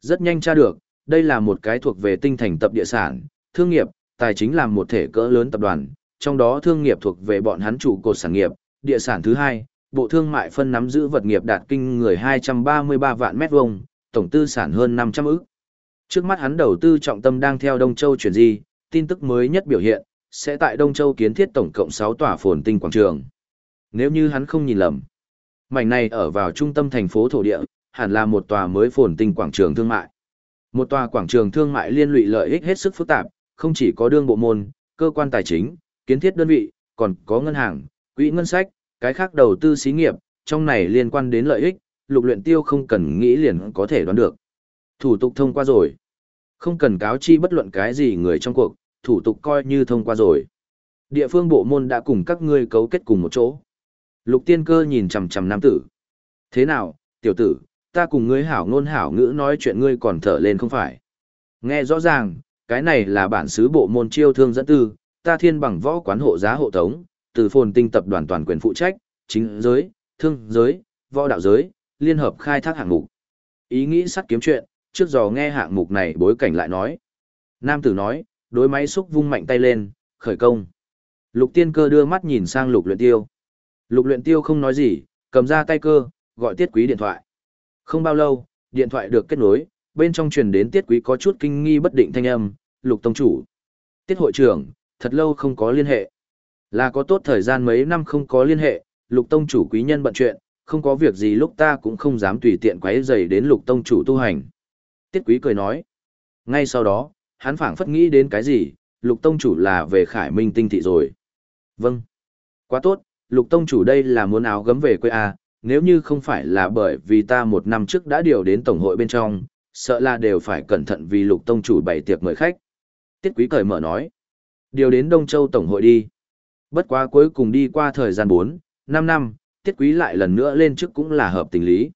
Rất nhanh tra được, đây là một cái thuộc về tinh thành tập địa sản, thương nghiệp, tài chính làm một thể cỡ lớn tập đoàn, trong đó thương nghiệp thuộc về bọn hắn chủ cột sản nghiệp, địa sản thứ hai, bộ thương mại phân nắm giữ vật nghiệp đạt kinh người 233 vạn mét vuông, tổng tư sản hơn 500 ức. Trước mắt hắn đầu tư trọng tâm đang theo Đông Châu chuyển di, tin tức mới nhất biểu hiện, sẽ tại Đông Châu kiến thiết tổng cộng 6 tòa phồn tinh quảng trường. Nếu như hắn không nhìn lầm, mảnh này ở vào trung tâm thành phố thổ địa, hẳn là một tòa mới phồn tinh quảng trường thương mại. Một tòa quảng trường thương mại liên lụy lợi ích hết sức phức tạp, không chỉ có đương bộ môn, cơ quan tài chính, kiến thiết đơn vị, còn có ngân hàng, quỹ ngân sách, cái khác đầu tư xí nghiệp, trong này liên quan đến lợi ích, lục luyện tiêu không cần nghĩ liền có thể đoán được. Thủ tục thông qua rồi. Không cần cáo chi bất luận cái gì người trong cuộc, thủ tục coi như thông qua rồi. Địa phương bộ môn đã cùng các ngươi cấu kết cùng một chỗ. Lục tiên cơ nhìn chằm chằm nam tử. Thế nào, tiểu tử, ta cùng ngươi hảo ngôn hảo ngữ nói chuyện ngươi còn thở lên không phải. Nghe rõ ràng, cái này là bản xứ bộ môn chiêu thương dẫn tư, ta thiên bằng võ quán hộ giá hộ tống, từ phồn tinh tập đoàn toàn quyền phụ trách, chính giới, thương giới, võ đạo giới, liên hợp khai thác hạng mục. Ý nghĩ sắt kiếm chuyện, trước giờ nghe hạng mục này bối cảnh lại nói. Nam tử nói, đối máy xúc vung mạnh tay lên, khởi công. Lục tiên cơ đưa mắt nhìn sang lục luyện tiêu. Lục luyện tiêu không nói gì, cầm ra tay cơ, gọi tiết quý điện thoại. Không bao lâu, điện thoại được kết nối, bên trong truyền đến tiết quý có chút kinh nghi bất định thanh âm, lục tông chủ. Tiết hội trưởng, thật lâu không có liên hệ. Là có tốt thời gian mấy năm không có liên hệ, lục tông chủ quý nhân bận chuyện, không có việc gì lúc ta cũng không dám tùy tiện quấy rầy đến lục tông chủ tu hành. Tiết quý cười nói. Ngay sau đó, hắn phảng phất nghĩ đến cái gì, lục tông chủ là về khải minh tinh thị rồi. Vâng. Quá tốt, lục tông chủ đây là muốn áo gấm về quê à, nếu như không phải là bởi vì ta một năm trước đã điều đến tổng hội bên trong, sợ là đều phải cẩn thận vì lục tông chủ bày tiệc mời khách. Tiết quý cởi mở nói. Điều đến Đông Châu tổng hội đi. Bất quá cuối cùng đi qua thời gian 4, 5 năm, tiết quý lại lần nữa lên chức cũng là hợp tình lý.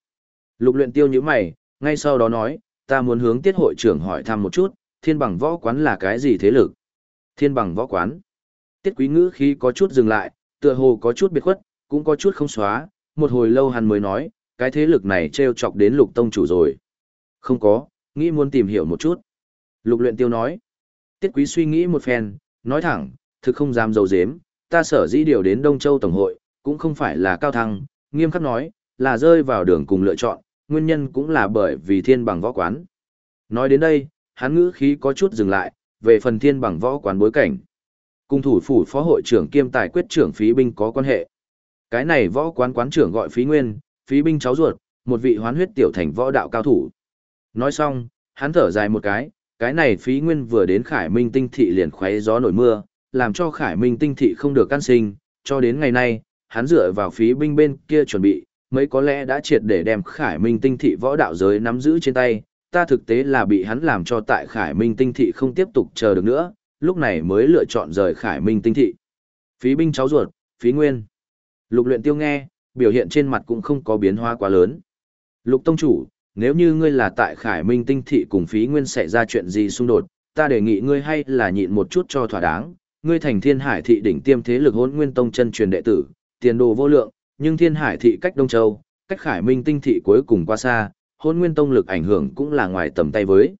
Lục luyện tiêu như mày, ngay sau đó nói, ta muốn hướng tiết hội trưởng hỏi thăm một chút, thiên bằng võ quán là cái gì thế lực? Thiên bằng võ quán. Tiết quý ngữ khí có chút dừng lại, tựa hồ có chút biệt khuất, cũng có chút không xóa, một hồi lâu hắn mới nói, cái thế lực này treo chọc đến lục tông chủ rồi. Không có, nghĩ muốn tìm hiểu một chút. Lục luyện tiêu nói. Tiết quý suy nghĩ một phen, nói thẳng, thực không dám dầu dếm, ta sở dĩ điều đến Đông Châu Tổng hội, cũng không phải là cao thăng, nghiêm khắc nói, là rơi vào đường cùng lựa chọn, nguyên nhân cũng là bởi vì thiên bằng võ quán. Nói đến đây, hắn ngữ khí có chút dừng lại, về phần thiên bằng võ quán bối cảnh. Cung thủ phủ phó hội trưởng kiêm tài quyết trưởng phí binh có quan hệ. Cái này võ quán quán trưởng gọi phí nguyên, phí binh cháu ruột, một vị hoán huyết tiểu thành võ đạo cao thủ. Nói xong, hắn thở dài một cái, cái này phí nguyên vừa đến khải minh tinh thị liền khoé gió nổi mưa, làm cho khải minh tinh thị không được can sinh, cho đến ngày nay, hắn dựa vào phí binh bên kia chuẩn bị, mấy có lẽ đã triệt để đem khải minh tinh thị võ đạo giới nắm giữ trên tay, ta thực tế là bị hắn làm cho tại khải minh tinh thị không tiếp tục chờ được nữa, lúc này mới lựa chọn rời khải minh tinh thị. Phí binh cháu ruột, phí nguyên. Lục luyện tiêu nghe, biểu hiện trên mặt cũng không có biến hóa quá lớn. Lục tông chủ, nếu như ngươi là tại khải minh tinh thị cùng phí nguyên xảy ra chuyện gì xung đột, ta đề nghị ngươi hay là nhịn một chút cho thỏa đáng, ngươi thành thiên hải thị đỉnh tiêm thế lực hỗn nguyên tông chân truyền đệ tử, tiền đồ vô lượng, nhưng thiên hải thị cách Đông Châu, cách khải minh tinh thị cuối cùng qua xa, hôn nguyên tông lực ảnh hưởng cũng là ngoài tầm tay với.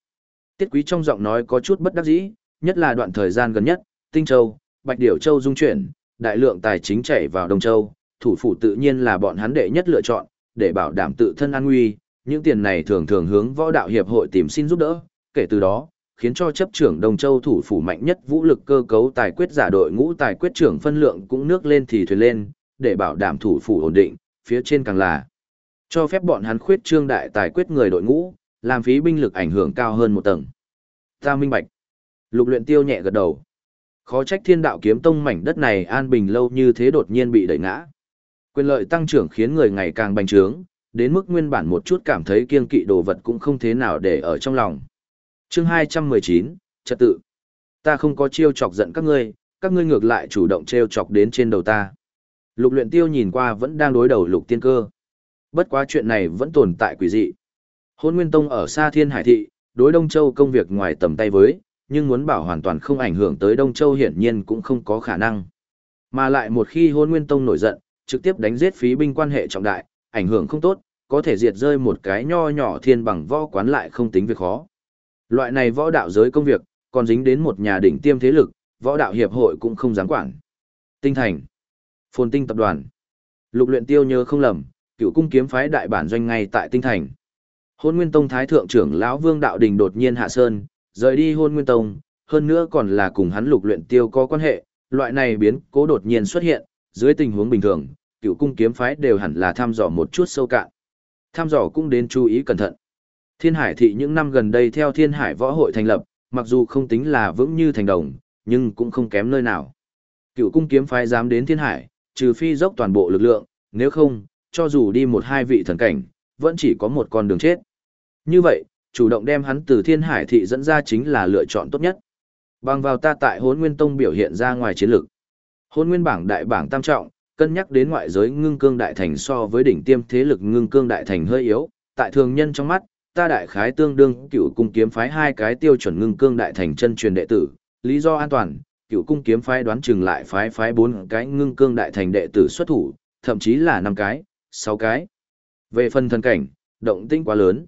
Tiết quý trong giọng nói có chút bất đắc dĩ, nhất là đoạn thời gian gần nhất, Tinh Châu, Bạch Điểu Châu dung chuyển, đại lượng tài chính chảy vào Đông Châu, thủ phủ tự nhiên là bọn hắn đệ nhất lựa chọn, để bảo đảm tự thân an nguy, những tiền này thường thường hướng võ đạo hiệp hội tìm xin giúp đỡ, kể từ đó, khiến cho chấp trưởng Đông Châu thủ phủ mạnh nhất vũ lực cơ cấu tài quyết giả đội ngũ tài quyết trưởng phân lượng cũng nước lên thì thuyền lên, để bảo đảm thủ phủ ổn định, phía trên càng là cho phép bọn hắn khuyết trương đại tài quyết người đội ngũ, làm phí binh lực ảnh hưởng cao hơn một tầng. Ta minh bạch. Lục luyện tiêu nhẹ gật đầu. Khó trách thiên đạo kiếm tông mảnh đất này an bình lâu như thế đột nhiên bị đẩy ngã. Quyền lợi tăng trưởng khiến người ngày càng bành trướng, đến mức nguyên bản một chút cảm thấy kiêng kỵ đồ vật cũng không thế nào để ở trong lòng. Chương 219, trật tự. Ta không có chiêu chọc giận các ngươi, các ngươi ngược lại chủ động treo chọc đến trên đầu ta. Lục luyện tiêu nhìn qua vẫn đang đối đầu lục tiên cơ. Bất quá chuyện này vẫn tồn tại quỷ dị. Hôn Nguyên Tông ở xa Thiên Hải Thị, đối Đông Châu công việc ngoài tầm tay với, nhưng muốn bảo hoàn toàn không ảnh hưởng tới Đông Châu hiển nhiên cũng không có khả năng. Mà lại một khi Hôn Nguyên Tông nổi giận, trực tiếp đánh giết phí binh quan hệ trọng đại, ảnh hưởng không tốt, có thể diệt rơi một cái nho nhỏ thiên bằng võ quán lại không tính việc khó. Loại này võ đạo giới công việc, còn dính đến một nhà đỉnh tiêm thế lực, võ đạo hiệp hội cũng không dám quản. Tinh thành, phồn tinh tập đoàn. Lục luyện tiêu nhớ không lầm, cựu cung kiếm phái đại bản doanh ngay tại tinh thành. Hôn Nguyên Tông Thái Thượng trưởng lão Vương Đạo Đình đột nhiên hạ sơn, rời đi Hôn Nguyên Tông, hơn nữa còn là cùng hắn lục luyện tiêu có quan hệ, loại này biến cố đột nhiên xuất hiện, dưới tình huống bình thường, cựu cung kiếm phái đều hẳn là thăm dò một chút sâu cạn. Thăm dò cũng đến chú ý cẩn thận. Thiên Hải thị những năm gần đây theo Thiên Hải võ hội thành lập, mặc dù không tính là vững như thành đồng, nhưng cũng không kém nơi nào. Cựu cung kiếm phái dám đến Thiên Hải, trừ phi dốc toàn bộ lực lượng, nếu không, cho dù đi một hai vị thần cảnh, vẫn chỉ có một con đường chết. Như vậy, chủ động đem hắn từ Thiên Hải thị dẫn ra chính là lựa chọn tốt nhất. Bằng vào ta tại Hỗn Nguyên Tông biểu hiện ra ngoài chiến lược. Hỗn Nguyên bảng đại bảng tam trọng, cân nhắc đến ngoại giới ngưng cương đại thành so với đỉnh tiêm thế lực ngưng cương đại thành hơi yếu, tại thường nhân trong mắt, ta đại khái tương đương cựu cung kiếm phái hai cái tiêu chuẩn ngưng cương đại thành chân truyền đệ tử, lý do an toàn, cựu cung kiếm phái đoán chừng lại phái phái bốn cái ngưng cương đại thành đệ tử xuất thủ, thậm chí là năm cái, sáu cái. Về phần thân cảnh, động tĩnh quá lớn.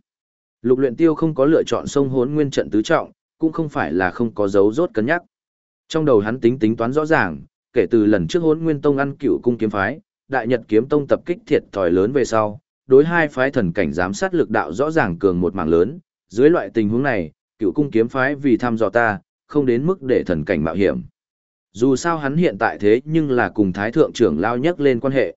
Lục luyện tiêu không có lựa chọn sông hốn nguyên trận tứ trọng, cũng không phải là không có dấu rốt cân nhắc. Trong đầu hắn tính tính toán rõ ràng, kể từ lần trước hốn nguyên tông ăn cựu cung kiếm phái, đại nhật kiếm tông tập kích thiệt thòi lớn về sau, đối hai phái thần cảnh giám sát lực đạo rõ ràng cường một mảng lớn, dưới loại tình huống này, cựu cung kiếm phái vì thăm dò ta, không đến mức để thần cảnh mạo hiểm. Dù sao hắn hiện tại thế nhưng là cùng thái thượng trưởng lao nhất lên quan hệ.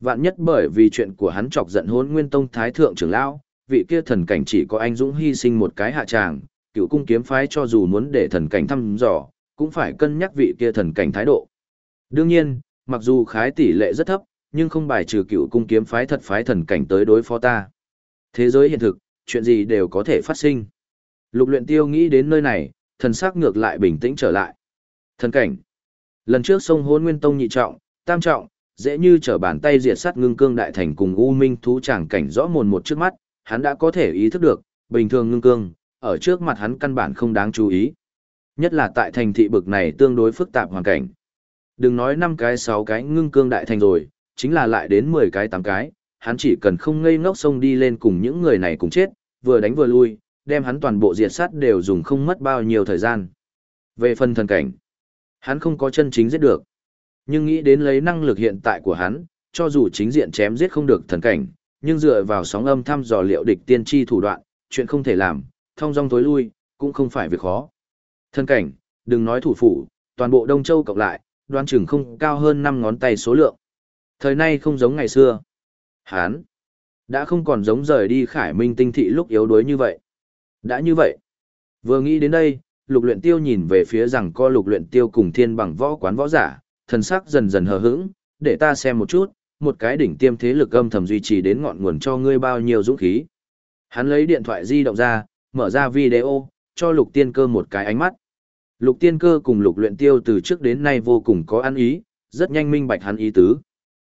Vạn nhất bởi vì chuyện của hắn chọc giận hốn nguyên tông thái thượng trưởng lao, vị kia thần cảnh chỉ có anh dũng hy sinh một cái hạ tràng, cựu cung kiếm phái cho dù muốn để thần cảnh thăm dò, cũng phải cân nhắc vị kia thần cảnh thái độ. Đương nhiên, mặc dù khái tỷ lệ rất thấp, nhưng không bài trừ cựu cung kiếm phái thật phái thần cảnh tới đối phó ta. Thế giới hiện thực, chuyện gì đều có thể phát sinh. Lục luyện tiêu nghĩ đến nơi này, thần sắc ngược lại bình tĩnh trở lại. Thần cảnh. Lần trước sông hôn nguyên tông nhị trọng, tam trọng, dễ như trở bàn tay diệt sát ngưng cương đại thành cùng u minh thú chàng cảnh rõ mồn một trước mắt, hắn đã có thể ý thức được, bình thường ngưng cương, ở trước mặt hắn căn bản không đáng chú ý. Nhất là tại thành thị bực này tương đối phức tạp hoàn cảnh. Đừng nói 5 cái 6 cái ngưng cương đại thành rồi, chính là lại đến 10 cái 8 cái, hắn chỉ cần không ngây ngốc xông đi lên cùng những người này cùng chết, vừa đánh vừa lui, đem hắn toàn bộ diệt sát đều dùng không mất bao nhiêu thời gian. Về phần thần cảnh, hắn không có chân chính giết được. Nhưng nghĩ đến lấy năng lực hiện tại của hắn, cho dù chính diện chém giết không được thần cảnh, nhưng dựa vào sóng âm thăm dò liệu địch tiên tri thủ đoạn, chuyện không thể làm, thông dong tối lui, cũng không phải việc khó. thân cảnh, đừng nói thủ phủ, toàn bộ Đông Châu cộng lại, đoán chừng không cao hơn 5 ngón tay số lượng. Thời nay không giống ngày xưa. Hán, đã không còn giống rời đi khải minh tinh thị lúc yếu đuối như vậy. Đã như vậy. Vừa nghĩ đến đây, lục luyện tiêu nhìn về phía rằng co lục luyện tiêu cùng thiên bằng võ quán võ giả, thần sắc dần dần hờ hững, để ta xem một chút, một cái đỉnh tiêm thế lực âm thầm duy trì đến ngọn nguồn cho ngươi bao nhiêu dũng khí. Hắn lấy điện thoại di động ra, mở ra video, cho lục tiên cơ một cái ánh mắt. Lục tiên cơ cùng lục luyện tiêu từ trước đến nay vô cùng có ăn ý, rất nhanh minh bạch hắn ý tứ.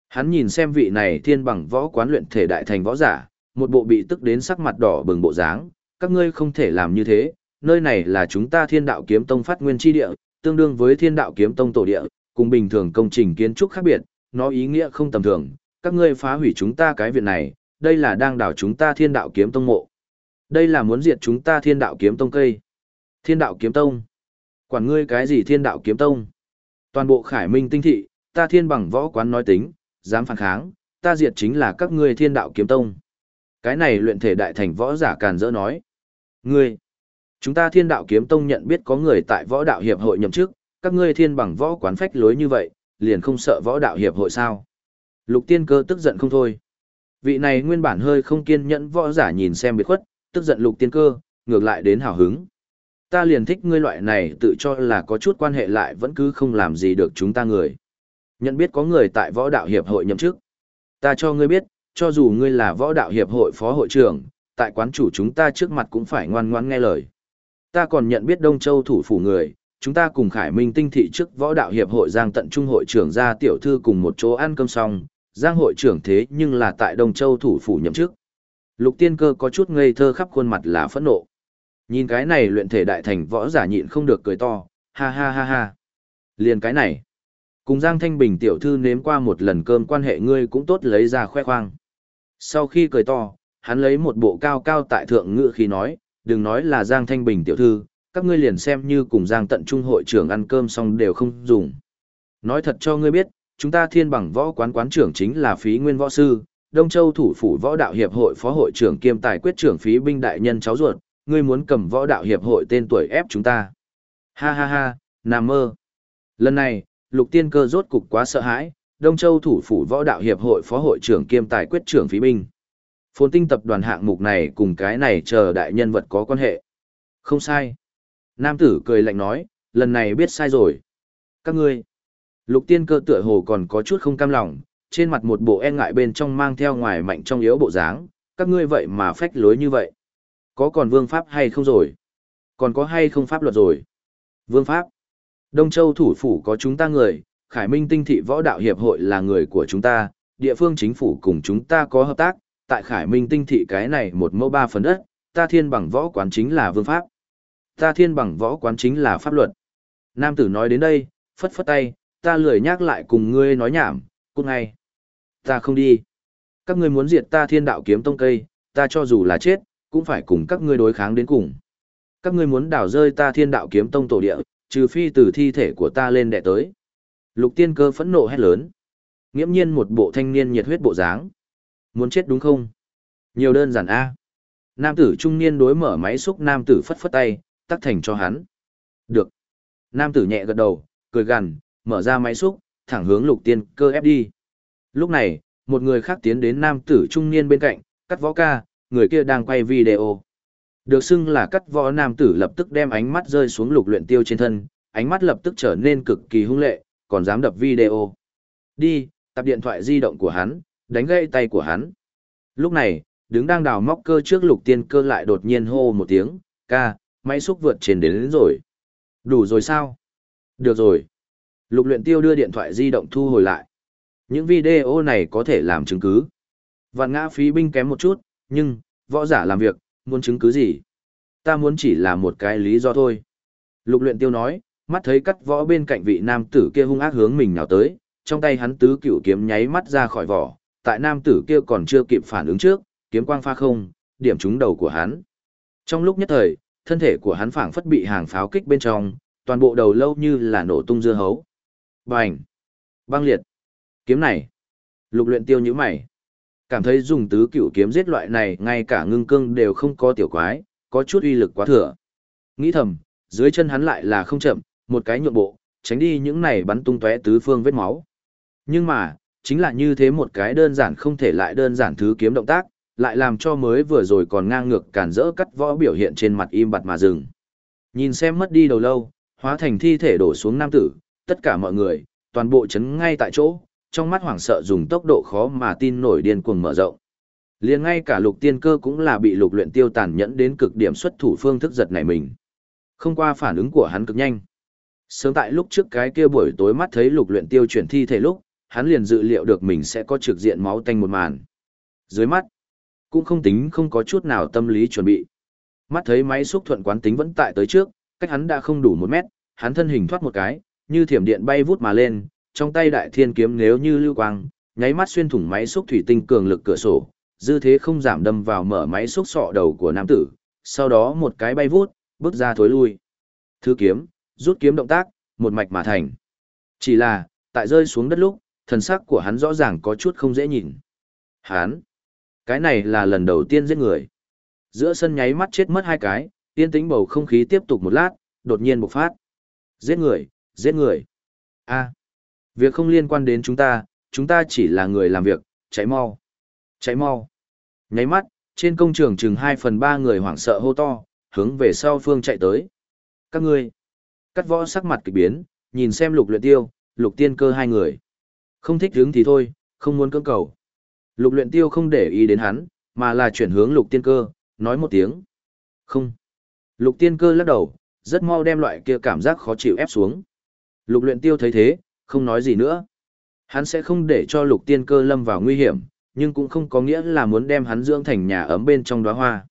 Hắn nhìn xem vị này thiên bằng võ quán luyện thể đại thành võ giả, một bộ bị tức đến sắc mặt đỏ bừng bộ dáng, các ngươi không thể làm như thế, nơi này là chúng ta thiên đạo kiếm tông phát nguyên chi địa, tương đương với thiên đạo kiếm tông tổ địa, cùng bình thường công trình kiến trúc khác biệt, nó ý nghĩa không tầm thường, các ngươi phá hủy chúng ta cái viện này, đây là đang đảo chúng ta thiên đạo kiếm tông mộ. Đây là muốn diệt chúng ta thiên đạo kiếm tông cây. Thiên đạo kiếm tông. Quản ngươi cái gì thiên đạo kiếm tông? Toàn bộ khải minh tinh thị, ta thiên bằng võ quán nói tính, dám phản kháng, ta diệt chính là các ngươi thiên đạo kiếm tông. Cái này luyện thể đại thành võ giả càn dỡ nói. Ngươi, Chúng ta thiên đạo kiếm tông nhận biết có người tại võ đạo hiệp hội nhậm chức, các ngươi thiên bằng võ quán phách lối như vậy, liền không sợ võ đạo hiệp hội sao. Lục tiên cơ tức giận không thôi. Vị này nguyên bản hơi không kiên nhẫn võ giả nhìn xem biệt khuất, tức giận lục tiên cơ, ngược lại đến hào hứng. Ta liền thích ngươi loại này tự cho là có chút quan hệ lại vẫn cứ không làm gì được chúng ta người. Nhận biết có người tại võ đạo hiệp hội nhậm chức. Ta cho ngươi biết, cho dù ngươi là võ đạo hiệp hội phó hội trưởng, tại quán chủ chúng ta trước mặt cũng phải ngoan ngoãn nghe lời. Ta còn nhận biết Đông Châu thủ phủ người, chúng ta cùng Khải Minh tinh thị trước võ đạo hiệp hội Giang Tận Trung hội trưởng ra tiểu thư cùng một chỗ ăn cơm xong, Giang hội trưởng thế nhưng là tại Đông Châu thủ phủ nhậm chức. Lục tiên cơ có chút ngây thơ khắp khuôn mặt là phẫn nộ. Nhìn cái này luyện thể đại thành võ giả nhịn không được cười to, ha ha ha ha. Liền cái này. Cùng Giang Thanh Bình tiểu thư nếm qua một lần cơm quan hệ ngươi cũng tốt lấy ra khoe khoang. Sau khi cười to, hắn lấy một bộ cao cao tại thượng ngự khi nói, đừng nói là Giang Thanh Bình tiểu thư, các ngươi liền xem như cùng Giang tận trung hội trưởng ăn cơm xong đều không dùng. Nói thật cho ngươi biết, chúng ta thiên bằng võ quán quán trưởng chính là phí nguyên võ sư, Đông Châu thủ phủ võ đạo hiệp hội phó hội trưởng kiêm tài quyết trưởng phí binh đại nhân cháu ruột, ngươi muốn cầm võ đạo hiệp hội tên tuổi ép chúng ta. Ha ha ha, nằm mơ. Lần này, lục tiên cơ rốt cục quá sợ hãi, Đông Châu thủ phủ võ đạo hiệp hội phó hội trưởng kiêm tài quyết trưởng phí binh. Phồn tinh tập đoàn hạng mục này cùng cái này chờ đại nhân vật có quan hệ. Không sai. Nam tử cười lạnh nói, lần này biết sai rồi. Các ngươi. Lục tiên cơ tựa hồ còn có chút không cam lòng, trên mặt một bộ e ngại bên trong mang theo ngoài mạnh trong yếu bộ dáng, các ngươi vậy mà phách lối như vậy. Có còn vương pháp hay không rồi? Còn có hay không pháp luật rồi? Vương pháp. Đông Châu thủ phủ có chúng ta người, Khải Minh tinh thị võ đạo hiệp hội là người của chúng ta, địa phương chính phủ cùng chúng ta có hợp tác, tại Khải Minh tinh thị cái này một mẫu ba phần đất, ta thiên bằng võ quán chính là vương pháp. Ta thiên bằng võ quán chính là pháp luật. Nam tử nói đến đây, phất phất tay, ta lười nhắc lại cùng ngươi nói nhảm, cút ngay. Ta không đi. Các ngươi muốn diệt ta thiên đạo kiếm tông cây, ta cho dù là chết, cũng phải cùng các ngươi đối kháng đến cùng. Các ngươi muốn đảo rơi ta thiên đạo kiếm tông tổ địa, trừ phi từ thi thể của ta lên đệ tới. Lục tiên cơ phẫn nộ hét lớn. Nghiễm nhiên một bộ thanh niên nhiệt huyết bộ dáng. Muốn chết đúng không? Nhiều đơn giản a. Nam tử trung niên đối mở máy xúc nam tử phất phất tay, tắc thành cho hắn. Được. Nam tử nhẹ gật đầu, cười gằn, mở ra máy xúc, thẳng hướng lục tiên cơ ép đi. Lúc này, một người khác tiến đến nam tử trung niên bên cạnh, cắt võ ca, người kia đang quay video. Được xưng là cắt võ nam tử lập tức đem ánh mắt rơi xuống lục luyện tiêu trên thân, ánh mắt lập tức trở nên cực kỳ hung lệ, còn dám đập video. Đi, tập điện thoại di động của hắn, đánh gãy tay của hắn. Lúc này, đứng đang đào móc cơ trước lục tiên cơ lại đột nhiên hô một tiếng, ca, máy xúc vượt trên đến, đến rồi. Đủ rồi sao? Được rồi. Lục luyện tiêu đưa điện thoại di động thu hồi lại. Những video này có thể làm chứng cứ. Vạn ngã phí binh kém một chút, nhưng, võ giả làm việc, muốn chứng cứ gì? Ta muốn chỉ là một cái lý do thôi. Lục luyện tiêu nói, mắt thấy cắt võ bên cạnh vị nam tử kia hung ác hướng mình nào tới, trong tay hắn tứ cửu kiếm nháy mắt ra khỏi vỏ, tại nam tử kia còn chưa kịp phản ứng trước, kiếm quang pha không, điểm trúng đầu của hắn. Trong lúc nhất thời, thân thể của hắn phảng phất bị hàng pháo kích bên trong, toàn bộ đầu lâu như là nổ tung dưa hấu. Bành! Băng liệt! Kiếm này! Lục luyện tiêu như mày. Cảm thấy dùng tứ cửu kiếm giết loại này ngay cả ngưng cương đều không có tiểu quái, có chút uy lực quá thừa. Nghĩ thầm, dưới chân hắn lại là không chậm, một cái nhượng bộ, tránh đi những này bắn tung tóe tứ phương vết máu. Nhưng mà, chính là như thế một cái đơn giản không thể lại đơn giản thứ kiếm động tác, lại làm cho mới vừa rồi còn ngang ngược cản rỡ cắt võ biểu hiện trên mặt im bặt mà dừng. Nhìn xem mất đi đầu lâu, hóa thành thi thể đổ xuống nam tử, tất cả mọi người, toàn bộ chấn ngay tại chỗ, trong mắt hoảng sợ dùng tốc độ khó mà tin nổi điên cuồng mở rộng. Liền ngay cả lục tiên cơ cũng là bị lục luyện tiêu tàn nhẫn đến cực điểm xuất thủ phương thức giật này mình. Không qua phản ứng của hắn cực nhanh. Sớm tại lúc trước cái kia buổi tối mắt thấy lục luyện tiêu chuyển thi thể lúc, hắn liền dự liệu được mình sẽ có trực diện máu tanh một màn. Dưới mắt, cũng không tính không có chút nào tâm lý chuẩn bị. Mắt thấy máy xúc thuận quán tính vẫn tại tới trước, cách hắn đã không đủ một mét, hắn thân hình thoát một cái, như thiểm điện bay vút mà lên, trong tay đại thiên kiếm nếu như lưu quang, nháy mắt xuyên thủng máy xúc thủy tinh cường lực cửa sổ, dư thế không giảm đâm vào mở máy xúc sọ đầu của nam tử, sau đó một cái bay vút, bước ra thối lui. Thứ kiếm, rút kiếm động tác, một mạch mà thành. Chỉ là, tại rơi xuống đất lúc, thần sắc của hắn rõ ràng có chút không dễ nhìn. Hắn, cái này là lần đầu tiên giết người. Giữa sân nháy mắt chết mất hai cái, Yên tĩnh bầu không khí tiếp tục một lát, đột nhiên bộc phát. Giết người, giết người. a việc không liên quan đến chúng ta, chúng ta chỉ là người làm việc, cháy mau. Cháy mau. Nháy mắt, trên công trường chừng 2 phần 3 người hoảng sợ hô to, hướng về sau phương chạy tới. Các ngươi. Cắt võ sắc mặt kỳ biến, nhìn xem lục luyện tiêu, lục tiên cơ hai người. Không thích hướng thì thôi, không muốn cưỡng cầu. Lục luyện tiêu không để ý đến hắn, mà là chuyển hướng lục tiên cơ, nói một tiếng. Không. Lục tiên cơ lắc đầu, rất mau đem loại kia cảm giác khó chịu ép xuống. Lục luyện tiêu thấy thế, không nói gì nữa. Hắn sẽ không để cho lục tiên cơ lâm vào nguy hiểm, nhưng cũng không có nghĩa là muốn đem hắn dưỡng thành nhà ấm bên trong đóa hoa.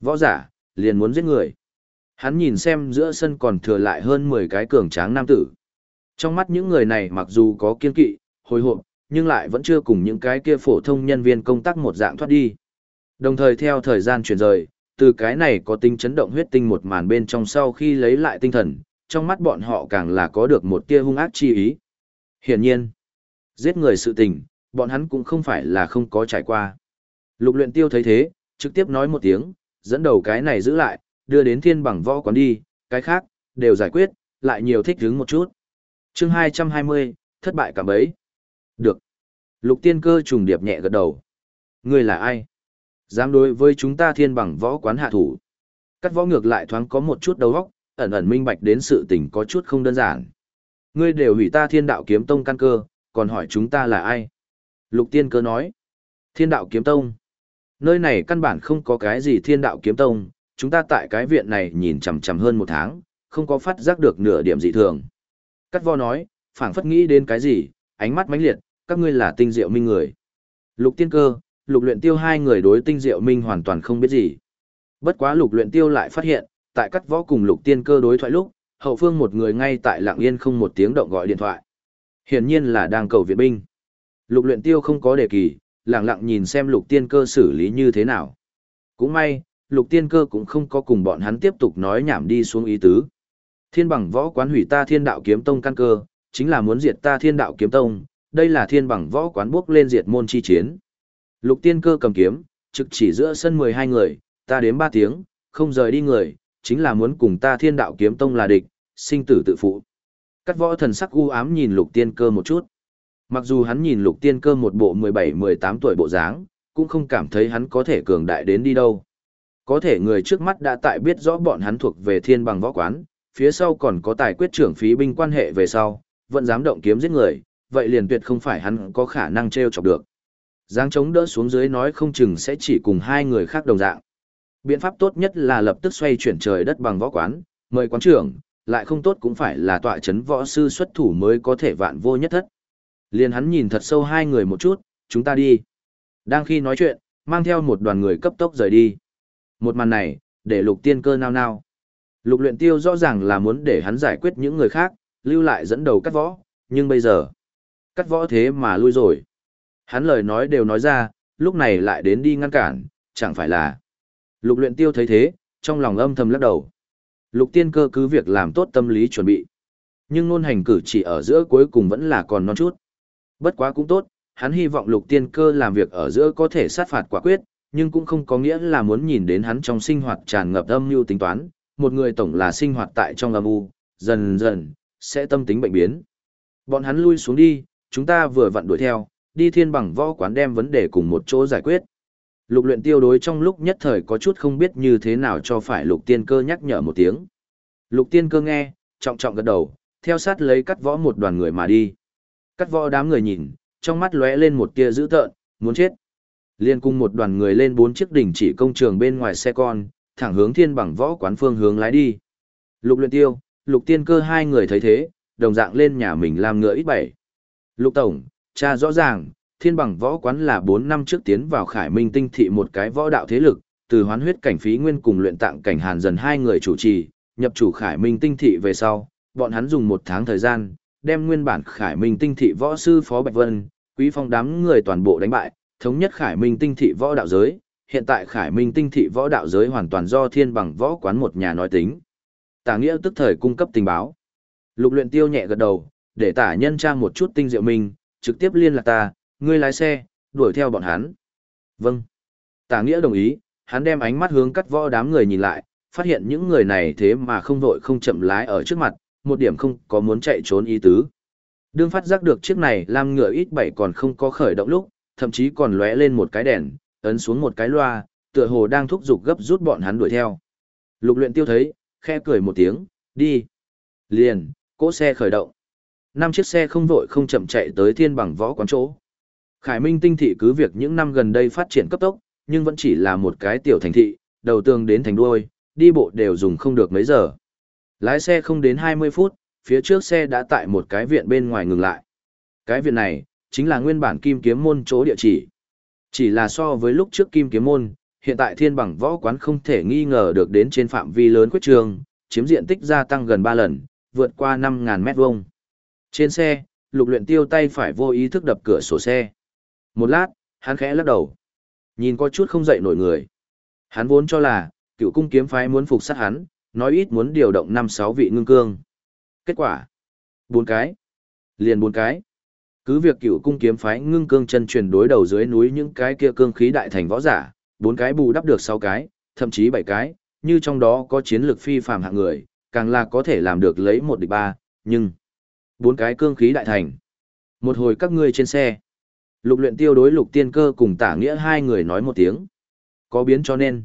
Võ giả, liền muốn giết người. Hắn nhìn xem giữa sân còn thừa lại hơn 10 cái cường tráng nam tử. Trong mắt những người này mặc dù có kiên kỵ, hồi hộp, nhưng lại vẫn chưa cùng những cái kia phổ thông nhân viên công tác một dạng thoát đi. Đồng thời theo thời gian chuyển rời, từ cái này có tính chấn động huyết tinh một màn bên trong sau khi lấy lại tinh thần, trong mắt bọn họ càng là có được một tia hung ác chi ý. Hiển nhiên, giết người sự tình, bọn hắn cũng không phải là không có trải qua. Lục luyện tiêu thấy thế, trực tiếp nói một tiếng, dẫn đầu cái này giữ lại, đưa đến thiên bằng võ quán đi, cái khác, đều giải quyết, lại nhiều thích hứng một chút. Chương 220, thất bại cả bấy. Được. Lục tiên cơ trùng điệp nhẹ gật đầu. Ngươi là ai? Dám đối với chúng ta thiên bằng võ quán hạ thủ. Cắt võ ngược lại thoáng có một chút đầu óc, ẩn ẩn minh bạch đến sự tình có chút không đơn giản. Ngươi đều hủy ta thiên đạo kiếm tông căn cơ, còn hỏi chúng ta là ai? Lục tiên cơ nói. Thiên đạo kiếm tông. Nơi này căn bản không có cái gì thiên đạo kiếm tông, chúng ta tại cái viện này nhìn chằm chằm hơn một tháng, không có phát giác được nửa điểm dị thường. Cắt vo nói, phảng phất nghĩ đến cái gì, ánh mắt mãnh liệt, các ngươi là tinh diệu minh người. Lục tiên cơ, lục luyện tiêu hai người đối tinh diệu minh hoàn toàn không biết gì. Bất quá lục luyện tiêu lại phát hiện, tại cắt võ cùng lục tiên cơ đối thoại lúc, hậu phương một người ngay tại lặng yên không một tiếng động gọi điện thoại. Hiển nhiên là đang cầu viện binh. Lục luyện tiêu không có đề kỳ, lặng lặng nhìn xem lục tiên cơ xử lý như thế nào. Cũng may, lục tiên cơ cũng không có cùng bọn hắn tiếp tục nói nhảm đi xuống ý tứ. Thiên bằng võ quán hủy ta thiên đạo kiếm tông căn cơ, chính là muốn diệt ta thiên đạo kiếm tông, đây là thiên bằng võ quán bước lên diệt môn chi chiến. Lục tiên cơ cầm kiếm, trực chỉ giữa sân 12 người, ta đếm 3 tiếng, không rời đi người, chính là muốn cùng ta thiên đạo kiếm tông là địch, sinh tử tự phụ. Cắt võ thần sắc u ám nhìn lục tiên cơ một chút. Mặc dù hắn nhìn lục tiên cơ một bộ 17-18 tuổi bộ dáng, cũng không cảm thấy hắn có thể cường đại đến đi đâu. Có thể người trước mắt đã tại biết rõ bọn hắn thuộc về thiên bằng võ quán, phía sau còn có tài quyết trưởng phí binh quan hệ về sau, vẫn dám động kiếm giết người, vậy liền tuyệt không phải hắn có khả năng treo chọc được. Giáng chống đỡ xuống dưới nói không chừng sẽ chỉ cùng hai người khác đồng dạng. Biện pháp tốt nhất là lập tức xoay chuyển trời đất bằng võ quán, mời quán trưởng, lại không tốt cũng phải là tọa chấn võ sư xuất thủ mới có thể vạn vô nhất thất. Liền hắn nhìn thật sâu hai người một chút, chúng ta đi. Đang khi nói chuyện, mang theo một đoàn người cấp tốc rời đi. Một màn này, để lục tiên cơ nao nao. Lục luyện tiêu rõ ràng là muốn để hắn giải quyết những người khác, lưu lại dẫn đầu cắt võ, nhưng bây giờ, cắt võ thế mà lui rồi. Hắn lời nói đều nói ra, lúc này lại đến đi ngăn cản, chẳng phải là. Lục luyện tiêu thấy thế, trong lòng âm thầm lắc đầu. Lục tiên cơ cứ việc làm tốt tâm lý chuẩn bị. Nhưng nôn hành cử chỉ ở giữa cuối cùng vẫn là còn non chút. Bất quá cũng tốt, hắn hy vọng lục tiên cơ làm việc ở giữa có thể sát phạt quả quyết, nhưng cũng không có nghĩa là muốn nhìn đến hắn trong sinh hoạt tràn ngập âm mưu tính toán, một người tổng là sinh hoạt tại trong âm u, dần dần, sẽ tâm tính bệnh biến. Bọn hắn lui xuống đi, chúng ta vừa vặn đuổi theo, đi thiên bằng võ quán đem vấn đề cùng một chỗ giải quyết. Lục luyện tiêu đối trong lúc nhất thời có chút không biết như thế nào cho phải lục tiên cơ nhắc nhở một tiếng. Lục tiên cơ nghe, trọng trọng gật đầu, theo sát lấy cắt võ một đoàn người mà đi. Cắt võ đám người nhìn, trong mắt lóe lên một tia dữ tợn, muốn chết. Liên cung một đoàn người lên bốn chiếc đỉnh chỉ công trường bên ngoài xe con, thẳng hướng thiên bằng võ quán phương hướng lái đi. Lục luyện tiêu, lục tiên cơ hai người thấy thế, đồng dạng lên nhà mình làm ngựa ít bảy. Lục tổng, cha rõ ràng, thiên bằng võ quán là 4 năm trước tiến vào khải minh tinh thị một cái võ đạo thế lực, từ hoán huyết cảnh phí nguyên cùng luyện tạng cảnh hàn dần hai người chủ trì, nhập chủ khải minh tinh thị về sau, bọn hắn dùng một tháng thời gian, đem nguyên bản khải minh tinh thị võ sư Phó Bạch Vân, quý phong đám người toàn bộ đánh bại, thống nhất khải minh tinh thị võ đạo giới, hiện tại khải minh tinh thị võ đạo giới hoàn toàn do thiên bằng võ quán một nhà nói tính. Tả nghĩa tức thời cung cấp tình báo. Lục luyện tiêu nhẹ gật đầu, để tả nhân trang một chút tinh diệu mình trực tiếp liên lạc ta, ngươi lái xe, đuổi theo bọn hắn. Vâng. Tả nghĩa đồng ý, hắn đem ánh mắt hướng cắt võ đám người nhìn lại, phát hiện những người này thế mà không vội không chậm lái ở trước mặt, một điểm không có muốn chạy trốn ý tứ. Đương phát giác được chiếc này lam ngựa ít bảy còn không có khởi động lúc, thậm chí còn lóe lên một cái đèn, ấn xuống một cái loa, tựa hồ đang thúc giục gấp rút bọn hắn đuổi theo. Lục luyện tiêu thấy, khe cười một tiếng, đi. Liền, cỗ xe khởi động. Năm chiếc xe không vội không chậm chạy tới thiên bằng võ quán chỗ. Khải Minh tinh thị cứ việc những năm gần đây phát triển cấp tốc, nhưng vẫn chỉ là một cái tiểu thành thị, đầu tường đến thành đuôi, đi bộ đều dùng không được mấy giờ. Lái xe không đến 20 phút, phía trước xe đã tại một cái viện bên ngoài ngừng lại. Cái viện này, chính là nguyên bản kim kiếm môn chỗ địa chỉ. Chỉ là so với lúc trước kim kiếm môn, hiện tại thiên bằng võ quán không thể nghi ngờ được đến trên phạm vi lớn quyết trường, chiếm diện tích gia tăng gần 3 lần, vượt qua 5.000 mét vuông. Trên xe, lục luyện tiêu tay phải vô ý thức đập cửa sổ xe. Một lát, hắn khẽ lắc đầu. Nhìn có chút không dậy nổi người. Hắn vốn cho là, cựu cung kiếm phái muốn phục sát hắn, nói ít muốn điều động 5-6 vị ngưng cương. Kết quả? bốn cái. Liền bốn cái. Cứ việc cựu cung kiếm phái ngưng cương chân truyền đối đầu dưới núi những cái kia cương khí đại thành võ giả, bốn cái bù đắp được sáu cái, thậm chí bảy cái, như trong đó có chiến lược phi phàm hạng người, càng là có thể làm được lấy một địch ba, nhưng bốn cái cương khí đại thành. Một hồi các ngươi trên xe. Lục luyện tiêu đối lục tiên cơ cùng tả nghĩa hai người nói một tiếng. Có biến cho nên.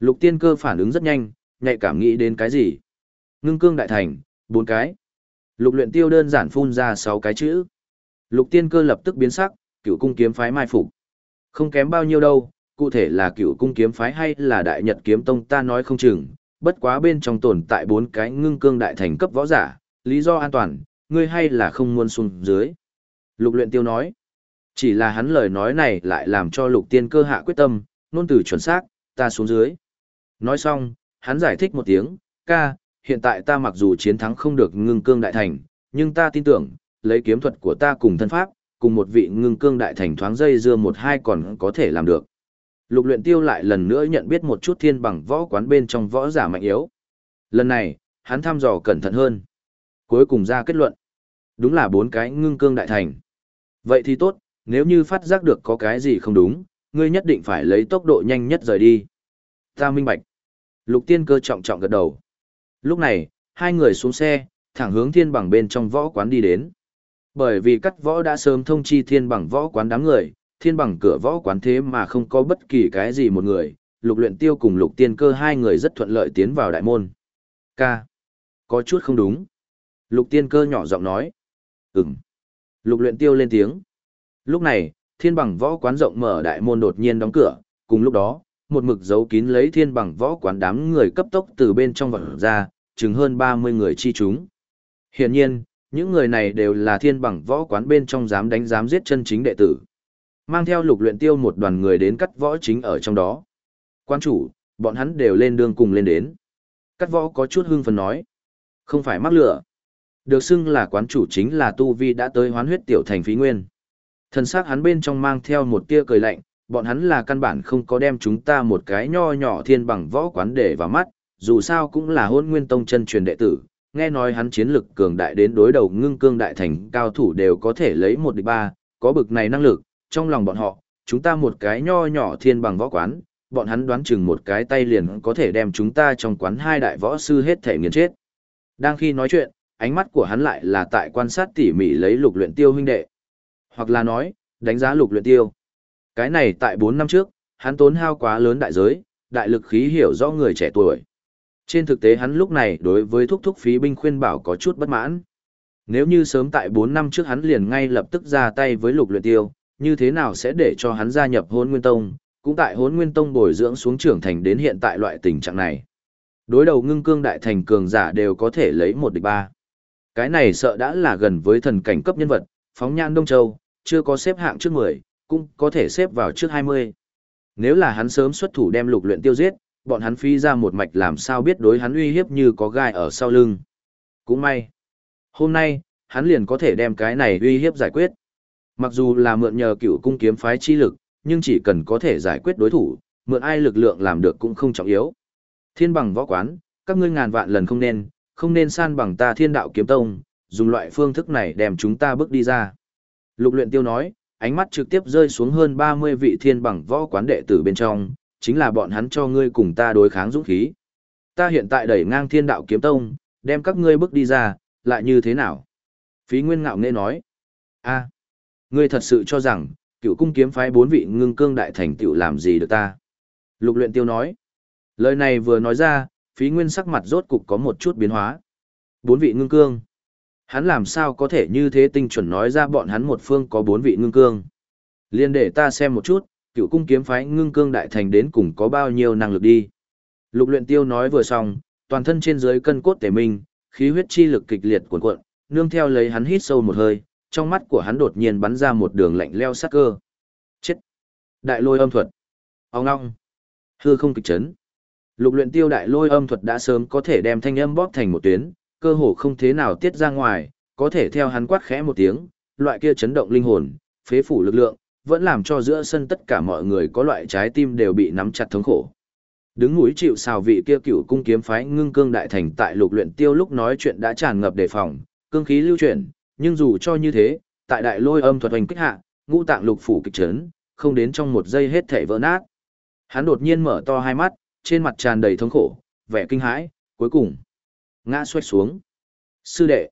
Lục tiên cơ phản ứng rất nhanh, nhạy cảm nghĩ đến cái gì. Ngưng cương đại thành, bốn cái. Lục luyện tiêu đơn giản phun ra sáu cái chữ. Lục tiên cơ lập tức biến sắc, cựu cung kiếm phái mai phục. Không kém bao nhiêu đâu, cụ thể là cựu cung kiếm phái hay là đại nhật kiếm tông ta nói không chừng, bất quá bên trong tồn tại bốn cái ngưng cương đại thành cấp võ giả, lý do an toàn, ngươi hay là không muốn xuống dưới. Lục luyện tiêu nói, chỉ là hắn lời nói này lại làm cho lục tiên cơ hạ quyết tâm, nôn từ chuẩn xác, ta xuống dưới. Nói xong, hắn giải thích một tiếng, ca, hiện tại ta mặc dù chiến thắng không được ngưng cương đại thành, nhưng ta tin tưởng, lấy kiếm thuật của ta cùng thân pháp, cùng một vị ngưng cương đại thành thoáng dây dưa một hai còn có thể làm được. Lục luyện tiêu lại lần nữa nhận biết một chút thiên bằng võ quán bên trong võ giả mạnh yếu. Lần này, hắn thăm dò cẩn thận hơn. Cuối cùng ra kết luận. Đúng là bốn cái ngưng cương đại thành. Vậy thì tốt, nếu như phát giác được có cái gì không đúng, ngươi nhất định phải lấy tốc độ nhanh nhất rời đi. Ta minh bạch. Lục tiên cơ trọng trọng gật đầu. Lúc này, hai người xuống xe, thẳng hướng thiên bằng bên trong võ quán đi đến. Bởi vì cắt võ đã sớm thông chi thiên bằng võ quán đám người, thiên bằng cửa võ quán thế mà không có bất kỳ cái gì một người, lục luyện tiêu cùng lục tiên cơ hai người rất thuận lợi tiến vào đại môn. Ca. Có chút không đúng. Lục tiên cơ nhỏ giọng nói. Ừm. Lục luyện tiêu lên tiếng. Lúc này, thiên bằng võ quán rộng mở đại môn đột nhiên đóng cửa, cùng lúc đó, một mực giấu kín lấy thiên bằng võ quán đám người cấp tốc từ bên trong vật ra, chừng hơn 30 người chi chúng. Hiển nhiên, những người này đều là thiên bằng võ quán bên trong dám đánh dám giết chân chính đệ tử. Mang theo lục luyện tiêu một đoàn người đến cắt võ chính ở trong đó. Quan chủ, bọn hắn đều lên đường cùng lên đến. Cắt võ có chút hưng phấn nói. Không phải mắc lửa. Được xưng là quán chủ chính là Tu Vi đã tới hoán huyết tiểu thành phí nguyên. Thần sắc hắn bên trong mang theo một tia cười lạnh, bọn hắn là căn bản không có đem chúng ta một cái nho nhỏ thiên bằng võ quán để vào mắt, dù sao cũng là hôn nguyên tông chân truyền đệ tử, nghe nói hắn chiến lực cường đại đến đối đầu ngưng cương đại thành cao thủ đều có thể lấy một địch ba, có bực này năng lực, trong lòng bọn họ, chúng ta một cái nho nhỏ thiên bằng võ quán, bọn hắn đoán chừng một cái tay liền có thể đem chúng ta trong quán hai đại võ sư hết thể nghiền chết. Đang khi nói chuyện, ánh mắt của hắn lại là tại quan sát tỉ mỉ lấy lục luyện tiêu huynh đệ. Hoặc là nói, đánh giá lục luyện tiêu. Cái này tại 4 năm trước, hắn tốn hao quá lớn đại giới, đại lực khí hiểu rõ người trẻ tuổi. Trên thực tế hắn lúc này đối với thúc thúc phí binh khuyên bảo có chút bất mãn. Nếu như sớm tại 4 năm trước hắn liền ngay lập tức ra tay với lục luyện tiêu, như thế nào sẽ để cho hắn gia nhập hôn nguyên tông, cũng tại hôn nguyên tông bồi dưỡng xuống trưởng thành đến hiện tại loại tình trạng này. Đối đầu ngưng cương đại thành cường giả đều có thể lấy một địch ba. Cái này sợ đã là gần với thần cảnh cấp nhân vật, phóng nhan Đông Châu, chưa có xếp hạng trước 10, cũng có thể xếp vào trước 20. Nếu là hắn sớm xuất thủ đem lục luyện tiêu giết, bọn hắn phi ra một mạch làm sao biết đối hắn uy hiếp như có gai ở sau lưng. Cũng may. Hôm nay, hắn liền có thể đem cái này uy hiếp giải quyết. Mặc dù là mượn nhờ cựu cung kiếm phái chi lực, nhưng chỉ cần có thể giải quyết đối thủ, mượn ai lực lượng làm được cũng không trọng yếu. Thiên bằng võ quán, các ngươi ngàn vạn lần không nên, không nên san bằng ta thiên đạo kiếm tông, dùng loại phương thức này đem chúng ta bước đi ra. Lục luyện tiêu nói, ánh mắt trực tiếp rơi xuống hơn 30 vị thiên bằng võ quán đệ tử bên trong, chính là bọn hắn cho ngươi cùng ta đối kháng dũng khí. Ta hiện tại đẩy ngang thiên đạo kiếm tông, đem các ngươi bước đi ra, lại như thế nào? Phí Nguyên ngạo nghễ nói. a ngươi thật sự cho rằng, cựu cung kiếm phái bốn vị ngưng cương đại thành tựu làm gì được ta? Lục luyện tiêu nói. Lời này vừa nói ra, phí nguyên sắc mặt rốt cục có một chút biến hóa. Bốn vị ngưng cương. Hắn làm sao có thể như thế tinh chuẩn nói ra bọn hắn một phương có bốn vị ngưng cương. Liên để ta xem một chút, cựu cung kiếm phái ngưng cương đại thành đến cùng có bao nhiêu năng lực đi. Lục luyện tiêu nói vừa xong, toàn thân trên dưới cân cốt tề minh, khí huyết chi lực kịch liệt cuộn cuộn, nương theo lấy hắn hít sâu một hơi, trong mắt của hắn đột nhiên bắn ra một đường lạnh leo sắc cơ. Chết! Đại lôi âm thuật. Ông ngong. Hư không kịch chấn. Lục luyện tiêu đại lôi âm thuật đã sớm có thể đem thanh âm bóp thành một tuyến, cơ hồ không thế nào tiết ra ngoài, có thể theo hắn quát khẽ một tiếng, loại kia chấn động linh hồn, phế phủ lực lượng, vẫn làm cho giữa sân tất cả mọi người có loại trái tim đều bị nắm chặt thống khổ. Đứng núi chịu sào vị kia cựu cung kiếm phái ngưng cương đại thành tại lục luyện tiêu lúc nói chuyện đã tràn ngập đề phòng, cương khí lưu chuyển, nhưng dù cho như thế, tại đại lôi âm thuật hoành kích hạ, ngũ tạng lục phủ kịch chấn, không đến trong một giây hết thể vỡ nát. Hắn đột nhiên mở to hai mắt, trên mặt tràn đầy thống khổ, vẻ kinh hãi, cuối cùng ngã xoay xuống. Sư đệ,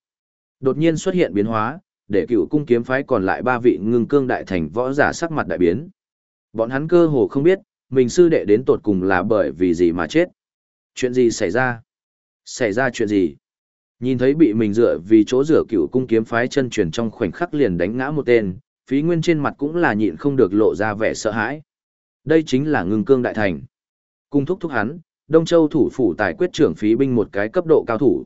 đột nhiên xuất hiện biến hóa, để cựu cung kiếm phái còn lại ba vị ngưng cương đại thành võ giả sắc mặt đại biến. Bọn hắn cơ hồ không biết, mình sư đệ đến tột cùng là bởi vì gì mà chết. Chuyện gì xảy ra? Xảy ra chuyện gì? Nhìn thấy bị mình dựa vì chỗ rửa cựu cung kiếm phái chân truyền trong khoảnh khắc liền đánh ngã một tên, phí nguyên trên mặt cũng là nhịn không được lộ ra vẻ sợ hãi. Đây chính là ngưng cương đại thành. Cung thúc thúc hắn, Đông Châu thủ phủ tài quyết trưởng phí binh một cái cấp độ cao thủ.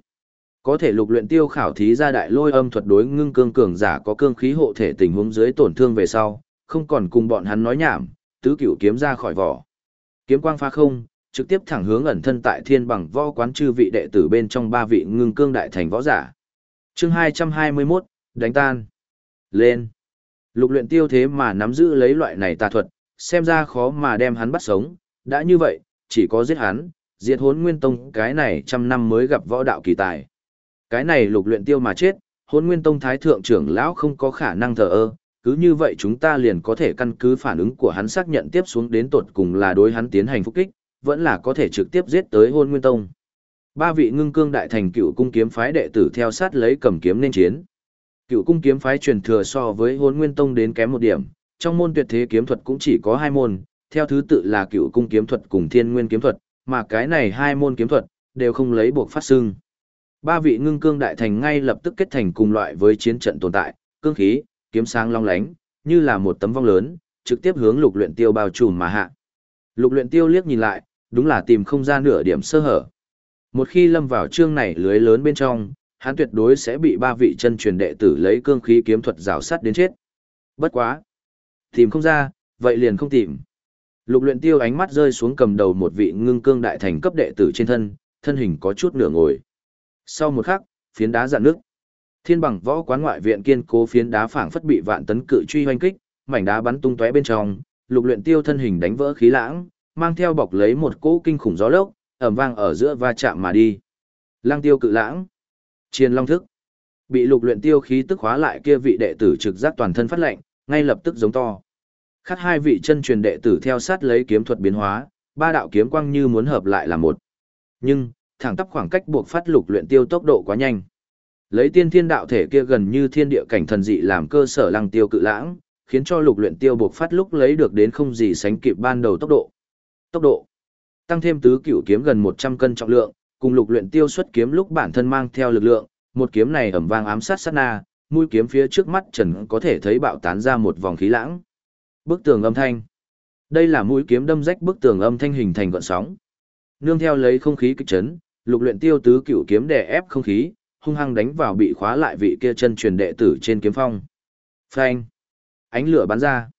Có thể lục luyện tiêu khảo thí ra đại lôi âm thuật đối ngưng cương cường giả có cương khí hộ thể tình huống dưới tổn thương về sau, không còn cùng bọn hắn nói nhảm, tứ cửu kiếm ra khỏi vỏ. Kiếm quang phá không, trực tiếp thẳng hướng ẩn thân tại thiên bằng võ quán chư vị đệ tử bên trong ba vị ngưng cương đại thành võ giả. Chương 221, đánh tan. Lên. Lục luyện tiêu thế mà nắm giữ lấy loại này tà thuật, xem ra khó mà đem hắn bắt sống, đã như vậy, chỉ có giết hắn, diệt hốn nguyên tông cái này trăm năm mới gặp võ đạo kỳ tài. Cái này lục luyện tiêu mà chết, hốn nguyên tông thái thượng trưởng lão không có khả năng thờ ơ, cứ như vậy chúng ta liền có thể căn cứ phản ứng của hắn xác nhận tiếp xuống đến tột cùng là đối hắn tiến hành phục kích, vẫn là có thể trực tiếp giết tới hôn nguyên tông. Ba vị ngưng cương đại thành cựu cung kiếm phái đệ tử theo sát lấy cầm kiếm nên chiến. Cựu cung kiếm phái truyền thừa so với hôn nguyên tông đến kém một điểm, trong môn tuyệt thế kiếm thuật cũng chỉ có hai môn, theo thứ tự là cựu cung kiếm thuật cùng thiên nguyên kiếm thuật, mà cái này hai môn kiếm thuật, đều không lấy buộc phát xương. Ba vị ngưng cương đại thành ngay lập tức kết thành cùng loại với chiến trận tồn tại, cương khí, kiếm sáng long lánh, như là một tấm vong lớn, trực tiếp hướng lục luyện tiêu bao trùm mà hạ. Lục luyện tiêu liếc nhìn lại, đúng là tìm không ra nửa điểm sơ hở. Một khi lâm vào chương này lưới lớn bên trong, hắn tuyệt đối sẽ bị ba vị chân truyền đệ tử lấy cương khí kiếm thuật rào sát đến chết. Bất quá. Tìm không ra, vậy liền không tìm. Lục luyện tiêu ánh mắt rơi xuống cầm đầu một vị ngưng cương đại thành cấp đệ tử trên thân, thân hình có chút nửa ngồi. Sau một khắc, phiến đá dạn nước. Thiên bằng võ quán ngoại viện kiên cố phiến đá phảng phất bị vạn tấn cự truy hoanh kích, mảnh đá bắn tung tóe bên trong, lục luyện tiêu thân hình đánh vỡ khí lãng, mang theo bọc lấy một cỗ kinh khủng gió lốc, ầm vang ở giữa va chạm mà đi. Lăng tiêu cự lãng, chiên long thức, bị lục luyện tiêu khí tức hóa lại kia vị đệ tử trực giác toàn thân phát lạnh, ngay lập tức giống to. Khác hai vị chân truyền đệ tử theo sát lấy kiếm thuật biến hóa, ba đạo kiếm quang như muốn hợp lại là một. Nhưng, thẳng tắp khoảng cách buộc phát lục luyện tiêu tốc độ quá nhanh. Lấy tiên thiên đạo thể kia gần như thiên địa cảnh thần dị làm cơ sở lăng tiêu cự lãng, khiến cho lục luyện tiêu buộc phát lúc lấy được đến không gì sánh kịp ban đầu tốc độ. Tốc độ. Tăng thêm tứ cửu kiếm gần 100 cân trọng lượng, cùng lục luyện tiêu xuất kiếm lúc bản thân mang theo lực lượng, một kiếm này ầm vang ám sát sát na, mũi kiếm phía trước mắt Trần có thể thấy bạo tán ra một vòng khí lãng. Bức tường âm thanh. Đây là mũi kiếm đâm rách bức tường âm thanh hình thành gợn sóng. Nương theo lấy không khí kích chấn, lục luyện tiêu tứ cửu kiếm đè ép không khí, hung hăng đánh vào bị khóa lại vị kia chân truyền đệ tử trên kiếm phong. Phanh! Ánh lửa bắn ra.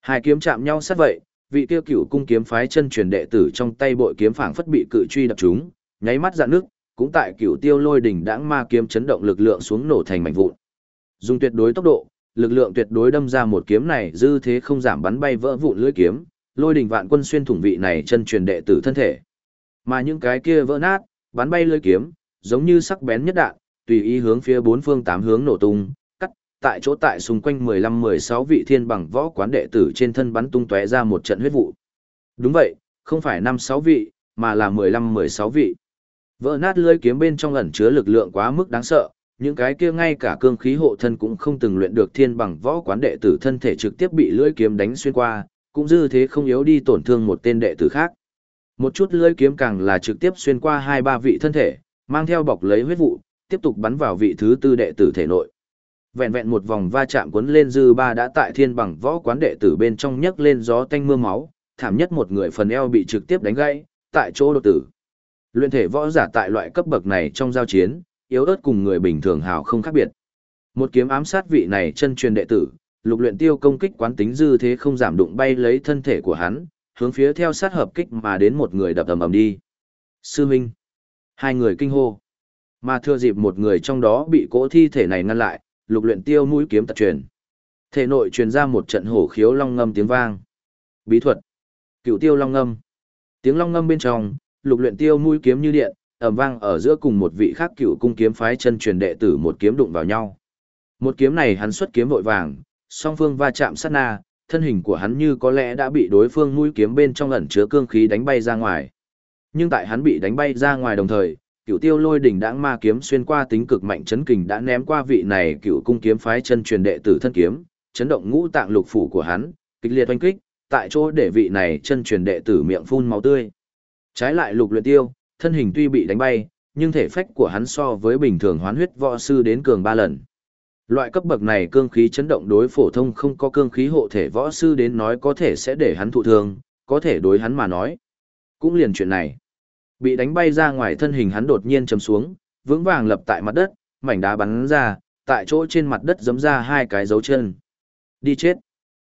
Hai kiếm chạm nhau sát vậy, vị kia cửu cung kiếm phái chân truyền đệ tử trong tay bội kiếm phảng phất bị cự truy đập trúng, nháy mắt dạn nước, cũng tại cửu tiêu lôi đỉnh đãng ma kiếm chấn động lực lượng xuống nổ thành mảnh vụn. Dùng tuyệt đối tốc độ, lực lượng tuyệt đối đâm ra một kiếm này dư thế không giảm bắn bay vỡ vụn lưỡi kiếm, lôi đỉnh vạn quân xuyên thủng vị này chân truyền đệ tử thân thể. Mà những cái kia vỡ nát, bắn bay lưỡi kiếm, giống như sắc bén nhất đạn, tùy ý hướng phía bốn phương tám hướng nổ tung, cắt, tại chỗ tại xung quanh 15-16 vị thiên bằng võ quán đệ tử trên thân bắn tung tóe ra một trận huyết vụ. Đúng vậy, không phải 5-6 vị, mà là 15-16 vị. Vỡ nát lưỡi kiếm bên trong ẩn chứa lực lượng quá mức đáng sợ, những cái kia ngay cả cương khí hộ thân cũng không từng luyện được thiên bằng võ quán đệ tử thân thể trực tiếp bị lưỡi kiếm đánh xuyên qua, cũng dư thế không yếu đi tổn thương một tên đệ tử khác. Một chút lưỡi kiếm càng là trực tiếp xuyên qua hai ba vị thân thể, mang theo bọc lấy huyết vụ, tiếp tục bắn vào vị thứ tư đệ tử thể nội. Vẹn vẹn một vòng va chạm cuốn lên dư ba đã tại thiên bằng võ quán đệ tử bên trong nhấc lên gió tanh mưa máu, thảm nhất một người phần eo bị trực tiếp đánh gãy, tại chỗ đột tử. Luyện thể võ giả tại loại cấp bậc này trong giao chiến, yếu ớt cùng người bình thường hào không khác biệt. Một kiếm ám sát vị này chân truyền đệ tử, lục luyện tiêu công kích quán tính dư thế không giảm đụng bay lấy thân thể của hắn, hướng phía theo sát hợp kích mà đến một người đập ầm ầm đi. Sư Minh. Hai người kinh hô. Mà thừa dịp một người trong đó bị cỗ thi thể này ngăn lại, lục luyện tiêu mũi kiếm tật truyền. Thể nội truyền ra một trận hổ khiếu long ngâm tiếng vang. Bí thuật. Cựu tiêu long ngâm. Tiếng long ngâm bên trong, lục luyện tiêu mũi kiếm như điện, ầm vang ở giữa cùng một vị khác cựu cung kiếm phái chân truyền đệ tử một kiếm đụng vào nhau. Một kiếm này hắn xuất kiếm vội vàng, song phương va chạm sát na, thân hình của hắn như có lẽ đã bị đối phương mũi kiếm bên trong ẩn chứa cương khí đánh bay ra ngoài. Nhưng tại hắn bị đánh bay ra ngoài đồng thời, cựu tiêu lôi đỉnh đãng ma kiếm xuyên qua tính cực mạnh chấn kình đã ném qua vị này cựu cung kiếm phái chân truyền đệ tử thân kiếm, chấn động ngũ tạng lục phủ của hắn, kịch liệt oanh kích, tại chỗ để vị này chân truyền đệ tử miệng phun máu tươi. Trái lại lục luyện tiêu, thân hình tuy bị đánh bay, nhưng thể phách của hắn so với bình thường hoán huyết võ sư đến cường ba lần. Loại cấp bậc này cương khí chấn động đối phổ thông không có cương khí hộ thể võ sư đến nói có thể sẽ để hắn thụ thương, có thể đối hắn mà nói. Cũng liền chuyện này. Bị đánh bay ra ngoài thân hình hắn đột nhiên chấm xuống, vững vàng lập tại mặt đất, mảnh đá bắn ra, tại chỗ trên mặt đất giấm ra hai cái dấu chân. Đi chết.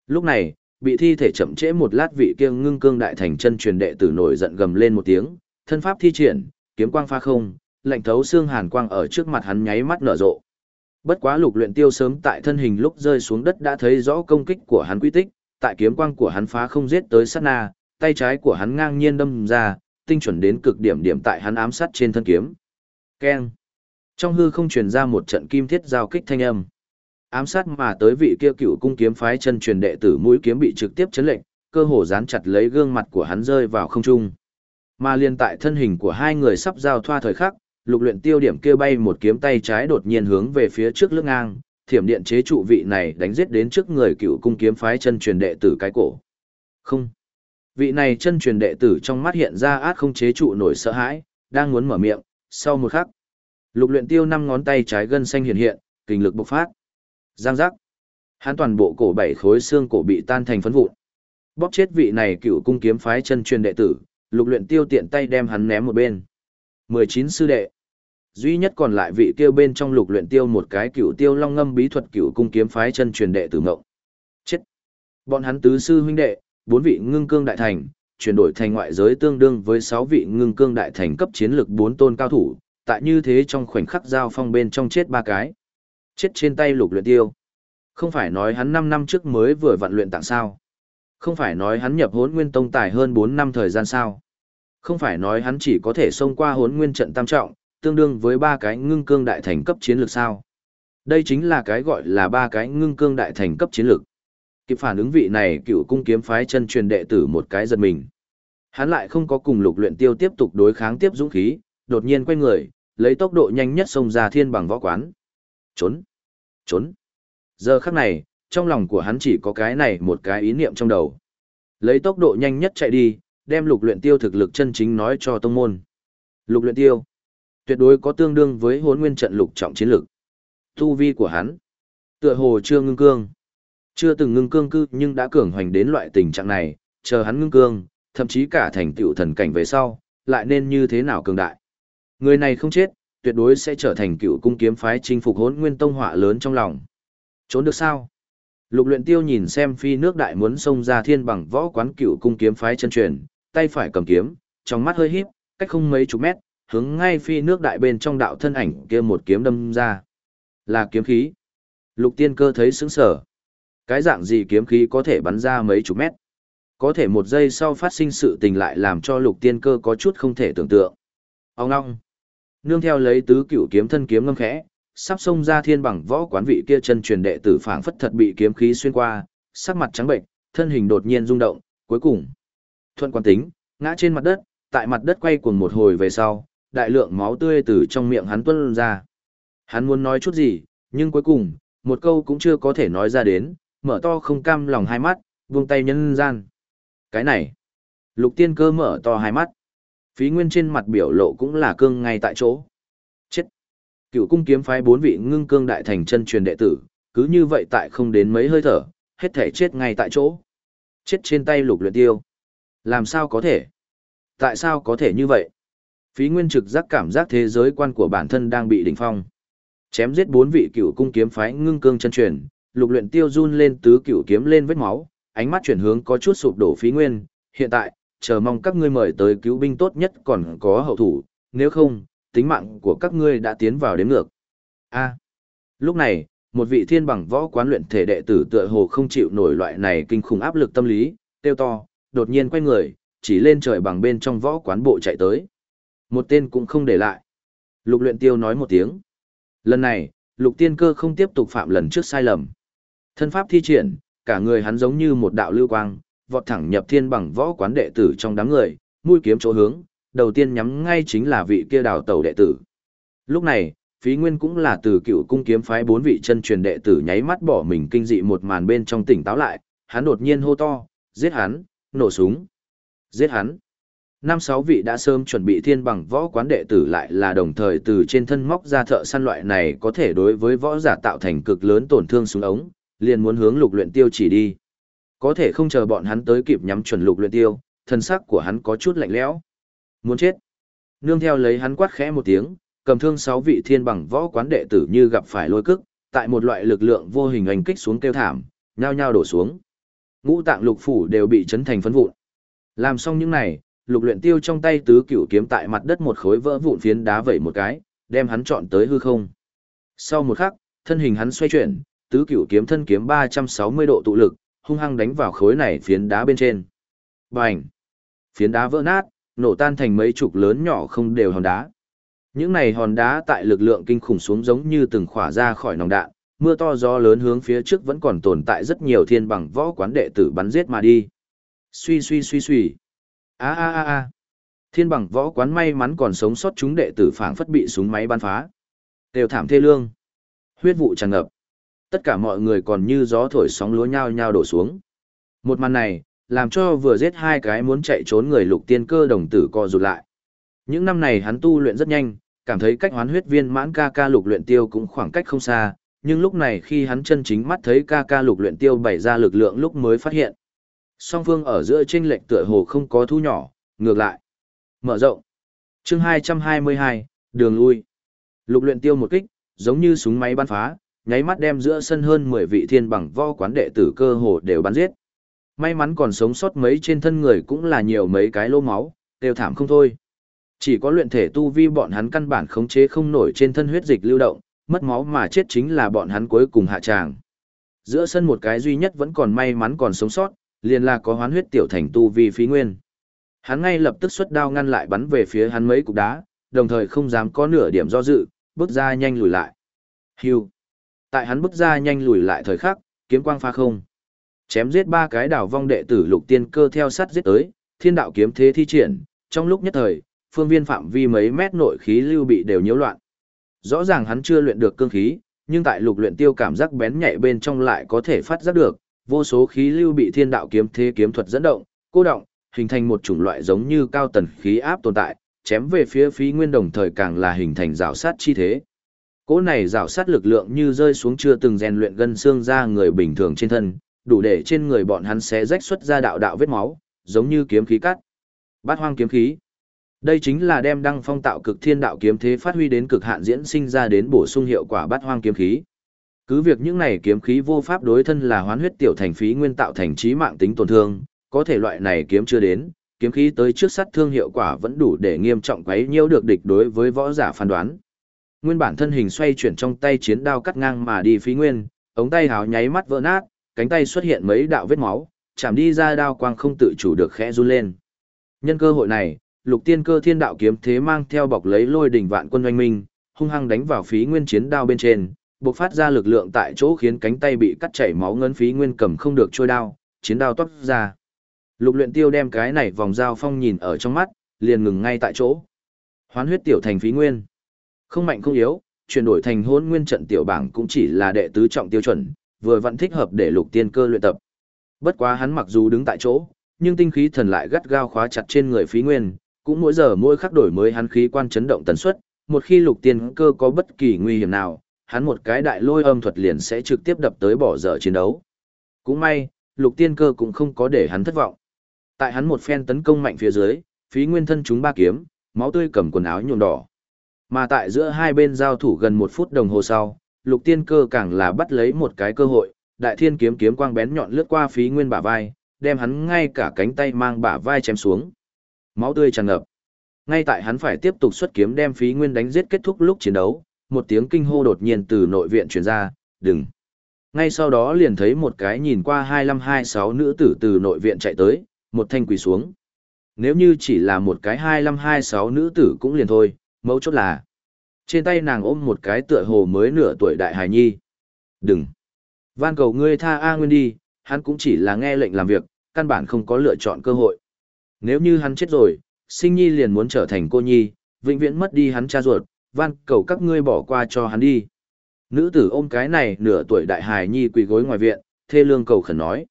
Lúc này, bị thi thể chậm trễ một lát vị kia ngưng cương đại thành chân truyền đệ tử nổi giận gầm lên một tiếng, thân pháp thi triển, kiếm quang pha không, lạnh thấu xương hàn quang ở trước mặt hắn nháy mắt nở rộ. Bất quá lục luyện tiêu sớm tại thân hình lúc rơi xuống đất đã thấy rõ công kích của hắn quy tích, tại kiếm quang của hắn phá không giết tới sát na, tay trái của hắn ngang nhiên đâm ra, tinh chuẩn đến cực điểm điểm tại hắn ám sát trên thân kiếm. Keng. Trong hư không truyền ra một trận kim thiết giao kích thanh âm. Ám sát mà tới vị kia cựu cung kiếm phái chân truyền đệ tử mũi kiếm bị trực tiếp chấn lệnh, cơ hồ dán chặt lấy gương mặt của hắn rơi vào không trung. Mà liền tại thân hình của hai người sắp giao thoa thời khắc, lục luyện tiêu điểm kia bay một kiếm tay trái đột nhiên hướng về phía trước lưng ngang, thiểm điện chế trụ vị này đánh giết đến trước người cựu cung kiếm phái chân truyền đệ tử cái cổ. Không. Vị này chân truyền đệ tử trong mắt hiện ra át không chế trụ nổi sợ hãi, đang muốn mở miệng, sau một khắc. Lục luyện tiêu năm ngón tay trái gân xanh hiện hiện, kình lực bộc phát. Giang giác. Hắn toàn bộ cổ bảy khối xương cổ bị tan thành phấn vụn. Bóp chết vị này cựu cung kiếm phái chân truyền đệ tử, lục luyện tiêu tiện tay đem hắn ném một bên. 19 sư đệ. Duy nhất còn lại vị tiêu bên trong lục luyện tiêu một cái cựu tiêu long ngâm bí thuật cựu cung kiếm phái chân truyền đệ tử ngộng. Chết. Bọn hắn tứ sư huynh đệ, bốn vị ngưng cương đại thành, chuyển đổi thành ngoại giới tương đương với 6 vị ngưng cương đại thành cấp chiến lực 4 tôn cao thủ, tại như thế trong khoảnh khắc giao phong bên trong chết ba cái. Chết trên tay lục luyện tiêu. Không phải nói hắn 5 năm trước mới vừa vận luyện tặng sao. Không phải nói hắn nhập hốn nguyên tông tài hơn 4 năm thời gian sao. Không phải nói hắn chỉ có thể xông qua hốn nguyên trận tam trọng, tương đương với ba cái ngưng cương đại thành cấp chiến lược sao. Đây chính là cái gọi là ba cái ngưng cương đại thành cấp chiến lược. Kịp phản ứng vị này cựu cung kiếm phái chân truyền đệ tử một cái giật mình. Hắn lại không có cùng lục luyện tiêu tiếp tục đối kháng tiếp dũng khí, đột nhiên quay người, lấy tốc độ nhanh nhất xông ra thiên bằng võ quán. Trốn! Trốn! Giờ khắc này, trong lòng của hắn chỉ có cái này một cái ý niệm trong đầu. Lấy tốc độ nhanh nhất chạy đi, đem lục luyện tiêu thực lực chân chính nói cho tông môn. Lục luyện tiêu, tuyệt đối có tương đương với hốn nguyên trận lục trọng chiến lực. Tu vi của hắn, tựa hồ chưa ngưng cương. Chưa từng ngưng cương cư nhưng đã cường hoành đến loại tình trạng này, chờ hắn ngưng cương, thậm chí cả thành tựu thần cảnh về sau, lại nên như thế nào cường đại. Người này không chết, tuyệt đối sẽ trở thành cựu cung kiếm phái chinh phục hốn nguyên tông họa lớn trong lòng. Trốn được sao? Lục luyện tiêu nhìn xem phi nước đại muốn xông ra thiên bằng võ quán cựu cung kiếm phái chân truyền, tay phải cầm kiếm, trong mắt hơi híp, cách không mấy chục mét, hướng ngay phi nước đại bên trong đạo thân ảnh kia một kiếm đâm ra. Là kiếm khí. Lục tiên cơ thấy sững sờ. Cái dạng gì kiếm khí có thể bắn ra mấy chục mét? Có thể một giây sau phát sinh sự tình lại làm cho lục tiên cơ có chút không thể tưởng tượng. Ông ngong. Nương theo lấy tứ cựu kiếm thân kiếm ngâm khẽ, sắp xông ra thiên bằng võ quán vị kia chân truyền đệ tử phảng phất thật bị kiếm khí xuyên qua, sắc mặt trắng bệnh, thân hình đột nhiên rung động, cuối cùng thuận quan tính, ngã trên mặt đất, tại mặt đất quay cuồng một hồi về sau, đại lượng máu tươi từ trong miệng hắn tuôn ra. Hắn muốn nói chút gì, nhưng cuối cùng, một câu cũng chưa có thể nói ra đến, mở to không cam lòng hai mắt, buông tay nhân gian. Cái này, lục tiên cơ mở to hai mắt. Phí nguyên trên mặt biểu lộ cũng là cương ngay tại chỗ. Cựu cung kiếm phái bốn vị ngưng cương đại thành chân truyền đệ tử, cứ như vậy tại không đến mấy hơi thở, hết thể chết ngay tại chỗ. Chết trên tay lục luyện tiêu. Làm sao có thể? Tại sao có thể như vậy? Phí nguyên trực giác cảm giác thế giới quan của bản thân đang bị đỉnh phong. Chém giết bốn vị cựu cung kiếm phái ngưng cương chân truyền, lục luyện tiêu run lên tứ cựu kiếm lên vết máu, ánh mắt chuyển hướng có chút sụp đổ phí nguyên. Hiện tại, chờ mong các ngươi mời tới cứu binh tốt nhất còn có hậu thủ, nếu không, tính mạng của các ngươi đã tiến vào đến ngược. A. lúc này, một vị thiên bằng võ quán luyện thể đệ tử tựa hồ không chịu nổi loại này kinh khủng áp lực tâm lý, tiêu to, đột nhiên quay người, chỉ lên trời bằng bên trong võ quán bộ chạy tới. Một tên cũng không để lại. Lục luyện tiêu nói một tiếng. Lần này, lục tiên cơ không tiếp tục phạm lần trước sai lầm. Thân pháp thi triển, cả người hắn giống như một đạo lưu quang, vọt thẳng nhập thiên bằng võ quán đệ tử trong đám người, mũi kiếm chỗ hướng, đầu tiên nhắm ngay chính là vị kia đào tẩu đệ tử. Lúc này, phí nguyên cũng là từ cựu cung kiếm phái bốn vị chân truyền đệ tử nháy mắt bỏ mình kinh dị một màn bên trong tỉnh táo lại, hắn đột nhiên hô to, giết hắn, nổ súng, giết hắn. Năm sáu vị đã sớm chuẩn bị thiên bằng võ quán đệ tử lại là đồng thời từ trên thân móc ra thợ săn loại này có thể đối với võ giả tạo thành cực lớn tổn thương xuống ống, liền muốn hướng lục luyện tiêu chỉ đi. Có thể không chờ bọn hắn tới kịp nhắm chuẩn lục luyện tiêu, thân sắc của hắn có chút lạnh lẽo. Muốn chết. Nương theo lấy hắn quát khẽ một tiếng, cầm thương sáu vị thiên bằng võ quán đệ tử như gặp phải lôi cức, tại một loại lực lượng vô hình ảnh kích xuống kêu thảm, nhao nhao đổ xuống. Ngũ tạng lục phủ đều bị chấn thành phấn vụn. Làm xong những này, lục luyện tiêu trong tay tứ cửu kiếm tại mặt đất một khối vỡ vụn phiến đá vẩy một cái, đem hắn chọn tới hư không. Sau một khắc, thân hình hắn xoay chuyển, tứ cửu kiếm thân kiếm 360 độ tụ lực, hung hăng đánh vào khối này phiến đá bên trên. Bành! Phiến đá vỡ nát, nổ tan thành mấy chục lớn nhỏ không đều hòn đá. Những này hòn đá tại lực lượng kinh khủng xuống giống như từng khỏa ra khỏi nòng đạn, mưa to gió lớn hướng phía trước vẫn còn tồn tại rất nhiều thiên bằng võ quán đệ tử bắn giết mà đi. Suy suy suy suy. A a a a. Thiên bằng võ quán may mắn còn sống sót chúng đệ tử phảng phất bị súng máy bắn phá. Đều thảm thê lương. Huyết vụ tràn ngập. Tất cả mọi người còn như gió thổi sóng lúa nhao nhao đổ xuống. Một màn này, làm cho vừa giết hai cái muốn chạy trốn người lục tiên cơ đồng tử co rụt lại. Những năm này hắn tu luyện rất nhanh, cảm thấy cách hoán huyết viên mãn ca ca lục luyện tiêu cũng khoảng cách không xa, nhưng lúc này khi hắn chân chính mắt thấy ca ca lục luyện tiêu bày ra lực lượng lúc mới phát hiện. Song phương ở giữa chênh lệch tựa hồ không có thu nhỏ, ngược lại. Mở rộng. Chương 222, đường lui. Lục luyện tiêu một kích, giống như súng máy bắn phá, nháy mắt đem giữa sân hơn 10 vị thiên bằng vo quán đệ tử cơ hồ đều bắn giết. May mắn còn sống sót mấy trên thân người cũng là nhiều mấy cái lô máu, đều thảm không thôi. Chỉ có luyện thể tu vi bọn hắn căn bản khống chế không nổi trên thân huyết dịch lưu động, mất máu mà chết chính là bọn hắn cuối cùng hạ tràng. Giữa sân một cái duy nhất vẫn còn may mắn còn sống sót, liền là có hoán huyết tiểu thành tu vi phí nguyên. Hắn ngay lập tức xuất đao ngăn lại bắn về phía hắn mấy cục đá, đồng thời không dám có nửa điểm do dự, bước ra nhanh lùi lại. Hưu. Tại hắn bước ra nhanh lùi lại thời khắc, kiếm quang pha không. Chém giết ba cái đảo vong đệ tử lục tiên cơ theo sát giết tới, thiên đạo kiếm thế thi triển, trong lúc nhất thời, phương viên phạm vi mấy mét nội khí lưu bị đều nhiễu loạn. Rõ ràng hắn chưa luyện được cương khí, nhưng tại lục luyện tiêu cảm giác bén nhạy bên trong lại có thể phát giác được, vô số khí lưu bị thiên đạo kiếm thế kiếm thuật dẫn động, cô động, hình thành một chủng loại giống như cao tần khí áp tồn tại, chém về phía phí nguyên đồng thời càng là hình thành rào sát chi thế. Cỗ này rào sát lực lượng như rơi xuống chưa từng rèn luyện gân xương ra người bình thường trên thân, đủ để trên người bọn hắn xé rách xuất ra đạo đạo vết máu, giống như kiếm khí cắt. Bát hoang kiếm khí. Đây chính là đem đăng phong tạo cực thiên đạo kiếm thế phát huy đến cực hạn diễn sinh ra đến bổ sung hiệu quả bát hoang kiếm khí. Cứ việc những này kiếm khí vô pháp đối thân là hoán huyết tiểu thành phí nguyên tạo thành trí mạng tính tổn thương, có thể loại này kiếm chưa đến, kiếm khí tới trước sát thương hiệu quả vẫn đủ để nghiêm trọng quấy nhiễu được địch đối với võ giả phán đoán. Nguyên bản thân hình xoay chuyển trong tay chiến đao cắt ngang mà đi phí nguyên, ống tay hào nháy mắt vỡ nát, cánh tay xuất hiện mấy đạo vết máu, chạm đi ra đao quang không tự chủ được khẽ run lên. Nhân cơ hội này, lục tiên cơ thiên đạo kiếm thế mang theo bọc lấy lôi đỉnh vạn quân oanh minh, hung hăng đánh vào phí nguyên chiến đao bên trên, bộc phát ra lực lượng tại chỗ khiến cánh tay bị cắt chảy máu ngấn phí nguyên cầm không được trôi đao, chiến đao toát ra. Lục luyện tiêu đem cái này vòng dao phong nhìn ở trong mắt, liền ngừng ngay tại chỗ. Hoán huyết tiểu thành phí nguyên. Không mạnh không yếu, chuyển đổi thành hôn nguyên trận tiểu bảng cũng chỉ là đệ tứ trọng tiêu chuẩn, vừa vẫn thích hợp để lục tiên cơ luyện tập. Bất quá hắn mặc dù đứng tại chỗ, nhưng tinh khí thần lại gắt gao khóa chặt trên người phí nguyên, cũng mỗi giờ mỗi khắc đổi mới hắn khí quan chấn động tần suất, một khi lục tiên cơ có bất kỳ nguy hiểm nào, hắn một cái đại lôi âm thuật liền sẽ trực tiếp đập tới bỏ dở chiến đấu. Cũng may, lục tiên cơ cũng không có để hắn thất vọng. Tại hắn một phen tấn công mạnh phía dưới, phí nguyên thân chúng ba kiếm, máu tươi cầm quần áo nhuộm đỏ. Mà tại giữa hai bên giao thủ gần một phút đồng hồ sau, lục tiên cơ càng là bắt lấy một cái cơ hội, đại thiên kiếm kiếm quang bén nhọn lướt qua phí nguyên bả vai, đem hắn ngay cả cánh tay mang bả vai chém xuống. Máu tươi tràn ngập. Ngay tại hắn phải tiếp tục xuất kiếm đem phí nguyên đánh giết kết thúc lúc chiến đấu, một tiếng kinh hô đột nhiên từ nội viện truyền ra, đừng. Ngay sau đó liền thấy một cái nhìn qua 2526 nữ tử từ nội viện chạy tới, một thanh quỳ xuống. Nếu như chỉ là một cái 2526 nữ tử cũng liền thôi, mấu chốt là. Trên tay nàng ôm một cái tựa hồ mới nửa tuổi đại hài nhi. Đừng. Van cầu ngươi tha A Nguyên đi, hắn cũng chỉ là nghe lệnh làm việc, căn bản không có lựa chọn cơ hội. Nếu như hắn chết rồi, sinh nhi liền muốn trở thành cô nhi, vĩnh viễn mất đi hắn cha ruột, van cầu các ngươi bỏ qua cho hắn đi. Nữ tử ôm cái này nửa tuổi đại hài nhi quỳ gối ngoài viện, thê lương cầu khẩn nói.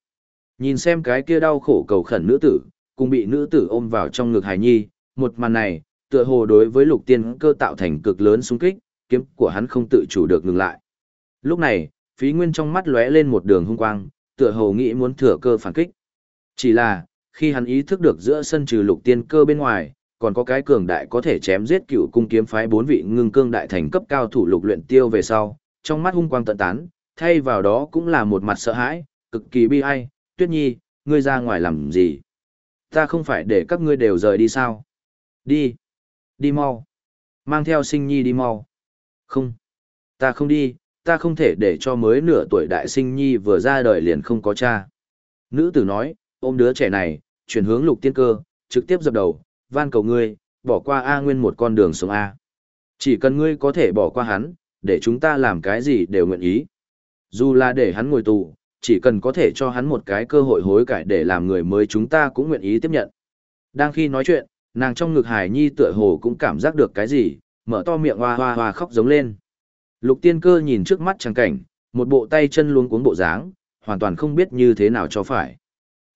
Nhìn xem cái kia đau khổ cầu khẩn nữ tử, cùng bị nữ tử ôm vào trong ngực hài nhi, một màn này, tựa hồ đối với lục tiên cơ tạo thành cực lớn xung kích, kiếm của hắn không tự chủ được ngừng lại. Lúc này, phí nguyên trong mắt lóe lên một đường hung quang, tựa hồ nghĩ muốn thừa cơ phản kích. Chỉ là, khi hắn ý thức được giữa sân trừ lục tiên cơ bên ngoài, còn có cái cường đại có thể chém giết cựu cung kiếm phái bốn vị ngưng cương đại thành cấp cao thủ lục luyện tiêu về sau, trong mắt hung quang tận tán, thay vào đó cũng là một mặt sợ hãi, cực kỳ bi ai, tuyết nhi, ngươi ra ngoài làm gì? Ta không phải để các ngươi đều rời đi sao? Đi! Đi mau! Mang theo sinh nhi đi mau! Không! Ta không đi, ta không thể để cho mới nửa tuổi đại sinh nhi vừa ra đời liền không có cha. Nữ tử nói, ôm đứa trẻ này, chuyển hướng lục tiên cơ, trực tiếp dập đầu, van cầu ngươi, bỏ qua A Nguyên một con đường sống A. Chỉ cần ngươi có thể bỏ qua hắn, để chúng ta làm cái gì đều nguyện ý. Dù là để hắn ngồi tù, chỉ cần có thể cho hắn một cái cơ hội hối cải để làm người mới chúng ta cũng nguyện ý tiếp nhận. Đang khi nói chuyện, nàng trong ngực Hải Nhi tựa hồ cũng cảm giác được cái gì, mở to miệng hoa hoa hoa khóc giống lên. Lục tiên cơ nhìn trước mắt trắng cảnh, một bộ tay chân luống cuống bộ dáng, hoàn toàn không biết như thế nào cho phải.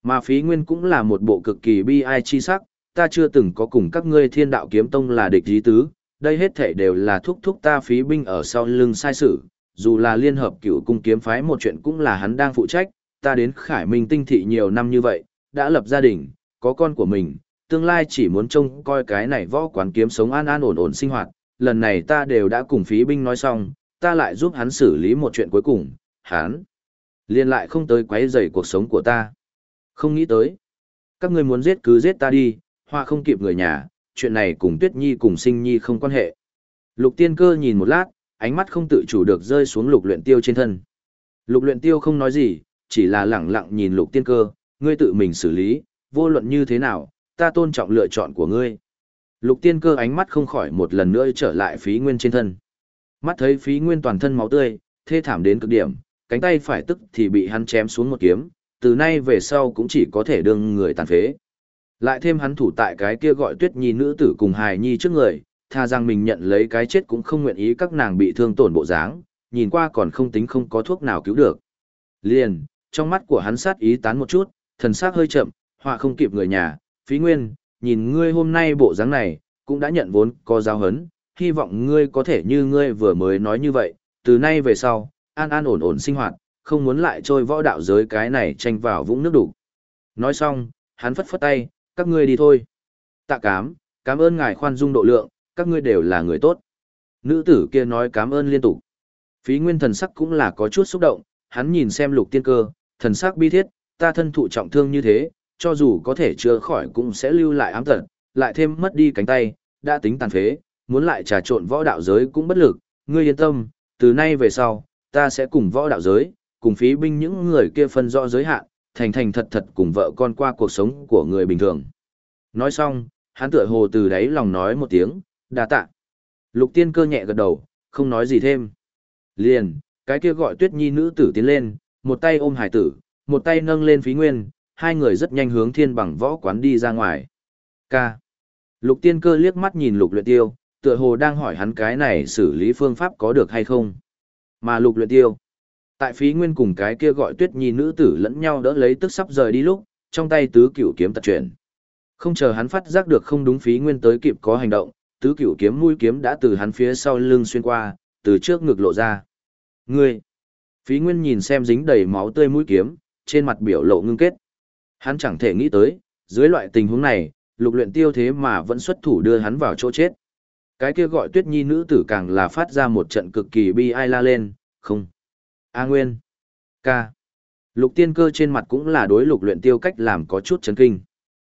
Mà phí nguyên cũng là một bộ cực kỳ bi ai chi sắc, ta chưa từng có cùng các ngươi thiên đạo kiếm tông là địch dí tứ, đây hết thể đều là thúc thúc ta phí binh ở sau lưng sai sự, dù là liên hợp cựu cung kiếm phái một chuyện cũng là hắn đang phụ trách, ta đến khải minh tinh thị nhiều năm như vậy, đã lập gia đình, có con của mình, tương lai chỉ muốn trông coi cái này võ quán kiếm sống an an ổn ổn sinh hoạt, lần này ta đều đã cùng phí binh nói xong, ta lại giúp hắn xử lý một chuyện cuối cùng, hắn liên lại không tới quấy rầy cuộc sống của ta. Không nghĩ tới. Các ngươi muốn giết cứ giết ta đi, hoa không kịp người nhà, chuyện này cùng Tuyết Nhi cùng Sinh Nhi không quan hệ. Lục tiên cơ nhìn một lát, ánh mắt không tự chủ được rơi xuống lục luyện tiêu trên thân. Lục luyện tiêu không nói gì, chỉ là lẳng lặng nhìn lục tiên cơ, ngươi tự mình xử lý, vô luận như thế nào, ta tôn trọng lựa chọn của ngươi. Lục tiên cơ ánh mắt không khỏi một lần nữa trở lại phí nguyên trên thân. Mắt thấy phí nguyên toàn thân máu tươi, thê thảm đến cực điểm, cánh tay phải tức thì bị hắn chém xuống một kiếm, từ nay về sau cũng chỉ có thể đương người tàn phế. Lại thêm hắn thủ tại cái kia gọi tuyết nhi nữ tử cùng hài nhi trước người, tha rằng mình nhận lấy cái chết cũng không nguyện ý các nàng bị thương tổn bộ dáng, nhìn qua còn không tính không có thuốc nào cứu được. Liền, trong mắt của hắn sát ý tán một chút, thần sắc hơi chậm, họa không kịp người nhà, phí nguyên, nhìn ngươi hôm nay bộ dáng này, cũng đã nhận vốn có giáo hấn, hy vọng ngươi có thể như ngươi vừa mới nói như vậy, từ nay về sau, an an ổn ổn sinh hoạt, không muốn lại trôi võ đạo giới cái này tranh vào vũng nước đủ. Nói xong, hắn phất phất tay, các ngươi đi thôi. Tạ cám, cảm ơn ngài khoan dung độ lượng, các ngươi đều là người tốt. Nữ tử kia nói cảm ơn liên tục. Phí nguyên thần sắc cũng là có chút xúc động, hắn nhìn xem lục tiên cơ, thần sắc bi thiết, ta thân thụ trọng thương như thế, cho dù có thể chữa khỏi cũng sẽ lưu lại ám tật, lại thêm mất đi cánh tay, đã tính tàn phế, muốn lại trà trộn võ đạo giới cũng bất lực, ngươi yên tâm, từ nay về sau, ta sẽ cùng võ đạo giới, cùng phí binh những người kia phân rõ giới hạn, thành thành thật thật cùng vợ con qua cuộc sống của người bình thường. Nói xong, hắn tựa hồ từ đáy lòng nói một tiếng, đà tạ. Lục tiên cơ nhẹ gật đầu, không nói gì thêm. Liền, cái kia gọi tuyết nhi nữ tử tiến lên, một tay ôm hải tử, một tay nâng lên phí nguyên, hai người rất nhanh hướng thiên bằng võ quán đi ra ngoài. Ca. Lục tiên cơ liếc mắt nhìn lục luyện tiêu, tựa hồ đang hỏi hắn cái này xử lý phương pháp có được hay không. Mà lục luyện tiêu, tại phí nguyên cùng cái kia gọi tuyết nhi nữ tử lẫn nhau đỡ lấy tức sắp rời đi lúc, trong tay tứ cửu kiếm tật chuyển. Không chờ hắn phát giác được không đúng phí nguyên tới kịp có hành động, tứ cửu kiếm mũi kiếm đã từ hắn phía sau lưng xuyên qua, từ trước ngực lộ ra. Ngươi! Phí nguyên nhìn xem dính đầy máu tươi mũi kiếm, trên mặt biểu lộ ngưng kết. Hắn chẳng thể nghĩ tới, dưới loại tình huống này, lục luyện tiêu thế mà vẫn xuất thủ đưa hắn vào chỗ chết. Cái kia gọi tuyết nhi nữ tử càng là phát ra một trận cực kỳ bi ai la lên, không. A Nguyên. Ca. Lục tiên cơ trên mặt cũng là đối lục luyện tiêu cách làm có chút chấn kinh.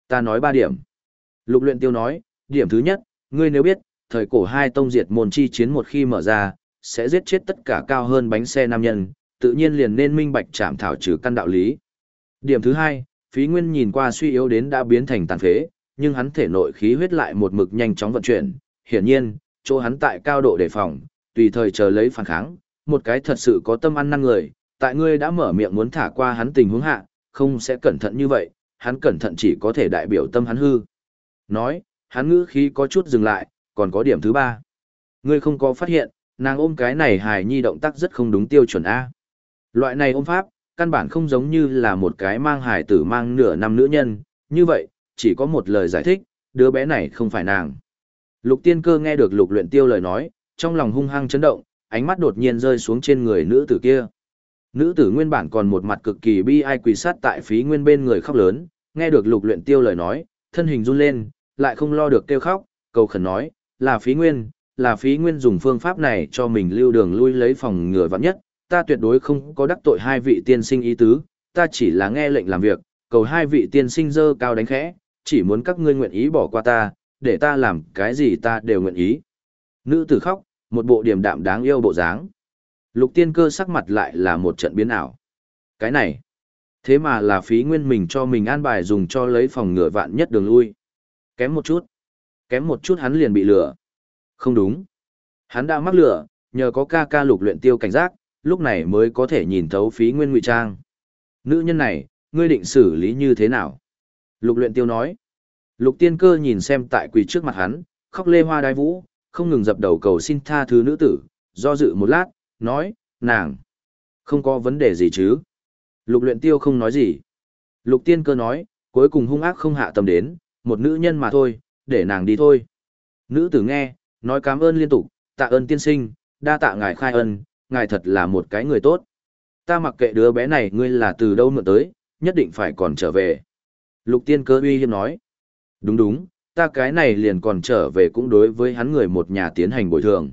Ta nói ba điểm. Lục luyện tiêu nói, điểm thứ nhất, ngươi nếu biết, thời cổ hai tông diệt môn chi chiến một khi mở ra, sẽ giết chết tất cả cao hơn bánh xe nam nhân, tự nhiên liền nên minh bạch chạm thảo trừ căn đạo lý. Điểm thứ hai, phí nguyên nhìn qua suy yếu đến đã biến thành tàn phế, nhưng hắn thể nội khí huyết lại một mực nhanh chóng vận chuyển, hiển nhiên, chỗ hắn tại cao độ đề phòng, tùy thời chờ lấy phản kháng, một cái thật sự có tâm ăn năn người, tại ngươi đã mở miệng muốn thả qua hắn tình huống hạ, không sẽ cẩn thận như vậy, hắn cẩn thận chỉ có thể đại biểu tâm hắn hư. Nói, hắn ngữ khí có chút dừng lại, còn có điểm thứ ba. Ngươi không có phát hiện, nàng ôm cái này hài nhi động tác rất không đúng tiêu chuẩn A. Loại này ôm pháp, căn bản không giống như là một cái mang hài tử mang nửa năm nữ nhân, như vậy, chỉ có một lời giải thích, đứa bé này không phải nàng. Lục tiên cơ nghe được lục luyện tiêu lời nói, trong lòng hung hăng chấn động, ánh mắt đột nhiên rơi xuống trên người nữ tử kia. Nữ tử nguyên bản còn một mặt cực kỳ bi ai quỳ sát tại phí nguyên bên người khóc lớn, nghe được lục luyện tiêu lời nói, thân hình run lên, lại không lo được kêu khóc, cầu khẩn nói, là phí nguyên, là phí nguyên dùng phương pháp này cho mình lưu đường lui lấy phòng ngừa vạn nhất, ta tuyệt đối không có đắc tội hai vị tiên sinh ý tứ, ta chỉ là nghe lệnh làm việc, cầu hai vị tiên sinh dơ cao đánh khẽ, chỉ muốn các ngươi nguyện ý bỏ qua ta, để ta làm cái gì ta đều nguyện ý. Nữ tử khóc, một bộ điềm đạm đáng yêu bộ dáng. Lục tiên cơ sắc mặt lại là một trận biến ảo. Cái này, thế mà là phí nguyên mình cho mình an bài dùng cho lấy phòng ngựa vạn nhất đường lui. Kém một chút. Kém một chút hắn liền bị lừa. Không đúng. Hắn đã mắc lừa, nhờ có ca ca lục luyện tiêu cảnh giác, lúc này mới có thể nhìn thấu phí nguyên ngụy trang. Nữ nhân này, ngươi định xử lý như thế nào? Lục luyện tiêu nói. Lục tiên cơ nhìn xem tại quỳ trước mặt hắn, khóc lê hoa đai vũ, không ngừng dập đầu cầu xin tha thứ nữ tử, do dự một lát, nói, nàng, không có vấn đề gì chứ. Lục luyện tiêu không nói gì. Lục tiên cơ nói, cuối cùng hung ác không hạ tâm đến, một nữ nhân mà thôi, để nàng đi thôi. Nữ tử nghe, nói cảm ơn liên tục, tạ ơn tiên sinh, đa tạ ngài khai ân, ngài thật là một cái người tốt. Ta mặc kệ đứa bé này ngươi là từ đâu mượn tới, nhất định phải còn trở về. Lục tiên cơ uy hiếp nói. Đúng đúng, ta cái này liền còn trở về cũng đối với hắn người một nhà tiến hành bồi thường.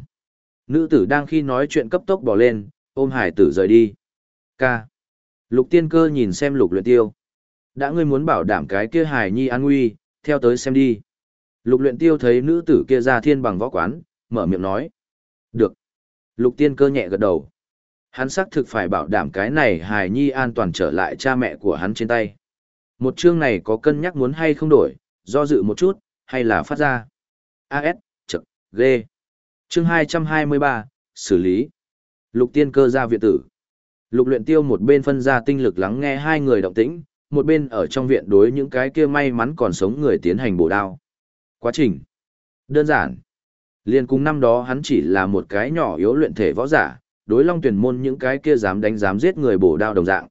Nữ tử đang khi nói chuyện cấp tốc bỏ lên, ôm hải tử rời đi. Ca. Lục tiên cơ nhìn xem lục luyện tiêu. Đã ngươi muốn bảo đảm cái kia hải nhi an nguy, theo tới xem đi. Lục luyện tiêu thấy nữ tử kia ra thiên bằng võ quán, mở miệng nói. Được. Lục tiên cơ nhẹ gật đầu. Hắn xác thực phải bảo đảm cái này hài nhi an toàn trở lại cha mẹ của hắn trên tay. Một chương này có cân nhắc muốn hay không đổi, do dự một chút, hay là phát ra. AS, chật, G. Chương 223, xử lý. Lục tiên cơ ra viện tử. Lục luyện tiêu một bên phân ra tinh lực lắng nghe hai người động tĩnh, một bên ở trong viện đối những cái kia may mắn còn sống người tiến hành bổ đao. Quá trình. Đơn giản. Liên cùng năm đó hắn chỉ là một cái nhỏ yếu luyện thể võ giả, đối long tuyển môn những cái kia dám đánh dám giết người bổ đao đồng dạng.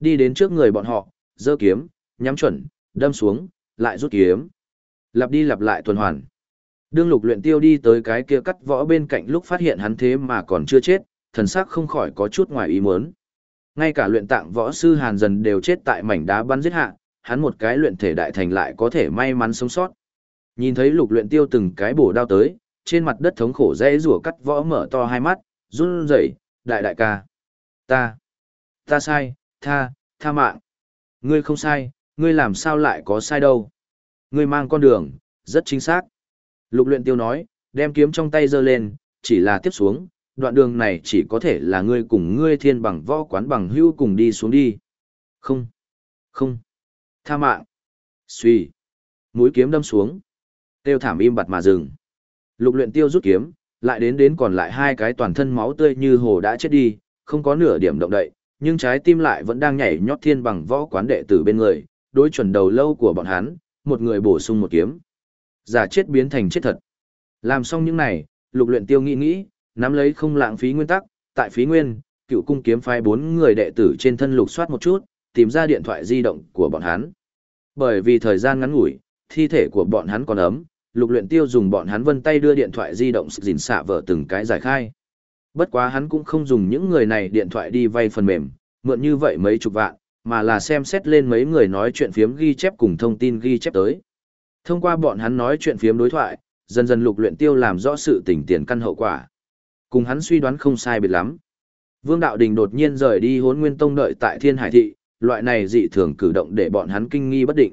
Đi đến trước người bọn họ, giơ kiếm, nhắm chuẩn, đâm xuống, lại rút kiếm. Lặp đi lặp lại tuần hoàn. Đương lục luyện tiêu đi tới cái kia cắt võ bên cạnh lúc phát hiện hắn thế mà còn chưa chết, thần sắc không khỏi có chút ngoài ý muốn. Ngay cả luyện tạng võ sư Hàn dần đều chết tại mảnh đá bắn giết hạ, hắn một cái luyện thể đại thành lại có thể may mắn sống sót. Nhìn thấy lục luyện tiêu từng cái bổ đao tới, trên mặt đất thống khổ dễ rủa cắt võ mở to hai mắt, run rẩy, đại đại ca. Ta, ta sai, tha, tha mạng. Ngươi không sai, ngươi làm sao lại có sai đâu. Ngươi mang con đường, rất chính xác. Lục luyện tiêu nói, đem kiếm trong tay giơ lên, chỉ là tiếp xuống, đoạn đường này chỉ có thể là ngươi cùng ngươi thiên bằng võ quán bằng hưu cùng đi xuống đi. Không, không, tha mạng. Suy, mũi kiếm đâm xuống. Tiêu thảm im bặt mà dừng. Lục luyện tiêu rút kiếm, lại đến đến còn lại hai cái toàn thân máu tươi như hồ đã chết đi, không có nửa điểm động đậy, nhưng trái tim lại vẫn đang nhảy nhót thiên bằng võ quán đệ tử bên người, đối chuẩn đầu lâu của bọn hắn, một người bổ sung một kiếm. Giả chết biến thành chết thật. Làm xong những này, lục luyện tiêu nghĩ nghĩ, nắm lấy không lãng phí nguyên tắc, tại phí nguyên, cựu cung kiếm phái bốn người đệ tử trên thân lục soát một chút, tìm ra điện thoại di động của bọn hắn. Bởi vì thời gian ngắn ngủi, thi thể của bọn hắn còn ấm, lục luyện tiêu dùng bọn hắn vân tay đưa điện thoại di động dình xạ vợ từng cái giải khai. Bất quá hắn cũng không dùng những người này điện thoại đi vay phần mềm, mượn như vậy mấy chục vạn, mà là xem xét lên mấy người nói chuyện phiếm ghi chép cùng thông tin ghi chép tới. Thông qua bọn hắn nói chuyện phiếm đối thoại, dần dần lục luyện tiêu làm rõ sự tình tiền căn hậu quả. Cùng hắn suy đoán không sai biệt lắm. Vương Đạo Đình đột nhiên rời đi hốn nguyên tông đợi tại Thiên Hải Thị, loại này dị thường cử động để bọn hắn kinh nghi bất định.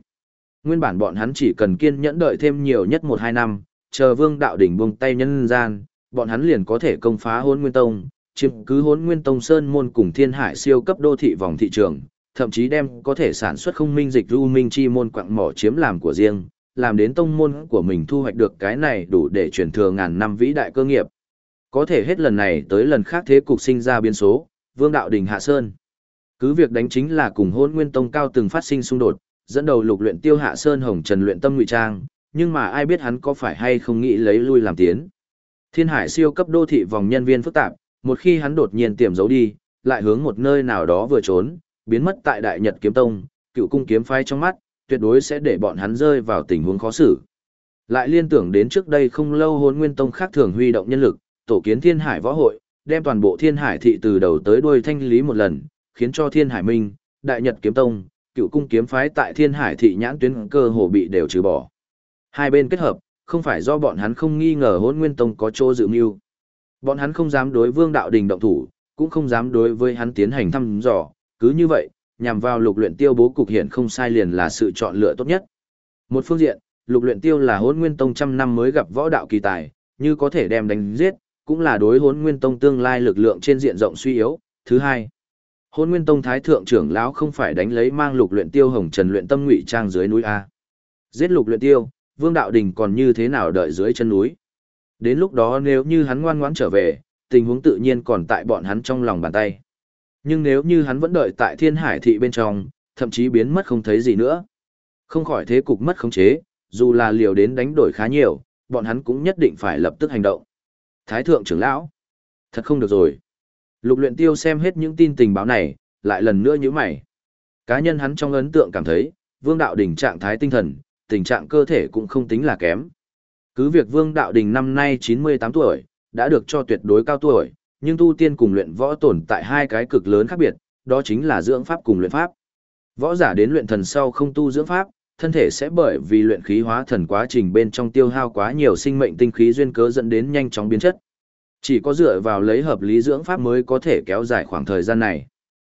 Nguyên bản bọn hắn chỉ cần kiên nhẫn đợi thêm nhiều nhất 1-2 năm, chờ Vương Đạo Đỉnh buông tay nhân gian, bọn hắn liền có thể công phá hôn nguyên tông, chiếm cứ hôn nguyên tông sơn môn cùng Thiên Hải siêu cấp đô thị vòng thị trường, thậm chí đem có thể sản xuất không minh dịch lưu minh chi môn quặng mỏ chiếm làm của riêng, làm đến tông môn của mình thu hoạch được cái này đủ để truyền thừa ngàn năm vĩ đại cơ nghiệp. Có thể hết lần này tới lần khác thế cục sinh ra biến số, Vương Đạo Đình Hạ Sơn. Cứ việc đánh chính là cùng hôn nguyên tông cao từng phát sinh xung đột, dẫn đầu lục luyện tiêu Hạ Sơn Hồng Trần luyện tâm ngụy trang, nhưng mà ai biết hắn có phải hay không nghĩ lấy lui làm tiến. Thiên Hải siêu cấp đô thị vòng nhân viên phức tạp, một khi hắn đột nhiên tiềm giấu đi, lại hướng một nơi nào đó vừa trốn, biến mất tại Đại Nhật Kiếm Tông, cựu cung kiếm phái trong mắt, tuyệt đối sẽ để bọn hắn rơi vào tình huống khó xử. Lại liên tưởng đến trước đây không lâu hồn nguyên tông khác thường huy động nhân lực, tổ kiến thiên hải võ hội, đem toàn bộ thiên hải thị từ đầu tới đuôi thanh lý một lần, khiến cho thiên hải minh, đại nhật kiếm tông, cựu cung kiếm phái tại thiên hải thị nhãn tuyến cơ hồ bị đều trừ bỏ. Hai bên kết hợp, không phải do bọn hắn không nghi ngờ hôn nguyên tông có chỗ dự mưu. Bọn hắn không dám đối vương đạo đình động thủ, cũng không dám đối với hắn tiến hành thăm dò, cứ như vậy, nhằm vào lục luyện tiêu bố cục hiện không sai liền là sự chọn lựa tốt nhất. Một phương diện, lục luyện tiêu là hỗn nguyên tông trăm năm mới gặp võ đạo kỳ tài, như có thể đem đánh giết, cũng là đối hỗn nguyên tông tương lai lực lượng trên diện rộng suy yếu. Thứ hai, Hôn nguyên tông thái thượng trưởng lão không phải đánh lấy mang lục luyện tiêu hồng trần luyện tâm ngụy trang dưới núi a. Giết lục luyện tiêu, vương đạo đình còn như thế nào đợi dưới chân núi. Đến lúc đó nếu như hắn ngoan ngoãn trở về, tình huống tự nhiên còn tại bọn hắn trong lòng bàn tay. Nhưng nếu như hắn vẫn đợi tại thiên hải thị bên trong, thậm chí biến mất không thấy gì nữa. Không khỏi thế cục mất khống chế, dù là liều đến đánh đổi khá nhiều, bọn hắn cũng nhất định phải lập tức hành động. Thái thượng trưởng lão, thật không được rồi. Lục luyện tiêu xem hết những tin tình báo này, lại lần nữa như mày. Cá nhân hắn trong ấn tượng cảm thấy, vương đạo đỉnh trạng thái tinh thần, tình trạng cơ thể cũng không tính là kém. Cứ việc vương đạo đình năm nay 98 tuổi, đã được cho tuyệt đối cao tuổi, nhưng tu tiên cùng luyện võ tồn tại hai cái cực lớn khác biệt, đó chính là dưỡng pháp cùng luyện pháp. Võ giả đến luyện thần sau không tu dưỡng pháp, thân thể sẽ bởi vì luyện khí hóa thần quá trình bên trong tiêu hao quá nhiều sinh mệnh tinh khí duyên cớ dẫn đến nhanh chóng biến chất. Chỉ có dựa vào lấy hợp lý dưỡng pháp mới có thể kéo dài khoảng thời gian này.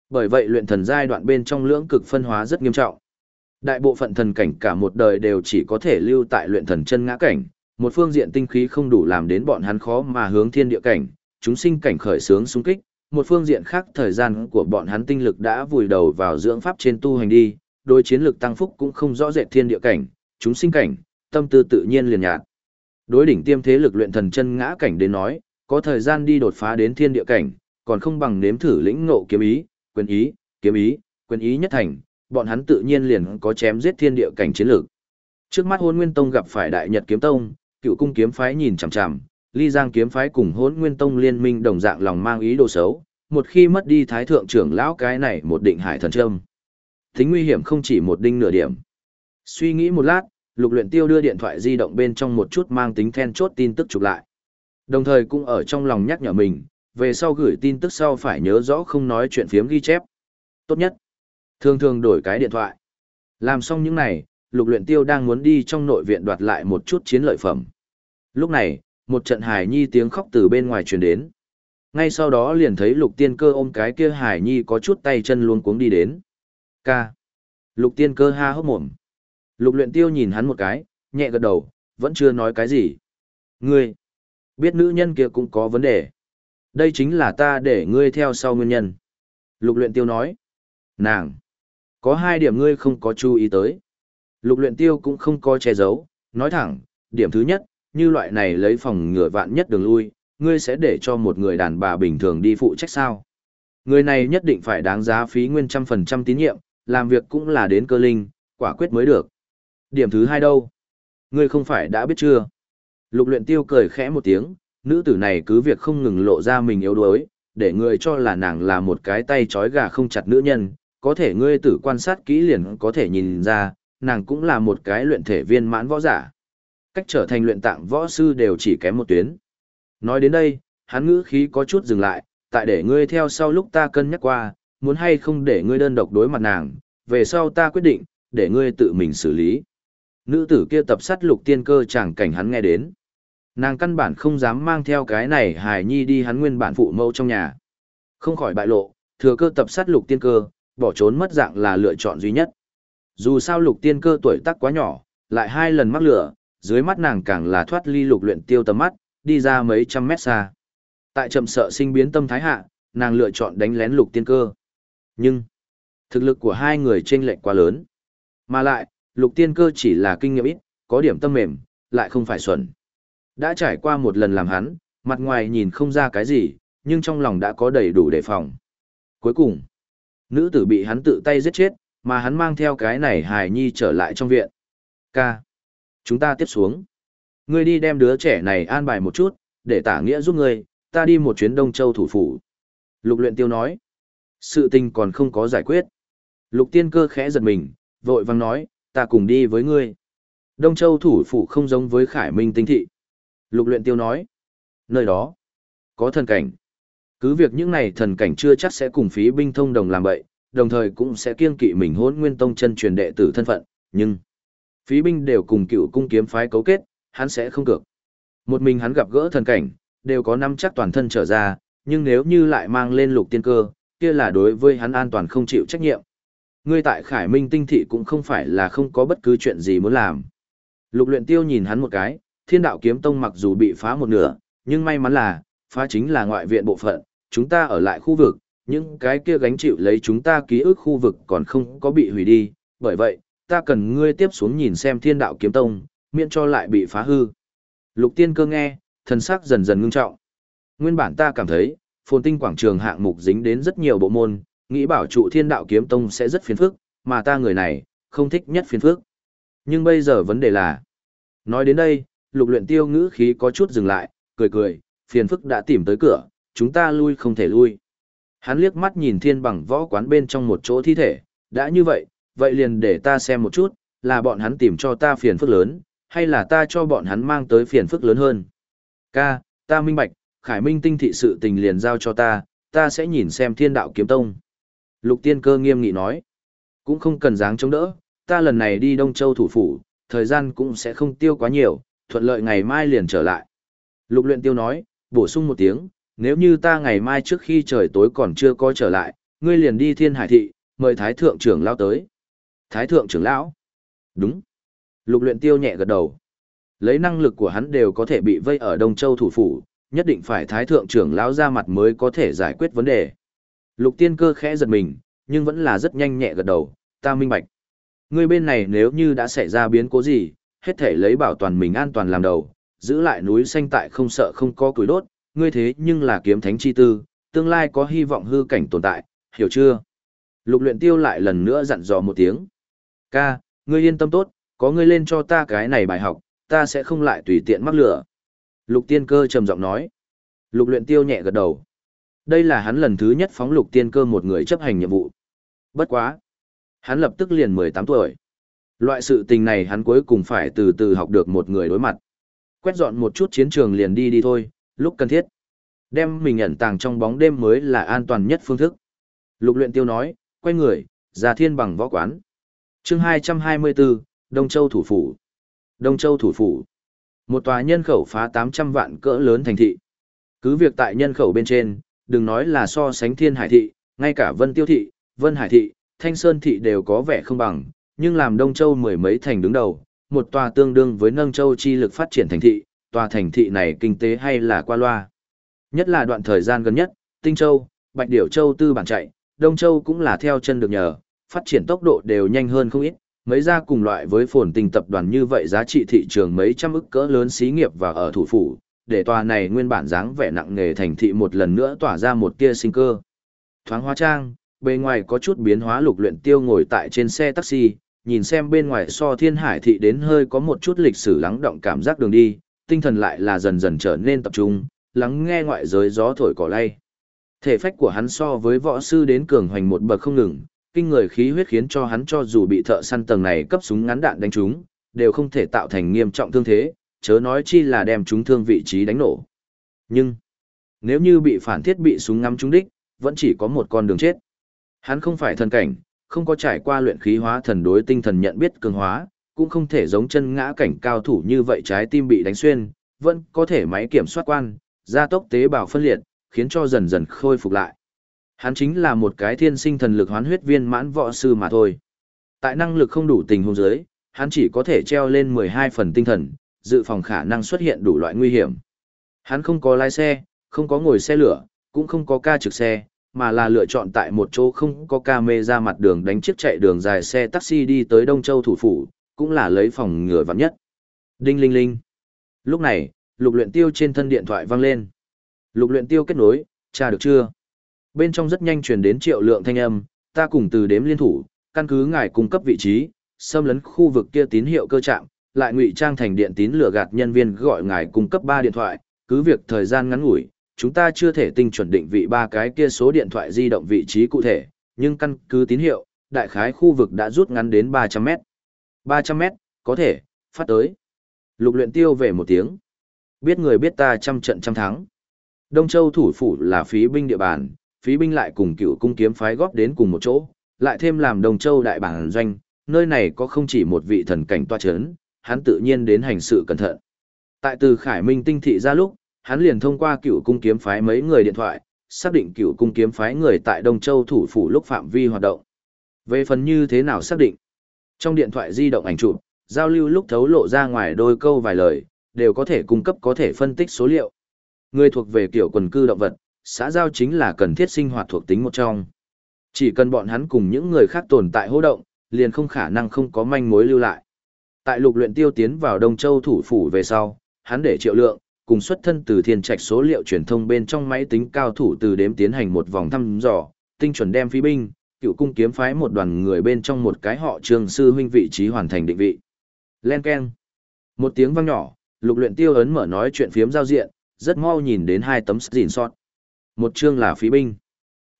Bởi vậy luyện thần giai đoạn bên trong lưỡng cực phân hóa rất nghiêm trọng. Đại bộ phận thần cảnh cả một đời đều chỉ có thể lưu tại luyện thần chân ngã cảnh, một phương diện tinh khí không đủ làm đến bọn hắn khó mà hướng thiên địa cảnh, chúng sinh cảnh khởi sướng xung kích, một phương diện khác thời gian của bọn hắn tinh lực đã vùi đầu vào dưỡng pháp trên tu hành đi, đối chiến lực tăng phúc cũng không rõ rệt thiên địa cảnh, chúng sinh cảnh, tâm tư tự nhiên liền nhạt. Đối đỉnh tiêm thế lực luyện thần chân ngã cảnh đến nói, có thời gian đi đột phá đến thiên địa cảnh, còn không bằng nếm thử lĩnh ngộ kiếm ý, quyền ý, kiếm ý, quyền ý nhất thành, bọn hắn tự nhiên liền có chém giết thiên địa cảnh chiến lược. Trước mắt Hỗn Nguyên Tông gặp phải Đại Nhật Kiếm Tông, Cựu Cung kiếm phái nhìn chằm chằm, ly giang kiếm phái cùng hỗn nguyên tông liên minh đồng dạng lòng mang ý đồ xấu, một khi mất đi thái thượng trưởng lão cái này một định hải thần trâm. Tính nguy hiểm không chỉ một đinh nửa điểm. Suy nghĩ một lát, lục luyện tiêu đưa điện thoại di động bên trong một chút mang tính then chốt tin tức chụp lại. Đồng thời cũng ở trong lòng nhắc nhở mình, về sau gửi tin tức sau phải nhớ rõ không nói chuyện phiếm ghi chép. Tốt nhất, thường thường đổi cái điện thoại. Làm xong những này, lục luyện tiêu đang muốn đi trong nội viện đoạt lại một chút chiến lợi phẩm. Lúc này, một trận hải nhi tiếng khóc từ bên ngoài truyền đến. Ngay sau đó liền thấy lục tiên cơ ôm cái kia hải nhi có chút tay chân luống cuống đi đến. Ca. Lục tiên cơ ha hốc mồm. Lục luyện tiêu nhìn hắn một cái, nhẹ gật đầu, vẫn chưa nói cái gì. Ngươi, biết nữ nhân kia cũng có vấn đề. Đây chính là ta để ngươi theo sau nguyên nhân. Lục luyện tiêu nói. Nàng, có hai điểm ngươi không có chú ý tới. Lục luyện tiêu cũng không có che giấu, nói thẳng, điểm thứ nhất, như loại này lấy phòng ngừa vạn nhất đường lui, ngươi sẽ để cho một người đàn bà bình thường đi phụ trách sao. Người này nhất định phải đáng giá phí nguyên trăm phần trăm tín nhiệm, làm việc cũng là đến cơ linh, quả quyết mới được. Điểm thứ hai đâu? Ngươi không phải đã biết chưa? Lục luyện tiêu cười khẽ một tiếng, nữ tử này cứ việc không ngừng lộ ra mình yếu đuối, để người cho là nàng là một cái tay chói gà không chặt nữ nhân, có thể ngươi tử quan sát kỹ liền có thể nhìn ra, nàng cũng là một cái luyện thể viên mãn võ giả. Cách trở thành luyện tạng võ sư đều chỉ kém một tuyến. Nói đến đây, hắn ngữ khí có chút dừng lại, tại để ngươi theo sau lúc ta cân nhắc qua, muốn hay không để ngươi đơn độc đối mặt nàng, về sau ta quyết định, để ngươi tự mình xử lý. Nữ tử kia tập sát lục tiên cơ chẳng cảnh hắn nghe đến. Nàng căn bản không dám mang theo cái này hài nhi đi hắn nguyên bản phụ mẫu trong nhà. Không khỏi bại lộ, thừa cơ tập sát lục tiên cơ, bỏ trốn mất dạng là lựa chọn duy nhất. Dù sao lục tiên cơ tuổi tác quá nhỏ, lại hai lần mắc lửa, dưới mắt nàng càng là thoát ly lục luyện tiêu tầm mắt, đi ra mấy trăm mét xa. Tại chậm sợ sinh biến tâm thái hạ, nàng lựa chọn đánh lén lục tiên cơ. Nhưng, thực lực của hai người chênh lệch quá lớn. Mà lại, lục tiên cơ chỉ là kinh nghiệm ít, có điểm tâm mềm, lại không phải xuẩn. Đã trải qua một lần làm hắn, mặt ngoài nhìn không ra cái gì, nhưng trong lòng đã có đầy đủ đề phòng. Cuối cùng, nữ tử bị hắn tự tay giết chết, mà hắn mang theo cái này hài nhi trở lại trong viện. Ca. Chúng ta tiếp xuống. Ngươi đi đem đứa trẻ này an bài một chút, để tả nghĩa giúp ngươi, ta đi một chuyến Đông Châu thủ phủ. Lục luyện tiêu nói. Sự tình còn không có giải quyết. Lục tiên cơ khẽ giật mình, vội vang nói, ta cùng đi với ngươi. Đông Châu thủ phủ không giống với Khải Minh tinh thị. Lục luyện tiêu nói. Nơi đó, có thần cảnh. Cứ việc những này thần cảnh chưa chắc sẽ cùng phí binh thông đồng làm bậy, đồng thời cũng sẽ kiêng kỵ mình hôn nguyên tông chân truyền đệ tử thân phận, nhưng phí binh đều cùng cựu cung kiếm phái cấu kết, hắn sẽ không cược. Một mình hắn gặp gỡ thần cảnh, đều có năm chắc toàn thân trở ra, nhưng nếu như lại mang lên lục tiên cơ, kia là đối với hắn an toàn không chịu trách nhiệm. Ngươi tại Khải Minh tinh thị cũng không phải là không có bất cứ chuyện gì muốn làm. Lục luyện tiêu nhìn hắn một cái, thiên đạo kiếm tông mặc dù bị phá một nửa, nhưng may mắn là, phá chính là ngoại viện bộ phận, chúng ta ở lại khu vực, những cái kia gánh chịu lấy chúng ta ký ức khu vực còn không có bị hủy đi, bởi vậy, ta cần ngươi tiếp xuống nhìn xem thiên đạo kiếm tông, miễn cho lại bị phá hư. Lục tiên cơ nghe, thần sắc dần dần ngưng trọng. Nguyên bản ta cảm thấy, phồn tinh quảng trường hạng mục dính đến rất nhiều bộ môn, nghĩ bảo trụ thiên đạo kiếm tông sẽ rất phiền phức, mà ta người này, không thích nhất phiền phức. Nhưng bây giờ vấn đề là, nói đến đây, lục luyện tiêu ngữ khí có chút dừng lại, cười cười, phiền phức đã tìm tới cửa, chúng ta lui không thể lui. Hắn liếc mắt nhìn thiên bằng võ quán bên trong một chỗ thi thể, đã như vậy, vậy liền để ta xem một chút, là bọn hắn tìm cho ta phiền phức lớn, hay là ta cho bọn hắn mang tới phiền phức lớn hơn. Ca, ta minh bạch, khải minh tinh thị sự tình liền giao cho ta, ta sẽ nhìn xem thiên đạo kiếm tông. Lục tiên cơ nghiêm nghị nói, cũng không cần dáng chống đỡ, ta lần này đi Đông Châu thủ phủ, thời gian cũng sẽ không tiêu quá nhiều, thuận lợi ngày mai liền trở lại. Lục luyện tiêu nói, bổ sung một tiếng, nếu như ta ngày mai trước khi trời tối còn chưa có trở lại, ngươi liền đi thiên hải thị, mời thái thượng trưởng lão tới. Thái thượng trưởng lão? Đúng. Lục luyện tiêu nhẹ gật đầu. Lấy năng lực của hắn đều có thể bị vây ở Đông Châu thủ phủ, nhất định phải thái thượng trưởng lão ra mặt mới có thể giải quyết vấn đề. Lục tiên cơ khẽ giật mình, nhưng vẫn là rất nhanh nhẹ gật đầu, ta minh bạch. Ngươi bên này nếu như đã xảy ra biến cố gì, hết thể lấy bảo toàn mình an toàn làm đầu, giữ lại núi xanh tại không sợ không có củi đốt, ngươi thế nhưng là kiếm thánh chi tư, tương lai có hy vọng hư cảnh tồn tại, hiểu chưa? Lục luyện tiêu lại lần nữa dặn dò một tiếng. Ca, ngươi yên tâm tốt, có ngươi lên cho ta cái này bài học, ta sẽ không lại tùy tiện mắc lửa. Lục tiên cơ trầm giọng nói. Lục luyện tiêu nhẹ gật đầu. Đây là hắn lần thứ nhất phóng lục tiên cơ một người chấp hành nhiệm vụ. Bất quá. Hắn lập tức liền 18 tuổi. Loại sự tình này hắn cuối cùng phải từ từ học được một người đối mặt. Quét dọn một chút chiến trường liền đi đi thôi, lúc cần thiết. Đem mình ẩn tàng trong bóng đêm mới là an toàn nhất phương thức. Lục luyện tiêu nói, quay người, ra thiên bằng võ quán. Chương 224, Đông Châu thủ phủ. Đông Châu thủ phủ. Một tòa nhân khẩu phá 800 vạn cỡ lớn thành thị. Cứ việc tại nhân khẩu bên trên, đừng nói là so sánh thiên hải thị, ngay cả vân tiêu thị, vân hải thị, thanh sơn thị đều có vẻ không bằng, nhưng làm Đông Châu mười mấy thành đứng đầu, một tòa tương đương với nâng châu chi lực phát triển thành thị, tòa thành thị này kinh tế hay là qua loa. Nhất là đoạn thời gian gần nhất, Tinh Châu, Bạch Điểu Châu tư bản chạy, Đông Châu cũng là theo chân được nhờ, phát triển tốc độ đều nhanh hơn không ít, mấy gia cùng loại với phồn tình tập đoàn như vậy giá trị thị trường mấy trăm ức cỡ lớn xí nghiệp và ở thủ phủ, để tòa này nguyên bản dáng vẻ nặng nghề thành thị một lần nữa tỏa ra một tia sinh cơ. Thoáng hóa trang, bề ngoài có chút biến hóa lục luyện tiêu ngồi tại trên xe taxi, nhìn xem bên ngoài so thiên hải thị đến hơi có một chút lịch sử lắng động cảm giác đường đi, tinh thần lại là dần dần trở nên tập trung, lắng nghe ngoại giới gió thổi cỏ lay. Thể phách của hắn so với võ sư đến cường hoành một bậc không ngừng, kinh người khí huyết khiến cho hắn cho dù bị thợ săn tầng này cấp súng ngắn đạn đánh trúng, đều không thể tạo thành nghiêm trọng thương thế, chớ nói chi là đem chúng thương vị trí đánh nổ. Nhưng, nếu như bị phản thiết bị súng ngắm trúng đích, vẫn chỉ có một con đường chết. Hắn không phải thần cảnh, không có trải qua luyện khí hóa thần đối tinh thần nhận biết cường hóa, cũng không thể giống chân ngã cảnh cao thủ như vậy trái tim bị đánh xuyên, vẫn có thể máy kiểm soát quan, gia tốc tế bào phân liệt, khiến cho dần dần khôi phục lại. Hắn chính là một cái thiên sinh thần lực hoán huyết viên mãn võ sư mà thôi. Tại năng lực không đủ tình huống dưới hắn chỉ có thể treo lên 12 phần tinh thần, dự phòng khả năng xuất hiện đủ loại nguy hiểm. Hắn không có lái xe, không có ngồi xe lửa, cũng không có ca trực xe, mà là lựa chọn tại một chỗ không có ca mê ra mặt đường đánh chiếc chạy đường dài xe taxi đi tới Đông Châu thủ phủ, cũng là lấy phòng ngừa vắng nhất. Đinh linh linh. Lúc này, lục luyện tiêu trên thân điện thoại vang lên. Lục luyện tiêu kết nối, tra được chưa? Bên trong rất nhanh truyền đến triệu lượng thanh âm, ta cùng từ đếm liên thủ, căn cứ ngài cung cấp vị trí, xâm lấn khu vực kia tín hiệu cơ trạm, lại ngụy trang thành điện tín lừa gạt nhân viên gọi ngài cung cấp 3 điện thoại, cứ việc thời gian ngắn ngủi, chúng ta chưa thể tinh chuẩn định vị ba cái kia số điện thoại di động vị trí cụ thể, nhưng căn cứ tín hiệu, đại khái khu vực đã rút ngắn đến 300 mét. 300 mét, có thể, phát tới. Lục luyện tiêu về một tiếng. Biết người biết ta trăm trận trăm thắng. Đông Châu thủ phủ là phí binh địa bàn, phí binh lại cùng cựu cung kiếm phái góp đến cùng một chỗ, lại thêm làm Đông Châu đại bản doanh, nơi này có không chỉ một vị thần cảnh toa chấn, hắn tự nhiên đến hành sự cẩn thận. Tại từ Khải Minh tinh thị ra lúc, hắn liền thông qua cựu cung kiếm phái mấy người điện thoại, xác định cựu cung kiếm phái người tại Đông Châu thủ phủ lúc phạm vi hoạt động. Về phần như thế nào xác định? Trong điện thoại di động ảnh chụp, giao lưu lúc thấu lộ ra ngoài đôi câu vài lời, đều có thể cung cấp có thể phân tích số liệu. Người thuộc về kiểu quần cư động vật, xã giao chính là cần thiết sinh hoạt thuộc tính một trong. Chỉ cần bọn hắn cùng những người khác tồn tại hô động, liền không khả năng không có manh mối lưu lại. Tại lục luyện tiêu tiến vào Đông Châu thủ phủ về sau, hắn để triệu lượng, cùng xuất thân từ thiên trạch số liệu truyền thông bên trong máy tính cao thủ từ đếm tiến hành một vòng thăm dò, tinh chuẩn đem phi binh, cựu cung kiếm phái một đoàn người bên trong một cái họ trường sư huynh vị trí hoàn thành định vị. Len Ken. Một tiếng vang nhỏ, lục luyện tiêu ấn mở nói chuyện phiếm giao diện, rất mau nhìn đến hai tấm gìn sót. Một chương là phí binh.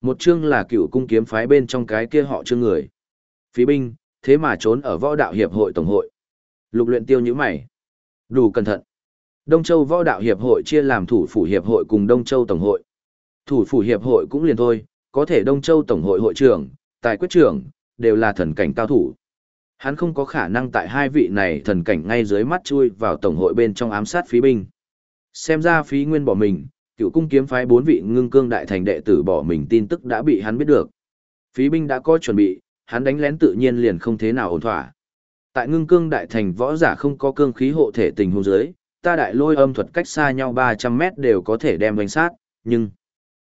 Một chương là cựu cung kiếm phái bên trong cái kia họ chương người. Phí binh, thế mà trốn ở võ đạo hiệp hội tổng hội. Lục luyện tiêu như mày. Đủ cẩn thận. Đông Châu Võ Đạo Hiệp hội chia làm thủ phủ hiệp hội cùng Đông Châu Tổng hội. Thủ phủ hiệp hội cũng liền thôi, có thể Đông Châu Tổng hội hội trưởng, tài quyết trưởng, đều là thần cảnh cao thủ. Hắn không có khả năng tại hai vị này thần cảnh ngay dưới mắt chui vào Tổng hội bên trong ám sát phí binh. Xem ra phí nguyên bỏ mình, cựu cung kiếm phái bốn vị ngưng cương đại thành đệ tử bỏ mình tin tức đã bị hắn biết được. Phí binh đã có chuẩn bị, hắn đánh lén tự nhiên liền không thế nào ổn thỏa. Tại ngưng cương đại thành võ giả không có cương khí hộ thể tình huống dưới, ta đại lôi âm thuật cách xa nhau 300 mét đều có thể đem đánh sát, nhưng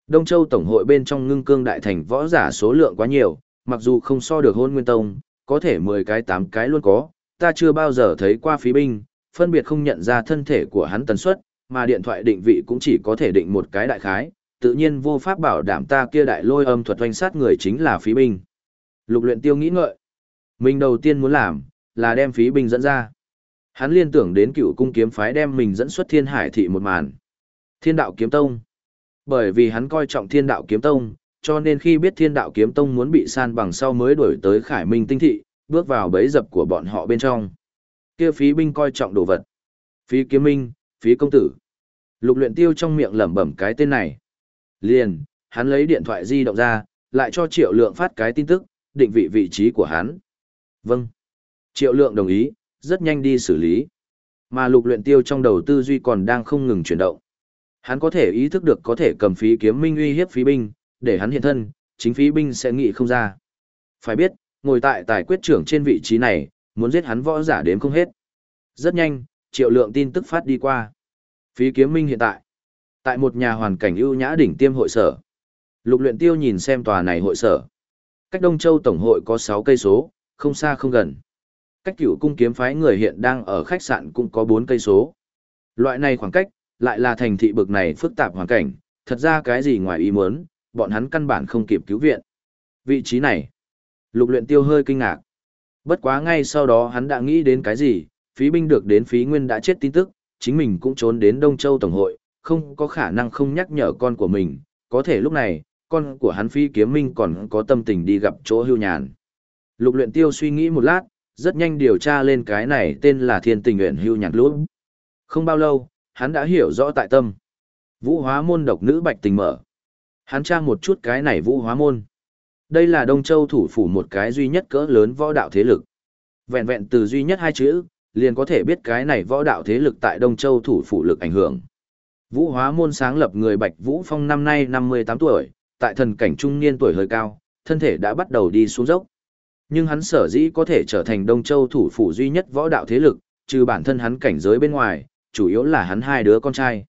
Đông Châu Tổng hội bên trong ngưng cương đại thành võ giả số lượng quá nhiều, mặc dù không so được hôn nguyên tông, có thể 10 cái 8 cái luôn có, ta chưa bao giờ thấy qua phí binh, phân biệt không nhận ra thân thể của hắn tần suất, mà điện thoại định vị cũng chỉ có thể định một cái đại khái, tự nhiên vô pháp bảo đảm ta kia đại lôi âm thuật oanh sát người chính là phí binh. Lục luyện tiêu nghĩ ngợi. Mình đầu tiên muốn làm, là đem phí binh dẫn ra. Hắn liên tưởng đến cựu cung kiếm phái đem mình dẫn xuất thiên hải thị một màn. Thiên đạo kiếm tông. Bởi vì hắn coi trọng thiên đạo kiếm tông, cho nên khi biết thiên đạo kiếm tông muốn bị san bằng sau mới đổi tới khải minh tinh thị, bước vào bẫy dập của bọn họ bên trong. kia phí binh coi trọng đồ vật. Phí kiếm minh, phí công tử. Lục luyện tiêu trong miệng lẩm bẩm cái tên này. Liền, hắn lấy điện thoại di động ra, lại cho triệu lượng phát cái tin tức, định vị vị trí của hắn. Vâng. Triệu lượng đồng ý, rất nhanh đi xử lý. Mà lục luyện tiêu trong đầu tư duy còn đang không ngừng chuyển động. Hắn có thể ý thức được có thể cầm phí kiếm minh uy hiếp phí binh, để hắn hiện thân, chính phí binh sẽ nghĩ không ra. Phải biết, ngồi tại tài quyết trưởng trên vị trí này, muốn giết hắn võ giả đếm không hết. Rất nhanh, triệu lượng tin tức phát đi qua. Phí kiếm minh hiện tại, tại một nhà hoàn cảnh ưu nhã đỉnh tiêm hội sở. Lục luyện tiêu nhìn xem tòa này hội sở. Cách Đông Châu Tổng hội có 6 cây số, không xa không gần cách cựu cung kiếm phái người hiện đang ở khách sạn cũng có bốn cây số. Loại này khoảng cách, lại là thành thị bực này phức tạp hoàn cảnh, thật ra cái gì ngoài ý muốn, bọn hắn căn bản không kịp cứu viện. Vị trí này, lục luyện tiêu hơi kinh ngạc. Bất quá ngay sau đó hắn đã nghĩ đến cái gì, phí binh được đến phí nguyên đã chết tin tức, chính mình cũng trốn đến Đông Châu Tổng hội, không có khả năng không nhắc nhở con của mình, có thể lúc này, con của hắn phi kiếm minh còn có tâm tình đi gặp chỗ hưu nhàn. Lục luyện tiêu suy nghĩ một lát, rất nhanh điều tra lên cái này tên là thiên tình nguyện hưu nhạc lũ. Không bao lâu, hắn đã hiểu rõ tại tâm. Vũ hóa môn độc nữ bạch tình mở. Hắn tra một chút cái này vũ hóa môn. Đây là Đông Châu thủ phủ một cái duy nhất cỡ lớn võ đạo thế lực. Vẹn vẹn từ duy nhất hai chữ, liền có thể biết cái này võ đạo thế lực tại Đông Châu thủ phủ lực ảnh hưởng. Vũ hóa môn sáng lập người Bạch Vũ Phong năm nay 58 tuổi, tại thần cảnh trung niên tuổi hơi cao, thân thể đã bắt đầu đi xuống dốc. Nhưng hắn sở dĩ có thể trở thành Đông Châu thủ phủ duy nhất võ đạo thế lực, trừ bản thân hắn cảnh giới bên ngoài, chủ yếu là hắn hai đứa con trai.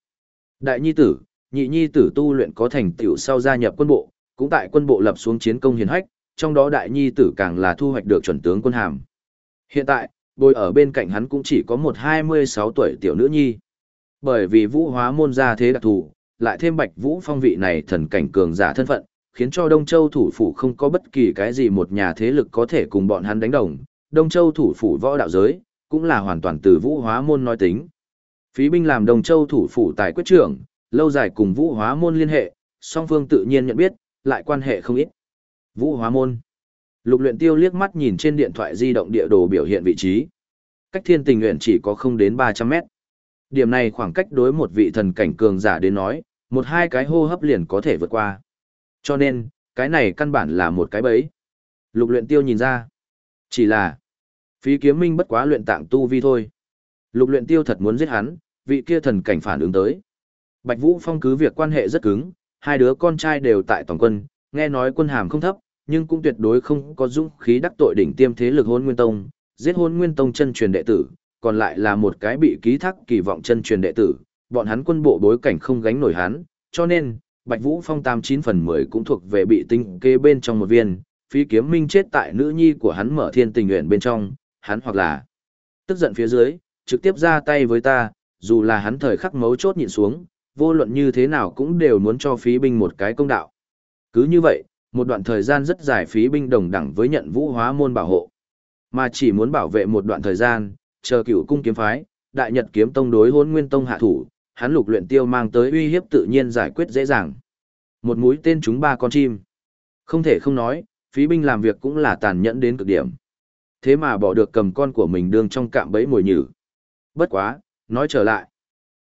Đại nhi tử, nhị nhi tử tu luyện có thành tựu sau gia nhập quân bộ, cũng tại quân bộ lập xuống chiến công hiển hách, trong đó đại nhi tử càng là thu hoạch được chuẩn tướng quân hàm. Hiện tại, bồi ở bên cạnh hắn cũng chỉ có một 26 tuổi tiểu nữ nhi. Bởi vì vũ hóa môn gia thế đặc thù, lại thêm bạch vũ phong vị này thần cảnh cường giả thân phận, khiến cho Đông Châu thủ phủ không có bất kỳ cái gì một nhà thế lực có thể cùng bọn hắn đánh đồng. Đông Châu thủ phủ võ đạo giới, cũng là hoàn toàn từ vũ hóa môn nói tính. Phí binh làm Đông Châu thủ phủ tài quyết trưởng, lâu dài cùng vũ hóa môn liên hệ, song phương tự nhiên nhận biết, lại quan hệ không ít. Vũ hóa môn. Lục luyện tiêu liếc mắt nhìn trên điện thoại di động địa đồ biểu hiện vị trí. Cách thiên tình nguyện chỉ có không đến 300 mét. Điểm này khoảng cách đối một vị thần cảnh cường giả đến nói, một hai cái hô hấp liền có thể vượt qua. Cho nên, cái này căn bản là một cái bẫy. Lục luyện tiêu nhìn ra. Chỉ là, phí kiếm minh bất quá luyện tạng tu vi thôi. Lục luyện tiêu thật muốn giết hắn, vị kia thần cảnh phản ứng tới. Bạch Vũ Phong cứ việc quan hệ rất cứng, hai đứa con trai đều tại toàn quân, nghe nói quân hàm không thấp, nhưng cũng tuyệt đối không có dũng khí đắc tội đỉnh tiêm thế lực hôn nguyên tông, giết hôn nguyên tông chân truyền đệ tử, còn lại là một cái bị ký thác kỳ vọng chân truyền đệ tử, bọn hắn quân bộ bối cảnh không gánh nổi hắn, cho nên, Bạch Vũ Phong tam chín phần mười cũng thuộc về bị tinh kê bên trong một viên, phí kiếm minh chết tại nữ nhi của hắn mở thiên tình nguyện bên trong, hắn hoặc là tức giận phía dưới, trực tiếp ra tay với ta, dù là hắn thời khắc mấu chốt nhịn xuống, vô luận như thế nào cũng đều muốn cho phí binh một cái công đạo. Cứ như vậy, một đoạn thời gian rất dài phí binh đồng đẳng với nhận vũ hóa môn bảo hộ. Mà chỉ muốn bảo vệ một đoạn thời gian, chờ cửu cung kiếm phái, đại nhật kiếm tông đối hôn nguyên tông hạ thủ, hắn lục luyện tiêu mang tới uy hiếp tự nhiên giải quyết dễ dàng. Một mũi tên chúng ba con chim. Không thể không nói, phí binh làm việc cũng là tàn nhẫn đến cực điểm. Thế mà bỏ được cầm con của mình đương trong cạm bẫy mồi nhử. Bất quá, nói trở lại.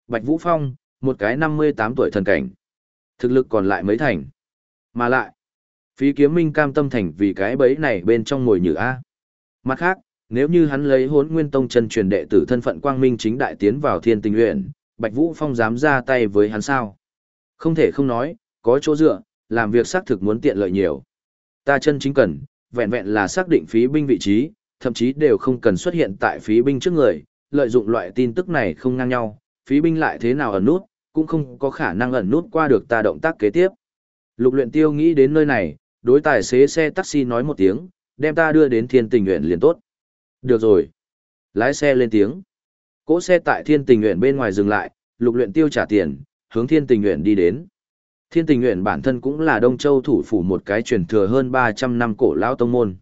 Bạch Vũ Phong, một cái 58 tuổi thần cảnh. Thực lực còn lại mấy thành. Mà lại, phí kiếm minh cam tâm thành vì cái bẫy này bên trong mồi nhử A. Mặt khác, nếu như hắn lấy hốn nguyên tông chân truyền đệ tử thân phận quang minh chính đại tiến vào thiên tình luyện. Bạch Vũ Phong dám ra tay với hắn sao? Không thể không nói, có chỗ dựa, làm việc xác thực muốn tiện lợi nhiều. Ta chân chính cần, vẹn vẹn là xác định phí binh vị trí, thậm chí đều không cần xuất hiện tại phí binh trước người, lợi dụng loại tin tức này không ngang nhau, phí binh lại thế nào ẩn nút, cũng không có khả năng ẩn nút qua được ta động tác kế tiếp. Lục luyện tiêu nghĩ đến nơi này, đối tài xế xe taxi nói một tiếng, đem ta đưa đến thiên tình nguyện liền tốt. Được rồi. Lái xe lên tiếng. Cỗ xe tại thiên tình nguyện bên ngoài dừng lại, lục luyện tiêu trả tiền, hướng thiên tình nguyện đi đến. Thiên tình nguyện bản thân cũng là Đông Châu thủ phủ một cái truyền thừa hơn 300 năm cổ lão tông môn.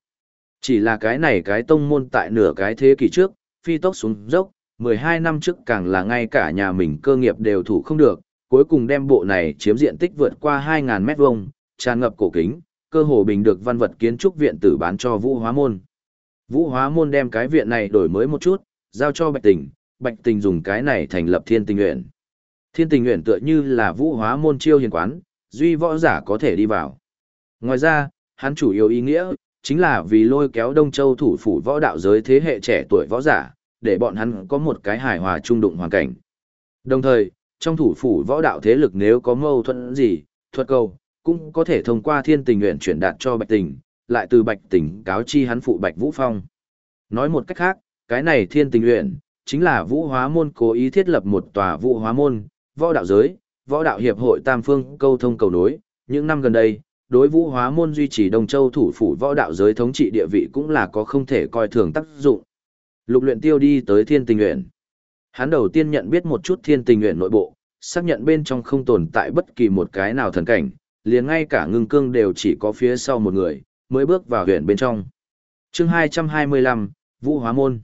Chỉ là cái này cái tông môn tại nửa cái thế kỷ trước, phi tốc xuống dốc, 12 năm trước càng là ngay cả nhà mình cơ nghiệp đều thủ không được, cuối cùng đem bộ này chiếm diện tích vượt qua 2.000 mét vuông, tràn ngập cổ kính, cơ hồ bình được văn vật kiến trúc viện tử bán cho Vũ Hóa Môn. Vũ Hóa Môn đem cái viện này đổi mới một chút, giao cho Bạch Tình, Bạch Tình dùng cái này thành lập Thiên Tình Nguyện. Thiên Tình Nguyện tựa như là Vũ Hóa Môn chiêu hiền quán, duy võ giả có thể đi vào. Ngoài ra, hắn chủ yếu ý nghĩa, chính là vì lôi kéo Đông Châu thủ phủ võ đạo giới thế hệ trẻ tuổi võ giả, để bọn hắn có một cái hài hòa trung đụng hoàn cảnh. Đồng thời, trong thủ phủ võ đạo thế lực nếu có mâu thuẫn gì, thuật cầu cũng có thể thông qua thiên tình nguyện chuyển đạt cho Bạch Tình, lại từ Bạch Tình cáo chi hắn phụ Bạch Vũ Phong. Nói một cách khác, cái này thiên tình nguyện, chính là vũ hóa môn cố ý thiết lập một tòa vũ hóa môn, võ đạo giới, võ đạo hiệp hội tam phương câu thông cầu nối. Những năm gần đây, đối vũ hóa môn duy trì Đông Châu thủ phủ võ đạo giới thống trị địa vị cũng là có không thể coi thường tác dụng. Lục luyện tiêu đi tới thiên tình nguyện. Hắn đầu tiên nhận biết một chút thiên tình nguyện nội bộ, xác nhận bên trong không tồn tại bất kỳ một cái nào thần cảnh, liền ngay cả ngưng cương đều chỉ có phía sau một người, mới bước vào huyện bên trong. chương 225, Vũ Hóa Môn.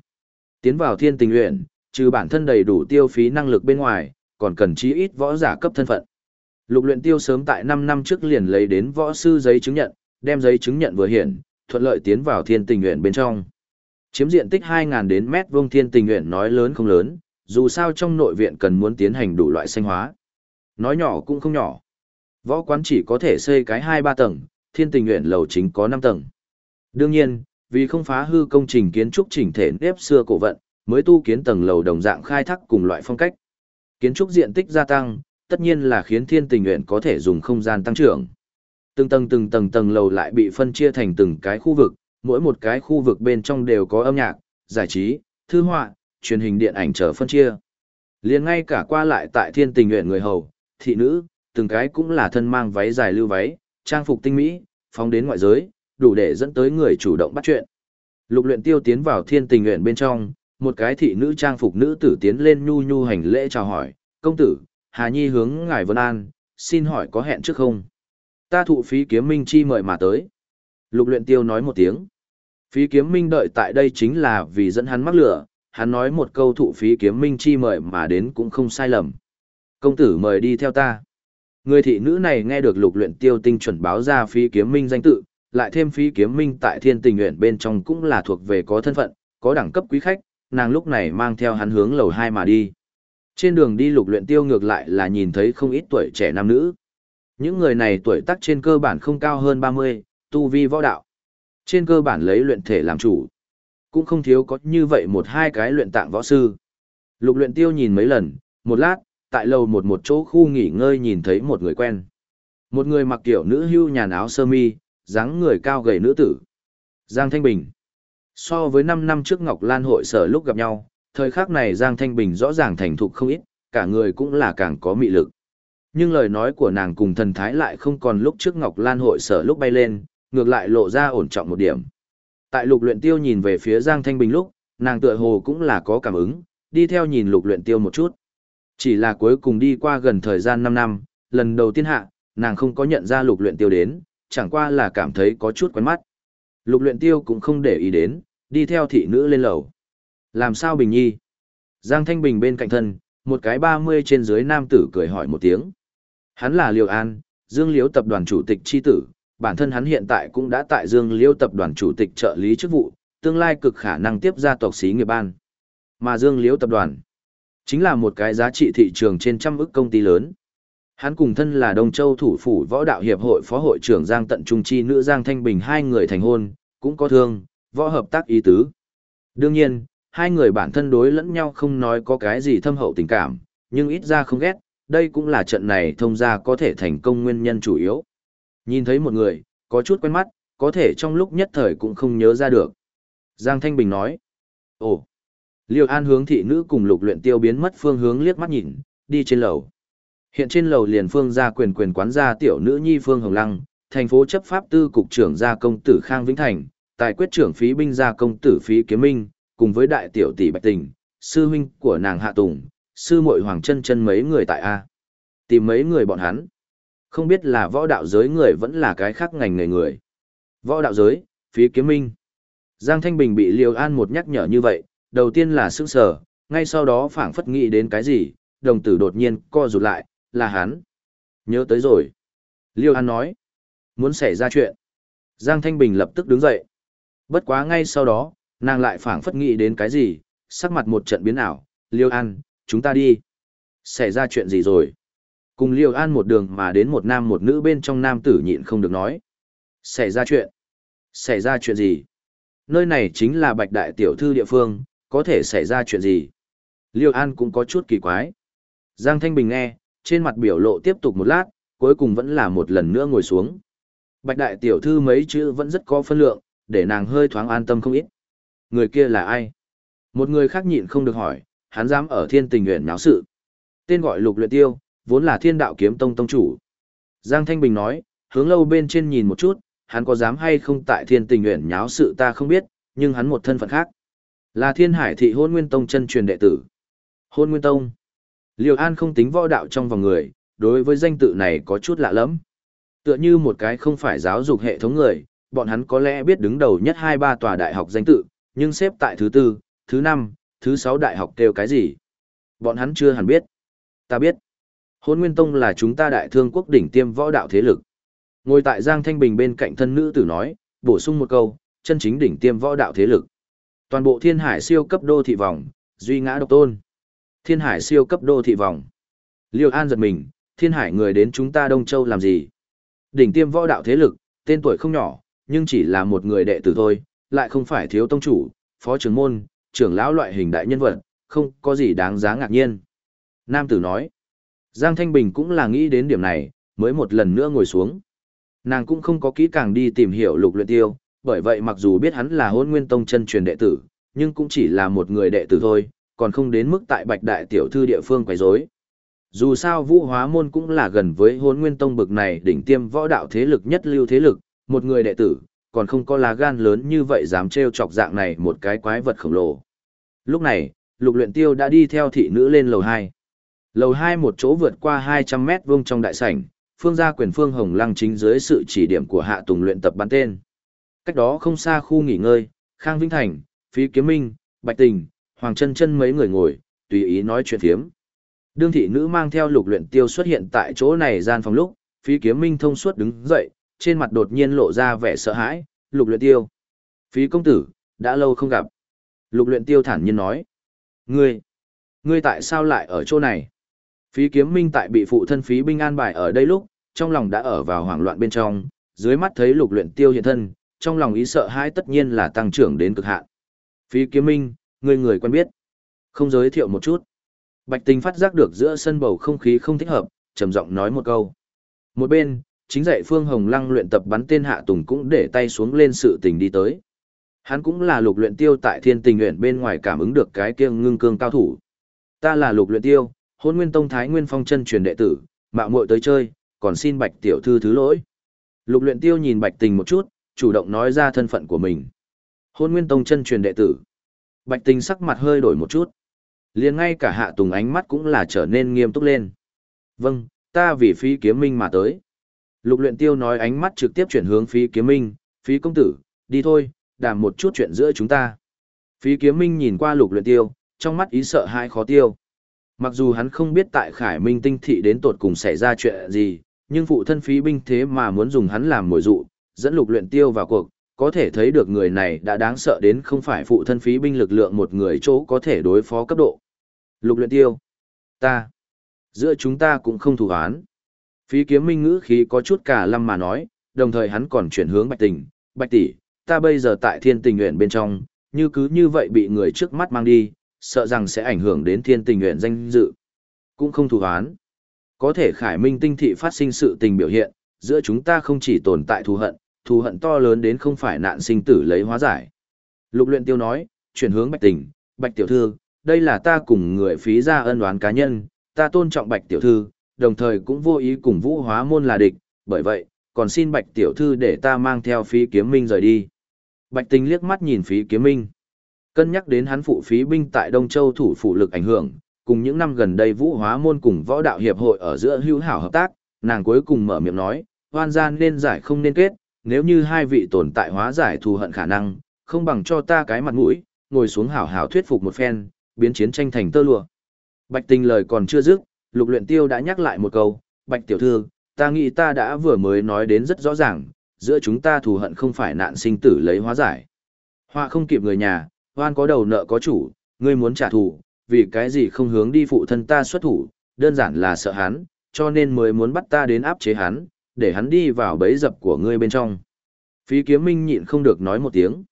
Tiến vào thiên tình nguyện, trừ bản thân đầy đủ tiêu phí năng lực bên ngoài, còn cần chí ít võ giả cấp thân phận. Lục luyện tiêu sớm tại 5 năm trước liền lấy đến võ sư giấy chứng nhận, đem giấy chứng nhận vừa hiển, thuận lợi tiến vào thiên tình nguyện bên trong. Chiếm diện tích 2.000 đến mét vuông thiên tình nguyện nói lớn không lớn, dù sao trong nội viện cần muốn tiến hành đủ loại sinh hóa. Nói nhỏ cũng không nhỏ. Võ quán chỉ có thể xây cái 2-3 tầng, thiên tình nguyện lầu chính có 5 tầng. Đương nhiên, vì không phá hư công trình kiến trúc chỉnh thể nếp xưa cổ vận, mới tu kiến tầng lầu đồng dạng khai thác cùng loại phong cách. Kiến trúc diện tích gia tăng, tất nhiên là khiến thiên tình nguyện có thể dùng không gian tăng trưởng. Từng tầng từng tầng tầng lầu lại bị phân chia thành từng cái khu vực, mỗi một cái khu vực bên trong đều có âm nhạc, giải trí, thư họa, truyền hình điện ảnh trở phân chia. Liền ngay cả qua lại tại thiên tình nguyện người hầu, thị nữ, từng cái cũng là thân mang váy dài lưu váy, trang phục tinh mỹ, phóng đến ngoại giới, đủ để dẫn tới người chủ động bắt chuyện. Lục luyện tiêu tiến vào thiên tình nguyện bên trong, một cái thị nữ trang phục nữ tử tiến lên nhu nhu hành lễ chào hỏi, công tử, Hà Nhi hướng ngài Vân An, xin hỏi có hẹn trước không? Ta thụ phí kiếm minh chi mời mà tới. Lục luyện tiêu nói một tiếng. Phí kiếm minh đợi tại đây chính là vì dẫn hắn mắc lửa, hắn nói một câu thụ phí kiếm minh chi mời mà đến cũng không sai lầm. Công tử mời đi theo ta. Người thị nữ này nghe được lục luyện tiêu tinh chuẩn báo ra phí kiếm minh danh tự, lại thêm phí kiếm minh tại thiên tình nguyện bên trong cũng là thuộc về có thân phận, có đẳng cấp quý khách, nàng lúc này mang theo hắn hướng lầu 2 mà đi. Trên đường đi lục luyện tiêu ngược lại là nhìn thấy không ít tuổi trẻ nam nữ. Những người này tuổi tác trên cơ bản không cao hơn 30, tu vi võ đạo. Trên cơ bản lấy luyện thể làm chủ. Cũng không thiếu có như vậy một hai cái luyện tạng võ sư. Lục luyện tiêu nhìn mấy lần, một lát, tại lầu một một chỗ khu nghỉ ngơi nhìn thấy một người quen. Một người mặc kiểu nữ hưu nhàn áo sơ mi, dáng người cao gầy nữ tử. Giang Thanh Bình. So với 5 năm trước Ngọc Lan hội sở lúc gặp nhau, thời khắc này Giang Thanh Bình rõ ràng thành thục không ít, cả người cũng là càng có mị lực. Nhưng lời nói của nàng cùng thần thái lại không còn lúc trước Ngọc Lan hội sở lúc bay lên, ngược lại lộ ra ổn trọng một điểm. Tại lục luyện tiêu nhìn về phía Giang Thanh Bình lúc, nàng tựa hồ cũng là có cảm ứng, đi theo nhìn lục luyện tiêu một chút. Chỉ là cuối cùng đi qua gần thời gian 5 năm, lần đầu tiên hạ, nàng không có nhận ra lục luyện tiêu đến, chẳng qua là cảm thấy có chút quen mắt. Lục luyện tiêu cũng không để ý đến, đi theo thị nữ lên lầu. Làm sao Bình Nhi? Giang Thanh Bình bên cạnh thân, một cái 30 trên dưới nam tử cười hỏi một tiếng. Hắn là Liêu An, Dương Liễu tập đoàn chủ tịch chi tử, bản thân hắn hiện tại cũng đã tại Dương Liễu tập đoàn chủ tịch trợ lý chức vụ, tương lai cực khả năng tiếp gia tộc xí nghiệp ban. Mà Dương Liễu tập đoàn chính là một cái giá trị thị trường trên trăm ức công ty lớn. Hắn cùng thân là Đông Châu thủ phủ võ đạo hiệp hội phó hội trưởng Giang Tận Trung Chi nữ Giang Thanh Bình hai người thành hôn, cũng có thương, võ hợp tác ý tứ. Đương nhiên, hai người bản thân đối lẫn nhau không nói có cái gì thâm hậu tình cảm, nhưng ít ra không ghét, đây cũng là trận này thông ra có thể thành công nguyên nhân chủ yếu. Nhìn thấy một người, có chút quen mắt, có thể trong lúc nhất thời cũng không nhớ ra được. Giang Thanh Bình nói, Ồ, Liêu An hướng thị nữ cùng lục luyện tiêu biến mất phương hướng liếc mắt nhìn, đi trên lầu. Hiện trên lầu liền phương gia quyền quyền quán gia tiểu nữ nhi phương Hồng Lăng, thành phố chấp pháp tư cục trưởng gia công tử Khang Vĩnh Thành, tài quyết trưởng phí binh gia công tử phí kiếm minh, cùng với đại tiểu tỷ Bạch Tình, sư huynh của nàng Hạ Tùng, sư muội Hoàng Chân Chân mấy người tại A. Tìm mấy người bọn hắn. Không biết là võ đạo giới người vẫn là cái khác ngành nghề người. Võ đạo giới, phí kiếm minh. Giang Thanh Bình bị Liêu An một nhắc nhở như vậy, đầu tiên là sững sờ, ngay sau đó phảng phất nghĩ đến cái gì, đồng tử đột nhiên co rụt lại, là hắn. Nhớ tới rồi. Liêu An nói, muốn xảy ra chuyện. Giang Thanh Bình lập tức đứng dậy. Bất quá ngay sau đó, nàng lại phảng phất nghĩ đến cái gì, sắc mặt một trận biến ảo, Liêu An, chúng ta đi. Xảy ra chuyện gì rồi? Cùng Liêu An một đường mà đến một nam một nữ bên trong nam tử nhịn không được nói. Xảy ra chuyện? Xảy ra chuyện gì? Nơi này chính là bạch đại tiểu thư địa phương, có thể xảy ra chuyện gì? Liêu An cũng có chút kỳ quái. Giang Thanh Bình nghe, trên mặt biểu lộ tiếp tục một lát, cuối cùng vẫn là một lần nữa ngồi xuống. Bạch đại tiểu thư mấy chữ vẫn rất có phân lượng, để nàng hơi thoáng an tâm không ít. Người kia là ai? Một người khác nhịn không được hỏi, hắn dám ở thiên tình nguyện náo sự. Tên gọi lục luyện tiêu, vốn là thiên đạo kiếm tông tông chủ. Giang Thanh Bình nói, hướng lâu bên trên nhìn một chút, hắn có dám hay không tại thiên tình nguyện nháo sự ta không biết, nhưng hắn một thân phận khác. Là thiên hải thị hôn nguyên tông chân truyền đệ tử. Hôn nguyên tông. Liêu An không tính võ đạo trong vòng người, đối với danh tự này có chút lạ lắm. Tựa như một cái không phải giáo dục hệ thống người, bọn hắn có lẽ biết đứng đầu nhất hai ba tòa đại học danh tự, nhưng xếp tại thứ tư, thứ năm, thứ sáu đại học kêu cái gì? Bọn hắn chưa hẳn biết. Ta biết. Hôn Nguyên Tông là chúng ta đại thương quốc đỉnh tiêm võ đạo thế lực. Ngồi tại Giang Thanh Bình bên cạnh thân nữ tử nói, bổ sung một câu, chân chính đỉnh tiêm võ đạo thế lực. Toàn bộ thiên hải siêu cấp đô thị vòng, duy ngã độc tôn. Thiên hải siêu cấp đô thị vòng. Liêu An giật mình, thiên hải người đến chúng ta Đông Châu làm gì? Đỉnh tiêm võ đạo thế lực, tên tuổi không nhỏ, nhưng chỉ là một người đệ tử thôi, lại không phải thiếu tông chủ, phó trưởng môn, trưởng lão loại hình đại nhân vật, không có gì đáng giá ngạc nhiên. Nam tử nói, Giang Thanh Bình cũng là nghĩ đến điểm này, mới một lần nữa ngồi xuống. Nàng cũng không có kỹ càng đi tìm hiểu lục luyện tiêu, bởi vậy mặc dù biết hắn là hôn nguyên tông chân truyền đệ tử, nhưng cũng chỉ là một người đệ tử thôi, còn không đến mức tại bạch đại tiểu thư địa phương quấy rối. Dù sao vũ hóa môn cũng là gần với hốn nguyên tông bực này đỉnh tiêm võ đạo thế lực nhất lưu thế lực, một người đệ tử, còn không có lá gan lớn như vậy dám trêu chọc dạng này một cái quái vật khổng lồ. Lúc này, lục luyện tiêu đã đi theo thị nữ lên lầu 2. Lầu 2 một chỗ vượt qua 200 mét vuông trong đại sảnh, phương gia quyền phương hồng lăng chính dưới sự chỉ điểm của hạ tùng luyện tập bắn tên. Cách đó không xa khu nghỉ ngơi, Khang Vĩnh Thành, Phí Kiếm Minh, Bạch Tình, Hoàng Chân Chân mấy người ngồi, tùy ý nói chuyện phiếm. Đương thị nữ mang theo lục luyện tiêu xuất hiện tại chỗ này gian phòng lúc, Phí Kiếm Minh thông suốt đứng dậy, trên mặt đột nhiên lộ ra vẻ sợ hãi, lục luyện tiêu. Phí công tử, đã lâu không gặp. Lục luyện tiêu thản nhiên nói. Ngươi, ngươi tại sao lại ở chỗ này? Phí kiếm minh tại bị phụ thân phí binh an bài ở đây lúc, trong lòng đã ở vào hoảng loạn bên trong, dưới mắt thấy lục luyện tiêu hiện thân, trong lòng ý sợ hãi tất nhiên là tăng trưởng đến cực hạn. Phí kiếm minh, Người người quen biết. Không giới thiệu một chút. Bạch tình phát giác được giữa sân bầu không khí không thích hợp, trầm giọng nói một câu. Một bên, chính dạy Phương Hồng Lăng luyện tập bắn tên hạ tùng cũng để tay xuống lên sự tình đi tới. Hắn cũng là lục luyện tiêu tại thiên tình nguyện bên ngoài cảm ứng được cái kia ngưng cương cao thủ. Ta là lục luyện tiêu, hôn nguyên tông thái nguyên phong chân truyền đệ tử, mạo muội tới chơi, còn xin bạch tiểu thư thứ lỗi. Lục luyện tiêu nhìn bạch tình một chút, chủ động nói ra thân phận của mình. Hôn nguyên tông chân truyền đệ tử. Bạch tình sắc mặt hơi đổi một chút. liền ngay cả hạ tùng ánh mắt cũng là trở nên nghiêm túc lên. Vâng, ta vì phí kiếm minh mà tới. Lục luyện tiêu nói ánh mắt trực tiếp chuyển hướng phí kiếm minh, phí công tử, đi thôi, đàm một chút chuyện giữa chúng ta. Phí kiếm minh nhìn qua lục luyện tiêu, trong mắt ý sợ hãi khó tiêu. Mặc dù hắn không biết tại Khải Minh tinh thị đến tột cùng xảy ra chuyện gì, nhưng phụ thân phí binh thế mà muốn dùng hắn làm mồi dụ, dẫn lục luyện tiêu vào cuộc, có thể thấy được người này đã đáng sợ đến không phải phụ thân phí binh lực lượng một người chỗ có thể đối phó cấp độ. Lục luyện tiêu. Ta. Giữa chúng ta cũng không thù án. Phí kiếm minh ngữ khí có chút cả lâm mà nói, đồng thời hắn còn chuyển hướng bạch tình, bạch tỷ, ta bây giờ tại thiên tình nguyện bên trong, như cứ như vậy bị người trước mắt mang đi, sợ rằng sẽ ảnh hưởng đến thiên tình nguyện danh dự. Cũng không thù án. Có thể khải minh tinh thị phát sinh sự tình biểu hiện, giữa chúng ta không chỉ tồn tại thù hận, thù hận to lớn đến không phải nạn sinh tử lấy hóa giải. Lục luyện tiêu nói, chuyển hướng bạch tình, bạch tiểu thư, đây là ta cùng người phí ra ân oán cá nhân, ta tôn trọng bạch tiểu thư, đồng thời cũng vô ý cùng vũ hóa môn là địch, bởi vậy, còn xin bạch tiểu thư để ta mang theo phí kiếm minh rời đi. Bạch tình liếc mắt nhìn phí kiếm minh. Cân nhắc đến hắn phụ phí binh tại Đông Châu thủ phụ lực ảnh hưởng, cùng những năm gần đây vũ hóa môn cùng võ đạo hiệp hội ở giữa hữu hảo hợp tác, nàng cuối cùng mở miệng nói, hoan gian nên giải không nên kết, nếu như hai vị tồn tại hóa giải thù hận khả năng, không bằng cho ta cái mặt mũi, ngồi xuống hảo hảo thuyết phục một phen, biến chiến tranh thành tơ lụa. Bạch tình lời còn chưa dứt, lục luyện tiêu đã nhắc lại một câu, bạch tiểu thư, ta nghĩ ta đã vừa mới nói đến rất rõ ràng, giữa chúng ta thù hận không phải nạn sinh tử lấy hóa giải. Họa không kịp người nhà, oan có đầu nợ có chủ, ngươi muốn trả thù, vì cái gì không hướng đi phụ thân ta xuất thủ, đơn giản là sợ hắn, cho nên mới muốn bắt ta đến áp chế hắn, để hắn đi vào bẫy dập của ngươi bên trong. Phí kiếm minh nhịn không được nói một tiếng.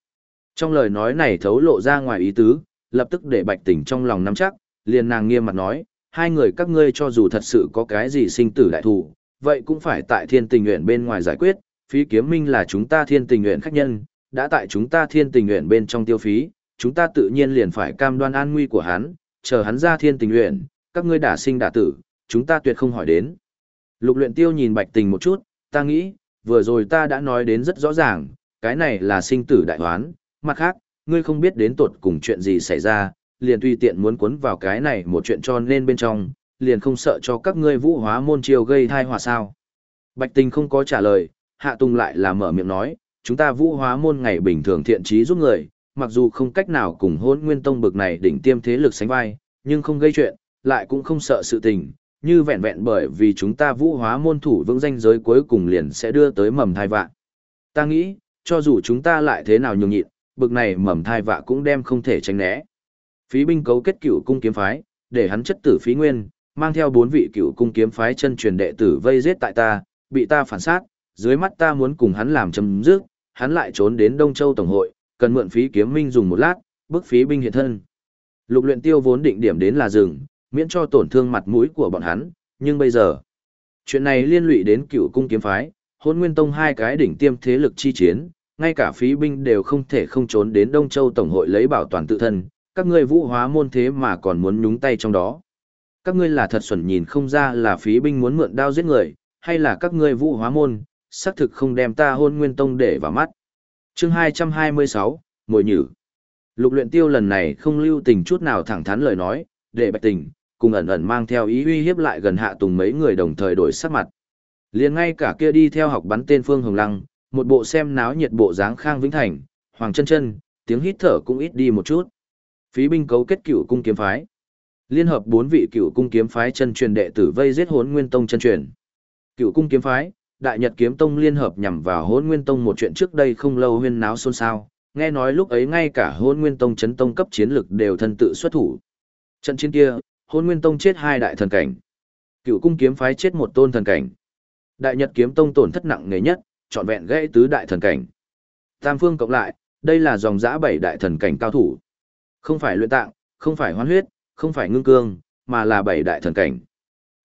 Trong lời nói này thấu lộ ra ngoài ý tứ, lập tức để bạch tỉnh trong lòng nắm chắc, liền nàng nghiêm mặt nói, hai người các ngươi cho dù thật sự có cái gì sinh tử đại thù, vậy cũng phải tại thiên tình nguyện bên ngoài giải quyết, phí kiếm minh là chúng ta thiên tình nguyện khách nhân, đã tại chúng ta thiên tình nguyện bên trong tiêu phí, chúng ta tự nhiên liền phải cam đoan an nguy của hắn, chờ hắn ra thiên tình nguyện, các ngươi đả sinh đả tử, chúng ta tuyệt không hỏi đến. Lục luyện tiêu nhìn bạch tình một chút, ta nghĩ, vừa rồi ta đã nói đến rất rõ ràng, cái này là sinh tử đại hoán, mặt khác, ngươi không biết đến tột cùng chuyện gì xảy ra, liền tùy tiện muốn cuốn vào cái này một chuyện cho nên bên trong, liền không sợ cho các ngươi vũ hóa môn triều gây tai họa sao. Bạch tình không có trả lời, hạ tùng lại là mở miệng nói, chúng ta vũ hóa môn ngày bình thường thiện trí giúp người, mặc dù không cách nào cùng hôn nguyên tông bực này đỉnh tiêm thế lực sánh vai, nhưng không gây chuyện, lại cũng không sợ sự tình, như vẹn vẹn bởi vì chúng ta vũ hóa môn thủ vững danh giới cuối cùng liền sẽ đưa tới mầm thai vạn. Ta nghĩ, cho dù chúng ta lại thế nào nhường nhịn, bực này mầm thai vạ cũng đem không thể tránh né. Phí binh cấu kết cửu cung kiếm phái, để hắn chất tử phí nguyên, mang theo bốn vị cửu cung kiếm phái chân truyền đệ tử vây giết tại ta, bị ta phản sát, dưới mắt ta muốn cùng hắn làm chấm dứt, hắn lại trốn đến Đông Châu Tổng hội, cần mượn phí kiếm minh dùng một lát, bức phí binh hiện thân. Lục luyện tiêu vốn định điểm đến là rừng, miễn cho tổn thương mặt mũi của bọn hắn, nhưng bây giờ, chuyện này liên lụy đến cựu cung kiếm phái, hôn nguyên tông hai cái đỉnh tiêm thế lực chi chiến, ngay cả phí binh đều không thể không trốn đến Đông Châu Tổng hội lấy bảo toàn tự thân, các ngươi vũ hóa môn thế mà còn muốn nhúng tay trong đó. Các ngươi là thật xuẩn nhìn không ra là phí binh muốn mượn đao giết người, hay là các ngươi vũ hóa môn, xác thực không đem ta hôn nguyên tông để vào mắt. chương 226, Mồi Nhử Lục luyện tiêu lần này không lưu tình chút nào thẳng thắn lời nói, để bạch tình, cùng ẩn ẩn mang theo ý uy hiếp lại gần hạ tùng mấy người đồng thời đổi sắc mặt. liền ngay cả kia đi theo học bắn tên Phương Hồng Lăng, một bộ xem náo nhiệt bộ dáng Khang Vĩnh Thành, Hoàng chân chân, tiếng hít thở cũng ít đi một chút. Phí binh cấu kết cựu cung kiếm phái. Liên hợp bốn vị cựu cung kiếm phái chân truyền đệ tử vây giết hốn nguyên tông chân truyền. Cựu cung kiếm phái, đại nhật kiếm tông liên hợp nhằm vào hốn nguyên tông một chuyện trước đây không lâu huyên náo xôn xao. Nghe nói lúc ấy ngay cả hôn nguyên tông chấn tông cấp chiến lực đều thân tự xuất thủ. Trận chiến kia, hôn nguyên tông chết hai đại thần cảnh. Cựu cung kiếm phái chết một tôn thần cảnh. Đại nhật kiếm tông tổn thất nặng nề nhất, trọn vẹn gãy tứ đại thần cảnh. Tam phương cộng lại, đây là dòng dã bảy đại thần cảnh cao thủ. Không phải luyện tạng, không phải hoán huyết, không phải ngưng cương, mà là bảy đại thần cảnh.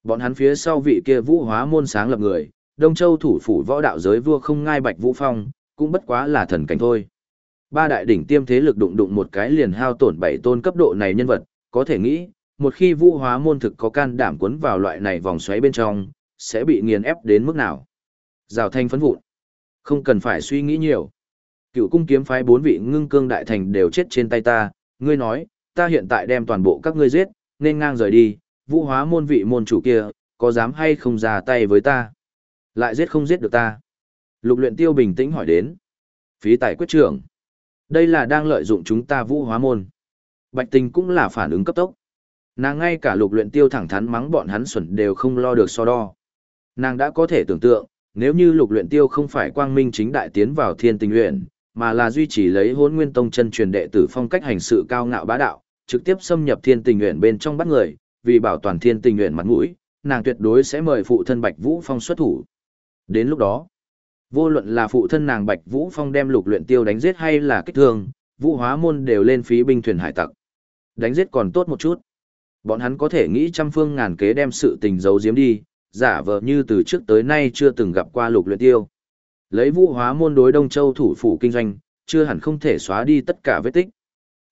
Bọn hắn phía sau vị kia vũ hóa môn sáng lập người, Đông Châu thủ phủ võ đạo giới vua không ngai bạch vũ phong, cũng bất quá là thần cảnh thôi. Ba đại đỉnh tiêm thế lực đụng đụng một cái liền hao tổn bảy tôn cấp độ này nhân vật, có thể nghĩ, một khi vũ hóa môn thực có can đảm cuốn vào loại này vòng xoáy bên trong, sẽ bị nghiền ép đến mức nào. Rào thanh phấn vụn. Không cần phải suy nghĩ nhiều. Cựu cung kiếm phái bốn vị ngưng cương đại thành đều chết trên tay ta, ngươi nói, ta hiện tại đem toàn bộ các ngươi giết, nên ngang rời đi, vũ hóa môn vị môn chủ kia, có dám hay không ra tay với ta? Lại giết không giết được ta? Lục luyện tiêu bình tĩnh hỏi đến. Phí tài quyết trưởng. Đây là đang lợi dụng chúng ta vũ hóa môn. Bạch tình cũng là phản ứng cấp tốc. Nàng ngay cả lục luyện tiêu thẳng thắn mắng bọn hắn xuẩn đều không lo được so đo. Nàng đã có thể tưởng tượng, nếu như lục luyện tiêu không phải quang minh chính đại tiến vào thiên tình luyện, mà là duy trì lấy hôn nguyên tông chân truyền đệ tử phong cách hành sự cao ngạo bá đạo, trực tiếp xâm nhập thiên tình luyện bên trong bắt người, vì bảo toàn thiên tình luyện mặt mũi, nàng tuyệt đối sẽ mời phụ thân Bạch Vũ Phong xuất thủ. Đến lúc đó, vô luận là phụ thân nàng Bạch Vũ Phong đem lục luyện tiêu đánh giết hay là kích thương, vũ hóa môn đều lên phí binh thuyền hải tặc. Đánh giết còn tốt một chút. Bọn hắn có thể nghĩ trăm phương ngàn kế đem sự tình giấu giếm đi, giả vờ như từ trước tới nay chưa từng gặp qua lục luyện tiêu. Lấy vũ hóa môn đối Đông Châu thủ phủ kinh doanh, chưa hẳn không thể xóa đi tất cả vết tích.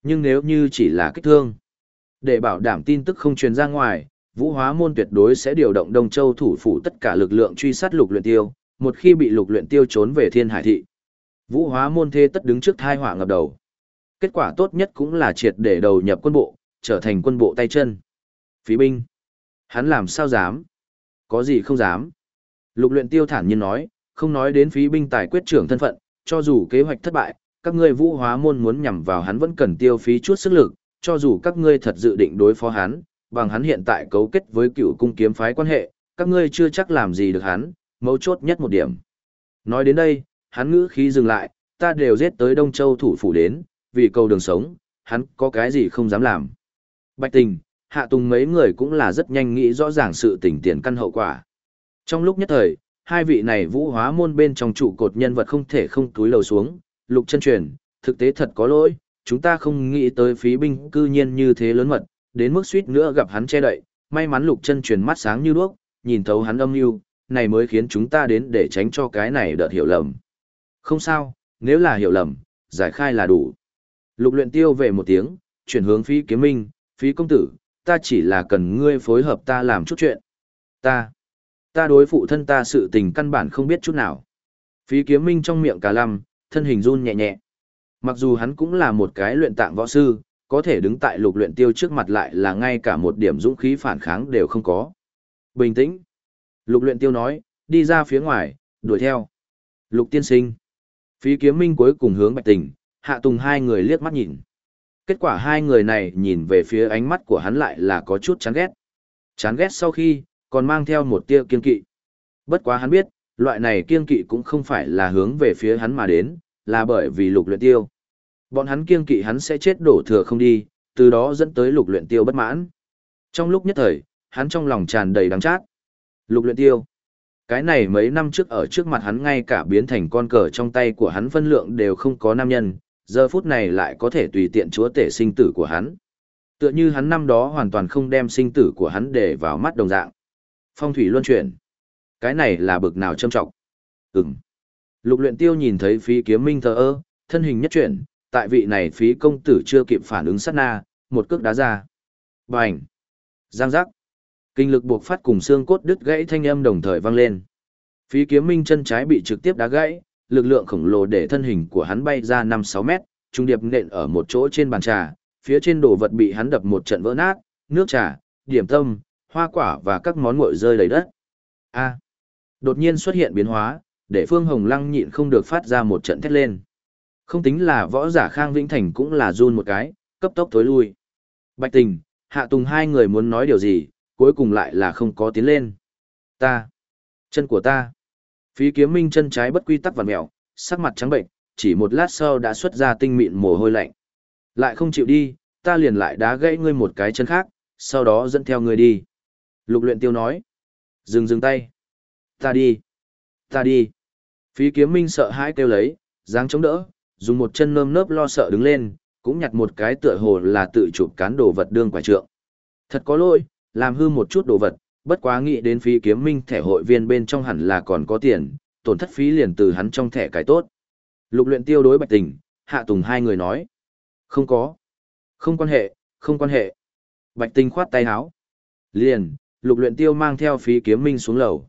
Nhưng nếu như chỉ là kích thương, để bảo đảm tin tức không truyền ra ngoài, vũ hóa môn tuyệt đối sẽ điều động Đông Châu thủ phủ tất cả lực lượng truy sát lục luyện tiêu, một khi bị lục luyện tiêu trốn về thiên hải thị. Vũ hóa môn thế tất đứng trước thai họa ngập đầu. Kết quả tốt nhất cũng là triệt để đầu nhập quân bộ, trở thành quân bộ tay chân. Phí binh. Hắn làm sao dám? Có gì không dám? Lục luyện tiêu thản nhiên nói, không nói đến phí binh tài quyết trưởng thân phận, cho dù kế hoạch thất bại, các ngươi vũ hóa môn muốn nhằm vào hắn vẫn cần tiêu phí chút sức lực, cho dù các ngươi thật dự định đối phó hắn, bằng hắn hiện tại cấu kết với cựu cung kiếm phái quan hệ, các ngươi chưa chắc làm gì được hắn, mấu chốt nhất một điểm. Nói đến đây, hắn ngữ khí dừng lại, ta đều giết tới Đông Châu thủ phủ đến, vì cầu đường sống, hắn có cái gì không dám làm. Bạch tình, hạ tùng mấy người cũng là rất nhanh nghĩ rõ ràng sự tình tiền căn hậu quả. Trong lúc nhất thời, hai vị này vũ hóa môn bên trong trụ cột nhân vật không thể không túi lầu xuống, lục chân truyền, thực tế thật có lỗi, chúng ta không nghĩ tới phí binh cư nhiên như thế lớn mật, đến mức suýt nữa gặp hắn che đậy, may mắn lục chân truyền mắt sáng như đuốc, nhìn thấu hắn âm mưu, này mới khiến chúng ta đến để tránh cho cái này đợt hiểu lầm. Không sao, nếu là hiểu lầm, giải khai là đủ. Lục luyện tiêu về một tiếng, chuyển hướng phí kiếm minh, phí công tử, ta chỉ là cần ngươi phối hợp ta làm chút chuyện. Ta, ta đối phụ thân ta sự tình căn bản không biết chút nào. Phí kiếm minh trong miệng cả lăm, thân hình run nhẹ nhẹ. Mặc dù hắn cũng là một cái luyện tạng võ sư, có thể đứng tại lục luyện tiêu trước mặt lại là ngay cả một điểm dũng khí phản kháng đều không có. Bình tĩnh. Lục luyện tiêu nói, đi ra phía ngoài, đuổi theo. Lục tiên sinh. Phí kiếm minh cuối cùng hướng bạch tình, hạ tùng hai người liếc mắt nhìn. Kết quả hai người này nhìn về phía ánh mắt của hắn lại là có chút chán ghét. Chán ghét sau khi, còn mang theo một tia kiên kỵ. Bất quá hắn biết, loại này kiên kỵ cũng không phải là hướng về phía hắn mà đến, là bởi vì lục luyện tiêu. Bọn hắn kiên kỵ hắn sẽ chết đổ thừa không đi, từ đó dẫn tới lục luyện tiêu bất mãn. Trong lúc nhất thời, hắn trong lòng tràn đầy đắng chát. Lục luyện tiêu. Cái này mấy năm trước ở trước mặt hắn ngay cả biến thành con cờ trong tay của hắn phân lượng đều không có nam nhân, giờ phút này lại có thể tùy tiện chúa tể sinh tử của hắn. Tựa như hắn năm đó hoàn toàn không đem sinh tử của hắn để vào mắt đồng dạng. Phong thủy luân chuyển. Cái này là bực nào châm trọng. Ừm. Lục luyện tiêu nhìn thấy phí kiếm minh thờ ơ, thân hình nhất chuyển, tại vị này phí công tử chưa kịp phản ứng sát na, một cước đá ra. Bành! Giang giác! Kinh lực buộc phát cùng xương cốt đứt gãy thanh âm đồng thời vang lên. Phí kiếm minh chân trái bị trực tiếp đá gãy, lực lượng khổng lồ để thân hình của hắn bay ra 5-6 mét, trung điệp nện ở một chỗ trên bàn trà, phía trên đồ vật bị hắn đập một trận vỡ nát, nước trà, điểm tâm, hoa quả và các món nguội rơi đầy đất. A! Đột nhiên xuất hiện biến hóa, để Phương Hồng Lăng nhịn không được phát ra một trận thét lên. Không tính là võ giả Khang Vĩnh Thành cũng là run một cái, cấp tốc tối lui. Bạch Tình, Hạ Tùng hai người muốn nói điều gì, cuối cùng lại là không có tiến lên. Ta, chân của ta. Phí kiếm minh chân trái bất quy tắc vặn mèo, sắc mặt trắng bệnh, chỉ một lát sau đã xuất ra tinh mịn mồ hôi lạnh. Lại không chịu đi, ta liền lại đá gãy ngươi một cái chân khác, sau đó dẫn theo ngươi đi. Lục luyện tiêu nói. Dừng dừng tay. Ta đi. Ta đi. Phí kiếm minh sợ hãi kêu lấy, dáng chống đỡ, dùng một chân nơm nớp lo sợ đứng lên, cũng nhặt một cái tựa hồ là tự chụp cán đồ vật đương quả trượng. Thật có lỗi, làm hư một chút đồ vật, bất quá nghĩ đến phí kiếm minh thẻ hội viên bên trong hẳn là còn có tiền, tổn thất phí liền từ hắn trong thẻ cái tốt. Lục luyện tiêu đối bạch tình, hạ tùng hai người nói. Không có. Không quan hệ, không quan hệ. Bạch tình khoát tay áo. Liền, lục luyện tiêu mang theo phí kiếm minh xuống lầu.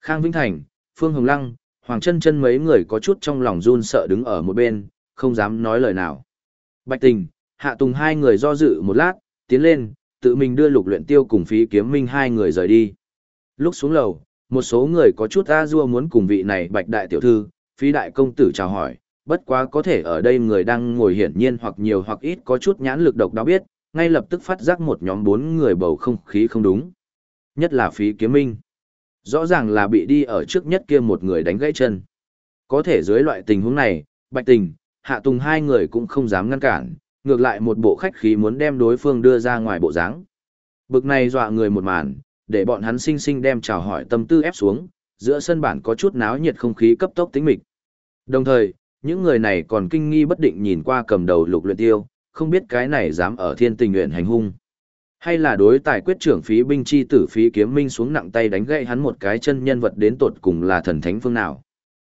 Khang Vĩnh Thành, Phương Hồng Lăng, Hoàng chân chân mấy người có chút trong lòng run sợ đứng ở một bên, không dám nói lời nào. Bạch tình, hạ tùng hai người do dự một lát, tiến lên, tự mình đưa lục luyện tiêu cùng phí kiếm minh hai người rời đi. Lúc xuống lầu, một số người có chút a dua muốn cùng vị này bạch đại tiểu thư, phí đại công tử chào hỏi, bất quá có thể ở đây người đang ngồi hiển nhiên hoặc nhiều hoặc ít có chút nhãn lực độc đáo biết, ngay lập tức phát giác một nhóm bốn người bầu không khí không đúng. Nhất là phí kiếm minh. Rõ ràng là bị đi ở trước nhất kia một người đánh gãy chân. Có thể dưới loại tình huống này, Bạch Tình, Hạ Tùng hai người cũng không dám ngăn cản, ngược lại một bộ khách khí muốn đem đối phương đưa ra ngoài bộ dáng. Bực này dọa người một màn, để bọn hắn sinh sinh đem chào hỏi tâm tư ép xuống, giữa sân bản có chút náo nhiệt không khí cấp tốc tĩnh mịch. Đồng thời, những người này còn kinh nghi bất định nhìn qua cầm đầu lục luyện tiêu, không biết cái này dám ở thiên tình nguyện hành hung. Hay là đối tài quyết trưởng phí binh chi tử phí kiếm minh xuống nặng tay đánh gãy hắn một cái chân nhân vật đến tột cùng là thần thánh phương nào.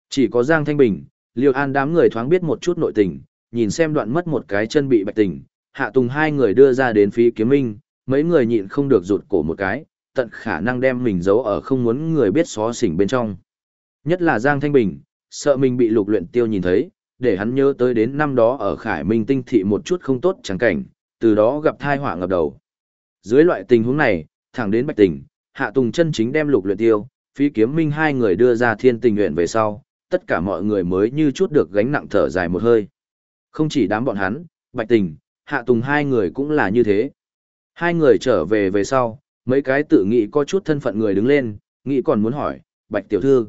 Chỉ có Giang Thanh Bình, Liêu An đám người thoáng biết một chút nội tình, nhìn xem đoạn mất một cái chân bị bạch tình, hạ tùng hai người đưa ra đến phí kiếm minh, mấy người nhịn không được rụt cổ một cái, tận khả năng đem mình giấu ở không muốn người biết xó xỉnh bên trong. Nhất là Giang Thanh Bình, sợ mình bị lục luyện tiêu nhìn thấy, để hắn nhớ tới đến năm đó ở Khải Minh tinh thị một chút không tốt chẳng cảnh, từ đó gặp tai họa ngập đầu. Dưới loại tình huống này, thẳng đến Bạch Tình, Hạ Tùng chân chính đem lục luyện tiêu, phí kiếm minh hai người đưa ra thiên tình nguyện về sau, tất cả mọi người mới như chút được gánh nặng thở dài một hơi. Không chỉ đám bọn hắn, Bạch Tình, Hạ Tùng hai người cũng là như thế. Hai người trở về về sau, mấy cái tự nghĩ có chút thân phận người đứng lên, nghĩ còn muốn hỏi, Bạch Tiểu Thư.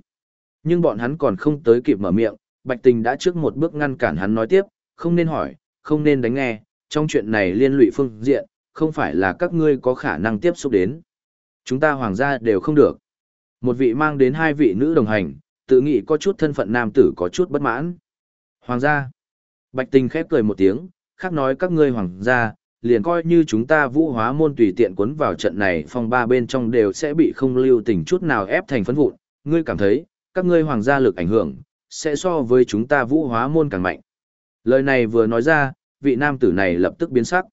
Nhưng bọn hắn còn không tới kịp mở miệng, Bạch Tình đã trước một bước ngăn cản hắn nói tiếp, không nên hỏi, không nên đánh nghe, trong chuyện này liên lụy phương diện, không phải là các ngươi có khả năng tiếp xúc đến. Chúng ta hoàng gia đều không được. Một vị mang đến hai vị nữ đồng hành, tự nghĩ có chút thân phận nam tử có chút bất mãn. Hoàng gia. Bạch tình khép cười một tiếng, khác nói các ngươi hoàng gia, liền coi như chúng ta vũ hóa môn tùy tiện cuốn vào trận này phong ba bên trong đều sẽ bị không lưu tình chút nào ép thành phấn vụn. Ngươi cảm thấy, các ngươi hoàng gia lực ảnh hưởng, sẽ so với chúng ta vũ hóa môn càng mạnh. Lời này vừa nói ra, vị nam tử này lập tức biến sắc.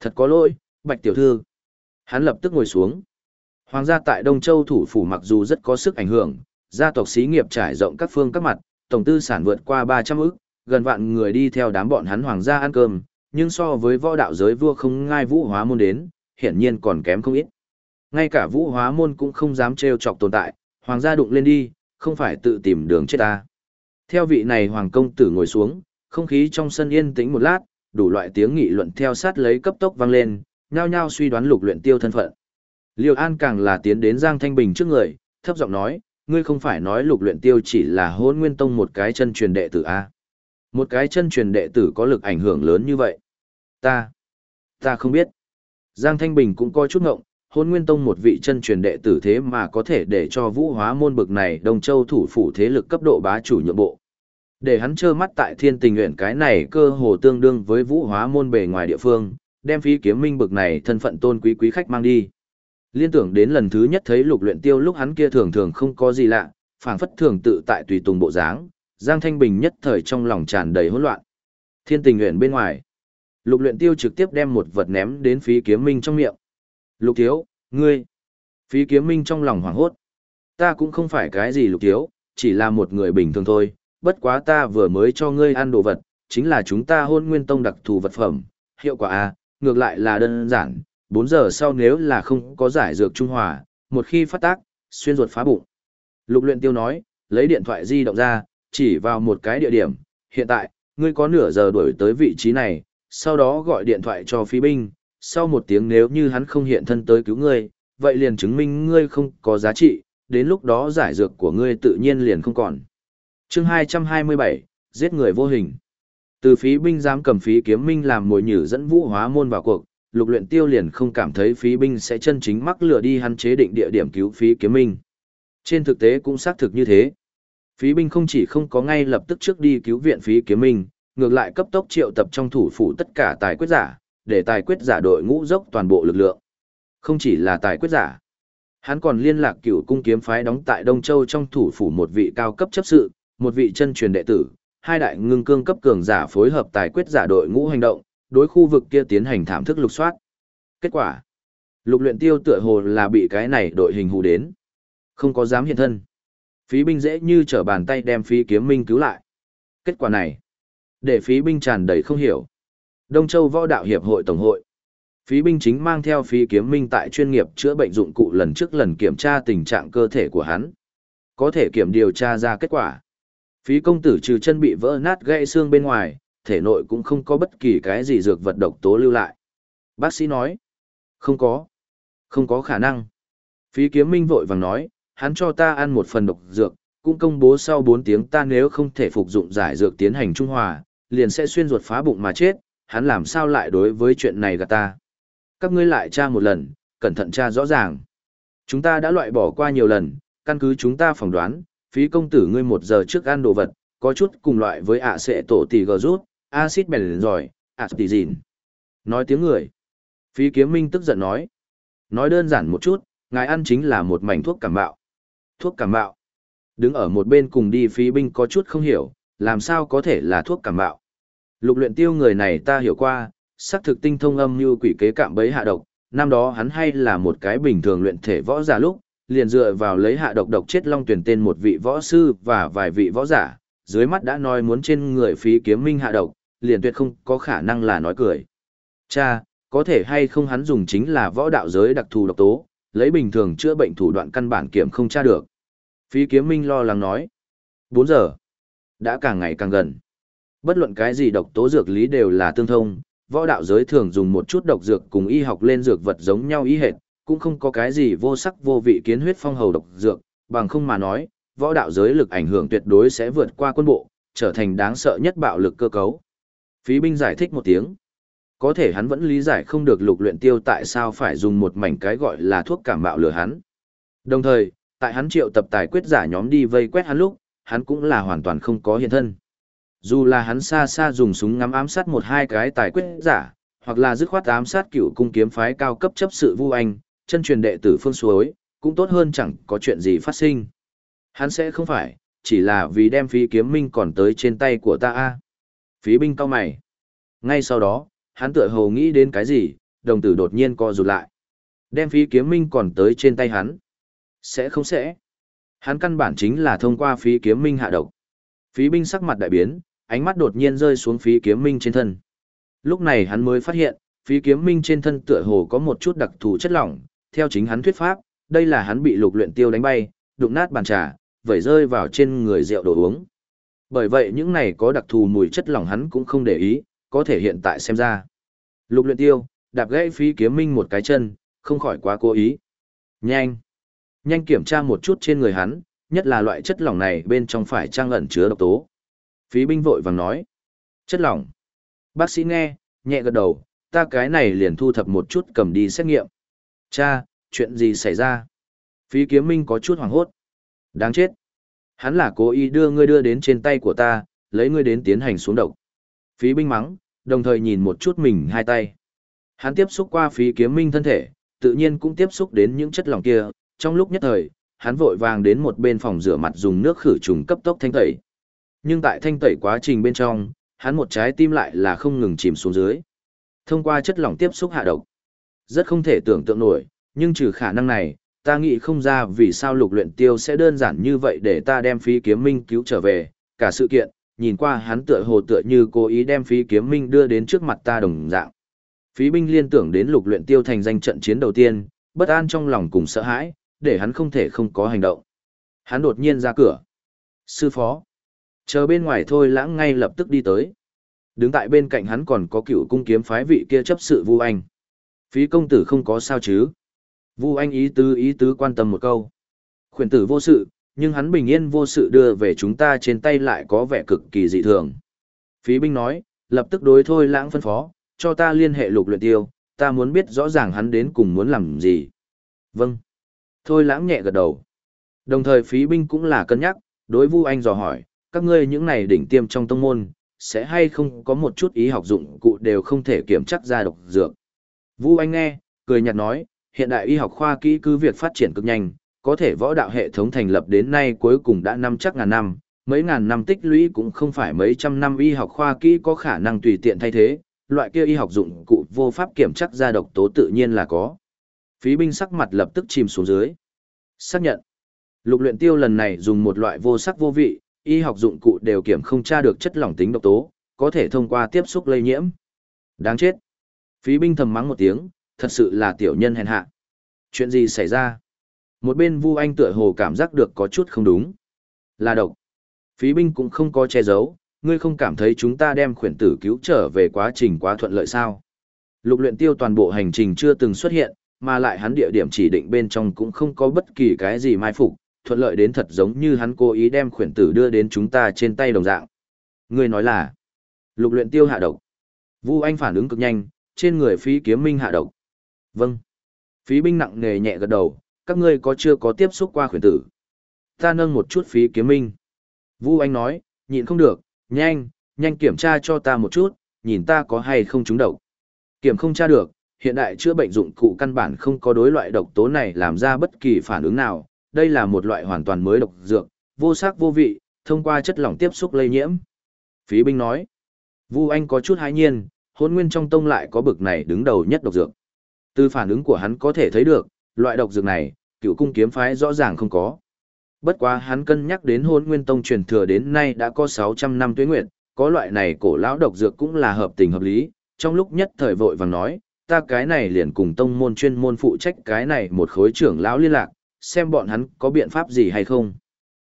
Thật có lỗi, Bạch Tiểu Thư. Hắn lập tức ngồi xuống. Hoàng gia tại Đông Châu thủ phủ mặc dù rất có sức ảnh hưởng, gia tộc xí nghiệp trải rộng các phương các mặt, tổng tư sản vượt qua 300 ức, gần vạn người đi theo đám bọn hắn hoàng gia ăn cơm, nhưng so với võ đạo giới vua không ngai vũ hóa môn đến, hiển nhiên còn kém không ít. Ngay cả vũ hóa môn cũng không dám trêu chọc tồn tại, hoàng gia đụng lên đi, không phải tự tìm đường chết ta. Theo vị này hoàng công tử ngồi xuống, không khí trong sân yên tĩnh một lát, đủ loại tiếng nghị luận theo sát lấy cấp tốc vang lên, nhao nhao suy đoán lục luyện tiêu thân phận. Liêu An càng là tiến đến Giang Thanh Bình trước người, thấp giọng nói, ngươi không phải nói lục luyện tiêu chỉ là hôn nguyên tông một cái chân truyền đệ tử A. Một cái chân truyền đệ tử có lực ảnh hưởng lớn như vậy. Ta, ta không biết. Giang Thanh Bình cũng coi chút ngộng, hôn nguyên tông một vị chân truyền đệ tử thế mà có thể để cho vũ hóa môn bực này Đông châu thủ phủ thế lực cấp độ bá chủ nhượng bộ. Để hắn trơ mắt tại thiên tình nguyện cái này cơ hồ tương đương với vũ hóa môn bề ngoài địa phương, đem phí kiếm minh bực này thân phận tôn quý quý khách mang đi. Liên tưởng đến lần thứ nhất thấy lục luyện tiêu lúc hắn kia thường thường không có gì lạ, phảng phất thường tự tại tùy tùng bộ dáng, Giang Thanh Bình nhất thời trong lòng tràn đầy hỗn loạn. Thiên tình nguyện bên ngoài. Lục luyện tiêu trực tiếp đem một vật ném đến phí kiếm minh trong miệng. Lục thiếu, ngươi. Phí kiếm minh trong lòng hoảng hốt. Ta cũng không phải cái gì lục thiếu, chỉ là một người bình thường thôi, bất quá ta vừa mới cho ngươi ăn đồ vật, chính là chúng ta hôn nguyên tông đặc thù vật phẩm, hiệu quả A, ngược lại là đơn giản, 4 giờ sau nếu là không có giải dược trung hòa, một khi phát tác, xuyên ruột phá bụng. Lục luyện tiêu nói, lấy điện thoại di động ra, chỉ vào một cái địa điểm, hiện tại, ngươi có nửa giờ đuổi tới vị trí này, sau đó gọi điện thoại cho phi binh, sau một tiếng nếu như hắn không hiện thân tới cứu ngươi, vậy liền chứng minh ngươi không có giá trị, đến lúc đó giải dược của ngươi tự nhiên liền không còn. Chương 227, giết người vô hình. Từ phí binh dám cầm phí kiếm minh làm mồi nhử dẫn vũ hóa môn vào cuộc, lục luyện tiêu liền không cảm thấy phí binh sẽ chân chính mắc lừa đi hắn chế định địa điểm cứu phí kiếm minh. Trên thực tế cũng xác thực như thế. Phí binh không chỉ không có ngay lập tức trước đi cứu viện phí kiếm minh, ngược lại cấp tốc triệu tập trong thủ phủ tất cả tài quyết giả, để tài quyết giả đội ngũ dốc toàn bộ lực lượng. Không chỉ là tài quyết giả, hắn còn liên lạc cửu cung kiếm phái đóng tại Đông Châu trong thủ phủ một vị cao cấp chấp sự, một vị chân truyền đệ tử, hai đại ngưng cương cấp cường giả phối hợp tài quyết giả đội ngũ hành động, đối khu vực kia tiến hành thảm thức lục soát. Kết quả, lục luyện tiêu tựa hồ là bị cái này đội hình hù đến, không có dám hiện thân. Phí binh dễ như trở bàn tay đem phí kiếm minh cứu lại. Kết quả này, để phí binh tràn đầy không hiểu. Đông Châu Võ Đạo Hiệp hội Tổng hội. Phí binh chính mang theo phí kiếm minh tại chuyên nghiệp chữa bệnh dụng cụ lần trước lần kiểm tra tình trạng cơ thể của hắn. Có thể kiểm điều tra ra kết quả. Phí công tử trừ chân bị vỡ nát gãy xương bên ngoài, thể nội cũng không có bất kỳ cái gì dược vật độc tố lưu lại. Bác sĩ nói, không có, không có khả năng. Phí kiếm minh vội vàng nói, hắn cho ta ăn một phần độc dược, cũng công bố sau 4 tiếng ta nếu không thể phục dụng giải dược tiến hành trung hòa, liền sẽ xuyên ruột phá bụng mà chết, hắn làm sao lại đối với chuyện này gạt ta. Các ngươi lại tra một lần, cẩn thận tra rõ ràng. Chúng ta đã loại bỏ qua nhiều lần, căn cứ chúng ta phỏng đoán, phí công tử ngươi một giờ trước ăn đồ vật, có chút cùng loại với ạ sệ tổ tỷ gờ rút, acid bèn rồi, ạ tỷ dìn. Nói tiếng người. Phí kiếm minh tức giận nói. Nói đơn giản một chút, ngài ăn chính là một mảnh thuốc cảm bạo. Thuốc cảm bạo. Đứng ở một bên cùng đi phí binh có chút không hiểu, làm sao có thể là thuốc cảm bạo. Lục luyện tiêu người này ta hiểu qua, xác thực tinh thông âm như quỷ kế cạm bấy hạ độc, năm đó hắn hay là một cái bình thường luyện thể võ giả lúc, liền dựa vào lấy hạ độc độc chết long tuyển tên một vị võ sư và vài vị võ giả, dưới mắt đã nói muốn trên người phí kiếm minh hạ độc, liền tuyệt không có khả năng là nói cười. Cha, có thể hay không hắn dùng chính là võ đạo giới đặc thù độc tố, lấy bình thường chữa bệnh thủ đoạn căn bản kiểm không tra được. Phí kiếm minh lo lắng nói. 4 giờ. Đã càng ngày càng gần. Bất luận cái gì độc tố dược lý đều là tương thông, võ đạo giới thường dùng một chút độc dược cùng y học lên dược vật giống nhau ý hệt, cũng không có cái gì vô sắc vô vị kiến huyết phong hầu độc dược, bằng không mà nói, võ đạo giới lực ảnh hưởng tuyệt đối sẽ vượt qua quân bộ, trở thành đáng sợ nhất bạo lực cơ cấu. Phí binh giải thích một tiếng. Có thể hắn vẫn lý giải không được lục luyện tiêu tại sao phải dùng một mảnh cái gọi là thuốc cảm bạo lừa hắn. Đồng thời, tại hắn triệu tập tài quyết giả nhóm đi vây quét hắn lúc, hắn cũng là hoàn toàn không có hiện thân. Dù là hắn xa xa dùng súng ngắm ám sát một hai cái tài quyết giả, hoặc là dứt khoát ám sát cựu cung kiếm phái cao cấp chấp sự Vu Anh, chân truyền đệ tử phương suối, cũng tốt hơn chẳng có chuyện gì phát sinh. Hắn sẽ không phải, chỉ là vì đem phí kiếm minh còn tới trên tay của ta a Phí binh cao mày. Ngay sau đó, hắn tựa hồ nghĩ đến cái gì, đồng tử đột nhiên co rụt lại. Đem phí kiếm minh còn tới trên tay hắn. Sẽ không sẽ. Hắn căn bản chính là thông qua phí kiếm minh hạ độc. Phí binh sắc mặt đại biến, ánh mắt đột nhiên rơi xuống phí kiếm minh trên thân. Lúc này hắn mới phát hiện, phí kiếm minh trên thân tựa hồ có một chút đặc thù chất lỏng, theo chính hắn thuyết pháp, đây là hắn bị lục luyện tiêu đánh bay, đụng nát bàn trà, vẩy rơi vào trên người rượu đồ uống. Bởi vậy những này có đặc thù mùi chất lỏng hắn cũng không để ý, có thể hiện tại xem ra. Lục luyện tiêu, đạp gãy phí kiếm minh một cái chân, không khỏi quá cố ý. Nhanh! Nhanh kiểm tra một chút trên người hắn, nhất là loại chất lỏng này bên trong phải trang ẩn chứa độc tố. Phí binh vội vàng nói. Chất lỏng. Bác sĩ nghe, nhẹ gật đầu, ta cái này liền thu thập một chút cầm đi xét nghiệm. Cha, chuyện gì xảy ra? Phí kiếm minh có chút hoảng hốt. Đáng chết. Hắn là cố ý đưa ngươi đưa đến trên tay của ta, lấy ngươi đến tiến hành xuống độc. Phí binh mắng, đồng thời nhìn một chút mình hai tay. Hắn tiếp xúc qua phí kiếm minh thân thể, tự nhiên cũng tiếp xúc đến những chất lỏng kia, trong lúc nhất thời, hắn vội vàng đến một bên phòng rửa mặt dùng nước khử trùng cấp tốc thanh tẩy. Nhưng tại thanh tẩy quá trình bên trong, hắn một trái tim lại là không ngừng chìm xuống dưới. Thông qua chất lỏng tiếp xúc hạ độc. Rất không thể tưởng tượng nổi, nhưng trừ khả năng này, ta nghĩ không ra vì sao lục luyện tiêu sẽ đơn giản như vậy để ta đem phí kiếm minh cứu trở về, cả sự kiện, nhìn qua hắn tựa hồ tựa như cố ý đem phí kiếm minh đưa đến trước mặt ta đồng dạng. Phí binh liên tưởng đến lục luyện tiêu thành danh trận chiến đầu tiên, bất an trong lòng cùng sợ hãi, để hắn không thể không có hành động. Hắn đột nhiên ra cửa. Sư phó. Chờ bên ngoài thôi lãng ngay lập tức đi tới. Đứng tại bên cạnh hắn còn có cựu cung kiếm phái vị kia chấp sự Vu Anh. Phí công tử không có sao chứ. Vu Anh ý tứ ý tứ quan tâm một câu. Khuyển tử vô sự, nhưng hắn bình yên vô sự đưa về chúng ta trên tay lại có vẻ cực kỳ dị thường. Phí binh nói, lập tức đối thôi lãng phân phó, cho ta liên hệ lục luyện tiêu, ta muốn biết rõ ràng hắn đến cùng muốn làm gì. Vâng. Thôi lãng nhẹ gật đầu. Đồng thời phí binh cũng là cân nhắc, đối Vu Anh dò hỏi, các ngươi những này đỉnh tiêm trong tông môn, sẽ hay không có một chút ý học dụng cụ đều không thể kiểm chắc ra độc dược. Vu Anh nghe, cười nhạt nói, hiện đại y học khoa kỹ cứ việc phát triển cực nhanh, có thể võ đạo hệ thống thành lập đến nay cuối cùng đã năm chắc ngàn năm, mấy ngàn năm tích lũy cũng không phải mấy trăm năm y học khoa kỹ có khả năng tùy tiện thay thế, loại kia y học dụng cụ vô pháp kiểm chắc ra độc tố tự nhiên là có. Phí binh sắc mặt lập tức chìm xuống dưới. Xác nhận. Lục luyện tiêu lần này dùng một loại vô sắc vô vị, y học dụng cụ đều kiểm không tra được chất lỏng tính độc tố, có thể thông qua tiếp xúc lây nhiễm. Đáng chết. Phí binh thầm mắng một tiếng, thật sự là tiểu nhân hèn hạ. Chuyện gì xảy ra? Một bên Vu Anh tựa hồ cảm giác được có chút không đúng. Là độc. Phí binh cũng không có che giấu, ngươi không cảm thấy chúng ta đem khuyển tử cứu trở về quá trình quá thuận lợi sao? Lục luyện tiêu toàn bộ hành trình chưa từng xuất hiện, mà lại hắn địa điểm chỉ định bên trong cũng không có bất kỳ cái gì mai phục, thuận lợi đến thật giống như hắn cố ý đem khuyển tử đưa đến chúng ta trên tay đồng dạng. người nói là, lục luyện tiêu hạ độc. Vu Anh phản ứng cực nhanh, trên người phí kiếm minh hạ độc. Vâng. Phí binh nặng nề nhẹ gật đầu, các ngươi có chưa có tiếp xúc qua khuyển tử. Ta nâng một chút phí kiếm minh. Vu Anh nói, nhịn không được, nhanh, nhanh kiểm tra cho ta một chút, nhìn ta có hay không trúng độc. Kiểm không tra được, hiện đại chữa bệnh dụng cụ căn bản không có đối loại độc tố này làm ra bất kỳ phản ứng nào, đây là một loại hoàn toàn mới độc dược, vô sắc vô vị, thông qua chất lỏng tiếp xúc lây nhiễm. Phí binh nói, Vu Anh có chút hãi nhiên, hôn nguyên trong tông lại có bực này đứng đầu nhất độc dược. Từ phản ứng của hắn có thể thấy được, loại độc dược này, cựu cung kiếm phái rõ ràng không có. Bất quá hắn cân nhắc đến hôn nguyên tông truyền thừa đến nay đã có 600 năm tuế nguyệt, có loại này cổ lão độc dược cũng là hợp tình hợp lý, trong lúc nhất thời vội vàng nói, ta cái này liền cùng tông môn chuyên môn phụ trách cái này một khối trưởng lão liên lạc, xem bọn hắn có biện pháp gì hay không.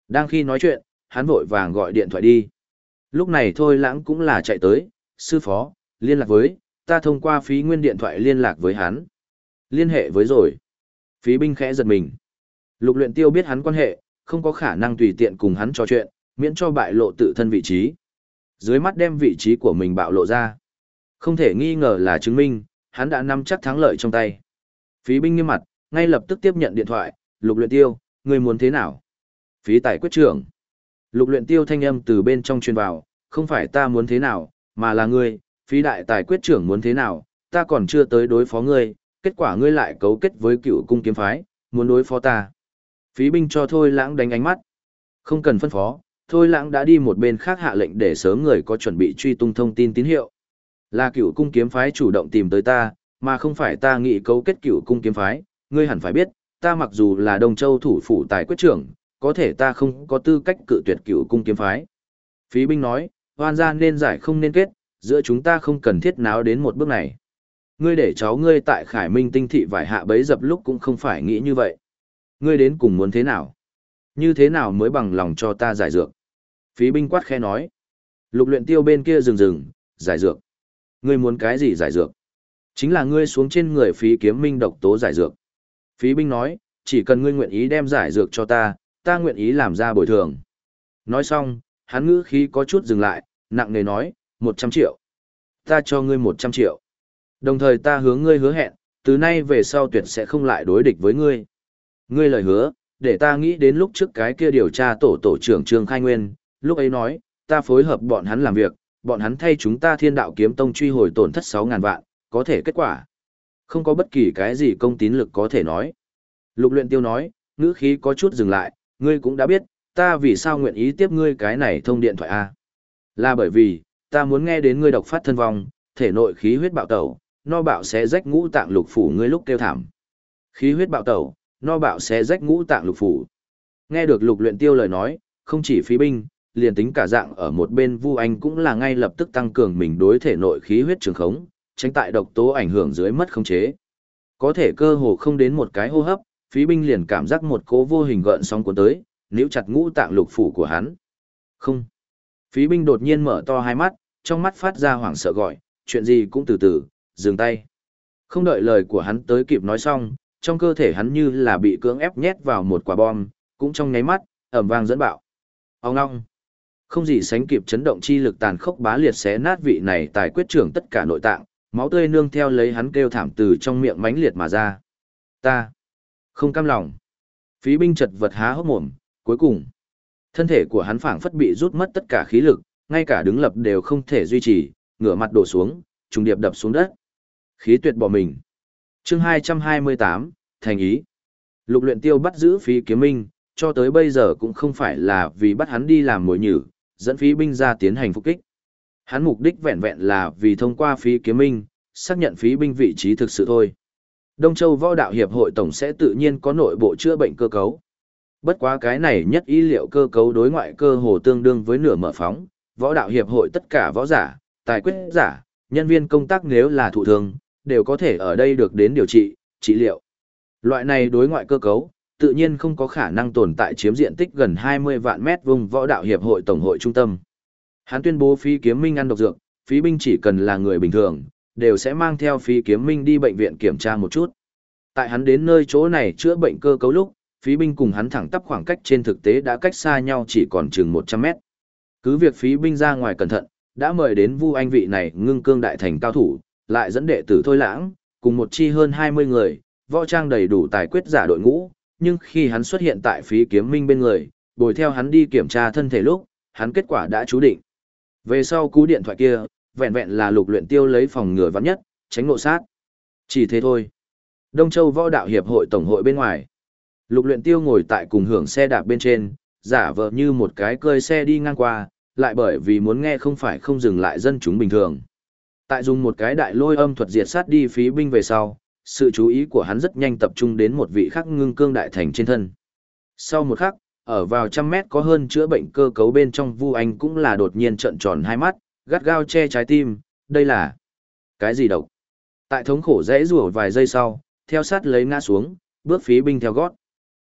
Đang khi nói chuyện, hắn vội vàng gọi điện thoại đi. Lúc này thôi lãng cũng là chạy tới, sư phó, liên lạc với, ta thông qua phí nguyên điện thoại liên lạc với hắn. Liên hệ với rồi. Phí binh khẽ giật mình. Lục luyện tiêu biết hắn quan hệ, không có khả năng tùy tiện cùng hắn trò chuyện, miễn cho bại lộ tự thân vị trí. Dưới mắt đem vị trí của mình bạo lộ ra. Không thể nghi ngờ là chứng minh, hắn đã nắm chắc thắng lợi trong tay. Phí binh nghiêm mặt, ngay lập tức tiếp nhận điện thoại, lục luyện tiêu, ngươi muốn thế nào? Phí tài quyết trưởng. Lục luyện tiêu thanh âm từ bên trong truyền vào, không phải ta muốn thế nào, mà là ngươi, phí đại tài quyết trưởng muốn thế nào, ta còn chưa tới đối phó ngươi, kết quả ngươi lại cấu kết với cựu cung kiếm phái, muốn đối phó ta. Phí binh cho Thôi Lãng đánh ánh mắt. Không cần phân phó, Thôi Lãng đã đi một bên khác hạ lệnh để sớm người có chuẩn bị truy tung thông tin tín hiệu. Là cựu cung kiếm phái chủ động tìm tới ta, mà không phải ta nghĩ cấu kết cựu cung kiếm phái, ngươi hẳn phải biết, ta mặc dù là Đông Châu thủ phủ tài quyết trưởng, có thể ta không có tư cách cự tuyệt cựu cung kiếm phái. Phí binh nói, hoan gia nên giải không nên kết, giữa chúng ta không cần thiết náo đến một bước này. Ngươi để cháu ngươi tại Khải Minh tinh thị vải hạ bấy dập lúc cũng không phải nghĩ như vậy. Ngươi đến cùng muốn thế nào? Như thế nào mới bằng lòng cho ta giải dược? Phí binh quát khẽ nói. Lục luyện tiêu bên kia dừng dừng, giải dược. Ngươi muốn cái gì giải dược? Chính là ngươi xuống trên người phí kiếm minh độc tố giải dược. Phí binh nói, chỉ cần ngươi nguyện ý đem giải dược cho ta, ta nguyện ý làm ra bồi thường. Nói xong, hắn ngữ khí có chút dừng lại, nặng nề nói, 100 triệu. Ta cho ngươi 100 triệu. Đồng thời ta hướng ngươi hứa hẹn, từ nay về sau tuyệt sẽ không lại đối địch với ngươi. Ngươi lời hứa, để ta nghĩ đến lúc trước cái kia điều tra tổ tổ trưởng Trương Khai Nguyên, lúc ấy nói, ta phối hợp bọn hắn làm việc, bọn hắn thay chúng ta thiên đạo kiếm tông truy hồi tổn thất 6.000 vạn, có thể kết quả. Không có bất kỳ cái gì công tín lực có thể nói. Lục luyện tiêu nói, ngữ khí có chút dừng lại, ngươi cũng đã biết, ta vì sao nguyện ý tiếp ngươi cái này thông điện thoại A. Là bởi vì, ta muốn nghe đến ngươi độc phát thân vong, thể nội khí huyết bạo tẩu, no bạo sẽ rách ngũ tạng lục phủ ngươi lúc kêu thảm. Khí huyết bạo tẩu, no bạo sẽ rách ngũ tạng lục phủ. Nghe được lục luyện tiêu lời nói, không chỉ phí binh, liền tính cả dạng ở một bên Vu Anh cũng là ngay lập tức tăng cường mình đối thể nội khí huyết trường khống, tránh tại độc tố ảnh hưởng dưới mất khống chế. Có thể cơ hồ không đến một cái hô hấp, phí binh liền cảm giác một cố vô hình gợn sóng cuốn tới, níu chặt ngũ tạng lục phủ của hắn. Không. Phí binh đột nhiên mở to hai mắt, trong mắt phát ra hoảng sợ gọi, chuyện gì cũng từ từ, dừng tay. Không đợi lời của hắn tới kịp nói xong, trong cơ thể hắn như là bị cưỡng ép nhét vào một quả bom, cũng trong nháy mắt, ẩm vang dẫn bạo. Ông ngong. Không gì sánh kịp chấn động chi lực tàn khốc bá liệt xé nát vị này tài quyết trưởng tất cả nội tạng, máu tươi nương theo lấy hắn kêu thảm từ trong miệng mãnh liệt mà ra. Ta không cam lòng. Phí binh chật vật há hốc mồm, cuối cùng, thân thể của hắn phảng phất bị rút mất tất cả khí lực, ngay cả đứng lập đều không thể duy trì, ngửa mặt đổ xuống, trùng điệp đập xuống đất. Khí tuyệt bỏ mình. Chương 228, thành ý. Lục luyện tiêu bắt giữ phí kiếm minh, cho tới bây giờ cũng không phải là vì bắt hắn đi làm mồi nhử, dẫn phí binh ra tiến hành phục kích. Hắn mục đích vẹn vẹn là vì thông qua phí kiếm minh, xác nhận phí binh vị trí thực sự thôi. Đông Châu Võ Đạo Hiệp hội Tổng sẽ tự nhiên có nội bộ chữa bệnh cơ cấu. Bất quá cái này nhất ý liệu cơ cấu đối ngoại cơ hồ tương đương với nửa mở phóng, Võ Đạo Hiệp hội tất cả võ giả, tài quyết giả, nhân viên công tác nếu là thụ thương, đều có thể ở đây được đến điều trị, trị liệu. Loại này đối ngoại cơ cấu, tự nhiên không có khả năng tồn tại chiếm diện tích gần 20 vạn mét vuông võ đạo hiệp hội tổng hội trung tâm. Hắn tuyên bố phí kiếm minh ăn độc dược, phí binh chỉ cần là người bình thường, đều sẽ mang theo phí kiếm minh đi bệnh viện kiểm tra một chút. Tại hắn đến nơi chỗ này chữa bệnh cơ cấu lúc, phí binh cùng hắn thẳng tắp khoảng cách trên thực tế đã cách xa nhau chỉ còn chừng 100 mét. Cứ việc phí binh ra ngoài cẩn thận, đã mời đến Vu Anh vị này ngưng cương đại thành cao thủ, lại dẫn đệ tử Thôi Lãng, cùng một chi hơn 20 người, võ trang đầy đủ tài quyết giả đội ngũ, nhưng khi hắn xuất hiện tại phí kiếm minh bên người, bồi theo hắn đi kiểm tra thân thể lúc, hắn kết quả đã chú định. Về sau cú điện thoại kia, vẹn vẹn là lục luyện tiêu lấy phòng ngừa vắng nhất, tránh ngộ sát. Chỉ thế thôi. Đông Châu Võ Đạo Hiệp hội Tổng hội bên ngoài. Lục luyện tiêu ngồi tại cùng hưởng xe đạp bên trên, giả vờ như một cái cơi xe đi ngang qua, lại bởi vì muốn nghe không phải không dừng lại dân chúng bình thường. Tại dùng một cái đại lôi âm thuật diệt sát đi phí binh về sau, sự chú ý của hắn rất nhanh tập trung đến một vị khắc ngưng cương đại thành trên thân. Sau một khắc, ở vào trăm mét có hơn chữa bệnh cơ cấu bên trong Vu Anh cũng là đột nhiên trợn tròn hai mắt, gắt gao che trái tim, đây là cái gì độc? Tại thống khổ dễ rủa vài giây sau, theo sát lấy ngã xuống, bước phí binh theo gót.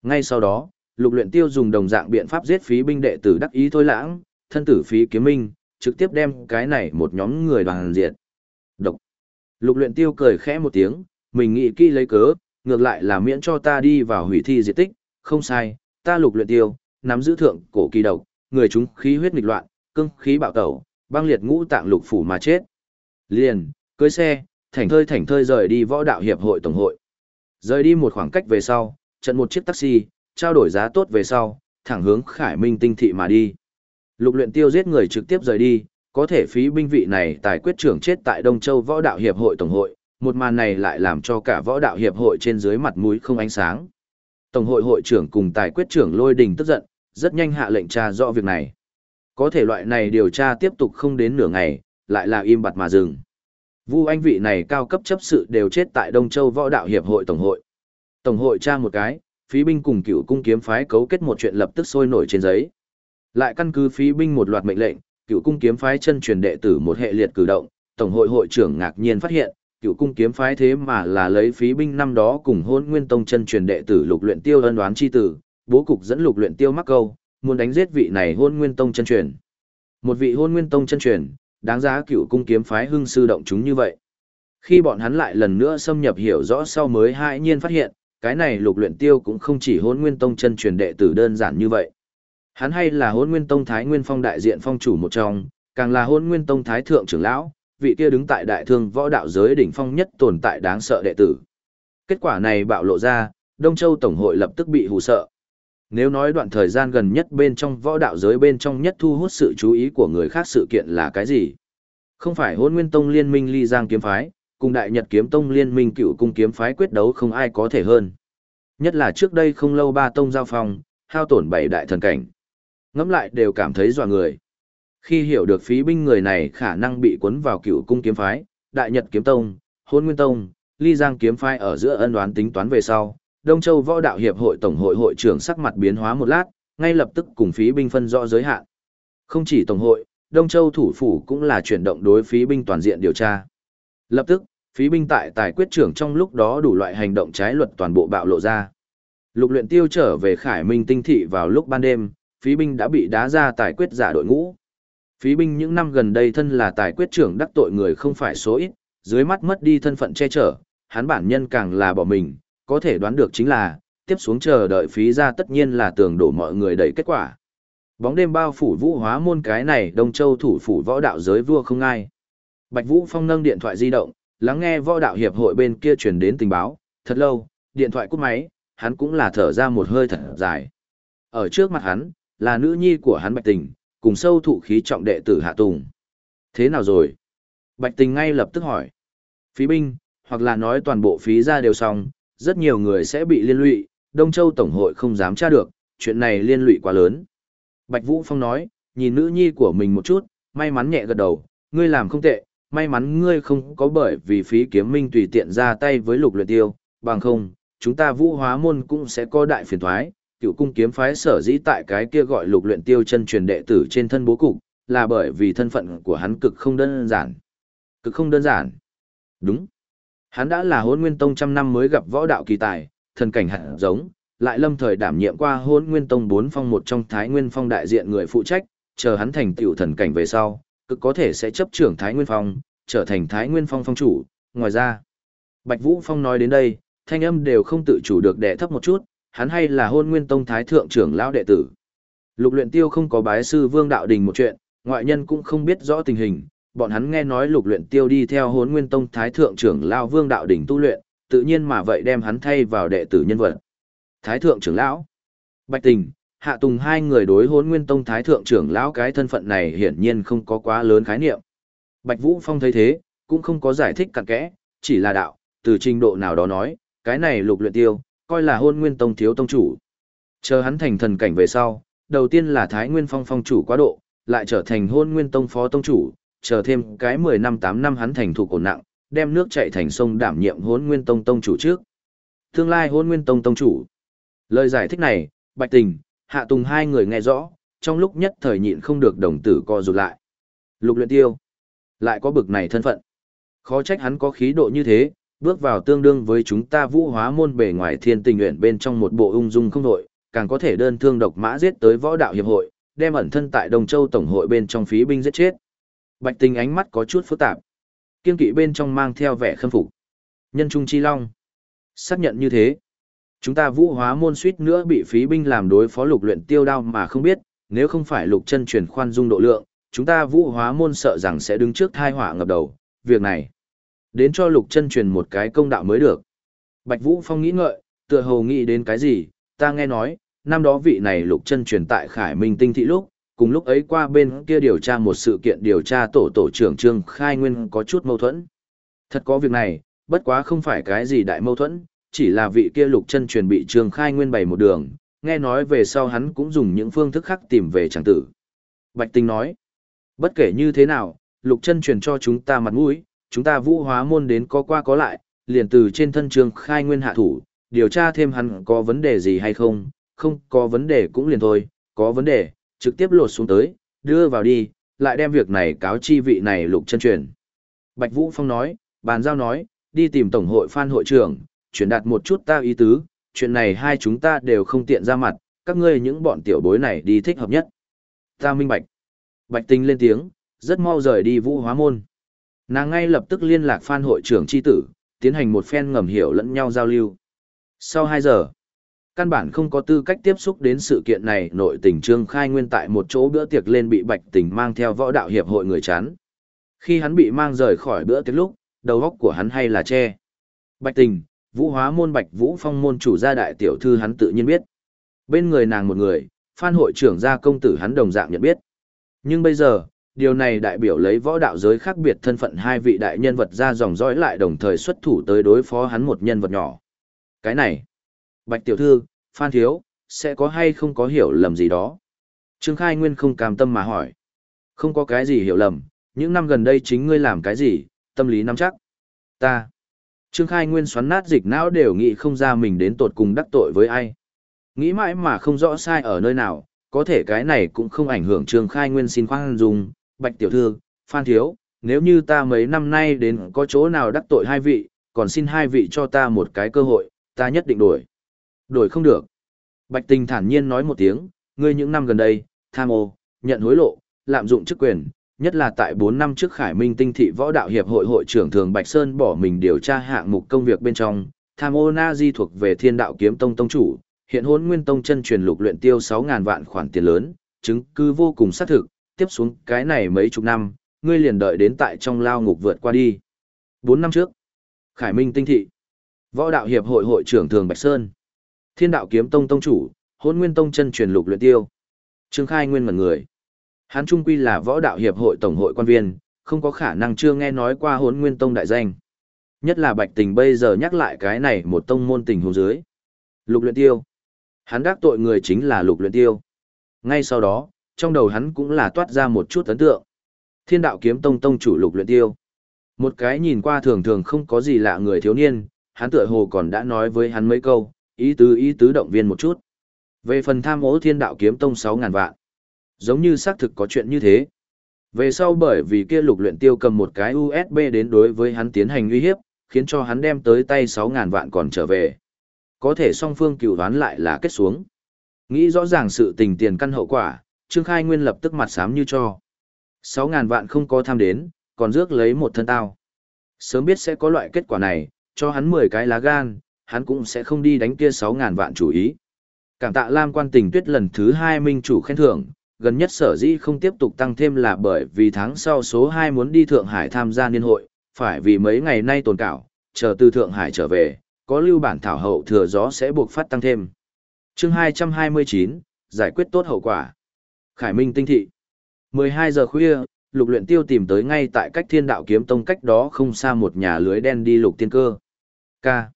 Ngay sau đó, lục luyện tiêu dùng đồng dạng biện pháp giết phí binh đệ tử đắc ý thôi lãng, thân tử phí kiếm minh, trực tiếp đem cái này một nhóm người đoàn diệt. Độc. Lục luyện tiêu cười khẽ một tiếng, mình nghĩ kỹ lấy cớ, ngược lại là miễn cho ta đi vào hủy thi diệt tích, không sai, ta lục luyện tiêu, nắm giữ thượng cổ kỳ độc, người chúng khí huyết nghịch loạn, cương khí bạo tẩu, băng liệt ngũ tạng lục phủ mà chết. Liền, cưới xe, thảnh thơi thảnh thơi rời đi võ đạo hiệp hội tổng hội. Rời đi một khoảng cách về sau, trận một chiếc taxi, trao đổi giá tốt về sau, thẳng hướng Khải Minh tinh thị mà đi. Lục luyện tiêu giết người trực tiếp rời đi, có thể phí binh vị này tài quyết trưởng chết tại Đông Châu võ đạo hiệp hội tổng hội, một màn này lại làm cho cả võ đạo hiệp hội trên dưới mặt mũi không ánh sáng. Tổng hội hội trưởng cùng tài quyết trưởng lôi đình tức giận, rất nhanh hạ lệnh tra rõ việc này. Có thể loại này điều tra tiếp tục không đến nửa ngày, lại là im bặt mà dừng. Vu anh vị này cao cấp chấp sự đều chết tại Đông Châu Võ Đạo Hiệp hội Tổng hội. Tổng hội tra một cái, phí binh cùng cựu cung kiếm phái cấu kết một chuyện lập tức sôi nổi trên giấy. Lại căn cứ phí binh một loạt mệnh lệnh, cựu cung kiếm phái chân truyền đệ tử một hệ liệt cử động, Tổng hội hội trưởng ngạc nhiên phát hiện, cựu cung kiếm phái thế mà là lấy phí binh năm đó cùng hôn nguyên tông chân truyền đệ tử lục luyện tiêu ân đoán chi tử, bố cục dẫn lục luyện tiêu mắc câu, muốn đánh giết vị này hôn nguyên tông chân truyền. Một vị hôn nguyên tông chân truyền, đáng giá cựu cung kiếm phái hưng sư động chúng như vậy. Khi bọn hắn lại lần nữa xâm nhập hiểu rõ sau mới hãi nhiên phát hiện, cái này lục luyện tiêu cũng không chỉ hôn nguyên tông chân truyền đệ tử đơn giản như vậy. Hắn hay là hôn nguyên tông thái nguyên phong đại diện phong chủ một trong, càng là hôn nguyên tông thái thượng trưởng lão, vị kia đứng tại đại thương võ đạo giới đỉnh phong nhất tồn tại đáng sợ đệ tử. Kết quả này bạo lộ ra, Đông Châu Tổng hội lập tức bị hù sợ. Nếu nói đoạn thời gian gần nhất bên trong võ đạo giới bên trong nhất thu hút sự chú ý của người khác sự kiện là cái gì? Không phải hôn nguyên tông liên minh ly giang kiếm phái, cùng đại nhật kiếm tông liên minh cựu cung kiếm phái quyết đấu không ai có thể hơn. Nhất là trước đây không lâu ba tông giao phong, hao tổn bảy đại thần cảnh. Ngắm lại đều cảm thấy dọa người. Khi hiểu được phí binh người này khả năng bị cuốn vào cựu cung kiếm phái, đại nhật kiếm tông, hôn nguyên tông, ly giang kiếm phái ở giữa ân đoán tính toán về sau, Đông Châu Võ Đạo Hiệp hội Tổng hội hội trưởng sắc mặt biến hóa một lát, ngay lập tức cùng phí binh phân rõ giới hạn. Không chỉ Tổng hội, Đông Châu thủ phủ cũng là chuyển động đối phí binh toàn diện điều tra. Lập tức, phí binh tại tài quyết trưởng trong lúc đó đủ loại hành động trái luật toàn bộ bạo lộ ra. Lục luyện tiêu trở về Khải Minh tinh thị vào lúc ban đêm, phí binh đã bị đá ra tài quyết giả đội ngũ. Phí binh những năm gần đây thân là tài quyết trưởng đắc tội người không phải số ít, dưới mắt mất đi thân phận che chở, hắn bản nhân càng là bỏ mình, có thể đoán được chính là, tiếp xuống chờ đợi phí ra tất nhiên là tường đổ mọi người đầy kết quả. Bóng đêm bao phủ vũ hóa môn cái này Đông Châu thủ phủ võ đạo giới vua không ai. Bạch Vũ Phong nâng điện thoại di động, lắng nghe võ đạo hiệp hội bên kia truyền đến tình báo, thật lâu, điện thoại cúp máy, hắn cũng là thở ra một hơi thật dài. Ở trước mặt hắn, là nữ nhi của hắn Bạch Tình, cùng sâu thụ khí trọng đệ tử Hạ Tùng. Thế nào rồi? Bạch Tình ngay lập tức hỏi. Phí binh, hoặc là nói toàn bộ phí ra đều xong, rất nhiều người sẽ bị liên lụy, Đông Châu Tổng hội không dám tra được, chuyện này liên lụy quá lớn. Bạch Vũ Phong nói, nhìn nữ nhi của mình một chút, may mắn nhẹ gật đầu, ngươi làm không tệ, may mắn ngươi không có bởi vì phí kiếm minh tùy tiện ra tay với lục luyện tiêu, bằng không, chúng ta vũ hóa môn cũng sẽ có đại phiền thoái, cựu cung kiếm phái sở dĩ tại cái kia gọi lục luyện tiêu chân truyền đệ tử trên thân bố cục, là bởi vì thân phận của hắn cực không đơn giản. Cực không đơn giản. Đúng. Hắn đã là hôn nguyên tông trăm năm mới gặp võ đạo kỳ tài, thần cảnh hạt giống, lại lâm thời đảm nhiệm qua hôn nguyên tông bốn phong một trong thái nguyên phong đại diện người phụ trách, chờ hắn thành tiểu thần cảnh về sau, cực có thể sẽ chấp trưởng thái nguyên phong, trở thành thái nguyên phong phong chủ. Ngoài ra, Bạch Vũ Phong nói đến đây, thanh âm đều không tự chủ được đè thấp một chút, hắn hay là hôn nguyên tông thái thượng trưởng lão đệ tử. Lục luyện tiêu không có bái sư vương đạo đình một chuyện, ngoại nhân cũng không biết rõ tình hình, bọn hắn nghe nói lục luyện tiêu đi theo Hôn nguyên tông thái thượng trưởng lão vương đạo Đình tu luyện, tự nhiên mà vậy đem hắn thay vào đệ tử nhân vật. Thái thượng trưởng lão, Bạch Tình, Hạ Tùng hai người đối Hôn nguyên tông thái thượng trưởng lão cái thân phận này hiển nhiên không có quá lớn khái niệm. Bạch Vũ Phong thấy thế, cũng không có giải thích cặn kẽ, chỉ là đạo, từ trình độ nào đó nói, cái này lục luyện tiêu, coi là hôn nguyên tông thiếu tông chủ. Chờ hắn thành thần cảnh về sau, đầu tiên là Thái Nguyên Phong phong chủ quá độ, lại trở thành hôn nguyên tông phó tông chủ, chờ thêm cái 10 năm 8 năm hắn thành thủ cổ nặng, đem nước chạy thành sông đảm nhiệm hôn nguyên tông tông chủ trước. Tương lai hôn nguyên tông tông chủ. Lời giải thích này, Bạch Tình, Hạ Tùng hai người nghe rõ, trong lúc nhất thời nhịn không được đồng tử co rụt lại. Lục luyện tiêu. Lại có bực này thân phận. Khó trách hắn có khí độ như thế, bước vào tương đương với chúng ta vũ hóa môn bề ngoài thiên tình nguyện bên trong một bộ ung dung không đội, càng có thể đơn thương độc mã giết tới võ đạo hiệp hội, đem ẩn thân tại Đồng Châu Tổng hội bên trong phí binh giết chết. Bạch tình ánh mắt có chút phức tạp. Kiên kỵ bên trong mang theo vẻ khâm phục. Nhân trung chi long. Xác nhận như thế. Chúng ta vũ hóa môn suýt nữa bị phí binh làm đối phó lục luyện tiêu đao mà không biết, nếu không phải lục chân truyền khoan dung độ lượng, chúng ta vũ hóa môn sợ rằng sẽ đứng trước tai họa ngập đầu. Việc này, đến cho lục chân truyền một cái công đạo mới được. Bạch Vũ Phong nghĩ ngợi, tựa hồ nghĩ đến cái gì, ta nghe nói, năm đó vị này lục chân truyền tại Khải Minh Tinh Thị lúc, cùng lúc ấy qua bên kia điều tra một sự kiện điều tra tổ tổ trưởng Trương Khai Nguyên có chút mâu thuẫn. Thật có việc này, bất quá không phải cái gì đại mâu thuẫn, chỉ là vị kia lục chân truyền bị Trương Khai Nguyên bày một đường, nghe nói về sau hắn cũng dùng những phương thức khác tìm về chẳng tử. Bạch Tinh nói, bất kể như thế nào, lục chân truyền cho chúng ta mặt mũi, chúng ta vũ hóa môn đến có qua có lại, liền từ trên thân trường Khai Nguyên hạ thủ, điều tra thêm hắn có vấn đề gì hay không, không có vấn đề cũng liền thôi, có vấn đề, trực tiếp lột xuống tới, đưa vào đi, lại đem việc này cáo chi vị này lục chân truyền. Bạch Vũ Phong nói, bàn giao nói, đi tìm Tổng hội Phan hội trưởng, chuyển đạt một chút ta ý tứ, chuyện này hai chúng ta đều không tiện ra mặt, các ngươi những bọn tiểu bối này đi thích hợp nhất. Ta minh bạch. Bạch tinh lên tiếng, rất mau rời đi vũ hóa môn. Nàng ngay lập tức liên lạc phan hội trưởng chi tử, tiến hành một phen ngầm hiểu lẫn nhau giao lưu. Sau 2 giờ, căn bản không có tư cách tiếp xúc đến sự kiện này nội tình trương khai nguyên tại một chỗ bữa tiệc lên bị bạch tình mang theo võ đạo hiệp hội người chán. Khi hắn bị mang rời khỏi bữa tiệc lúc, đầu góc của hắn hay là che. Bạch tình, vũ hóa môn bạch vũ phong môn chủ gia đại tiểu thư hắn tự nhiên biết. Bên người nàng một người, phan hội trưởng gia công tử hắn đồng dạng nhận biết. Nhưng bây giờ, điều này đại biểu lấy võ đạo giới khác biệt thân phận hai vị đại nhân vật ra dòng dõi lại đồng thời xuất thủ tới đối phó hắn một nhân vật nhỏ. Cái này, Bạch tiểu thư, Phan thiếu, sẽ có hay không có hiểu lầm gì đó? Trương Khai Nguyên không cam tâm mà hỏi. Không có cái gì hiểu lầm, những năm gần đây chính ngươi làm cái gì, tâm lý nắm chắc. Ta. Trương Khai Nguyên xoắn nát dịch não đều nghĩ không ra mình đến tột cùng đắc tội với ai. Nghĩ mãi mà không rõ sai ở nơi nào, có thể cái này cũng không ảnh hưởng Trương Khai Nguyên xin khoan dung Bạch Tiểu Thư, Phan Thiếu, nếu như ta mấy năm nay đến có chỗ nào đắc tội hai vị, còn xin hai vị cho ta một cái cơ hội, ta nhất định đổi. Đổi không được. Bạch Tình thản nhiên nói một tiếng, ngươi những năm gần đây, tham ô, nhận hối lộ, lạm dụng chức quyền, nhất là tại 4 năm trước Khải Minh Tinh thị võ đạo hiệp hội hội trưởng thường Bạch Sơn bỏ mình điều tra hạng mục công việc bên trong, tham ô na di thuộc về Thiên Đạo Kiếm Tông tông chủ, hiện Hỗn Nguyên Tông chân truyền lục luyện tiêu 6000 vạn khoản tiền lớn, chứng cứ vô cùng xác thực, tiếp xuống cái này mấy chục năm, ngươi liền đợi đến tại trong lao ngục vượt qua đi. 4 năm trước, Khải Minh Tinh thị, võ đạo hiệp hội hội trưởng thường Bạch Sơn, Thiên đạo kiếm tông tông chủ, hôn nguyên tông chân truyền lục luyện tiêu. Trương Khai Nguyên mật người. Hắn trung quy là võ đạo hiệp hội tổng hội quan viên, không có khả năng chưa nghe nói qua hôn nguyên tông đại danh. Nhất là bạch tình bây giờ nhắc lại cái này một tông môn tình hồ dưới. Lục luyện tiêu. Hắn đắc tội người chính là lục luyện tiêu. Ngay sau đó, trong đầu hắn cũng là toát ra một chút ấn tượng. Thiên đạo kiếm tông tông chủ lục luyện tiêu. Một cái nhìn qua thường thường không có gì lạ người thiếu niên, hắn tựa hồ còn đã nói với hắn mấy câu, ý tứ ý tứ động viên một chút. Về phần tham ố thiên đạo kiếm tông 6.000 vạn. Giống như xác thực có chuyện như thế. Về sau bởi vì kia lục luyện tiêu cầm một cái USB đến đối với hắn tiến hành uy hiếp, khiến cho hắn đem tới tay 6.000 vạn còn trở về. Có thể song phương cửu đoán lại là kết xuống. Nghĩ rõ ràng sự tình tiền căn hậu quả, Trương Khai Nguyên lập tức mặt xám như cho. sáu ngàn vạn không có tham đến, còn rước lấy một thân tao. Sớm biết sẽ có loại kết quả này, cho hắn 10 cái lá gan, hắn cũng sẽ không đi đánh kia sáu ngàn vạn chủ ý. Cảm tạ Lam quan tình tuyết lần thứ hai minh chủ khen thưởng, gần nhất sở dĩ không tiếp tục tăng thêm là bởi vì tháng sau số hai muốn đi Thượng Hải tham gia niên hội, phải vì mấy ngày nay tồn cảo, chờ từ Thượng Hải trở về, có lưu bản thảo hậu thừa gió sẽ buộc phát tăng thêm. chương 229, giải quyết tốt hậu quả. Khải Minh tinh thị. 12 giờ khuya, lục luyện tiêu tìm tới ngay tại cách thiên đạo kiếm tông cách đó không xa một nhà lưới đen đi lục tiên cơ. Ca.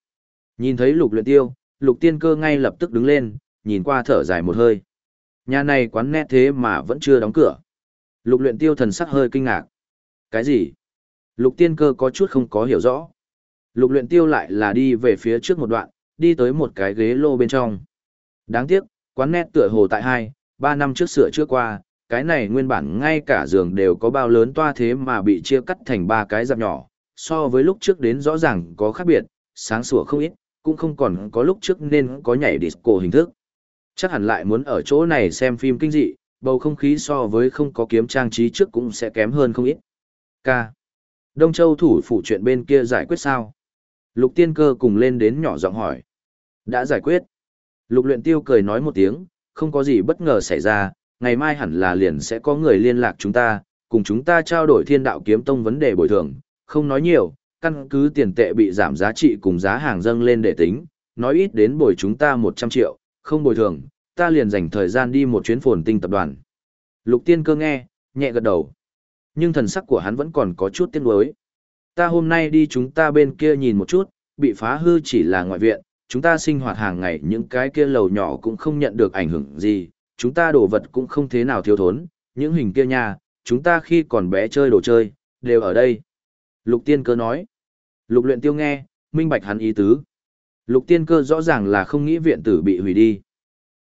Nhìn thấy lục luyện tiêu, lục tiên cơ ngay lập tức đứng lên, nhìn qua thở dài một hơi. Nhà này quán nét thế mà vẫn chưa đóng cửa. Lục luyện tiêu thần sắc hơi kinh ngạc. Cái gì? Lục tiên cơ có chút không có hiểu rõ. Lục luyện tiêu lại là đi về phía trước một đoạn, đi tới một cái ghế lô bên trong. Đáng tiếc, quán nét tựa hồ tại hai, ba năm trước sửa chữa qua, cái này nguyên bản ngay cả giường đều có bao lớn toa thế mà bị chia cắt thành ba cái dạp nhỏ, so với lúc trước đến rõ ràng có khác biệt, sáng sủa không ít, cũng không còn có lúc trước nên có nhảy disco hình thức. Chắc hẳn lại muốn ở chỗ này xem phim kinh dị, bầu không khí so với không có kiếm trang trí trước cũng sẽ kém hơn không ít. K. Đông Châu thủ phủ chuyện bên kia giải quyết sao? Lục tiên cơ cùng lên đến nhỏ giọng hỏi. Đã giải quyết. Lục luyện tiêu cười nói một tiếng, không có gì bất ngờ xảy ra, ngày mai hẳn là liền sẽ có người liên lạc chúng ta, cùng chúng ta trao đổi thiên đạo kiếm tông vấn đề bồi thường, không nói nhiều, căn cứ tiền tệ bị giảm giá trị cùng giá hàng dâng lên để tính, nói ít đến bồi chúng ta 100 triệu, không bồi thường, ta liền dành thời gian đi một chuyến phồn tinh tập đoàn. Lục tiên cơ nghe, nhẹ gật đầu. Nhưng thần sắc của hắn vẫn còn có chút tiếc nuối. Ta hôm nay đi chúng ta bên kia nhìn một chút, bị phá hư chỉ là ngoại viện, chúng ta sinh hoạt hàng ngày những cái kia lầu nhỏ cũng không nhận được ảnh hưởng gì, chúng ta đồ vật cũng không thế nào thiếu thốn, những hình kia nha, chúng ta khi còn bé chơi đồ chơi, đều ở đây. Lục tiên cơ nói. Lục luyện tiêu nghe, minh bạch hắn ý tứ. Lục tiên cơ rõ ràng là không nghĩ viện tử bị hủy đi.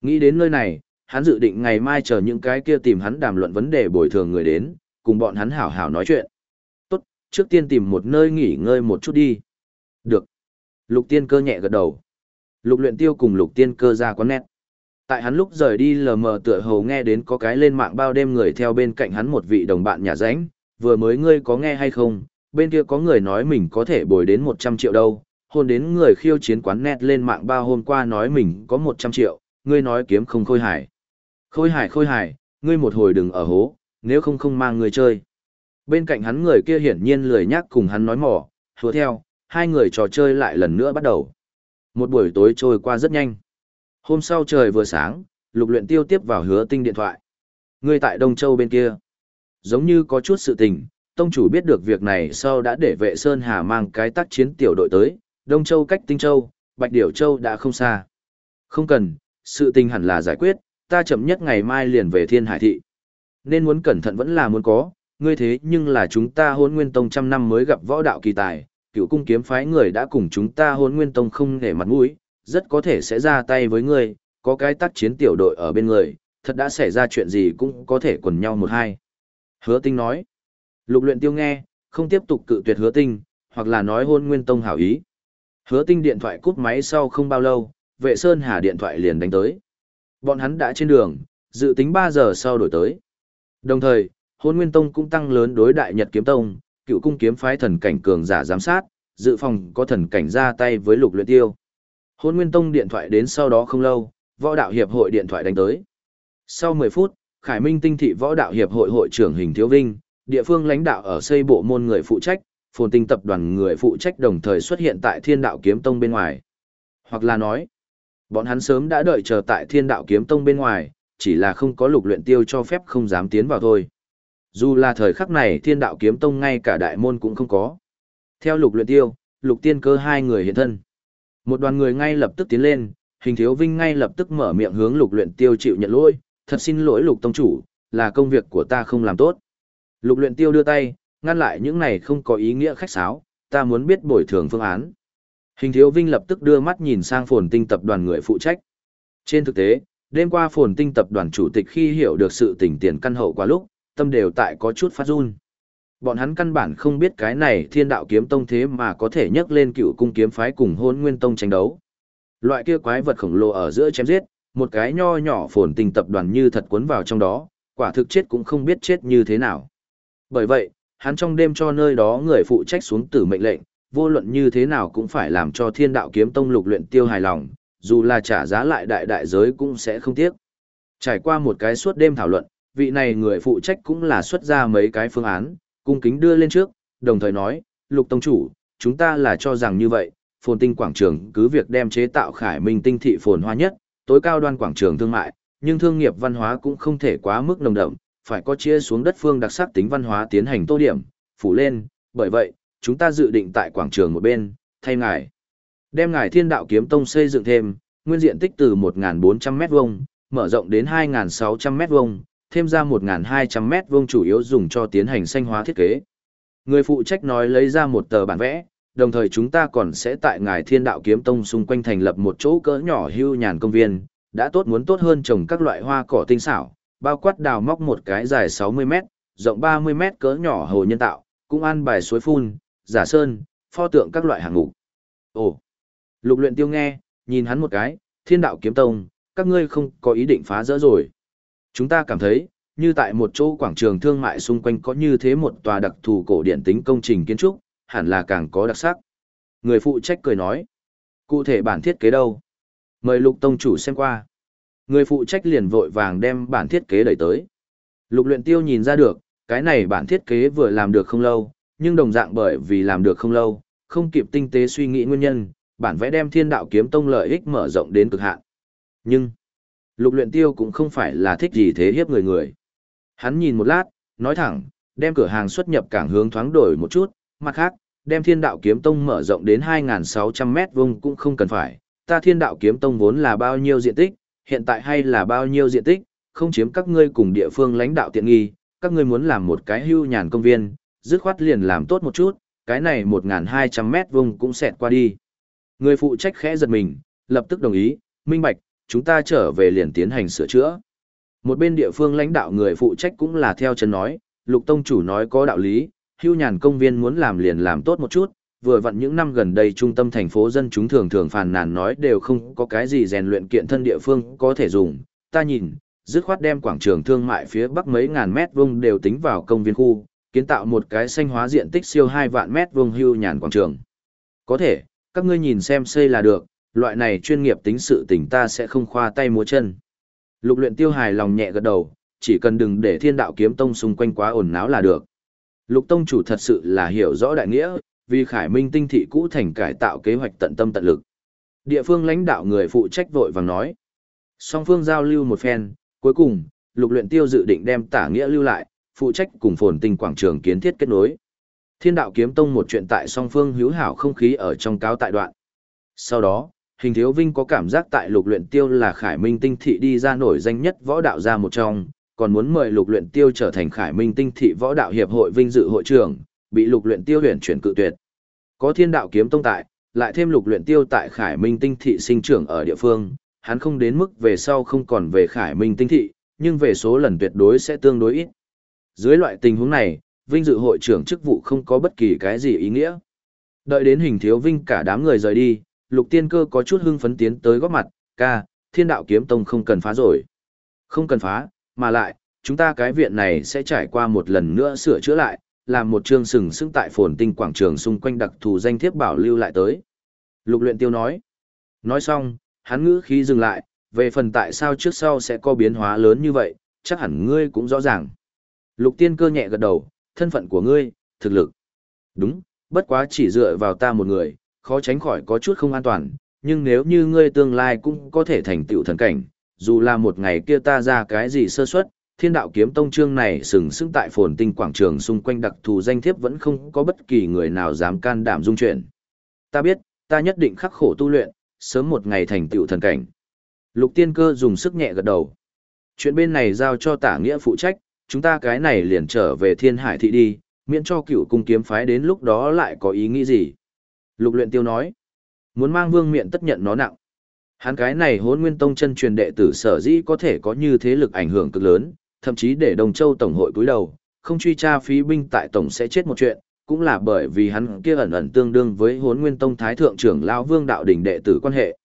Nghĩ đến nơi này, hắn dự định ngày mai chờ những cái kia tìm hắn đàm luận vấn đề bồi thường người đến, cùng bọn hắn hảo hảo nói chuyện. Tốt, trước tiên tìm một nơi nghỉ ngơi một chút đi. Được. Lục tiên cơ nhẹ gật đầu. Lục luyện tiêu cùng lục tiên cơ ra quán nét. Tại hắn lúc rời đi lờ mờ tựa hồ nghe đến có cái lên mạng bao đêm người theo bên cạnh hắn một vị đồng bạn nhà ránh, vừa mới ngươi có nghe hay không, bên kia có người nói mình có thể bồi đến 100 triệu đâu, hôn đến người khiêu chiến quán net lên mạng bao hôm qua nói mình có 100 triệu, ngươi nói kiếm không khôi hải. Khôi hải khôi hải, ngươi một hồi đừng ở hố, nếu không không mang người chơi. Bên cạnh hắn người kia hiển nhiên lười nhắc cùng hắn nói mỏ, hứa theo, hai người trò chơi lại lần nữa bắt đầu. Một buổi tối trôi qua rất nhanh. Hôm sau trời vừa sáng, lục luyện tiêu tiếp vào hứa tinh điện thoại. Ngươi tại Đông Châu bên kia. Giống như có chút sự tình, tông chủ biết được việc này sau đã để vệ Sơn Hà mang cái tác chiến tiểu đội tới, Đông Châu cách Tinh Châu, Bạch Điểu Châu đã không xa. Không cần, sự tình hẳn là giải quyết, ta chậm nhất ngày mai liền về Thiên Hải Thị. Nên muốn cẩn thận vẫn là muốn có, ngươi thế nhưng là chúng ta hôn nguyên tông trăm năm mới gặp võ đạo kỳ tài, cựu cung kiếm phái người đã cùng chúng ta hôn nguyên tông không để mặt mũi, rất có thể sẽ ra tay với ngươi, có cái tác chiến tiểu đội ở bên người, thật đã xảy ra chuyện gì cũng có thể quần nhau một hai. Hứa tinh nói, lục luyện tiêu nghe, không tiếp tục cự tuyệt hứa tinh, hoặc là nói hôn nguyên tông hảo ý. Hứa tinh điện thoại cúp máy sau không bao lâu, vệ sơn hà điện thoại liền đánh tới. Bọn hắn đã trên đường, dự tính 3 giờ sau đổi tới. Đồng thời, hôn nguyên tông cũng tăng lớn đối đại nhật kiếm tông, cựu cung kiếm phái thần cảnh cường giả giám sát, dự phòng có thần cảnh ra tay với lục luyện tiêu. Hôn nguyên tông điện thoại đến sau đó không lâu, võ đạo hiệp hội điện thoại đánh tới. Sau 10 phút, Khải Minh tinh thị võ đạo hiệp hội hội trưởng Hình Thiếu Vinh, địa phương lãnh đạo ở xây bộ môn người phụ trách, phồn tinh tập đoàn người phụ trách đồng thời xuất hiện tại thiên đạo kiếm tông bên ngoài. Hoặc là nói, bọn hắn sớm đã đợi chờ tại thiên đạo kiếm tông bên ngoài, chỉ là không có lục luyện tiêu cho phép không dám tiến vào thôi. Dù là thời khắc này thiên đạo kiếm tông ngay cả đại môn cũng không có. Theo lục luyện tiêu, lục tiên cơ hai người hiện thân. Một đoàn người ngay lập tức tiến lên, hình thiếu vinh ngay lập tức mở miệng hướng lục luyện tiêu chịu nhận lỗi, thật xin lỗi lục tông chủ, là công việc của ta không làm tốt. Lục luyện tiêu đưa tay, ngăn lại những này không có ý nghĩa khách sáo, ta muốn biết bồi thường phương án. Hình thiếu vinh lập tức đưa mắt nhìn sang phồn tinh tập đoàn người phụ trách. Trên thực tế, đêm qua phồn tinh tập đoàn chủ tịch khi hiểu được sự tình tiền căn hậu quá lúc, tâm đều tại có chút phát run. Bọn hắn căn bản không biết cái này thiên đạo kiếm tông thế mà có thể nhấc lên cựu cung kiếm phái cùng hôn nguyên tông tranh đấu. Loại kia quái vật khổng lồ ở giữa chém giết, một cái nho nhỏ phồn tình tập đoàn như thật cuốn vào trong đó, quả thực chết cũng không biết chết như thế nào. Bởi vậy, hắn trong đêm cho nơi đó người phụ trách xuống tử mệnh lệnh, vô luận như thế nào cũng phải làm cho thiên đạo kiếm tông lục luyện tiêu hài lòng, dù là trả giá lại đại đại giới cũng sẽ không tiếc. Trải qua một cái suốt đêm thảo luận, vị này người phụ trách cũng là xuất ra mấy cái phương án, cung kính đưa lên trước, đồng thời nói, lục tông chủ, chúng ta là cho rằng như vậy, phồn tinh quảng trường cứ việc đem chế tạo khải minh tinh thị phồn hoa nhất, tối cao đoan quảng trường thương mại, nhưng thương nghiệp văn hóa cũng không thể quá mức nồng đậm, phải có chia xuống đất phương đặc sắc tính văn hóa tiến hành tô điểm, phủ lên, bởi vậy, chúng ta dự định tại quảng trường một bên, thay ngài. Đem ngài thiên đạo kiếm tông xây dựng thêm, nguyên diện tích từ 1.400 mét vuông mở rộng đến 2.600 mét vuông thêm ra 1.200 mét vuông chủ yếu dùng cho tiến hành xanh hóa thiết kế. Người phụ trách nói lấy ra một tờ bản vẽ, đồng thời chúng ta còn sẽ tại ngài thiên đạo kiếm tông xung quanh thành lập một chỗ cỡ nhỏ hưu nhàn công viên, đã tốt muốn tốt hơn trồng các loại hoa cỏ tinh xảo, bao quát đào móc một cái dài 60 mét, rộng 30 mét cỡ nhỏ hồ nhân tạo, cũng ăn bài suối phun, giả sơn, pho tượng các loại hàng ngũ. Ồ! Lục luyện tiêu nghe, nhìn hắn một cái, thiên đạo kiếm tông, các ngươi không có ý định phá rỡ rồi. Chúng ta cảm thấy, như tại một chỗ quảng trường thương mại xung quanh có như thế một tòa đặc thù cổ điển tính công trình kiến trúc, hẳn là càng có đặc sắc. Người phụ trách cười nói, cụ thể bản thiết kế đâu? Mời lục tông chủ xem qua. Người phụ trách liền vội vàng đem bản thiết kế đẩy tới. Lục luyện tiêu nhìn ra được, cái này bản thiết kế vừa làm được không lâu, nhưng đồng dạng bởi vì làm được không lâu, không kịp tinh tế suy nghĩ nguyên nhân, bản vẽ đem thiên đạo kiếm tông lợi ích mở rộng đến cực hạn. Nhưng, lục luyện tiêu cũng không phải là thích gì thế hiếp người người. Hắn nhìn một lát, nói thẳng, đem cửa hàng xuất nhập cảng hướng thoáng đổi một chút, mặt khác, đem thiên đạo kiếm tông mở rộng đến 2.600 mét vuông cũng không cần phải, ta thiên đạo kiếm tông vốn là bao nhiêu diện tích, hiện tại hay là bao nhiêu diện tích, không chiếm các ngươi cùng địa phương lãnh đạo tiện nghi, các ngươi muốn làm một cái hưu nhàn công viên, dứt khoát liền làm tốt một chút, cái này 1.200 mét vuông cũng xẹt qua đi. Người phụ trách khẽ giật mình, lập tức đồng ý, minh bạch, chúng ta trở về liền tiến hành sửa chữa. Một bên địa phương lãnh đạo người phụ trách cũng là theo chân nói, lục tông chủ nói có đạo lý, hưu nhàn công viên muốn làm liền làm tốt một chút, vừa vặn những năm gần đây trung tâm thành phố dân chúng thường thường phàn nàn nói đều không có cái gì rèn luyện kiện thân địa phương có thể dùng, ta nhìn, dứt khoát đem quảng trường thương mại phía bắc mấy ngàn mét vuông đều tính vào công viên khu, kiến tạo một cái xanh hóa diện tích siêu 2 vạn mét vuông hưu nhàn quảng trường. Có thể, các ngươi nhìn xem xây là được, loại này chuyên nghiệp tính sự tình ta sẽ không khoa tay múa chân. Lục luyện tiêu hài lòng nhẹ gật đầu, chỉ cần đừng để thiên đạo kiếm tông xung quanh quá ồn náo là được. Lục tông chủ thật sự là hiểu rõ đại nghĩa, vì khải minh tinh thị cũ thành cải tạo kế hoạch tận tâm tận lực. Địa phương lãnh đạo người phụ trách vội vàng nói. Song phương giao lưu một phen, cuối cùng, lục luyện tiêu dự định đem tả nghĩa lưu lại, phụ trách cùng phồn tinh quảng trường kiến thiết kết nối. Thiên đạo kiếm tông một chuyện tại song phương hữu hảo không khí ở trong cáo tại đoạn. Sau đó, hình thiếu vinh có cảm giác tại lục luyện tiêu là khải minh tinh thị đi ra nổi danh nhất võ đạo gia một trong, còn muốn mời lục luyện tiêu trở thành khải minh tinh thị võ đạo hiệp hội vinh dự hội trưởng, bị lục luyện tiêu huyền chuyển cự tuyệt. Có thiên đạo kiếm tông tại, lại thêm lục luyện tiêu tại khải minh tinh thị sinh trưởng ở địa phương, hắn không đến mức về sau không còn về khải minh tinh thị, nhưng về số lần tuyệt đối sẽ tương đối ít. Dưới loại tình huống này, vinh dự hội trưởng chức vụ không có bất kỳ cái gì ý nghĩa. Đợi đến hình thiếu vinh cả đám người rời đi, lục tiên cơ có chút hưng phấn tiến tới góp mặt, ca, thiên đạo kiếm tông không cần phá rồi. Không cần phá, mà lại, chúng ta cái viện này sẽ trải qua một lần nữa sửa chữa lại, làm một trường sừng sững tại phồn tinh quảng trường xung quanh đặc thù danh thiếp bảo lưu lại tới. Lục luyện tiêu nói. Nói xong, hắn ngữ khí dừng lại, về phần tại sao trước sau sẽ có biến hóa lớn như vậy, chắc hẳn ngươi cũng rõ ràng. Lục tiên cơ nhẹ gật đầu, thân phận của ngươi, thực lực. Đúng, bất quá chỉ dựa vào ta một người, khó tránh khỏi có chút không an toàn, nhưng nếu như ngươi tương lai cũng có thể thành tựu thần cảnh, dù là một ngày kia ta ra cái gì sơ suất, thiên đạo kiếm tông trương này sừng sững tại phồn tinh quảng trường xung quanh đặc thù danh thiếp vẫn không có bất kỳ người nào dám can đảm dung chuyện. Ta biết, ta nhất định khắc khổ tu luyện, sớm một ngày thành tựu thần cảnh. Lục tiên cơ dùng sức nhẹ gật đầu. Chuyện bên này giao cho tả nghĩa phụ trách, chúng ta cái này liền trở về thiên hải thị đi, miễn cho cựu cung kiếm phái đến lúc đó lại có ý nghĩ gì. Lục luyện tiêu nói, muốn mang vương miện tất nhận nó nặng. Hắn cái này hốn nguyên tông chân truyền đệ tử sở dĩ có thể có như thế lực ảnh hưởng cực lớn, thậm chí để Đồng Châu Tổng hội cúi đầu, không truy tra phí binh tại Tổng sẽ chết một chuyện, cũng là bởi vì hắn kia ẩn ẩn tương đương với hốn nguyên tông thái thượng trưởng lão vương đạo đỉnh đệ tử quan hệ.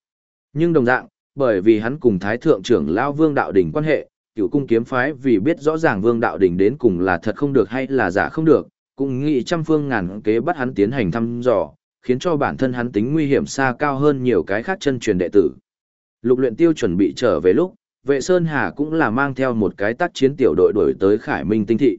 Nhưng đồng dạng, bởi vì hắn cùng thái thượng trưởng lão vương đạo đỉnh quan hệ, cựu cung kiếm phái vì biết rõ ràng vương đạo đỉnh đến cùng là thật không được hay là giả không được, cũng nghĩ trăm phương ngàn kế bắt hắn tiến hành thăm dò, khiến cho bản thân hắn tính nguy hiểm xa cao hơn nhiều cái khác chân truyền đệ tử. Lục luyện tiêu chuẩn bị trở về lúc, vệ Sơn Hà cũng là mang theo một cái tác chiến tiểu đội đuổi tới Khải Minh Tinh Thị.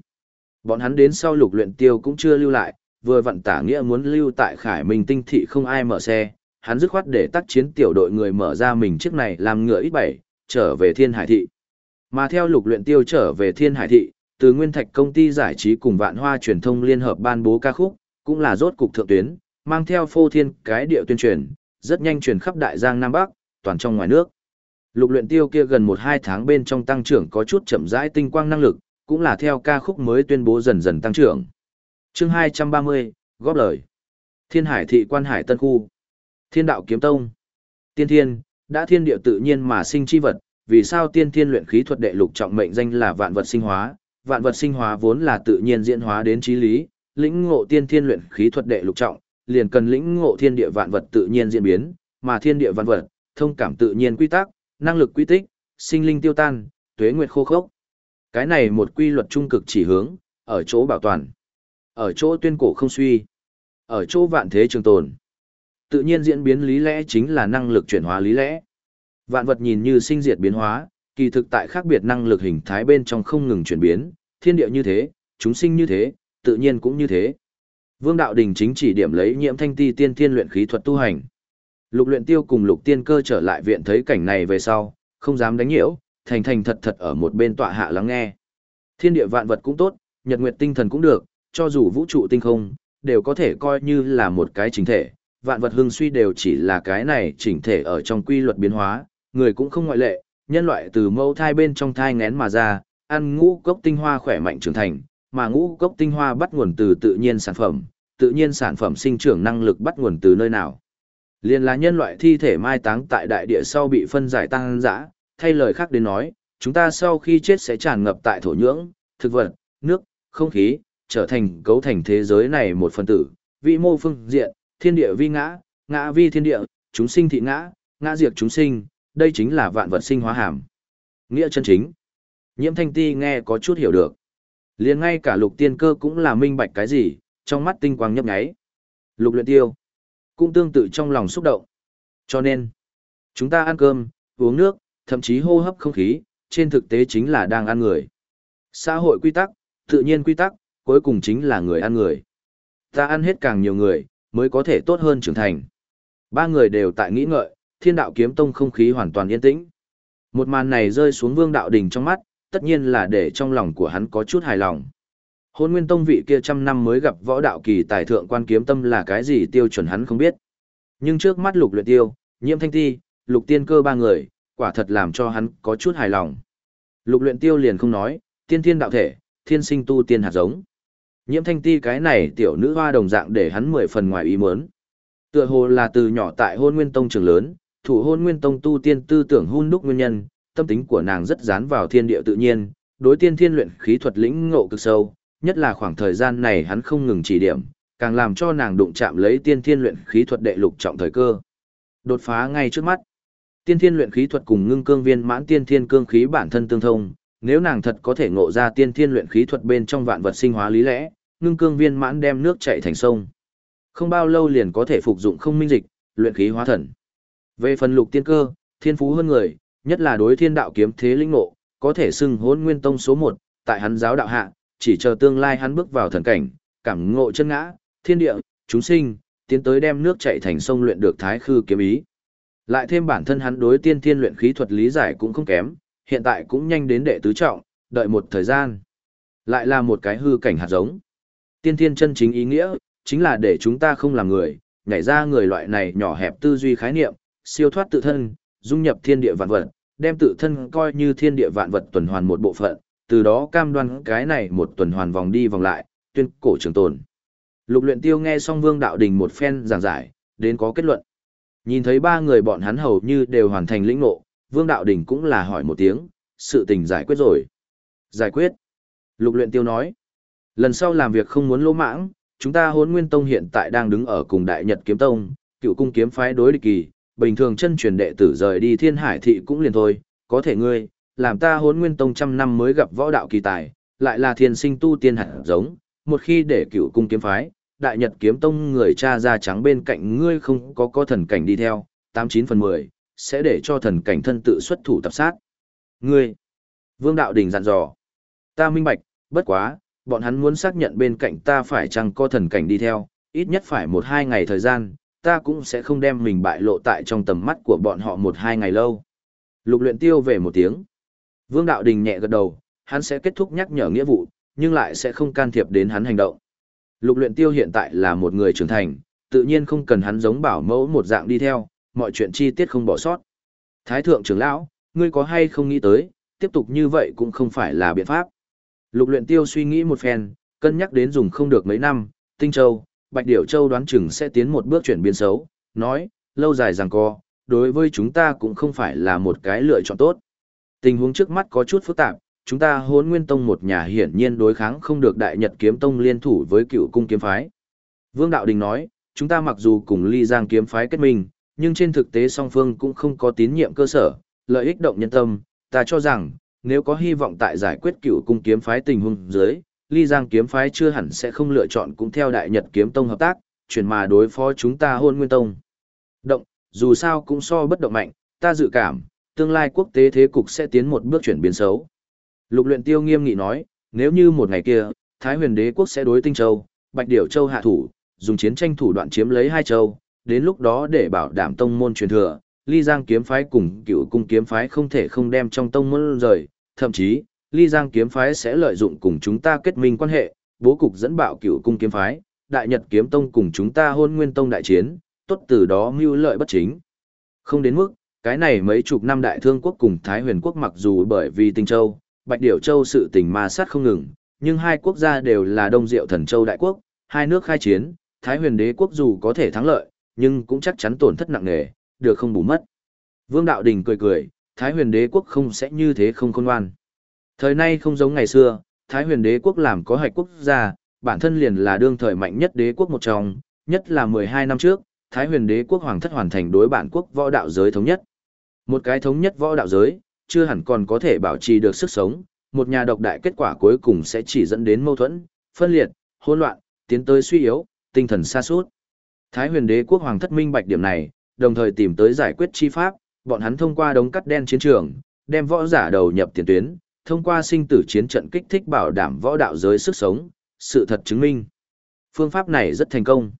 Bọn hắn đến sau lục luyện tiêu cũng chưa lưu lại, vừa vận tả nghĩa muốn lưu tại Khải Minh Tinh Thị không ai mở xe, hắn dứt khoát để tác chiến tiểu đội người mở ra mình chiếc này làm ngựa ít bảy, trở về Thiên Hải Thị. Mà theo lục luyện tiêu trở về Thiên Hải Thị, từ Nguyên Thạch công ty giải trí cùng Vạn Hoa truyền thông liên hợp ban bố ca khúc, cũng là rốt cục thượng tuyến, mang theo phô thiên cái điệu tuyên truyền, rất nhanh truyền khắp đại giang Nam Bắc, toàn trong ngoài nước. Lục luyện tiêu kia gần 1-2 tháng bên trong tăng trưởng có chút chậm rãi tinh quang năng lực, cũng là theo ca khúc mới tuyên bố dần dần tăng trưởng. Chương 230, góp lời. Thiên Hải thị quan hải tân khu. Thiên đạo kiếm tông. Tiên thiên, đã thiên địa tự nhiên mà sinh chi vật, vì sao tiên thiên luyện khí thuật đệ lục trọng mệnh danh là vạn vật sinh hóa, vạn vật sinh hóa vốn là tự nhiên diễn hóa đến trí lý, lĩnh ngộ tiên thiên luyện khí thuật đệ lục trọng, liền cần lĩnh ngộ thiên địa vạn vật tự nhiên diễn biến, mà thiên địa vạn vật, thông cảm tự nhiên quy tắc, năng lực quy tích, sinh linh tiêu tan, tuế nguyệt khô khốc. Cái này một quy luật trung cực chỉ hướng, ở chỗ bảo toàn, ở chỗ tuyên cổ không suy, ở chỗ vạn thế trường tồn. Tự nhiên diễn biến lý lẽ chính là năng lực chuyển hóa lý lẽ. Vạn vật nhìn như sinh diệt biến hóa, kỳ thực tại khác biệt năng lực hình thái bên trong không ngừng chuyển biến, thiên địa như thế, chúng sinh như thế, tự nhiên cũng như thế. Vương đạo đình chính chỉ điểm lấy nhiễm thanh ti tiên thiên luyện khí thuật tu hành. Lục luyện tiêu cùng lục tiên cơ trở lại viện thấy cảnh này về sau, không dám đánh nhiễu, thành thành thật thật ở một bên tọa hạ lắng nghe. Thiên địa vạn vật cũng tốt, nhật nguyệt tinh thần cũng được, cho dù vũ trụ tinh không, đều có thể coi như là một cái chính thể. Vạn vật hưng suy đều chỉ là cái này chỉnh thể ở trong quy luật biến hóa, người cũng không ngoại lệ, nhân loại từ mâu thai bên trong thai ngén mà ra, ăn ngũ cốc tinh hoa khỏe mạnh trưởng thành, mà ngũ cốc tinh hoa bắt nguồn từ tự nhiên sản phẩm, tự nhiên sản phẩm sinh trưởng năng lực bắt nguồn từ nơi nào. Liên là nhân loại thi thể mai táng tại đại địa sau bị phân giải tăng dã, thay lời khác đến nói, chúng ta sau khi chết sẽ tràn ngập tại thổ nhưỡng, thực vật, nước, không khí, trở thành cấu thành thế giới này một phần tử, vị mô phương diện, thiên địa vi ngã, ngã vi thiên địa, chúng sinh thị ngã, ngã diệt chúng sinh, đây chính là vạn vật sinh hóa hàm. Nghĩa chân chính. Nhiễm thanh ti nghe có chút hiểu được liền ngay cả lục tiên cơ cũng là minh bạch cái gì, trong mắt tinh quang nhấp nháy. Lục luyện tiêu. Cũng tương tự trong lòng xúc động. Cho nên, chúng ta ăn cơm, uống nước, thậm chí hô hấp không khí, trên thực tế chính là đang ăn người. Xã hội quy tắc, tự nhiên quy tắc, cuối cùng chính là người ăn người. Ta ăn hết càng nhiều người, mới có thể tốt hơn trưởng thành. Ba người đều tại nghĩ ngợi, thiên đạo kiếm tông không khí hoàn toàn yên tĩnh. Một màn này rơi xuống vương đạo đình trong mắt, tất nhiên là để trong lòng của hắn có chút hài lòng. Hôn nguyên tông vị kia trăm năm mới gặp võ đạo kỳ tài thượng quan kiếm tâm là cái gì tiêu chuẩn hắn không biết. Nhưng trước mắt lục luyện tiêu, nhiễm thanh ti, lục tiên cơ ba người, quả thật làm cho hắn có chút hài lòng. Lục luyện tiêu liền không nói, tiên thiên đạo thể, thiên sinh tu tiên hạt giống. Nhiễm thanh ti cái này tiểu nữ hoa đồng dạng để hắn mười phần ngoài ý muốn. Tựa hồ là từ nhỏ tại hôn nguyên tông trường lớn, thủ hôn nguyên tông tu tiên tư tưởng hun đúc nguyên nhân, tâm tính của nàng rất dán vào thiên địa tự nhiên, đối tiên thiên luyện khí thuật lĩnh ngộ cực sâu, nhất là khoảng thời gian này hắn không ngừng chỉ điểm, càng làm cho nàng đụng chạm lấy tiên thiên luyện khí thuật đệ lục trọng thời cơ. Đột phá ngay trước mắt. Tiên thiên luyện khí thuật cùng ngưng cương viên mãn tiên thiên cương khí bản thân tương thông, nếu nàng thật có thể ngộ ra tiên thiên luyện khí thuật bên trong vạn vật sinh hóa lý lẽ, ngưng cương viên mãn đem nước chảy thành sông. Không bao lâu liền có thể phục dụng không minh dịch, luyện khí hóa thần. Về phần lục tiên cơ, thiên phú hơn người, nhất là đối thiên đạo kiếm thế linh ngộ, có thể xưng hôn nguyên tông số 1, tại hắn giáo đạo hạ, chỉ chờ tương lai hắn bước vào thần cảnh, cảm ngộ chân ngã, thiên địa, chúng sinh, tiến tới đem nước chảy thành sông luyện được thái khư kiếm ý. Lại thêm bản thân hắn đối tiên thiên luyện khí thuật lý giải cũng không kém, hiện tại cũng nhanh đến đệ tứ trọng, đợi một thời gian. Lại là một cái hư cảnh hạt giống. Tiên thiên chân chính ý nghĩa, chính là để chúng ta không làm người, nhảy ra người loại này nhỏ hẹp tư duy khái niệm, siêu thoát tự thân, dung nhập thiên địa vạn vật, đem tự thân coi như thiên địa vạn vật tuần hoàn một bộ phận, từ đó cam đoan cái này một tuần hoàn vòng đi vòng lại, tuyên cổ trường tồn. Lục luyện tiêu nghe xong vương đạo đình một phen giảng giải, đến có kết luận. Nhìn thấy ba người bọn hắn hầu như đều hoàn thành lĩnh ngộ, vương đạo đình cũng là hỏi một tiếng, sự tình giải quyết rồi. Giải quyết. Lục luyện tiêu nói. Lần sau làm việc không muốn lỗ mãng, chúng ta hốn nguyên tông hiện tại đang đứng ở cùng đại nhật kiếm tông, cựu cung kiếm phái đối địch kỳ, bình thường chân truyền đệ tử rời đi thiên hải thị cũng liền thôi, có thể ngươi, làm ta hốn nguyên tông trăm năm mới gặp võ đạo kỳ tài, lại là thiên sinh tu tiên hạt giống, một khi để cựu cung kiếm phái, đại nhật kiếm tông người cha da trắng bên cạnh ngươi không có có thần cảnh đi theo, 89 phần 10, sẽ để cho thần cảnh thân tự xuất thủ tập sát. Ngươi, vương đạo đình dặn dò, ta minh bạch, bất quá, bọn hắn muốn xác nhận bên cạnh ta phải chăng có thần cảnh đi theo, ít nhất phải một hai ngày thời gian, ta cũng sẽ không đem mình bại lộ tại trong tầm mắt của bọn họ một hai ngày lâu. Lục luyện tiêu về một tiếng. Vương Đạo Đình nhẹ gật đầu, hắn sẽ kết thúc nhắc nhở nghĩa vụ, nhưng lại sẽ không can thiệp đến hắn hành động. Lục luyện tiêu hiện tại là một người trưởng thành, tự nhiên không cần hắn giống bảo mẫu một dạng đi theo, mọi chuyện chi tiết không bỏ sót. Thái thượng trưởng lão, ngươi có hay không nghĩ tới, tiếp tục như vậy cũng không phải là biện pháp. Lục luyện tiêu suy nghĩ một phen, cân nhắc đến dùng không được mấy năm, Tinh Châu, Bạch Điểu Châu đoán chừng sẽ tiến một bước chuyển biến xấu, nói, lâu dài rằng co, đối với chúng ta cũng không phải là một cái lựa chọn tốt. Tình huống trước mắt có chút phức tạp, chúng ta hốn nguyên tông một nhà hiển nhiên đối kháng không được đại nhật kiếm tông liên thủ với cựu cung kiếm phái. Vương Đạo Đình nói, chúng ta mặc dù cùng ly giang kiếm phái kết minh, nhưng trên thực tế song phương cũng không có tín nhiệm cơ sở, lợi ích động nhân tâm, ta cho rằng, nếu có hy vọng tại giải quyết cựu cung kiếm phái tình huống dưới, ly giang kiếm phái chưa hẳn sẽ không lựa chọn cũng theo đại nhật kiếm tông hợp tác, chuyển mà đối phó chúng ta hôn nguyên tông. Động, dù sao cũng so bất động mạnh, ta dự cảm, tương lai quốc tế thế cục sẽ tiến một bước chuyển biến xấu. Lục luyện tiêu nghiêm nghị nói, nếu như một ngày kia, Thái huyền đế quốc sẽ đối tinh châu, bạch điểu châu hạ thủ, dùng chiến tranh thủ đoạn chiếm lấy hai châu, đến lúc đó để bảo đảm tông môn truyền thừa, ly giang kiếm phái cùng cựu cung kiếm phái không thể không đem trong tông môn rời, thậm chí, ly giang kiếm phái sẽ lợi dụng cùng chúng ta kết minh quan hệ, bố cục dẫn bạo cựu cung kiếm phái, đại nhật kiếm tông cùng chúng ta hôn nguyên tông đại chiến, tốt từ đó mưu lợi bất chính. Không đến mức, cái này mấy chục năm đại thương quốc cùng Thái huyền quốc mặc dù bởi vì tinh châu, bạch điểu châu sự tình ma sát không ngừng, nhưng hai quốc gia đều là đông diệu thần châu đại quốc, hai nước khai chiến, Thái huyền đế quốc dù có thể thắng lợi, nhưng cũng chắc chắn tổn thất nặng nề, được không bù mất. Vương Đạo Đình cười cười, Thái huyền đế quốc không sẽ như thế không khôn ngoan. Thời nay không giống ngày xưa, Thái huyền đế quốc làm có hạch quốc gia, bản thân liền là đương thời mạnh nhất đế quốc một trong, nhất là 12 năm trước, Thái huyền đế quốc hoàng thất hoàn thành đối bản quốc võ đạo giới thống nhất. Một cái thống nhất võ đạo giới, chưa hẳn còn có thể bảo trì được sức sống, một nhà độc đại kết quả cuối cùng sẽ chỉ dẫn đến mâu thuẫn, phân liệt, hỗn loạn, tiến tới suy yếu, tinh thần xa suốt. Thái huyền đế quốc hoàng thất minh bạch điểm này, đồng thời tìm tới giải quyết chi pháp, bọn hắn thông qua đống cắt đen chiến trường, đem võ giả đầu nhập tiền tuyến, thông qua sinh tử chiến trận kích thích bảo đảm võ đạo giới sức sống, sự thật chứng minh. Phương pháp này rất thành công.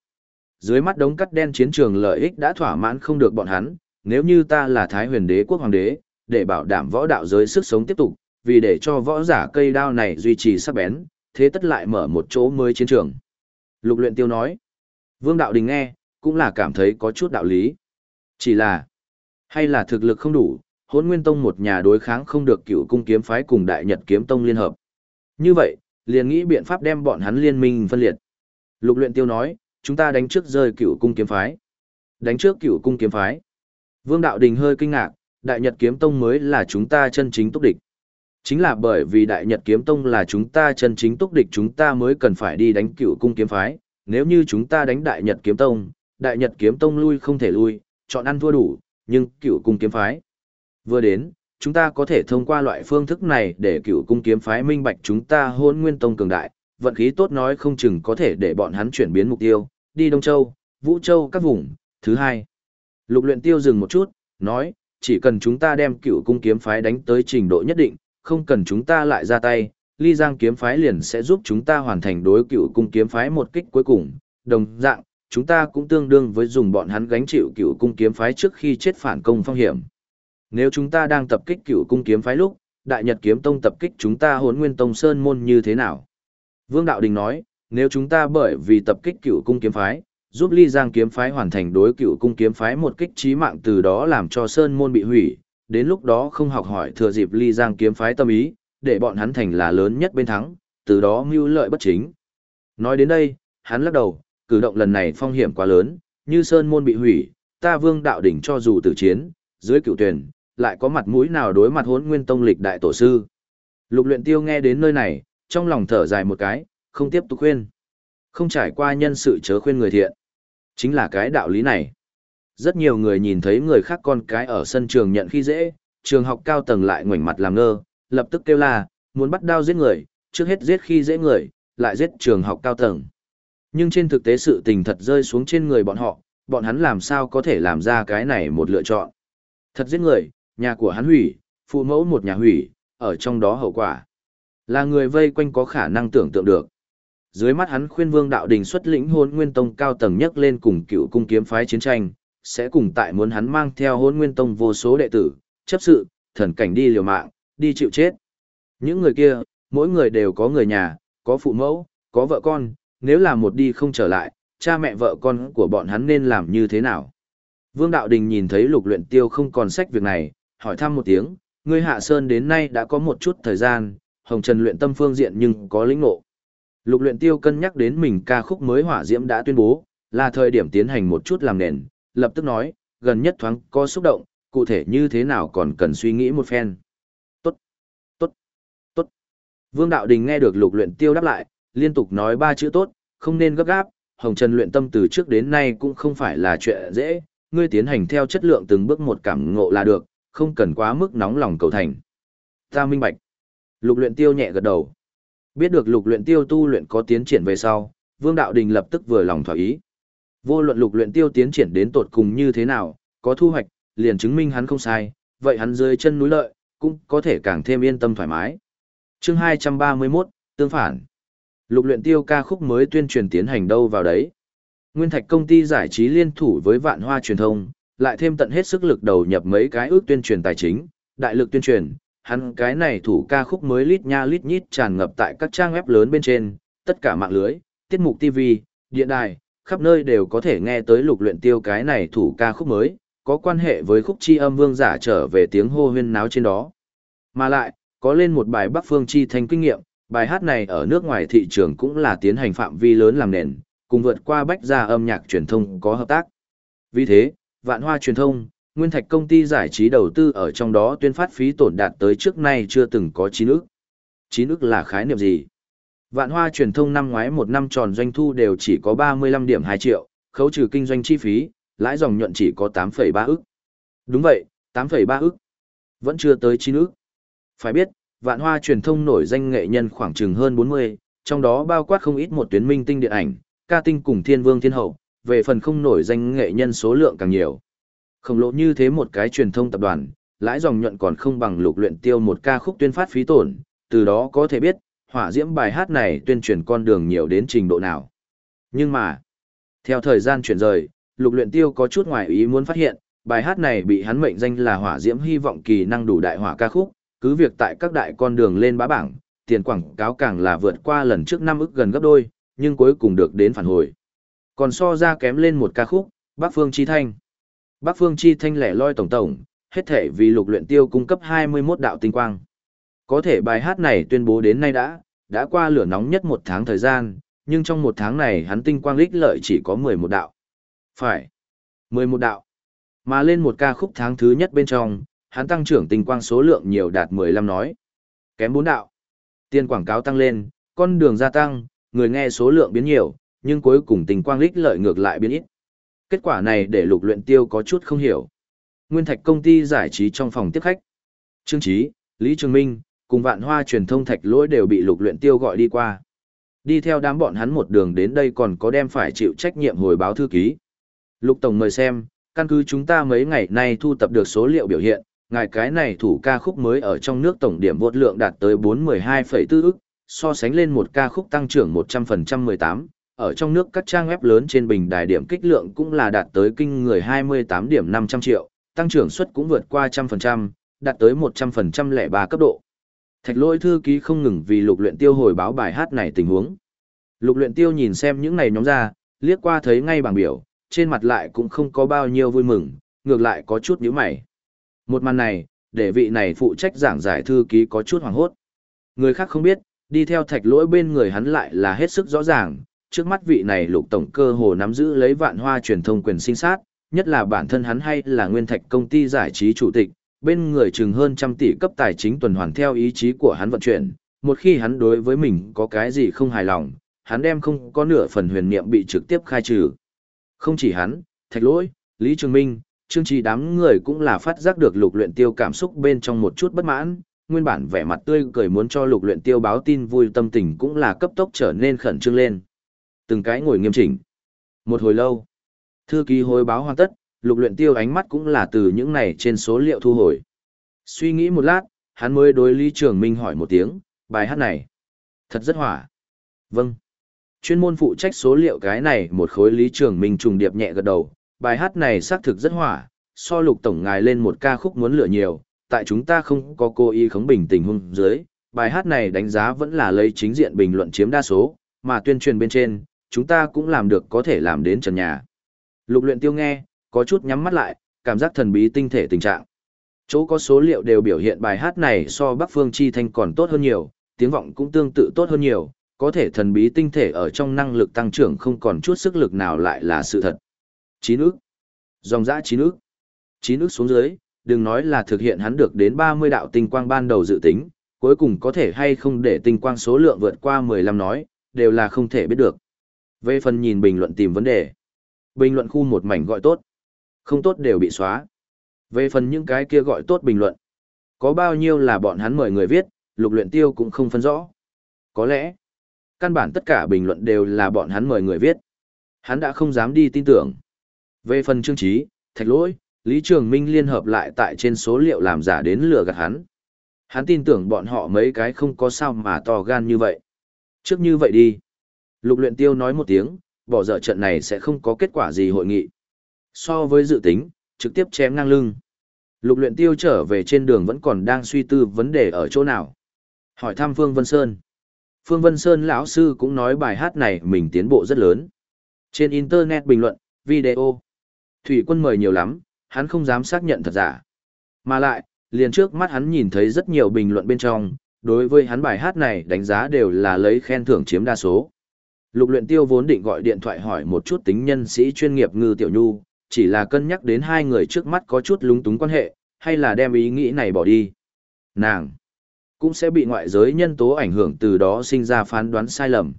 Dưới mắt đống cắt đen chiến trường lợi ích đã thỏa mãn không được bọn hắn, nếu như ta là Thái huyền đế quốc hoàng đế, để bảo đảm võ đạo giới sức sống tiếp tục, vì để cho võ giả cây đao này duy trì sắc bén, thế tất lại mở một chỗ mới chiến trường. Lục luyện tiêu nói, Vương Đạo Đình nghe, cũng là cảm thấy có chút đạo lý. Chỉ là, hay là thực lực không đủ, Hôn nguyên tông một nhà đối kháng không được cựu cung kiếm phái cùng đại nhật kiếm tông liên hợp. Như vậy, liền nghĩ biện pháp đem bọn hắn liên minh phân liệt. Lục luyện tiêu nói, chúng ta đánh trước rơi cựu cung kiếm phái. Đánh trước cựu cung kiếm phái. Vương Đạo Đình hơi kinh ngạc, đại nhật kiếm tông mới là chúng ta chân chính túc địch. Chính là bởi vì đại nhật kiếm tông là chúng ta chân chính túc địch chúng ta mới cần phải đi đánh cựu cung kiếm phái. Nếu như chúng ta đánh đại nhật kiếm tông, đại nhật kiếm tông lui không thể lui, chọn ăn thua đủ, nhưng cựu cung kiếm phái. Vừa đến, chúng ta có thể thông qua loại phương thức này để cựu cung kiếm phái minh bạch chúng ta hôn nguyên tông cường đại, vận khí tốt nói không chừng có thể để bọn hắn chuyển biến mục tiêu, đi Đông Châu, Vũ Châu các vùng. Thứ hai, lục luyện tiêu dừng một chút, nói, chỉ cần chúng ta đem cựu cung kiếm phái đánh tới trình độ nhất định, không cần chúng ta lại ra tay, ly giang kiếm phái liền sẽ giúp chúng ta hoàn thành đối cựu cung kiếm phái một kích cuối cùng. Đồng dạng, chúng ta cũng tương đương với dùng bọn hắn gánh chịu cựu cung kiếm phái trước khi chết phản công phong hiểm. Nếu chúng ta đang tập kích cựu cung kiếm phái lúc, Đại Nhật kiếm tông tập kích chúng ta hốn Nguyên tông sơn môn như thế nào? Vương Đạo Đình nói, nếu chúng ta bởi vì tập kích cựu cung kiếm phái, giúp Ly Giang kiếm phái hoàn thành đối cựu cung kiếm phái một kích chí mạng từ đó làm cho sơn môn bị hủy, đến lúc đó không học hỏi thừa dịp Ly Giang kiếm phái tâm ý, để bọn hắn thành là lớn nhất bên thắng, từ đó mưu lợi bất chính. Nói đến đây, hắn lắc đầu, cử động lần này phong hiểm quá lớn, như sơn môn bị hủy, ta Vương Đạo Đỉnh cho dù tử chiến, dưới cựu tuyển, lại có mặt mũi nào đối mặt hốn nguyên tông lịch đại tổ sư. Lục luyện tiêu nghe đến nơi này, trong lòng thở dài một cái, không tiếp tục khuyên. Không trải qua nhân sự chớ khuyên người thiện. Chính là cái đạo lý này. Rất nhiều người nhìn thấy người khác con cái ở sân trường nhận khi dễ, trường học cao tầng lại ngoảnh mặt làm ngơ, lập tức kêu la, muốn bắt đao giết người, trước hết giết khi dễ người, lại giết trường học cao tầng. Nhưng trên thực tế sự tình thật rơi xuống trên người bọn họ, bọn hắn làm sao có thể làm ra cái này một lựa chọn. Thật giết người, nhà của hắn hủy, phụ mẫu một nhà hủy, ở trong đó hậu quả. Là người vây quanh có khả năng tưởng tượng được. Dưới mắt hắn khuyên vương đạo đình xuất lĩnh hôn nguyên tông cao tầng nhất lên cùng cựu cung kiếm phái chiến tranh, sẽ cùng tại muốn hắn mang theo hôn nguyên tông vô số đệ tử, chấp sự, thần cảnh đi liều mạng, đi chịu chết. Những người kia, mỗi người đều có người nhà, có phụ mẫu, có vợ con, nếu là một đi không trở lại, cha mẹ vợ con của bọn hắn nên làm như thế nào? Vương Đạo Đình nhìn thấy lục luyện tiêu không còn sách việc này, hỏi thăm một tiếng, ngươi hạ sơn đến nay đã có một chút thời gian, hồng trần luyện tâm phương diện nhưng có lĩnh ngộ. Lục luyện tiêu cân nhắc đến mình ca khúc mới hỏa diễm đã tuyên bố, là thời điểm tiến hành một chút làm nền, lập tức nói, gần nhất thoáng có xúc động, cụ thể như thế nào còn cần suy nghĩ một phen. Tốt, tốt, tốt. Vương Đạo Đình nghe được lục luyện tiêu đáp lại, liên tục nói ba chữ tốt, không nên gấp gáp, hồng trần luyện tâm từ trước đến nay cũng không phải là chuyện dễ, ngươi tiến hành theo chất lượng từng bước một cảm ngộ là được, không cần quá mức nóng lòng cầu thành. Ta minh bạch. Lục luyện tiêu nhẹ gật đầu. Biết được lục luyện tiêu tu luyện có tiến triển về sau, Vương Đạo Đình lập tức vừa lòng thỏa ý. Vô luận lục luyện tiêu tiến triển đến tột cùng như thế nào, có thu hoạch, liền chứng minh hắn không sai, vậy hắn dưới chân núi lợi, cũng có thể càng thêm yên tâm thoải mái. Chương 231, tương phản. Lục luyện tiêu ca khúc mới tuyên truyền tiến hành đâu vào đấy. Nguyên Thạch công ty giải trí liên thủ với Vạn Hoa truyền thông, lại thêm tận hết sức lực đầu nhập mấy cái ước tuyên truyền tài chính, đại lực tuyên truyền, hắn cái này thủ ca khúc mới lít nha lít nhít tràn ngập tại các trang web lớn bên trên, tất cả mạng lưới, tiết mục TV, điện đài, khắp nơi đều có thể nghe tới lục luyện tiêu cái này thủ ca khúc mới, có quan hệ với khúc chi âm vương giả trở về tiếng hô huyên náo trên đó. Mà lại, có lên một bài Bắc Phương chi thành kinh nghiệm, bài hát này ở nước ngoài thị trường cũng là tiến hành phạm vi lớn làm nền, cùng vượt qua bách gia âm nhạc truyền thông có hợp tác. Vì thế, Vạn Hoa truyền thông, Nguyên Thạch công ty giải trí đầu tư ở trong đó tuyên phát phí tổn đạt tới trước nay chưa từng có 9 ức. 9 ức là khái niệm gì? Vạn Hoa truyền thông năm ngoái một năm tròn doanh thu đều chỉ có 35 điểm 2 triệu, khấu trừ kinh doanh chi phí, lãi dòng nhuận chỉ có 8,3 ức. Đúng vậy, 8,3 ức. Vẫn chưa tới 9 ức. Phải biết, vạn hoa truyền thông nổi danh nghệ nhân khoảng chừng hơn 40, trong đó bao quát không ít một tuyến minh tinh điện ảnh, ca tinh cùng thiên vương thiên hậu, về phần không nổi danh nghệ nhân số lượng càng nhiều. Khổng lồ như thế một cái truyền thông tập đoàn, lãi dòng nhuận còn không bằng lục luyện tiêu một ca khúc tuyên phát phí tổn, từ đó có thể biết, hỏa diễm bài hát này tuyên truyền con đường nhiều đến trình độ nào. Nhưng mà, theo thời gian chuyển rời, lục luyện tiêu có chút ngoài ý muốn phát hiện, bài hát này bị hắn mệnh danh là hỏa diễm hy vọng kỳ năng đủ đại hỏa ca khúc, cứ việc tại các đại con đường lên bá bảng, tiền quảng cáo càng là vượt qua lần trước năm ức gần gấp đôi, nhưng cuối cùng được đến phản hồi. Còn so ra kém lên một ca khúc, Bắc Phương Chi Thanh. Bắc Phương Chi Thanh lẻ loi tổng tổng, hết thể vì lục luyện tiêu cung cấp 21 đạo tinh quang. Có thể bài hát này tuyên bố đến nay đã, đã qua lửa nóng nhất một tháng thời gian, nhưng trong một tháng này hắn tinh quang lích lợi chỉ có 11 đạo. Phải, 11 đạo. Mà lên một ca khúc tháng thứ nhất bên trong, hắn tăng trưởng tinh quang số lượng nhiều đạt 15 nói. Kém 4 đạo. Tiền quảng cáo tăng lên, con đường gia tăng, người nghe số lượng biến nhiều, nhưng cuối cùng tình quang lích lợi ngược lại biến ít. Kết quả này để lục luyện tiêu có chút không hiểu. Nguyên thạch công ty giải trí trong phòng tiếp khách. Trương Trí, Lý Trường Minh, cùng vạn hoa truyền thông thạch lỗi đều bị lục luyện tiêu gọi đi qua. Đi theo đám bọn hắn một đường đến đây còn có đem phải chịu trách nhiệm hồi báo thư ký. Lục Tổng mời xem, căn cứ chúng ta mấy ngày nay thu tập được số liệu biểu hiện, ngài cái này thủ ca khúc mới ở trong nước tổng điểm vốt lượng đạt tới 412,4 ức, so sánh lên một ca khúc tăng trưởng 100% 18, ở trong nước các trang web lớn trên bình đài điểm kích lượng cũng là đạt tới kinh người 28 điểm 500 triệu, tăng trưởng suất cũng vượt qua 100%, đạt tới 100% lẻ ba cấp độ. Thạch lôi thư ký không ngừng vì lục luyện tiêu hồi báo bài hát này tình huống. Lục luyện tiêu nhìn xem những này nhóm ra, liếc qua thấy ngay bảng biểu, trên mặt lại cũng không có bao nhiêu vui mừng, ngược lại có chút nhíu mày. Một màn này, để vị này phụ trách giảng giải thư ký có chút hoảng hốt. Người khác không biết, đi theo thạch lỗi bên người hắn lại là hết sức rõ ràng, trước mắt vị này lục tổng cơ hồ nắm giữ lấy vạn hoa truyền thông quyền sinh sát, nhất là bản thân hắn hay là nguyên thạch công ty giải trí chủ tịch, bên người chừng hơn trăm tỷ cấp tài chính tuần hoàn theo ý chí của hắn vận chuyển, một khi hắn đối với mình có cái gì không hài lòng, hắn đem không có nửa phần huyền niệm bị trực tiếp khai trừ. Không chỉ hắn, Thạch Lỗi, Lý Trường Minh, Trương Trì đám người cũng là phát giác được lục luyện tiêu cảm xúc bên trong một chút bất mãn, nguyên bản vẻ mặt tươi cười muốn cho lục luyện tiêu báo tin vui tâm tình cũng là cấp tốc trở nên khẩn trương lên. Từng cái ngồi nghiêm chỉnh. Một hồi lâu, thư ký hồi báo hoàn tất, lục luyện tiêu ánh mắt cũng là từ những này trên số liệu thu hồi. Suy nghĩ một lát, hắn mới đối Lý Trường Minh hỏi một tiếng, bài hát này, thật rất hỏa. Vâng. Chuyên môn phụ trách số liệu cái này một khối Lý Trường Minh trùng điệp nhẹ gật đầu, bài hát này xác thực rất hỏa, so lục tổng ngài lên một ca khúc muốn lựa nhiều, tại chúng ta không có cô ý khống bình tình hung dưới, bài hát này đánh giá vẫn là lấy chính diện bình luận chiếm đa số, mà tuyên truyền bên trên, chúng ta cũng làm được có thể làm đến trần nhà. Lục luyện tiêu nghe, có chút nhắm mắt lại, cảm giác thần bí tinh thể tình trạng. Chỗ có số liệu đều biểu hiện bài hát này so Bắc Phương Chi Thanh còn tốt hơn nhiều, tiếng vọng cũng tương tự tốt hơn nhiều, có thể thần bí tinh thể ở trong năng lực tăng trưởng không còn chút sức lực nào lại là sự thật. Chín ức. Dòng dã chín ức. Chín ức xuống dưới, đừng nói là thực hiện hắn được đến 30 đạo tinh quang ban đầu dự tính, cuối cùng có thể hay không để tinh quang số lượng vượt qua 15 nói, đều là không thể biết được. Về phần nhìn bình luận tìm vấn đề. Bình luận khu một mảnh gọi tốt. Không tốt đều bị xóa. Về phần những cái kia gọi tốt bình luận. Có bao nhiêu là bọn hắn mời người viết, lục luyện tiêu cũng không phân rõ. Có lẽ, căn bản tất cả bình luận đều là bọn hắn mời người viết. Hắn đã không dám đi tin tưởng. Về phần chương trí, thạch lỗi, Lý Trường Minh liên hợp lại tại trên số liệu làm giả đến lừa gạt hắn. Hắn tin tưởng bọn họ mấy cái không có sao mà to gan như vậy. Trước như vậy đi. Lục luyện tiêu nói một tiếng, bỏ dở trận này sẽ không có kết quả gì hội nghị. So với dự tính, trực tiếp chém ngang lưng. Lục luyện tiêu trở về trên đường vẫn còn đang suy tư vấn đề ở chỗ nào. Hỏi thăm Phương Vân Sơn. Phương Vân Sơn lão sư cũng nói bài hát này mình tiến bộ rất lớn. Trên Internet bình luận, video. Thủy quân mời nhiều lắm, hắn không dám xác nhận thật giả. Mà lại, liền trước mắt hắn nhìn thấy rất nhiều bình luận bên trong, đối với hắn bài hát này đánh giá đều là lấy khen thưởng chiếm đa số. Lục luyện tiêu vốn định gọi điện thoại hỏi một chút tính nhân sĩ chuyên nghiệp ngư tiểu nhu, chỉ là cân nhắc đến hai người trước mắt có chút lúng túng quan hệ, hay là đem ý nghĩ này bỏ đi. Nàng cũng sẽ bị ngoại giới nhân tố ảnh hưởng từ đó sinh ra phán đoán sai lầm.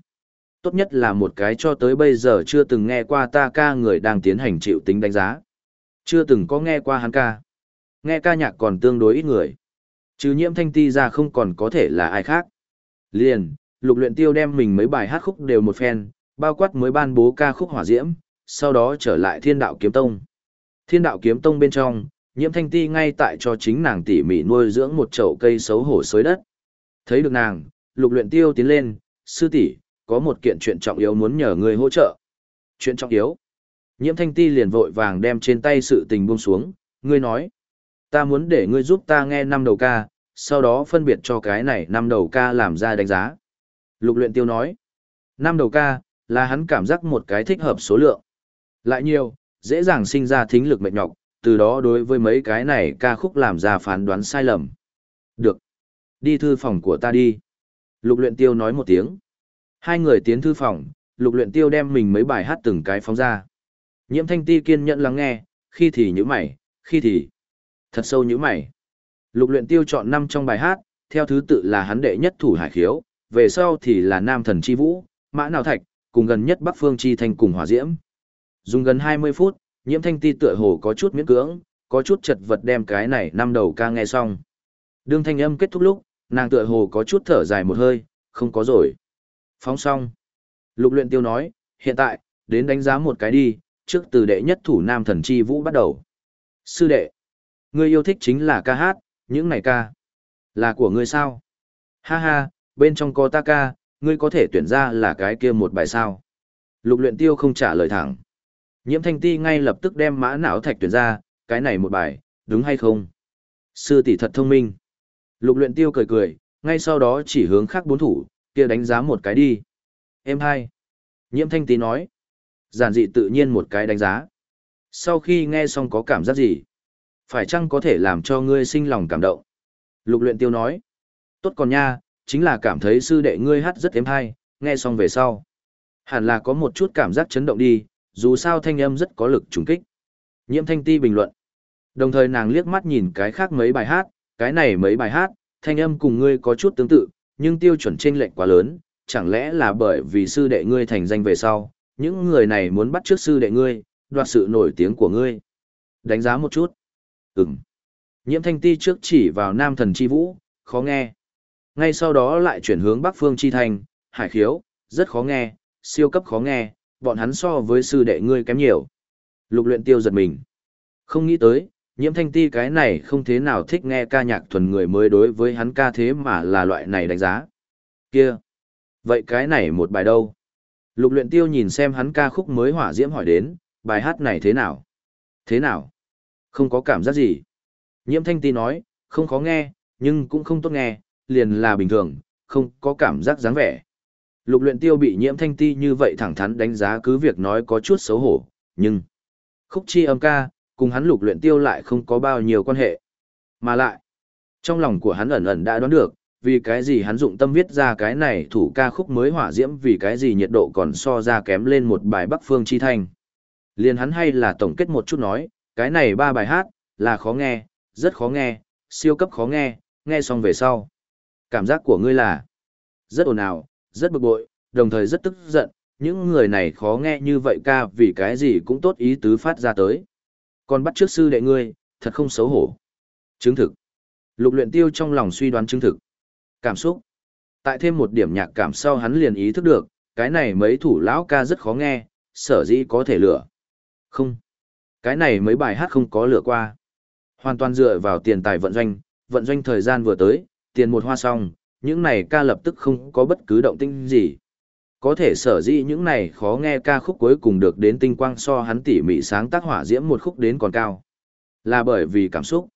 tốt nhất là một cái cho tới bây giờ chưa từng nghe qua ta ca người đang tiến hành chịu tính đánh giá. Chưa từng có nghe qua hắn ca. Nghe ca nhạc còn tương đối ít người. Chứ nhiễm thanh ti ra không còn có thể là ai khác. Liền, lục luyện tiêu đem mình mấy bài hát khúc đều một phen, bao quát mới ban bố ca khúc hỏa diễm, sau đó trở lại thiên đạo kiếm tông. Thiên đạo kiếm tông bên trong, nhiễm thanh ti ngay tại cho chính nàng tỉ mỉ nuôi dưỡng một chậu cây xấu hổ xới đất. Thấy được nàng, lục luyện tiêu tiến lên, sư tỷ, có một kiện chuyện trọng yếu muốn nhờ người hỗ trợ. Chuyện trọng yếu. Nhiễm thanh ti liền vội vàng đem trên tay sự tình buông xuống, ngươi nói. Ta muốn để ngươi giúp ta nghe năm đầu ca, sau đó phân biệt cho cái này năm đầu ca làm ra đánh giá. Lục luyện tiêu nói. Năm đầu ca, là hắn cảm giác một cái thích hợp số lượng. Lại nhiều, dễ dàng sinh ra thính lực mệt nhọc, từ đó đối với mấy cái này ca khúc làm ra phán đoán sai lầm. Được. Đi thư phòng của ta đi. Lục luyện tiêu nói một tiếng. Hai người tiến thư phòng, lục luyện tiêu đem mình mấy bài hát từng cái phóng ra. Nhiễm thanh ti kiên nhẫn lắng nghe, khi thì nhíu mày, khi thì thật sâu nhíu mày. Lục luyện tiêu chọn năm trong bài hát, theo thứ tự là hắn đệ nhất thủ hải khiếu, về sau thì là nam thần chi vũ, mã nào thạch, cùng gần nhất bắc phương chi thanh cùng hỏa diễm. Dùng gần 20 phút, nhiễm thanh ti tựa hồ có chút miễn cưỡng, có chút chật vật đem cái này năm đầu ca nghe xong. Đương thanh âm kết thúc lúc, nàng tựa hồ có chút thở dài một hơi, không có rồi. Phóng xong. Lục luyện tiêu nói, hiện tại, đến đánh giá một cái đi, trước từ đệ nhất thủ nam thần chi vũ bắt đầu. Sư đệ, ngươi yêu thích chính là ca hát, những này ca. Là của ngươi sao? Ha ha, bên trong có ta ca, ngươi có thể tuyển ra là cái kia một bài sao. Lục luyện tiêu không trả lời thẳng. Nhiễm thanh ti ngay lập tức đem mã não thạch tuyển ra, cái này một bài, đúng hay không? Sư tỷ thật thông minh. Lục luyện tiêu cười cười, ngay sau đó chỉ hướng khác bốn thủ, kia đánh giá một cái đi. Em hai. Nhiễm thanh ti nói. Giản dị tự nhiên một cái đánh giá. Sau khi nghe xong có cảm giác gì? Phải chăng có thể làm cho ngươi sinh lòng cảm động? Lục luyện tiêu nói. Tốt còn nha, chính là cảm thấy sư đệ ngươi hát rất êm hay, nghe xong về sau. Hẳn là có một chút cảm giác chấn động đi, dù sao thanh âm rất có lực trùng kích. Nhiễm thanh ti bình luận. Đồng thời nàng liếc mắt nhìn cái khác mấy bài hát, cái này mấy bài hát, thanh âm cùng ngươi có chút tương tự, nhưng tiêu chuẩn chênh lệch quá lớn, chẳng lẽ là bởi vì sư đệ ngươi thành danh về sau, những người này muốn bắt trước sư đệ ngươi, đoạt sự nổi tiếng của ngươi. Đánh giá một chút. Ừm. Nhiễm thanh ti trước chỉ vào nam thần chi vũ, khó nghe. Ngay sau đó lại chuyển hướng bắc phương chi thành, hải khiếu, rất khó nghe, siêu cấp khó nghe, bọn hắn so với sư đệ ngươi kém nhiều. Lục luyện tiêu giật mình. Không nghĩ tới, nhiễm thanh ti cái này không thế nào thích nghe ca nhạc thuần người mới đối với hắn ca thế mà là loại này đánh giá. Kia! Vậy cái này một bài đâu? Lục luyện tiêu nhìn xem hắn ca khúc mới hỏa diễm hỏi đến, bài hát này thế nào? Thế nào? Không có cảm giác gì. Nhiễm thanh ti nói, không khó nghe, nhưng cũng không tốt nghe, liền là bình thường, không có cảm giác dáng vẻ. Lục luyện tiêu bị nhiễm thanh ti như vậy thẳng thắn đánh giá cứ việc nói có chút xấu hổ, nhưng khúc chi âm ca, cùng hắn lục luyện tiêu lại không có bao nhiêu quan hệ. Mà lại, trong lòng của hắn ẩn ẩn đã đoán được, vì cái gì hắn dụng tâm viết ra cái này thủ ca khúc mới hỏa diễm vì cái gì nhiệt độ còn so ra kém lên một bài Bắc Phương Chi Thanh. Liên hắn hay là tổng kết một chút nói, cái này ba bài hát, là khó nghe, rất khó nghe, siêu cấp khó nghe, nghe xong về sau. Cảm giác của ngươi là rất ồn ào, rất bực bội, đồng thời rất tức giận, những người này khó nghe như vậy ca vì cái gì cũng tốt ý tứ phát ra tới. Còn bắt trước sư đệ ngươi, thật không xấu hổ. Chứng thực. Lục luyện tiêu trong lòng suy đoán chứng thực. Cảm xúc. Tại thêm một điểm nhạc cảm sau hắn liền ý thức được, cái này mấy thủ lão ca rất khó nghe, sở dĩ có thể lửa. Không. Cái này mấy bài hát không có lửa qua. Hoàn toàn dựa vào tiền tài vận doanh, vận doanh thời gian vừa tới, tiền một hoa xong, những này ca lập tức không có bất cứ động tĩnh gì. Có thể sở dĩ những này khó nghe ca khúc cuối cùng được đến tinh quang so hắn tỉ mỉ sáng tác hỏa diễm một khúc đến còn cao. Là bởi vì cảm xúc.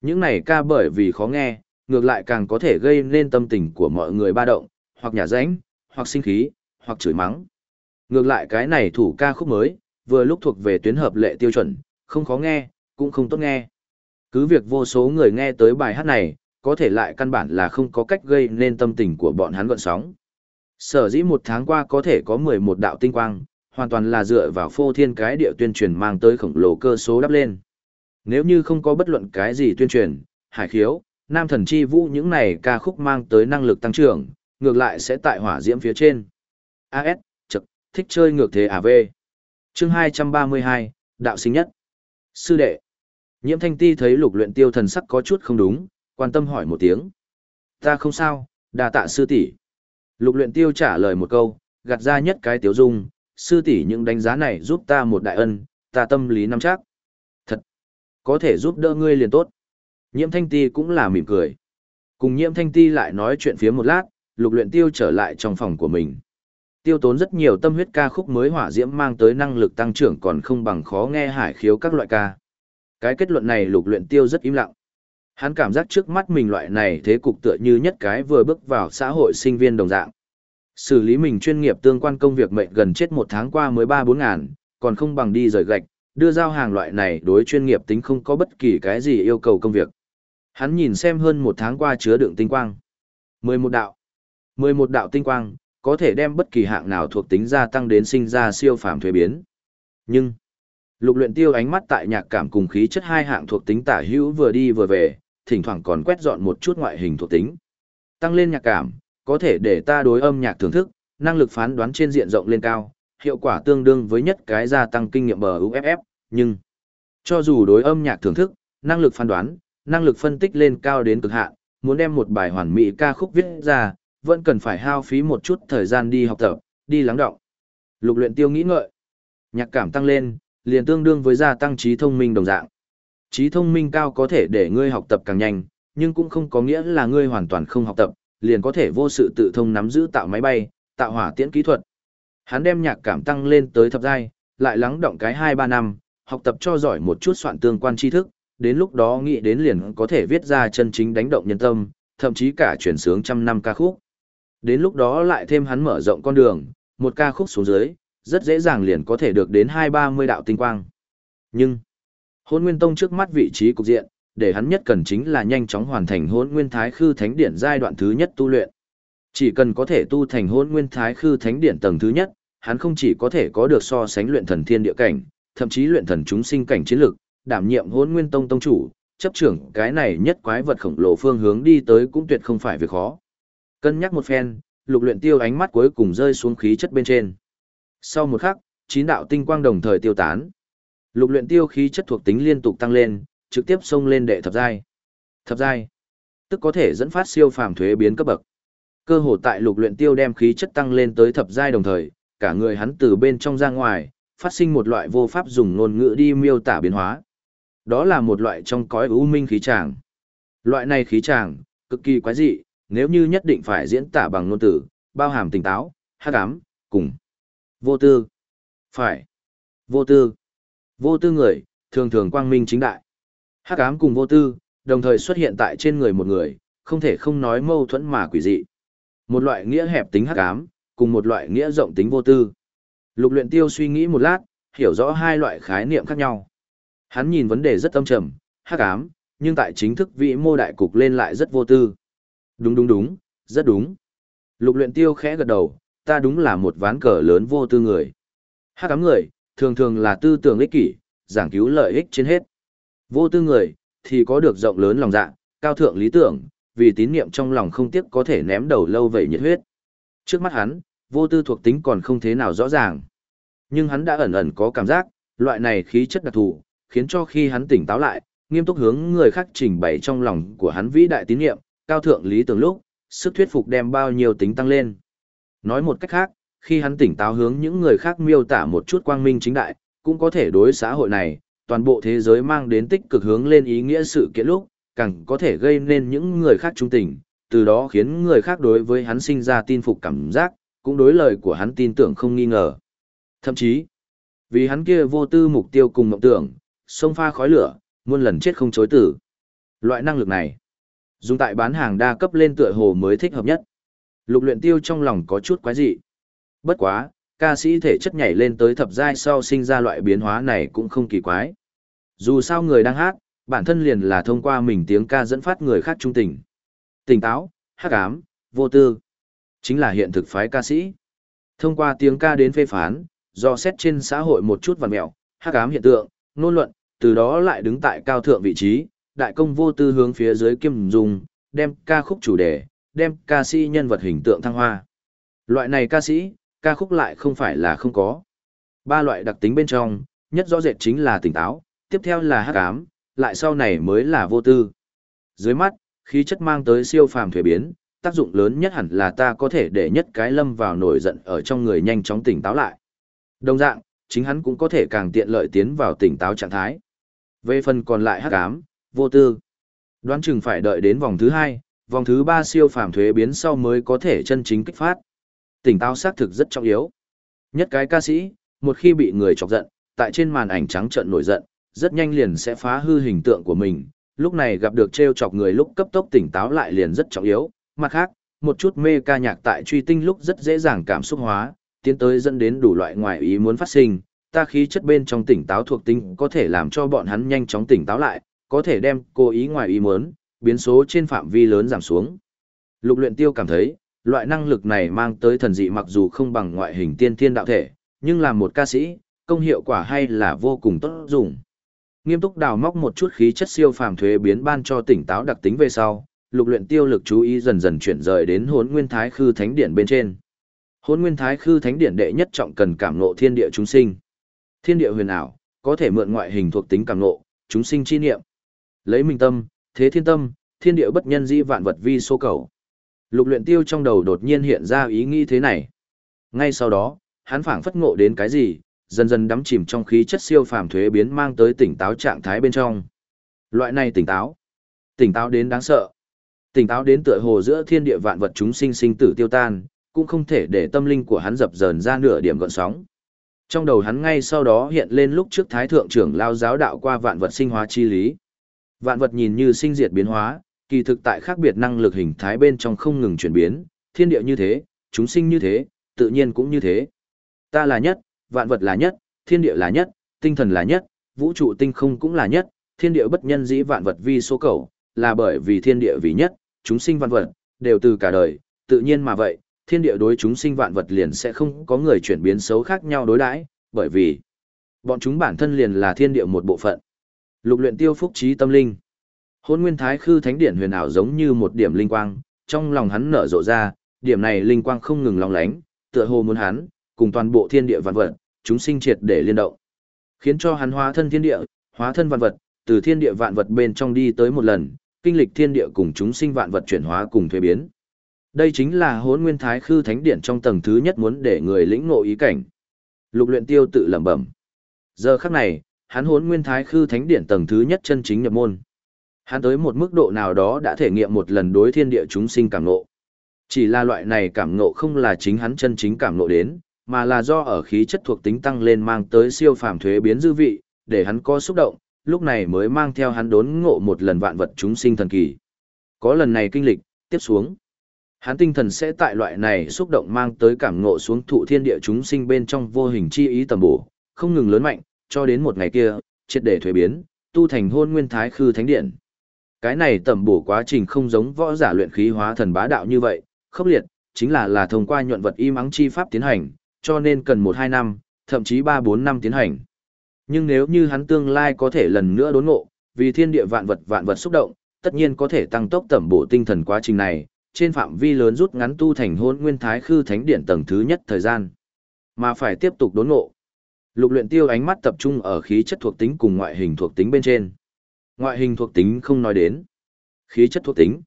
Những này ca bởi vì khó nghe, ngược lại càng có thể gây nên tâm tình của mọi người ba động, hoặc nhà ránh, hoặc sinh khí, hoặc chửi mắng. Ngược lại cái này thủ ca khúc mới, vừa lúc thuộc về tuyến hợp lệ tiêu chuẩn, không khó nghe, cũng không tốt nghe. Cứ việc vô số người nghe tới bài hát này, có thể lại căn bản là không có cách gây nên tâm tình của bọn hắn gọn sóng. Sở dĩ một tháng qua có thể có 11 đạo tinh quang, hoàn toàn là dựa vào phô thiên cái địa tuyên truyền mang tới khổng lồ cơ số đắp lên. Nếu như không có bất luận cái gì tuyên truyền, hải khiếu, nam thần chi vũ những này ca khúc mang tới năng lực tăng trưởng, ngược lại sẽ tại hỏa diễm phía trên. AS, thích chơi ngược thế à AV. Chương 232, đạo sinh nhất. Sư đệ. Nhiễm thanh ti thấy lục luyện tiêu thần sắc có chút không đúng, quan tâm hỏi một tiếng. Ta không sao, đà tạ sư tỷ. Lục luyện tiêu trả lời một câu, gạt ra nhất cái tiếu dung, sư tỷ những đánh giá này giúp ta một đại ân, ta tâm lý nắm chắc. Thật, có thể giúp đỡ ngươi liền tốt. Nhiễm thanh ti cũng là mỉm cười. Cùng nhiễm thanh ti lại nói chuyện phía một lát, lục luyện tiêu trở lại trong phòng của mình. Tiêu tốn rất nhiều tâm huyết ca khúc mới hỏa diễm mang tới năng lực tăng trưởng còn không bằng khó nghe hải khiếu các loại ca. Cái kết luận này lục luyện tiêu rất im lặng. Hắn cảm giác trước mắt mình loại này thế cục tựa như nhất cái vừa bước vào xã hội sinh viên đồng dạng. Xử lý mình chuyên nghiệp tương quan công việc mệnh gần chết một tháng qua mới ba bốn ngàn, còn không bằng đi rời gạch, đưa giao hàng loại này đối chuyên nghiệp tính không có bất kỳ cái gì yêu cầu công việc. Hắn nhìn xem hơn một tháng qua chứa đựng tinh quang. mười một đạo. mười một đạo tinh quang, có thể đem bất kỳ hạng nào thuộc tính gia tăng đến sinh ra siêu phàm thuế biến. Nhưng, lục luyện tiêu ánh mắt tại nhạc cảm cùng khí chất hai hạng thuộc tính tả hữu vừa đi vừa về, thỉnh thoảng còn quét dọn một chút ngoại hình thuộc tính. Tăng lên nhạc cảm, có thể để ta đối âm nhạc thưởng thức, năng lực phán đoán trên diện rộng lên cao, hiệu quả tương đương với nhất cái gia tăng kinh nghiệm bờ UFF, nhưng cho dù đối âm nhạc thưởng thức, năng lực phán đoán, năng lực phân tích lên cao đến cực hạn, muốn đem một bài hoàn mỹ ca khúc viết ra, vẫn cần phải hao phí một chút thời gian đi học tập, đi lắng đọng. Lục luyện tiêu nghĩ ngợi, nhạc cảm tăng lên, liền tương đương với gia tăng trí thông minh đồng dạng. Trí thông minh cao có thể để ngươi học tập càng nhanh, nhưng cũng không có nghĩa là ngươi hoàn toàn không học tập, liền có thể vô sự tự thông nắm giữ tạo máy bay, tạo hỏa tiễn kỹ thuật. Hắn đem nhạc cảm tăng lên tới thập giai, lại lắng động cái 2-3 năm, học tập cho giỏi một chút soạn tương quan tri thức, đến lúc đó nghĩ đến liền có thể viết ra chân chính đánh động nhân tâm, thậm chí cả chuyển sướng trăm năm ca khúc. Đến lúc đó lại thêm hắn mở rộng con đường, một ca khúc xuống dưới, rất dễ dàng liền có thể được đến 2-30 đạo tinh quang. Nhưng, hôn nguyên tông trước mắt vị trí cục diện, để hắn nhất cần chính là nhanh chóng hoàn thành hôn nguyên thái khư thánh điển giai đoạn thứ nhất tu luyện. Chỉ cần có thể tu thành hôn nguyên thái khư thánh điển tầng thứ nhất, hắn không chỉ có thể có được so sánh luyện thần thiên địa cảnh, thậm chí luyện thần chúng sinh cảnh chiến lực, đảm nhiệm hôn nguyên tông tông chủ, chấp trưởng cái này nhất quái vật khổng lồ phương hướng đi tới cũng tuyệt không phải việc khó. Cân nhắc một phen, lục luyện tiêu ánh mắt cuối cùng rơi xuống khí chất bên trên. Sau một khắc, chín đạo tinh quang đồng thời tiêu tán. Lục luyện tiêu khí chất thuộc tính liên tục tăng lên, trực tiếp xông lên đệ thập giai. Thập giai, tức có thể dẫn phát siêu phàm thuế biến cấp bậc. Cơ hồ tại lục luyện tiêu đem khí chất tăng lên tới thập giai đồng thời, cả người hắn từ bên trong ra ngoài, phát sinh một loại vô pháp dùng ngôn ngữ đi miêu tả biến hóa. Đó là một loại trong cõi u minh khí tràng. Loại này khí tràng, cực kỳ quái dị, nếu như nhất định phải diễn tả bằng ngôn từ, bao hàm tỉnh táo, hắc ám, cùng vô tư. Phải. Vô tư. Vô tư người, thường thường quang minh chính đại. Hắc ám cùng vô tư, đồng thời xuất hiện tại trên người một người, không thể không nói mâu thuẫn mà quỷ dị. Một loại nghĩa hẹp tính hắc ám, cùng một loại nghĩa rộng tính vô tư. Lục luyện tiêu suy nghĩ một lát, hiểu rõ hai loại khái niệm khác nhau. Hắn nhìn vấn đề rất tâm trầm, hắc ám, nhưng tại chính thức vị mô đại cục lên lại rất vô tư. Đúng đúng đúng, rất đúng. Lục luyện tiêu khẽ gật đầu, ta đúng là một ván cờ lớn vô tư người. Hắc ám người, thường thường là tư tưởng ích kỷ, giảng cứu lợi ích trên hết. Vô tư người, thì có được rộng lớn lòng dạ, cao thượng lý tưởng, vì tín niệm trong lòng không tiếc có thể ném đầu lâu vậy nhiệt huyết. Trước mắt hắn, vô tư thuộc tính còn không thế nào rõ ràng. Nhưng hắn đã ẩn ẩn có cảm giác, loại này khí chất đặc thù, khiến cho khi hắn tỉnh táo lại, nghiêm túc hướng người khác trình bày trong lòng của hắn vĩ đại tín niệm, cao thượng lý tưởng lúc, sức thuyết phục đem bao nhiêu tính tăng lên. Nói một cách khác, khi hắn tỉnh táo hướng những người khác miêu tả một chút quang minh chính đại, cũng có thể đối xã hội này, toàn bộ thế giới mang đến tích cực hướng lên ý nghĩa sự kiện lúc, càng có thể gây nên những người khác trung tình, từ đó khiến người khác đối với hắn sinh ra tin phục cảm giác, cũng đối lời của hắn tin tưởng không nghi ngờ. Thậm chí, vì hắn kia vô tư mục tiêu cùng mộng tưởng, sông pha khói lửa, muôn lần chết không chối tử. Loại năng lực này, dùng tại bán hàng đa cấp lên tựa hồ mới thích hợp nhất. Lục luyện tiêu trong lòng có chút quái dị. Bất quá, ca sĩ thể chất nhảy lên tới thập giai sau sinh ra loại biến hóa này cũng không kỳ quái. Dù sao người đang hát, bản thân liền là thông qua mình tiếng ca dẫn phát người khác trung tình. Tỉnh táo, hắc ám, vô tư. Chính là hiện thực phái ca sĩ. Thông qua tiếng ca đến phê phán, do xét trên xã hội một chút vằn mẹo, hắc ám hiện tượng, nôn luận, từ đó lại đứng tại cao thượng vị trí, đại công vô tư hướng phía dưới kim dùng, đem ca khúc chủ đề, đem ca sĩ nhân vật hình tượng thăng hoa. Loại này ca sĩ, ca khúc lại không phải là không có. Ba loại đặc tính bên trong, nhất rõ rệt chính là tỉnh táo, tiếp theo là hắc ám, lại sau này mới là vô tư. Dưới mắt, khí chất mang tới siêu phàm thuế biến, tác dụng lớn nhất hẳn là ta có thể để nhất cái lâm vào nổi giận ở trong người nhanh chóng tỉnh táo lại. Đồng dạng, chính hắn cũng có thể càng tiện lợi tiến vào tỉnh táo trạng thái. Về phần còn lại hắc ám, vô tư. Đoán chừng phải đợi đến vòng thứ hai, vòng thứ ba siêu phàm thuế biến sau mới có thể chân chính kích phát. Tỉnh táo xác thực rất trọng yếu. Nhất cái ca sĩ, một khi bị người chọc giận, tại trên màn ảnh trắng trợn nổi giận, rất nhanh liền sẽ phá hư hình tượng của mình. Lúc này gặp được trêu chọc người lúc cấp tốc tỉnh táo lại liền rất trọng yếu. Mặt khác, một chút mê ca nhạc tại truy tinh lúc rất dễ dàng cảm xúc hóa, tiến tới dẫn đến đủ loại ngoại ý muốn phát sinh. Ta khí chất bên trong tỉnh táo thuộc tính có thể làm cho bọn hắn nhanh chóng tỉnh táo lại, có thể đem cố ý ngoài ý muốn, biến số trên phạm vi lớn giảm xuống. Lục luyện tiêu cảm thấy, loại năng lực này mang tới thần dị mặc dù không bằng ngoại hình tiên thiên đạo thể, nhưng làm một ca sĩ, công hiệu quả hay là vô cùng tốt dùng. Nghiêm túc đào móc một chút khí chất siêu phàm thuế biến ban cho tỉnh táo đặc tính về sau, lục luyện tiêu lực chú ý dần dần chuyển rời đến hốn nguyên thái khư thánh điện bên trên. Hốn nguyên thái khư thánh điện đệ nhất trọng cần cảm ngộ thiên địa chúng sinh. Thiên địa huyền ảo, có thể mượn ngoại hình thuộc tính cảm ngộ, chúng sinh chi niệm. Lấy minh tâm, thế thiên tâm, thiên địa bất nhân dĩ vạn vật vi số cầu. Lục luyện tiêu trong đầu đột nhiên hiện ra ý nghĩ thế này. Ngay sau đó, hắn phảng phất ngộ đến cái gì, dần dần đắm chìm trong khí chất siêu phàm thuế biến mang tới tỉnh táo trạng thái bên trong. Loại này tỉnh táo, tỉnh táo đến đáng sợ. Tỉnh táo đến tựa hồ giữa thiên địa vạn vật chúng sinh sinh tử tiêu tan, cũng không thể để tâm linh của hắn dập dờn ra nửa điểm gợn sóng. Trong đầu hắn ngay sau đó hiện lên lúc trước Thái Thượng trưởng lao giáo đạo qua vạn vật sinh hóa chi lý. Vạn vật nhìn như sinh diệt biến hóa, kỳ thực tại khác biệt năng lực hình thái bên trong không ngừng chuyển biến, thiên địa như thế, chúng sinh như thế, tự nhiên cũng như thế. Ta là nhất, vạn vật là nhất, thiên địa là nhất, tinh thần là nhất, vũ trụ tinh không cũng là nhất, thiên địa bất nhân dĩ vạn vật vi số cầu, là bởi vì thiên địa vì nhất, chúng sinh vạn vật, đều từ cả đời, tự nhiên mà vậy, thiên địa đối chúng sinh vạn vật liền sẽ không có người chuyển biến xấu khác nhau đối đãi, bởi vì bọn chúng bản thân liền là thiên địa một bộ phận. Lục luyện tiêu phúc trí tâm linh. Hôn nguyên thái khư thánh Điện huyền ảo giống như một điểm linh quang, trong lòng hắn nở rộ ra, điểm này linh quang không ngừng long lánh, tựa hồ muốn hắn, cùng toàn bộ thiên địa vạn vật, chúng sinh triệt để liên động. Khiến cho hắn hóa thân thiên địa, hóa thân vạn vật, từ thiên địa vạn vật bên trong đi tới một lần, kinh lịch thiên địa cùng chúng sinh vạn vật chuyển hóa cùng thuế biến. Đây chính là hốn nguyên thái khư thánh Điện trong tầng thứ nhất muốn để người lĩnh ngộ ý cảnh. Lục luyện tiêu tự lẩm bẩm. Giờ khắc này, hắn hốn nguyên thái khư thánh Điện tầng thứ nhất chân chính nhập môn. Hắn tới một mức độ nào đó đã thể nghiệm một lần đối thiên địa chúng sinh cảm ngộ. Chỉ là loại này cảm ngộ không là chính hắn chân chính cảm ngộ đến, mà là do ở khí chất thuộc tính tăng lên mang tới siêu phàm thuế biến dư vị, để hắn có xúc động, lúc này mới mang theo hắn đốn ngộ một lần vạn vật chúng sinh thần kỳ. Có lần này kinh lịch, tiếp xuống. Hắn tinh thần sẽ tại loại này xúc động mang tới cảm ngộ xuống thụ thiên địa chúng sinh bên trong vô hình chi ý tầm bổ, không ngừng lớn mạnh, cho đến một ngày kia, triệt để thuế biến, tu thành hôn nguyên thái khư thánh điện. Cái này tầm bổ quá trình không giống võ giả luyện khí hóa thần bá đạo như vậy, khốc liệt, chính là là thông qua nhuận vật y mắng chi pháp tiến hành, cho nên cần 1-2 năm, thậm chí 3-4 năm tiến hành. Nhưng nếu như hắn tương lai có thể lần nữa đốn ngộ, vì thiên địa vạn vật vạn vật xúc động, tất nhiên có thể tăng tốc tẩm bổ tinh thần quá trình này, trên phạm vi lớn rút ngắn tu thành hôn nguyên thái khư thánh điện tầng thứ nhất thời gian. Mà phải tiếp tục đốn ngộ. Lục luyện tiêu ánh mắt tập trung ở khí chất thuộc tính cùng ngoại hình thuộc tính bên trên. Ngoại hình thuộc tính không nói đến. Khí chất thuộc tính.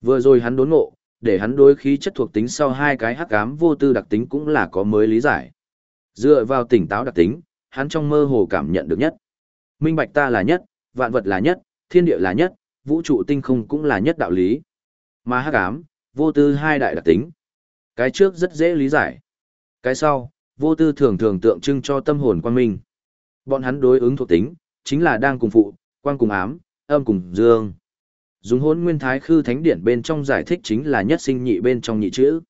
Vừa rồi hắn đốn ngộ, để hắn đối khí chất thuộc tính sau hai cái hắc ám vô tư đặc tính cũng là có mới lý giải. Dựa vào tỉnh táo đặc tính, hắn trong mơ hồ cảm nhận được nhất. Minh bạch ta là nhất, vạn vật là nhất, thiên địa là nhất, vũ trụ tinh không cũng là nhất đạo lý. Mà hắc ám, vô tư hai đại đặc tính. Cái trước rất dễ lý giải. Cái sau, vô tư thường thường tượng trưng cho tâm hồn quan minh. Bọn hắn đối ứng thuộc tính, chính là đang cùng phụ, quang cùng ám, âm cùng dương. Dùng hôn nguyên thái khư thánh điển bên trong giải thích chính là nhất sinh nhị bên trong nhị chữ.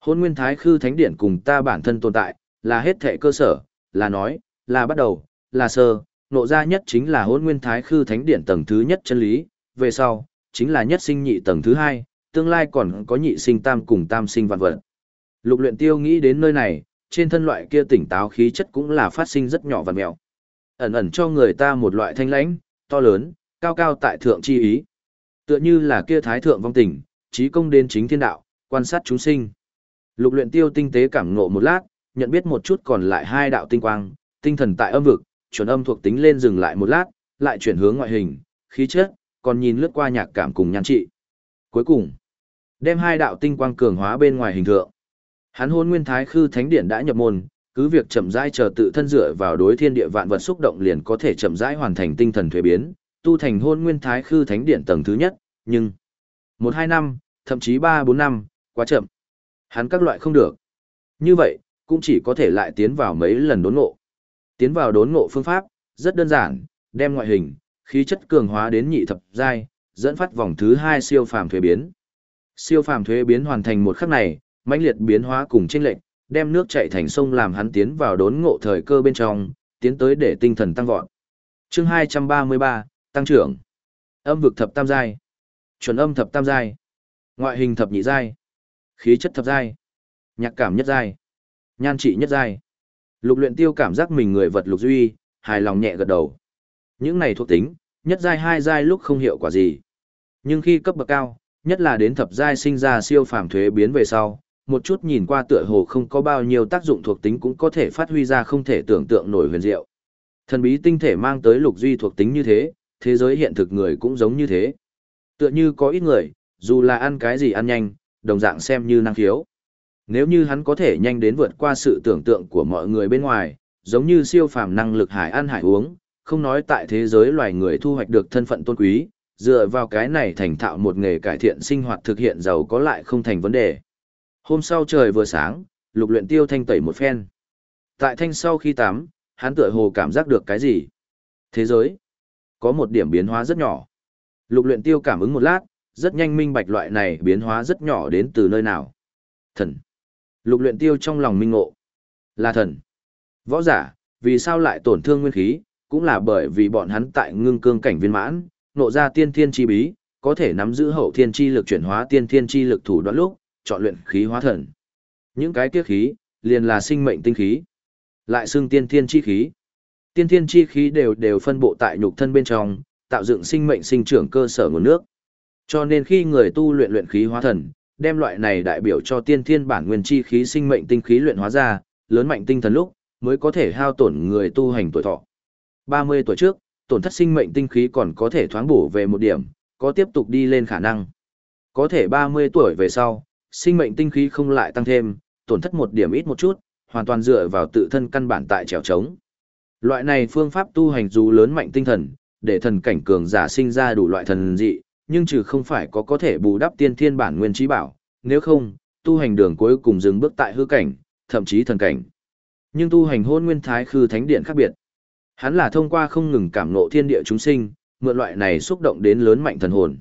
Hôn nguyên thái khư thánh điển cùng ta bản thân tồn tại, là hết thể cơ sở, là nói, là bắt đầu, là sơ, nộ ra nhất chính là hôn nguyên thái khư thánh điển tầng thứ nhất chân lý, về sau, chính là nhất sinh nhị tầng thứ hai, tương lai còn có nhị sinh tam cùng tam sinh vạn vật. Lục luyện tiêu nghĩ đến nơi này, trên thân loại kia tỉnh táo khí chất cũng là phát sinh rất nhỏ và mèo. Ẩn ẩn cho người ta một loại thanh lãnh, to lớn, cao cao tại thượng chi ý. Tựa như là kia thái thượng vong tình, trí công đến chính thiên đạo, quan sát chúng sinh. Lục luyện tiêu tinh tế cảm ngộ một lát, nhận biết một chút còn lại hai đạo tinh quang, tinh thần tại âm vực, chuẩn âm thuộc tính lên dừng lại một lát, lại chuyển hướng ngoại hình, khí chất, còn nhìn lướt qua nhạc cảm cùng nhan trị. Cuối cùng, đem hai đạo tinh quang cường hóa bên ngoài hình tượng. Hắn hôn nguyên thái khư thánh điện đã nhập môn, cứ việc chậm rãi chờ tự thân dựa vào đối thiên địa vạn vật xúc động liền có thể chậm rãi hoàn thành tinh thần thuế biến, tu thành hôn nguyên thái khư thánh điện tầng thứ nhất, nhưng một hai năm, thậm chí ba bốn năm, quá chậm. Hắn các loại không được. Như vậy, cũng chỉ có thể lại tiến vào mấy lần đốn ngộ. Tiến vào đốn ngộ phương pháp, rất đơn giản, đem ngoại hình, khí chất cường hóa đến nhị thập giai, dẫn phát vòng thứ hai siêu phàm thuế biến. Siêu phàm thuế biến hoàn thành một khắc này, mãnh liệt biến hóa cùng chênh lệnh, đem nước chảy thành sông làm hắn tiến vào đốn ngộ thời cơ bên trong, tiến tới để tinh thần tăng vọt. Chương 233, tăng trưởng. Âm vực thập tam giai, chuẩn âm thập tam giai, ngoại hình thập nhị giai, khí chất thập giai, nhạc cảm nhất giai, nhan trị nhất giai. Lục Luyện Tiêu cảm giác mình người vật lục duy, hài lòng nhẹ gật đầu. Những này thuộc tính, nhất giai hai giai lúc không hiệu quả gì. Nhưng khi cấp bậc cao, nhất là đến thập giai sinh ra siêu phàm thuế biến về sau, một chút nhìn qua tựa hồ không có bao nhiêu tác dụng thuộc tính cũng có thể phát huy ra không thể tưởng tượng nổi huyền diệu. Thần bí tinh thể mang tới lục duy thuộc tính như thế, thế giới hiện thực người cũng giống như thế. Tựa như có ít người, dù là ăn cái gì ăn nhanh, đồng dạng xem như năng khiếu. Nếu như hắn có thể nhanh đến vượt qua sự tưởng tượng của mọi người bên ngoài, giống như siêu phàm năng lực hải ăn hải uống, không nói tại thế giới loài người thu hoạch được thân phận tôn quý, dựa vào cái này thành thạo một nghề cải thiện sinh hoạt thực hiện giàu có lại không thành vấn đề. Hôm sau trời vừa sáng, lục luyện tiêu thanh tẩy một phen. Tại thanh sau khi tắm, hắn tựa hồ cảm giác được cái gì? Thế giới, có một điểm biến hóa rất nhỏ. Lục luyện tiêu cảm ứng một lát, rất nhanh minh bạch loại này biến hóa rất nhỏ đến từ nơi nào. Thần. Lục luyện tiêu trong lòng minh ngộ. Là thần. Võ giả, vì sao lại tổn thương nguyên khí, cũng là bởi vì bọn hắn tại ngưng cương cảnh viên mãn, nộ ra tiên thiên chi bí, có thể nắm giữ hậu thiên chi lực chuyển hóa tiên thiên chi lực thủ đoạn lúc, chọn luyện khí hóa thần. Những cái tiết khí, liền là sinh mệnh tinh khí. Lại xưng tiên thiên chi khí. Tiên thiên chi khí đều đều phân bộ tại nhục thân bên trong, tạo dựng sinh mệnh sinh trưởng cơ sở nguồn nước. Cho nên khi người tu luyện luyện khí hóa thần, đem loại này đại biểu cho tiên thiên bản nguyên chi khí sinh mệnh tinh khí luyện hóa ra, lớn mạnh tinh thần lúc, mới có thể hao tổn người tu hành tuổi thọ. 30 tuổi trước, tổn thất sinh mệnh tinh khí còn có thể thoáng bổ về một điểm, có tiếp tục đi lên khả năng. Có thể 30 tuổi về sau, sinh mệnh tinh khí không lại tăng thêm, tổn thất một điểm ít một chút, hoàn toàn dựa vào tự thân căn bản tại trèo trống. Loại này phương pháp tu hành dù lớn mạnh tinh thần, để thần cảnh cường giả sinh ra đủ loại thần dị, nhưng trừ không phải có có thể bù đắp tiên thiên bản nguyên trí bảo, nếu không, tu hành đường cuối cùng dừng bước tại hư cảnh, thậm chí thần cảnh. Nhưng tu hành hôn nguyên thái khư thánh điện khác biệt. Hắn là thông qua không ngừng cảm ngộ thiên địa chúng sinh, mượn loại này xúc động đến lớn mạnh thần hồn.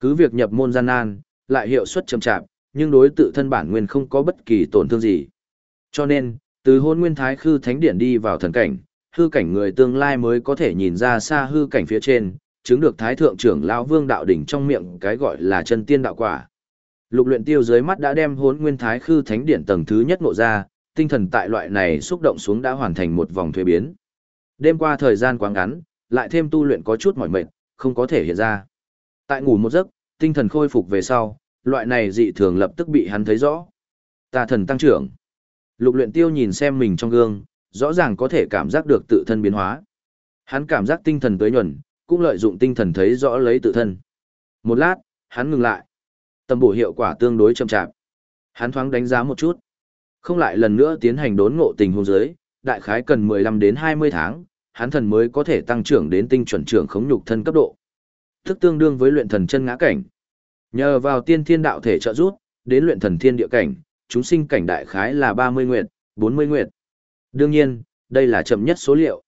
Cứ việc nhập môn gian nan, lại hiệu suất chậm chạp, nhưng đối tự thân bản nguyên không có bất kỳ tổn thương gì. Cho nên, từ hôn nguyên thái khư thánh điện đi vào thần cảnh, hư cảnh người tương lai mới có thể nhìn ra xa hư cảnh phía trên, chứng được thái thượng trưởng lão vương đạo đỉnh trong miệng cái gọi là chân tiên đạo quả. Lục luyện tiêu dưới mắt đã đem hôn nguyên thái khư thánh điện tầng thứ nhất ngộ ra, tinh thần tại loại này xúc động xuống đã hoàn thành một vòng thuế biến. Đêm qua thời gian quá ngắn, lại thêm tu luyện có chút mỏi mệt, không có thể hiện ra. Tại ngủ một giấc, tinh thần khôi phục về sau, loại này dị thường lập tức bị hắn thấy rõ. Tà thần tăng trưởng. Lục luyện tiêu nhìn xem mình trong gương, rõ ràng có thể cảm giác được tự thân biến hóa. Hắn cảm giác tinh thần tới nhuần, cũng lợi dụng tinh thần thấy rõ lấy tự thân. Một lát, hắn ngừng lại. Tầm bổ hiệu quả tương đối chậm chạp. Hắn thoáng đánh giá một chút. Không lại lần nữa tiến hành đốn ngộ tình huống dưới, đại khái cần 15 đến 20 tháng, hắn thần mới có thể tăng trưởng đến tinh chuẩn trưởng khống nhục thân cấp độ. Thức tương đương với luyện thần chân ngã cảnh. Nhờ vào tiên thiên đạo thể trợ giúp, đến luyện thần thiên địa cảnh, chúng sinh cảnh đại khái là 30 nguyệt, 40 nguyệt. Đương nhiên, đây là chậm nhất số liệu.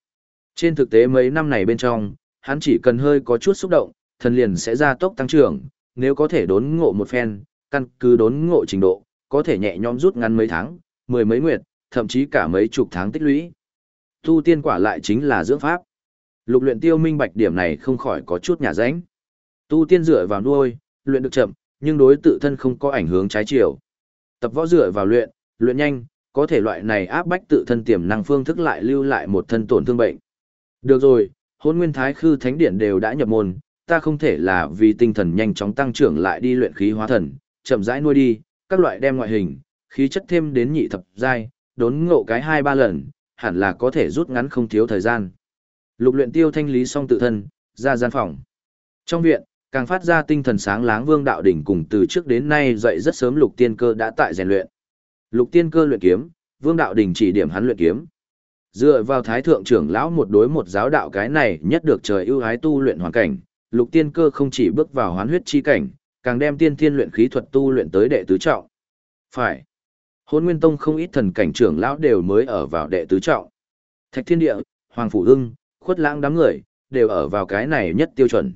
Trên thực tế mấy năm này bên trong, hắn chỉ cần hơi có chút xúc động, thần liền sẽ ra tốc tăng trưởng, nếu có thể đốn ngộ một phen, căn cứ đốn ngộ trình độ, có thể nhẹ nhõm rút ngắn mấy tháng, mười mấy nguyệt, thậm chí cả mấy chục tháng tích lũy. Tu tiên quả lại chính là dưỡng pháp. Lục luyện tiêu minh bạch điểm này không khỏi có chút nhà ránh. Tu tiên dựa vào nuôi, luyện được chậm, nhưng đối tự thân không có ảnh hưởng trái chiều. Tập võ dựa vào luyện, luyện nhanh, có thể loại này áp bách tự thân tiềm năng phương thức lại lưu lại một thân tổn thương bệnh. Được rồi, hôn nguyên thái khư thánh điển đều đã nhập môn, ta không thể là vì tinh thần nhanh chóng tăng trưởng lại đi luyện khí hóa thần, chậm rãi nuôi đi, các loại đem ngoại hình, khí chất thêm đến nhị thập giai, đốn ngộ cái hai ba lần, hẳn là có thể rút ngắn không thiếu thời gian. Lục luyện tiêu thanh lý xong tự thân, ra gian phòng. Trong viện, càng phát ra tinh thần sáng láng vương đạo đỉnh cùng từ trước đến nay dậy rất sớm lục tiên cơ đã tại rèn luyện. Lục tiên cơ luyện kiếm, vương đạo đỉnh chỉ điểm hắn luyện kiếm. Dựa vào thái thượng trưởng lão một đối một giáo đạo cái này nhất được trời ưu ái tu luyện hoàn cảnh, lục tiên cơ không chỉ bước vào hoán huyết chi cảnh, càng đem tiên thiên luyện khí thuật tu luyện tới đệ tứ trọng. Phải. Hôn Nguyên Tông không ít thần cảnh trưởng lão đều mới ở vào đệ tứ trọng. Thạch Thiên Địa, Hoàng Phủ Hưng, Khuất Lãng đám người, đều ở vào cái này nhất tiêu chuẩn.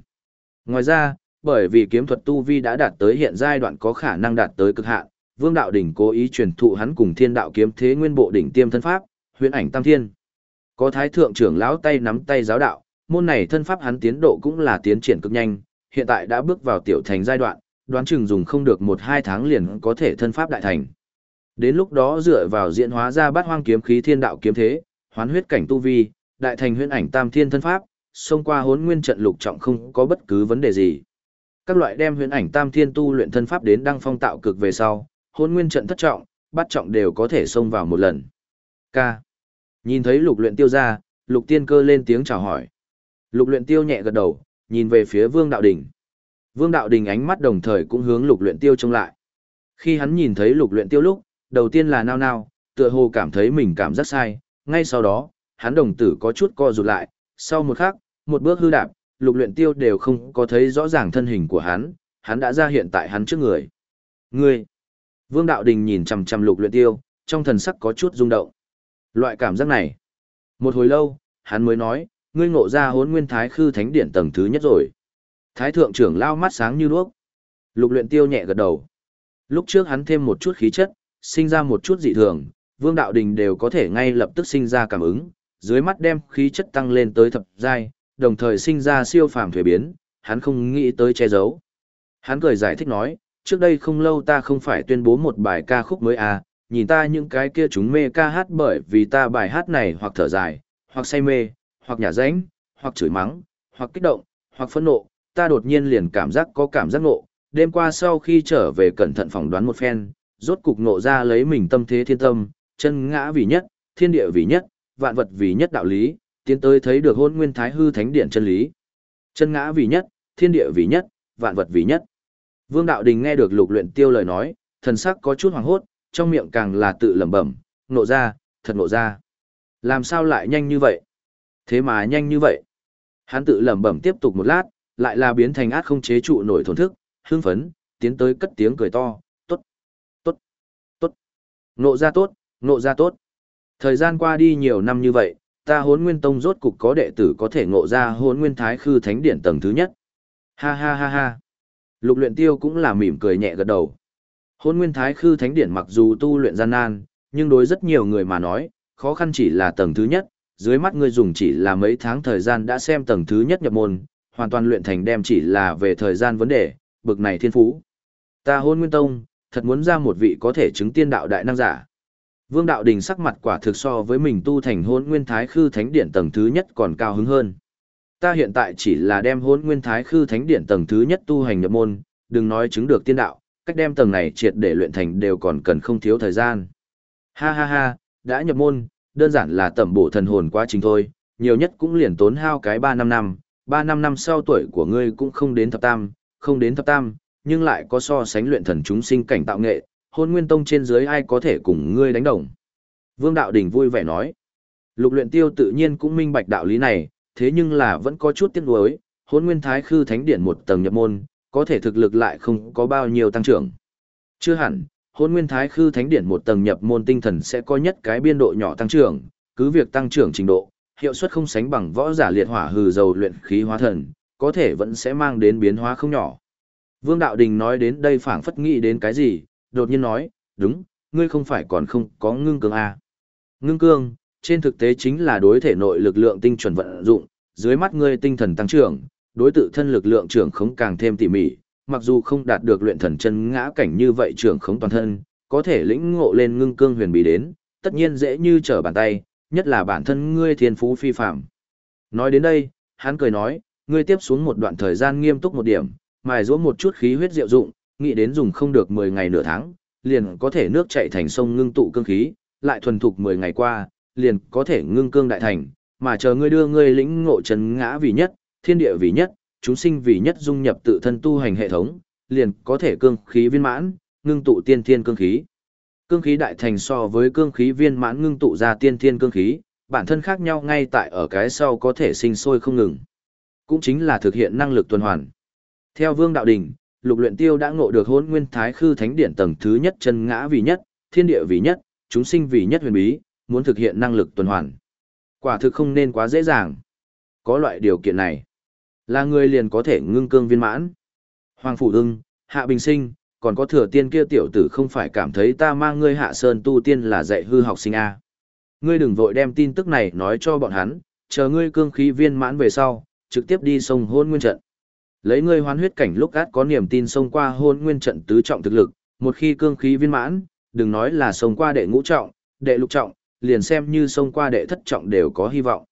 Ngoài ra, bởi vì kiếm thuật tu vi đã đạt tới hiện giai đoạn có khả năng đạt tới cực hạn, Vương Đạo Đỉnh cố ý truyền thụ hắn cùng Thiên Đạo kiếm thế nguyên bộ đỉnh tiêm thân pháp, Huyền Ảnh Tam Thiên. Có thái thượng trưởng lão tay nắm tay giáo đạo, môn này thân pháp hắn tiến độ cũng là tiến triển cực nhanh, hiện tại đã bước vào tiểu thành giai đoạn, đoán chừng dùng không được một hai tháng liền có thể thân pháp đại thành. Đến lúc đó dựa vào diễn hóa ra bát hoang kiếm khí thiên đạo kiếm thế, hoán huyết cảnh tu vi, đại thành huyễn ảnh tam thiên thân pháp, xông qua hốn nguyên trận lục trọng không có bất cứ vấn đề gì. Các loại đem huyền ảnh tam thiên tu luyện thân pháp đến đăng phong tạo cực về sau, hốn nguyên trận thất trọng, bát trọng đều có thể xông vào một lần. K. Nhìn thấy lục luyện tiêu ra, lục tiên cơ lên tiếng chào hỏi. Lục luyện tiêu nhẹ gật đầu, nhìn về phía vương đạo Đình. Vương đạo đình ánh mắt đồng thời cũng hướng lục luyện tiêu trông lại. Khi hắn nhìn thấy lục luyện tiêu lúc, đầu tiên là nao nao, tựa hồ cảm thấy mình cảm giác sai, ngay sau đó, hắn đồng tử có chút co rụt lại, sau một khắc, một bước hư đạp, lục luyện tiêu đều không có thấy rõ ràng thân hình của hắn, hắn đã ra hiện tại hắn trước người. Ngươi! Vương Đạo Đình nhìn chằm chằm lục luyện tiêu, trong thần sắc có chút rung động. Loại cảm giác này. Một hồi lâu, hắn mới nói, ngươi ngộ ra hốn nguyên thái khư thánh điển tầng thứ nhất rồi. Thái thượng trưởng lao mắt sáng như đuốc. Lục luyện tiêu nhẹ gật đầu. Lúc trước hắn thêm một chút khí chất, sinh ra một chút dị thường, vương đạo đình đều có thể ngay lập tức sinh ra cảm ứng, dưới mắt đem khí chất tăng lên tới thập giai, đồng thời sinh ra siêu phàm thuế biến, hắn không nghĩ tới che giấu. Hắn cười giải thích nói, trước đây không lâu ta không phải tuyên bố một bài ca khúc mới à, nhìn ta những cái kia chúng mê ca hát bởi vì ta bài hát này hoặc thở dài, hoặc say mê, hoặc nhả rãnh, hoặc chửi mắng, hoặc kích động, hoặc phẫn nộ, ta đột nhiên liền cảm giác có cảm giác nộ, đêm qua sau khi trở về cẩn thận phỏng đoán một phen, rốt cục nộ ra lấy mình tâm thế thiên tâm, chân ngã vì nhất, thiên địa vì nhất, vạn vật vì nhất đạo lý, tiến tới thấy được hôn nguyên thái hư thánh điện chân lý. Chân ngã vì nhất, thiên địa vì nhất, vạn vật vì nhất. Vương đạo đình nghe được lục luyện tiêu lời nói, thần sắc có chút hoàng hốt, trong miệng càng là tự lẩm bẩm, nộ ra, thật nộ ra. Làm sao lại nhanh như vậy? Thế mà nhanh như vậy. Hắn tự lẩm bẩm tiếp tục một lát, lại là biến thành át không chế trụ nổi thổn thức, hưng phấn, tiến tới cất tiếng cười to, tốt, tốt, tốt, nộ ra tốt, nộ ra tốt. Thời gian qua đi nhiều năm như vậy, ta hốn nguyên tông rốt cục có đệ tử có thể ngộ ra hốn nguyên thái khư thánh điển tầng thứ nhất. Ha ha ha ha. Lục luyện tiêu cũng là mỉm cười nhẹ gật đầu. Hốn nguyên thái khư thánh điển mặc dù tu luyện gian nan, nhưng đối rất nhiều người mà nói, khó khăn chỉ là tầng thứ nhất, dưới mắt ngươi dùng chỉ là mấy tháng thời gian đã xem tầng thứ nhất nhập môn, hoàn toàn luyện thành đem chỉ là về thời gian vấn đề, bực này thiên phú. Ta hôn nguyên tông, thật muốn ra một vị có thể chứng tiên đạo đại năng giả. Vương đạo đình sắc mặt quả thực so với mình tu thành hôn nguyên thái khư thánh điển tầng thứ nhất còn cao hứng hơn. Ta hiện tại chỉ là đem hôn nguyên thái khư thánh điển tầng thứ nhất tu hành nhập môn, đừng nói chứng được tiên đạo, cách đem tầng này triệt để luyện thành đều còn cần không thiếu thời gian. Ha ha ha, đã nhập môn, đơn giản là tẩm bổ thần hồn quá trình thôi, nhiều nhất cũng liền tốn hao cái 3 năm năm, ba năm năm sau tuổi của ngươi cũng không đến thập tam, không đến thập tam, nhưng lại có so sánh luyện thần chúng sinh cảnh tạo nghệ, hôn nguyên tông trên dưới ai có thể cùng ngươi đánh đồng. Vương Đạo Đình vui vẻ nói, lục luyện tiêu tự nhiên cũng minh bạch đạo lý này, thế nhưng là vẫn có chút tiếc nuối, hôn nguyên thái khư thánh điển một tầng nhập môn, có thể thực lực lại không có bao nhiêu tăng trưởng. Chưa hẳn, hôn nguyên thái khư thánh điển một tầng nhập môn tinh thần sẽ có nhất cái biên độ nhỏ tăng trưởng, cứ việc tăng trưởng trình độ, hiệu suất không sánh bằng võ giả liệt hỏa hừ dầu luyện khí hóa thần, có thể vẫn sẽ mang đến biến hóa không nhỏ. Vương Đạo Đình nói đến đây phảng phất nghĩ đến cái gì, đột nhiên nói, đúng, ngươi không phải còn không có ngưng cương à. Ngưng cương, trên thực tế chính là đối thể nội lực lượng tinh chuẩn vận dụng, dưới mắt ngươi tinh thần tăng trưởng, đối tự thân lực lượng trưởng khống càng thêm tỉ mỉ, mặc dù không đạt được luyện thần chân ngã cảnh như vậy trưởng khống toàn thân, có thể lĩnh ngộ lên ngưng cương huyền bí đến, tất nhiên dễ như trở bàn tay, nhất là bản thân ngươi thiên phú phi phạm. Nói đến đây, hắn cười nói, ngươi tiếp xuống một đoạn thời gian nghiêm túc một điểm, mài giũa một chút khí huyết diệu dụng, nghĩ đến dùng không được 10 ngày nửa tháng, liền có thể nước chảy thành sông ngưng tụ cương khí, lại thuần thục 10 ngày qua, liền có thể ngưng cương đại thành, mà chờ ngươi đưa ngươi lĩnh ngộ trấn ngã vì nhất, thiên địa vì nhất, chúng sinh vì nhất dung nhập tự thân tu hành hệ thống, liền có thể cương khí viên mãn, ngưng tụ tiên thiên cương khí. Cương khí đại thành so với cương khí viên mãn ngưng tụ ra tiên thiên cương khí, bản thân khác nhau ngay tại ở cái sau có thể sinh sôi không ngừng. Cũng chính là thực hiện năng lực tuần hoàn. Theo Vương Đạo Đình, Lục Luyện Tiêu đã ngộ được hồn Nguyên Thái Khư Thánh Điển tầng thứ nhất chân ngã vì nhất, thiên địa vì nhất, chúng sinh vì nhất huyền bí, muốn thực hiện năng lực tuần hoàn. Quả thực không nên quá dễ dàng. Có loại điều kiện này, là người liền có thể ngưng cương viên mãn. Hoàng Phủ Ưng, Hạ Bình Sinh, còn có thừa tiên kia tiểu tử không phải cảm thấy ta mang ngươi hạ sơn tu tiên là dạy hư học sinh A. Ngươi đừng vội đem tin tức này nói cho bọn hắn, chờ ngươi cương khí viên mãn về sau, trực tiếp đi sông hôn nguyên trận. Lấy ngươi hoán huyết cảnh lúc át có niềm tin sông qua hôn nguyên trận tứ trọng thực lực, một khi cương khí viên mãn, đừng nói là sông qua đệ ngũ trọng, đệ lục trọng, liền xem như sông qua đệ thất trọng đều có hy vọng.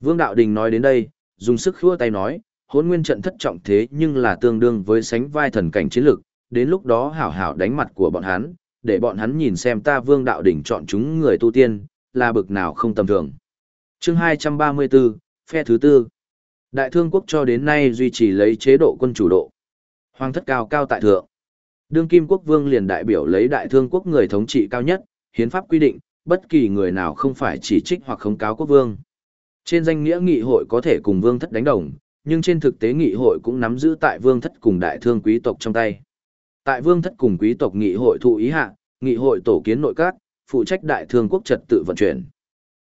Vương Đạo Đình nói đến đây, dùng sức khua tay nói, hôn nguyên trận thất trọng thế nhưng là tương đương với sánh vai thần cảnh chiến lực, đến lúc đó hảo hảo đánh mặt của bọn hắn, để bọn hắn nhìn xem ta Vương Đạo Đình chọn chúng người tu tiên, là bực nào không tầm thường. Chương 234, phe thứ tư. Đại thương quốc cho đến nay duy trì lấy chế độ quân chủ độ. Hoàng thất cao cao tại thượng. Đương kim quốc vương liền đại biểu lấy đại thương quốc người thống trị cao nhất, hiến pháp quy định, bất kỳ người nào không phải chỉ trích hoặc khống cáo quốc vương. Trên danh nghĩa nghị hội có thể cùng vương thất đánh đồng, nhưng trên thực tế nghị hội cũng nắm giữ tại vương thất cùng đại thương quý tộc trong tay. Tại vương thất cùng quý tộc nghị hội thụ ý hạ, nghị hội tổ kiến nội các, phụ trách đại thương quốc trật tự vận chuyển.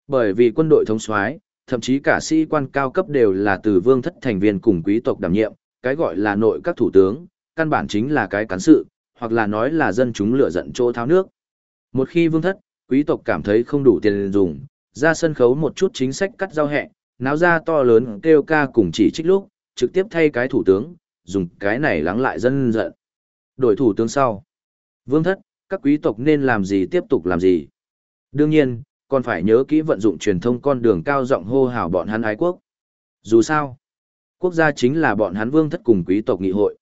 Bởi vì quân đội thống soái, thậm chí cả sĩ quan cao cấp đều là từ vương thất thành viên cùng quý tộc đảm nhiệm, cái gọi là nội các thủ tướng, căn bản chính là cái cán sự, hoặc là nói là dân chúng lựa giận chỗ tháo nước. Một khi vương thất, quý tộc cảm thấy không đủ tiền dùng, ra sân khấu một chút chính sách cắt giao hẹ, náo ra to lớn kêu ca cùng chỉ trích lúc, trực tiếp thay cái thủ tướng, dùng cái này lắng lại dân giận. Đổi thủ tướng sau. Vương thất, các quý tộc nên làm gì tiếp tục làm gì. Đương nhiên, còn phải nhớ kỹ vận dụng truyền thông con đường cao rộng hô hào bọn hắn ái quốc. Dù sao, quốc gia chính là bọn hắn vương thất cùng quý tộc nghị hội.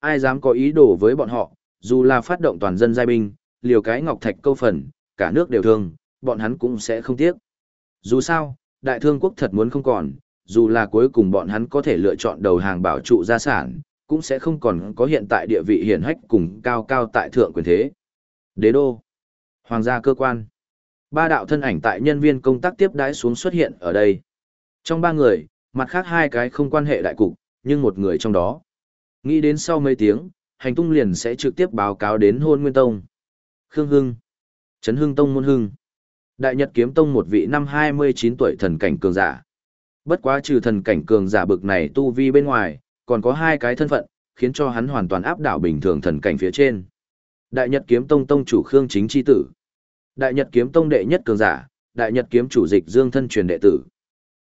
Ai dám có ý đồ với bọn họ, dù là phát động toàn dân giai binh, liều cái ngọc thạch câu phần, cả nước đều thương, bọn hắn cũng sẽ không tiếc. Dù sao, đại thương quốc thật muốn không còn, dù là cuối cùng bọn hắn có thể lựa chọn đầu hàng bảo trụ gia sản, cũng sẽ không còn có hiện tại địa vị hiển hách cùng cao cao tại thượng quyền thế. Đế đô, hoàng gia cơ quan, ba đạo thân ảnh tại nhân viên công tác tiếp đãi xuống xuất hiện ở đây. Trong ba người, mặt khác hai cái không quan hệ đại cục, nhưng một người trong đó. Nghĩ đến sau mấy tiếng, hành tung liền sẽ trực tiếp báo cáo đến hôn nguyên tông. Khương Hưng, Trấn Hưng Tông Môn Hưng, Đại Nhật Kiếm Tông một vị năm 29 tuổi thần cảnh cường giả. Bất quá trừ thần cảnh cường giả bực này tu vi bên ngoài, còn có hai cái thân phận, khiến cho hắn hoàn toàn áp đảo bình thường thần cảnh phía trên. Đại Nhật Kiếm Tông tông chủ Khương Chính chi tử. Đại Nhật Kiếm Tông đệ nhất cường giả, Đại Nhật Kiếm chủ dịch Dương thân truyền đệ tử.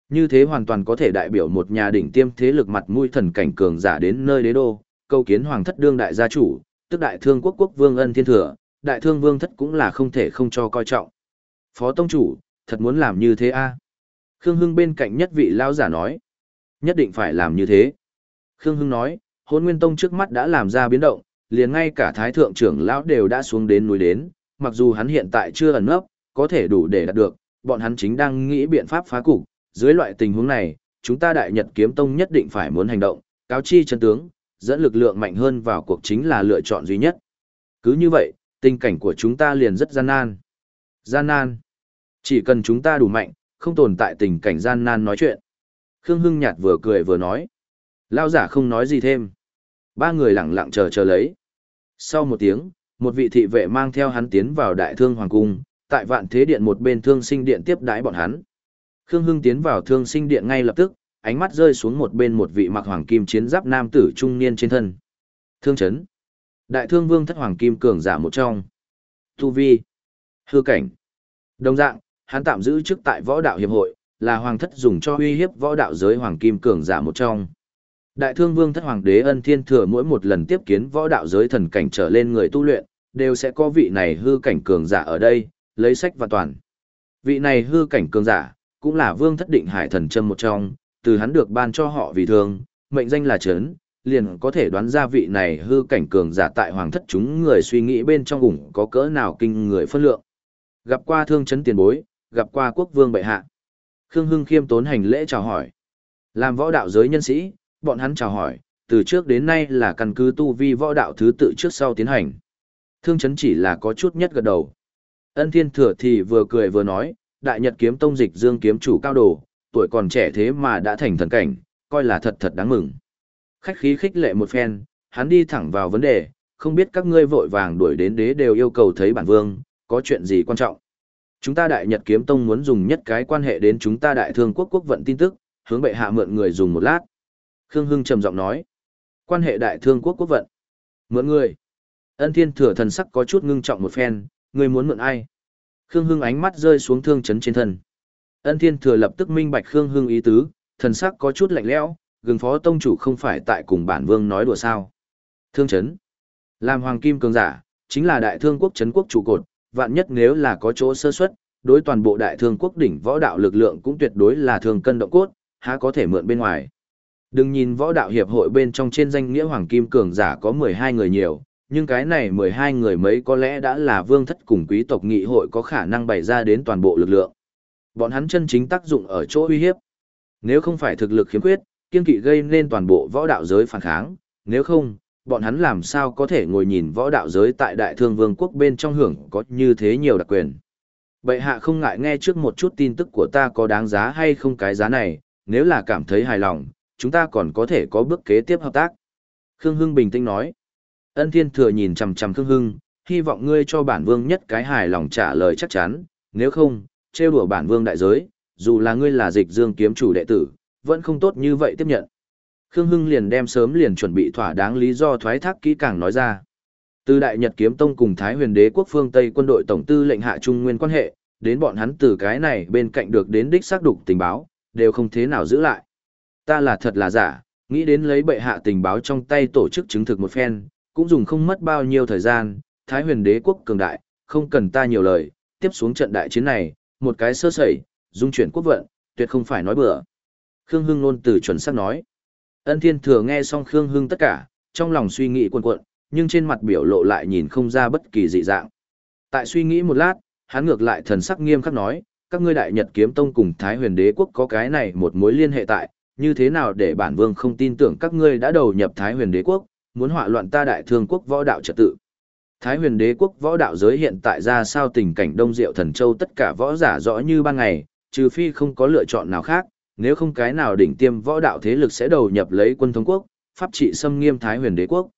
Như thế hoàn toàn có thể đại biểu một nhà đỉnh tiêm thế lực mặt mũi thần cảnh cường giả đến nơi đế đô, câu kiến hoàng thất đương đại gia chủ, tức đại thương quốc quốc vương ân thiên thừa, đại thương vương thất cũng là không thể không cho coi trọng. Phó tông chủ, thật muốn làm như thế a à? Khương Hưng bên cạnh nhất vị lão giả nói. Nhất định phải làm như thế. Khương Hưng nói, hôn nguyên tông trước mắt đã làm ra biến động, liền ngay cả thái thượng trưởng lão đều đã xuống đến núi đến, mặc dù hắn hiện tại chưa ẩn nấp, có thể đủ để đạt được, bọn hắn chính đang nghĩ biện pháp phá cục, dưới loại tình huống này, chúng ta đại nhật kiếm tông nhất định phải muốn hành động, cáo chi chân tướng, dẫn lực lượng mạnh hơn vào cuộc chính là lựa chọn duy nhất. Cứ như vậy, tình cảnh của chúng ta liền rất gian nan. Gian nan. Chỉ cần chúng ta đủ mạnh, không tồn tại tình cảnh gian nan nói chuyện. Khương Hưng nhạt vừa cười vừa nói. Lao giả không nói gì thêm. Ba người lặng lặng chờ chờ lấy. Sau một tiếng, một vị thị vệ mang theo hắn tiến vào đại thương hoàng cung, tại vạn thế điện một bên thương sinh điện tiếp đái bọn hắn. Khương Hưng tiến vào thương sinh điện ngay lập tức, ánh mắt rơi xuống một bên một vị mặc hoàng kim chiến giáp nam tử trung niên trên thân. Thương chấn. Đại thương vương thất hoàng kim cường giả một trong. Tu vi. Hư cảnh. Đồng dạng, hắn tạm giữ chức tại võ đạo hiệp hội, là hoàng thất dùng cho uy hiếp võ đạo giới hoàng kim cường giả một trong. Đại thương vương thất hoàng đế ân thiên thừa mỗi một lần tiếp kiến võ đạo giới thần cảnh trở lên người tu luyện, đều sẽ có vị này hư cảnh cường giả ở đây, lấy sách và toàn. Vị này hư cảnh cường giả, cũng là vương thất định hải thần châm một trong, từ hắn được ban cho họ vì thương, mệnh danh là trấn, liền có thể đoán ra vị này hư cảnh cường giả tại hoàng thất chúng người suy nghĩ bên trong ủng có cỡ nào kinh người phân lượng. Gặp qua thương chấn tiền bối, gặp qua quốc vương bệ hạ. Khương Hưng khiêm tốn hành lễ chào hỏi. Làm võ đạo giới nhân sĩ, bọn hắn chào hỏi, từ trước đến nay là căn cứ tu vi võ đạo thứ tự trước sau tiến hành. Thương chấn chỉ là có chút nhất gật đầu. Ân thiên thừa thì vừa cười vừa nói, đại nhật kiếm tông dịch dương kiếm chủ cao đồ, tuổi còn trẻ thế mà đã thành thần cảnh, coi là thật thật đáng mừng. Khách khí khích lệ một phen, hắn đi thẳng vào vấn đề, không biết các ngươi vội vàng đuổi đến đế đều yêu cầu thấy bản vương, có chuyện gì quan trọng. Chúng ta đại nhật kiếm tông muốn dùng nhất cái quan hệ đến chúng ta đại thương quốc quốc vận tin tức, hướng bệ hạ mượn người dùng một lát. Khương Hưng trầm giọng nói, quan hệ đại thương quốc quốc vận. Mượn người. Ân thiên thừa thần sắc có chút ngưng trọng một phen, ngươi muốn mượn ai? Khương Hưng ánh mắt rơi xuống thương chấn trên thân. Ân thiên thừa lập tức minh bạch Khương Hưng ý tứ, thần sắc có chút lạnh lẽo, gừng phó tông chủ không phải tại cùng bản vương nói đùa sao. Thương chấn. Làm hoàng kim cường giả, chính là đại thương quốc Trấn quốc trụ cột, vạn nhất nếu là có chỗ sơ suất, đối toàn bộ đại thương quốc đỉnh võ đạo lực lượng cũng tuyệt đối là thường cân động cốt, há có thể mượn bên ngoài. Đừng nhìn võ đạo hiệp hội bên trong trên danh nghĩa hoàng kim cường giả có 12 người nhiều, nhưng cái này 12 người mấy có lẽ đã là vương thất cùng quý tộc nghị hội có khả năng bày ra đến toàn bộ lực lượng. Bọn hắn chân chính tác dụng ở chỗ uy hiếp. Nếu không phải thực lực khiếm khuyết, kiên kỵ gây nên toàn bộ võ đạo giới phản kháng, nếu không, bọn hắn làm sao có thể ngồi nhìn võ đạo giới tại đại thương vương quốc bên trong hưởng có như thế nhiều đặc quyền. Bệ hạ không ngại nghe trước một chút tin tức của ta có đáng giá hay không cái giá này, nếu là cảm thấy hài lòng, chúng ta còn có thể có bước kế tiếp hợp tác. Khương Hưng bình tĩnh nói. Ân Thiên Thừa nhìn chằm chằm Khương Hưng, hy vọng ngươi cho bản vương nhất cái hài lòng trả lời chắc chắn, nếu không, trêu đùa bản vương đại giới, dù là ngươi là dịch dương kiếm chủ đệ tử, vẫn không tốt như vậy tiếp nhận. Khương Hưng liền đem sớm liền chuẩn bị thỏa đáng lý do thoái thác kỹ càng nói ra. Từ Đại Nhật Kiếm Tông cùng Thái Huyền Đế quốc phương Tây quân đội tổng tư lệnh hạ trung nguyên quan hệ, đến bọn hắn từ cái này bên cạnh được đến đích xác đục tình báo, đều không thế nào giữ lại. Ta là thật là giả, nghĩ đến lấy bệ hạ tình báo trong tay tổ chức chứng thực một phen, cũng dùng không mất bao nhiêu thời gian, Thái Huyền Đế quốc cường đại, không cần ta nhiều lời, tiếp xuống trận đại chiến này, một cái sơ sẩy, dung chuyển quốc vận, tuyệt không phải nói bừa. Khương Hưng luôn từ chuẩn xác nói. Ân Thiên Thừa nghe xong Khương Hưng tất cả, trong lòng suy nghĩ cuộn cuộn, nhưng trên mặt biểu lộ lại nhìn không ra bất kỳ dị dạng. Tại suy nghĩ một lát, hắn ngược lại thần sắc nghiêm khắc nói, các ngươi đại Nhật kiếm tông cùng Thái Huyền Đế quốc có cái này một mối liên hệ tại, như thế nào để bản vương không tin tưởng các ngươi đã đầu nhập Thái Huyền Đế quốc, muốn họa loạn ta đại thương quốc võ đạo trật tự. Thái Huyền Đế quốc võ đạo giới hiện tại ra sao tình cảnh Đông Diệu Thần Châu tất cả võ giả rõ như ban ngày, trừ phi không có lựa chọn nào khác, nếu không cái nào đỉnh tiêm võ đạo thế lực sẽ đầu nhập lấy quân thống quốc, pháp trị xâm nghiêm Thái huyền đế quốc.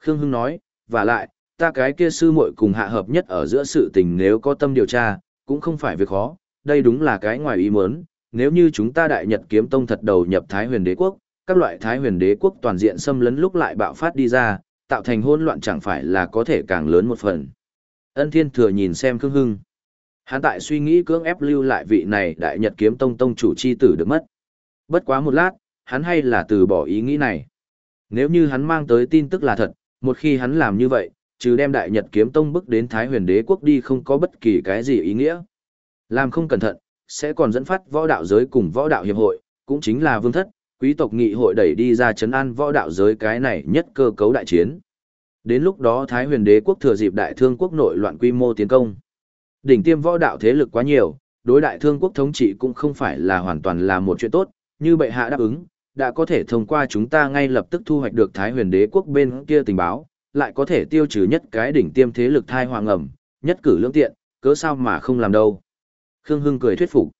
Khương Hưng nói, và lại, ta cái kia sư muội cùng hạ hợp nhất ở giữa sự tình nếu có tâm điều tra, cũng không phải việc khó, đây đúng là cái ngoài ý muốn, nếu như chúng ta đại nhật kiếm tông thật đầu nhập Thái huyền đế quốc, các loại Thái huyền đế quốc toàn diện xâm lấn lúc lại bạo phát đi ra, tạo thành hỗn loạn chẳng phải là có thể càng lớn một phần. Ân Thiên Thừa nhìn xem Khương Hưng. Hắn tại suy nghĩ cưỡng ép lưu lại vị này đại nhật kiếm tông tông chủ chi tử được mất. Bất quá một lát, hắn hay là từ bỏ ý nghĩ này. Nếu như hắn mang tới tin tức là thật, một khi hắn làm như vậy, trừ đem đại nhật kiếm tông bức đến Thái huyền đế quốc đi không có bất kỳ cái gì ý nghĩa. Làm không cẩn thận, sẽ còn dẫn phát võ đạo giới cùng võ đạo hiệp hội, cũng chính là vương thất, quý tộc nghị hội đẩy đi ra chấn an võ đạo giới cái này nhất cơ cấu đại chiến. Đến lúc đó Thái huyền đế quốc thừa dịp đại thương quốc nội loạn quy mô tiến công. Đỉnh tiêm võ đạo thế lực quá nhiều, đối đại thương quốc thống trị cũng không phải là hoàn toàn là một chuyện tốt, như bệ hạ đáp ứng, đã có thể thông qua chúng ta ngay lập tức thu hoạch được Thái huyền đế quốc bên kia tình báo, lại có thể tiêu trừ nhất cái đỉnh tiêm thế lực thai hoàng ẩm, nhất cử lương tiện, cớ sao mà không làm đâu. Khương Hưng cười thuyết phục.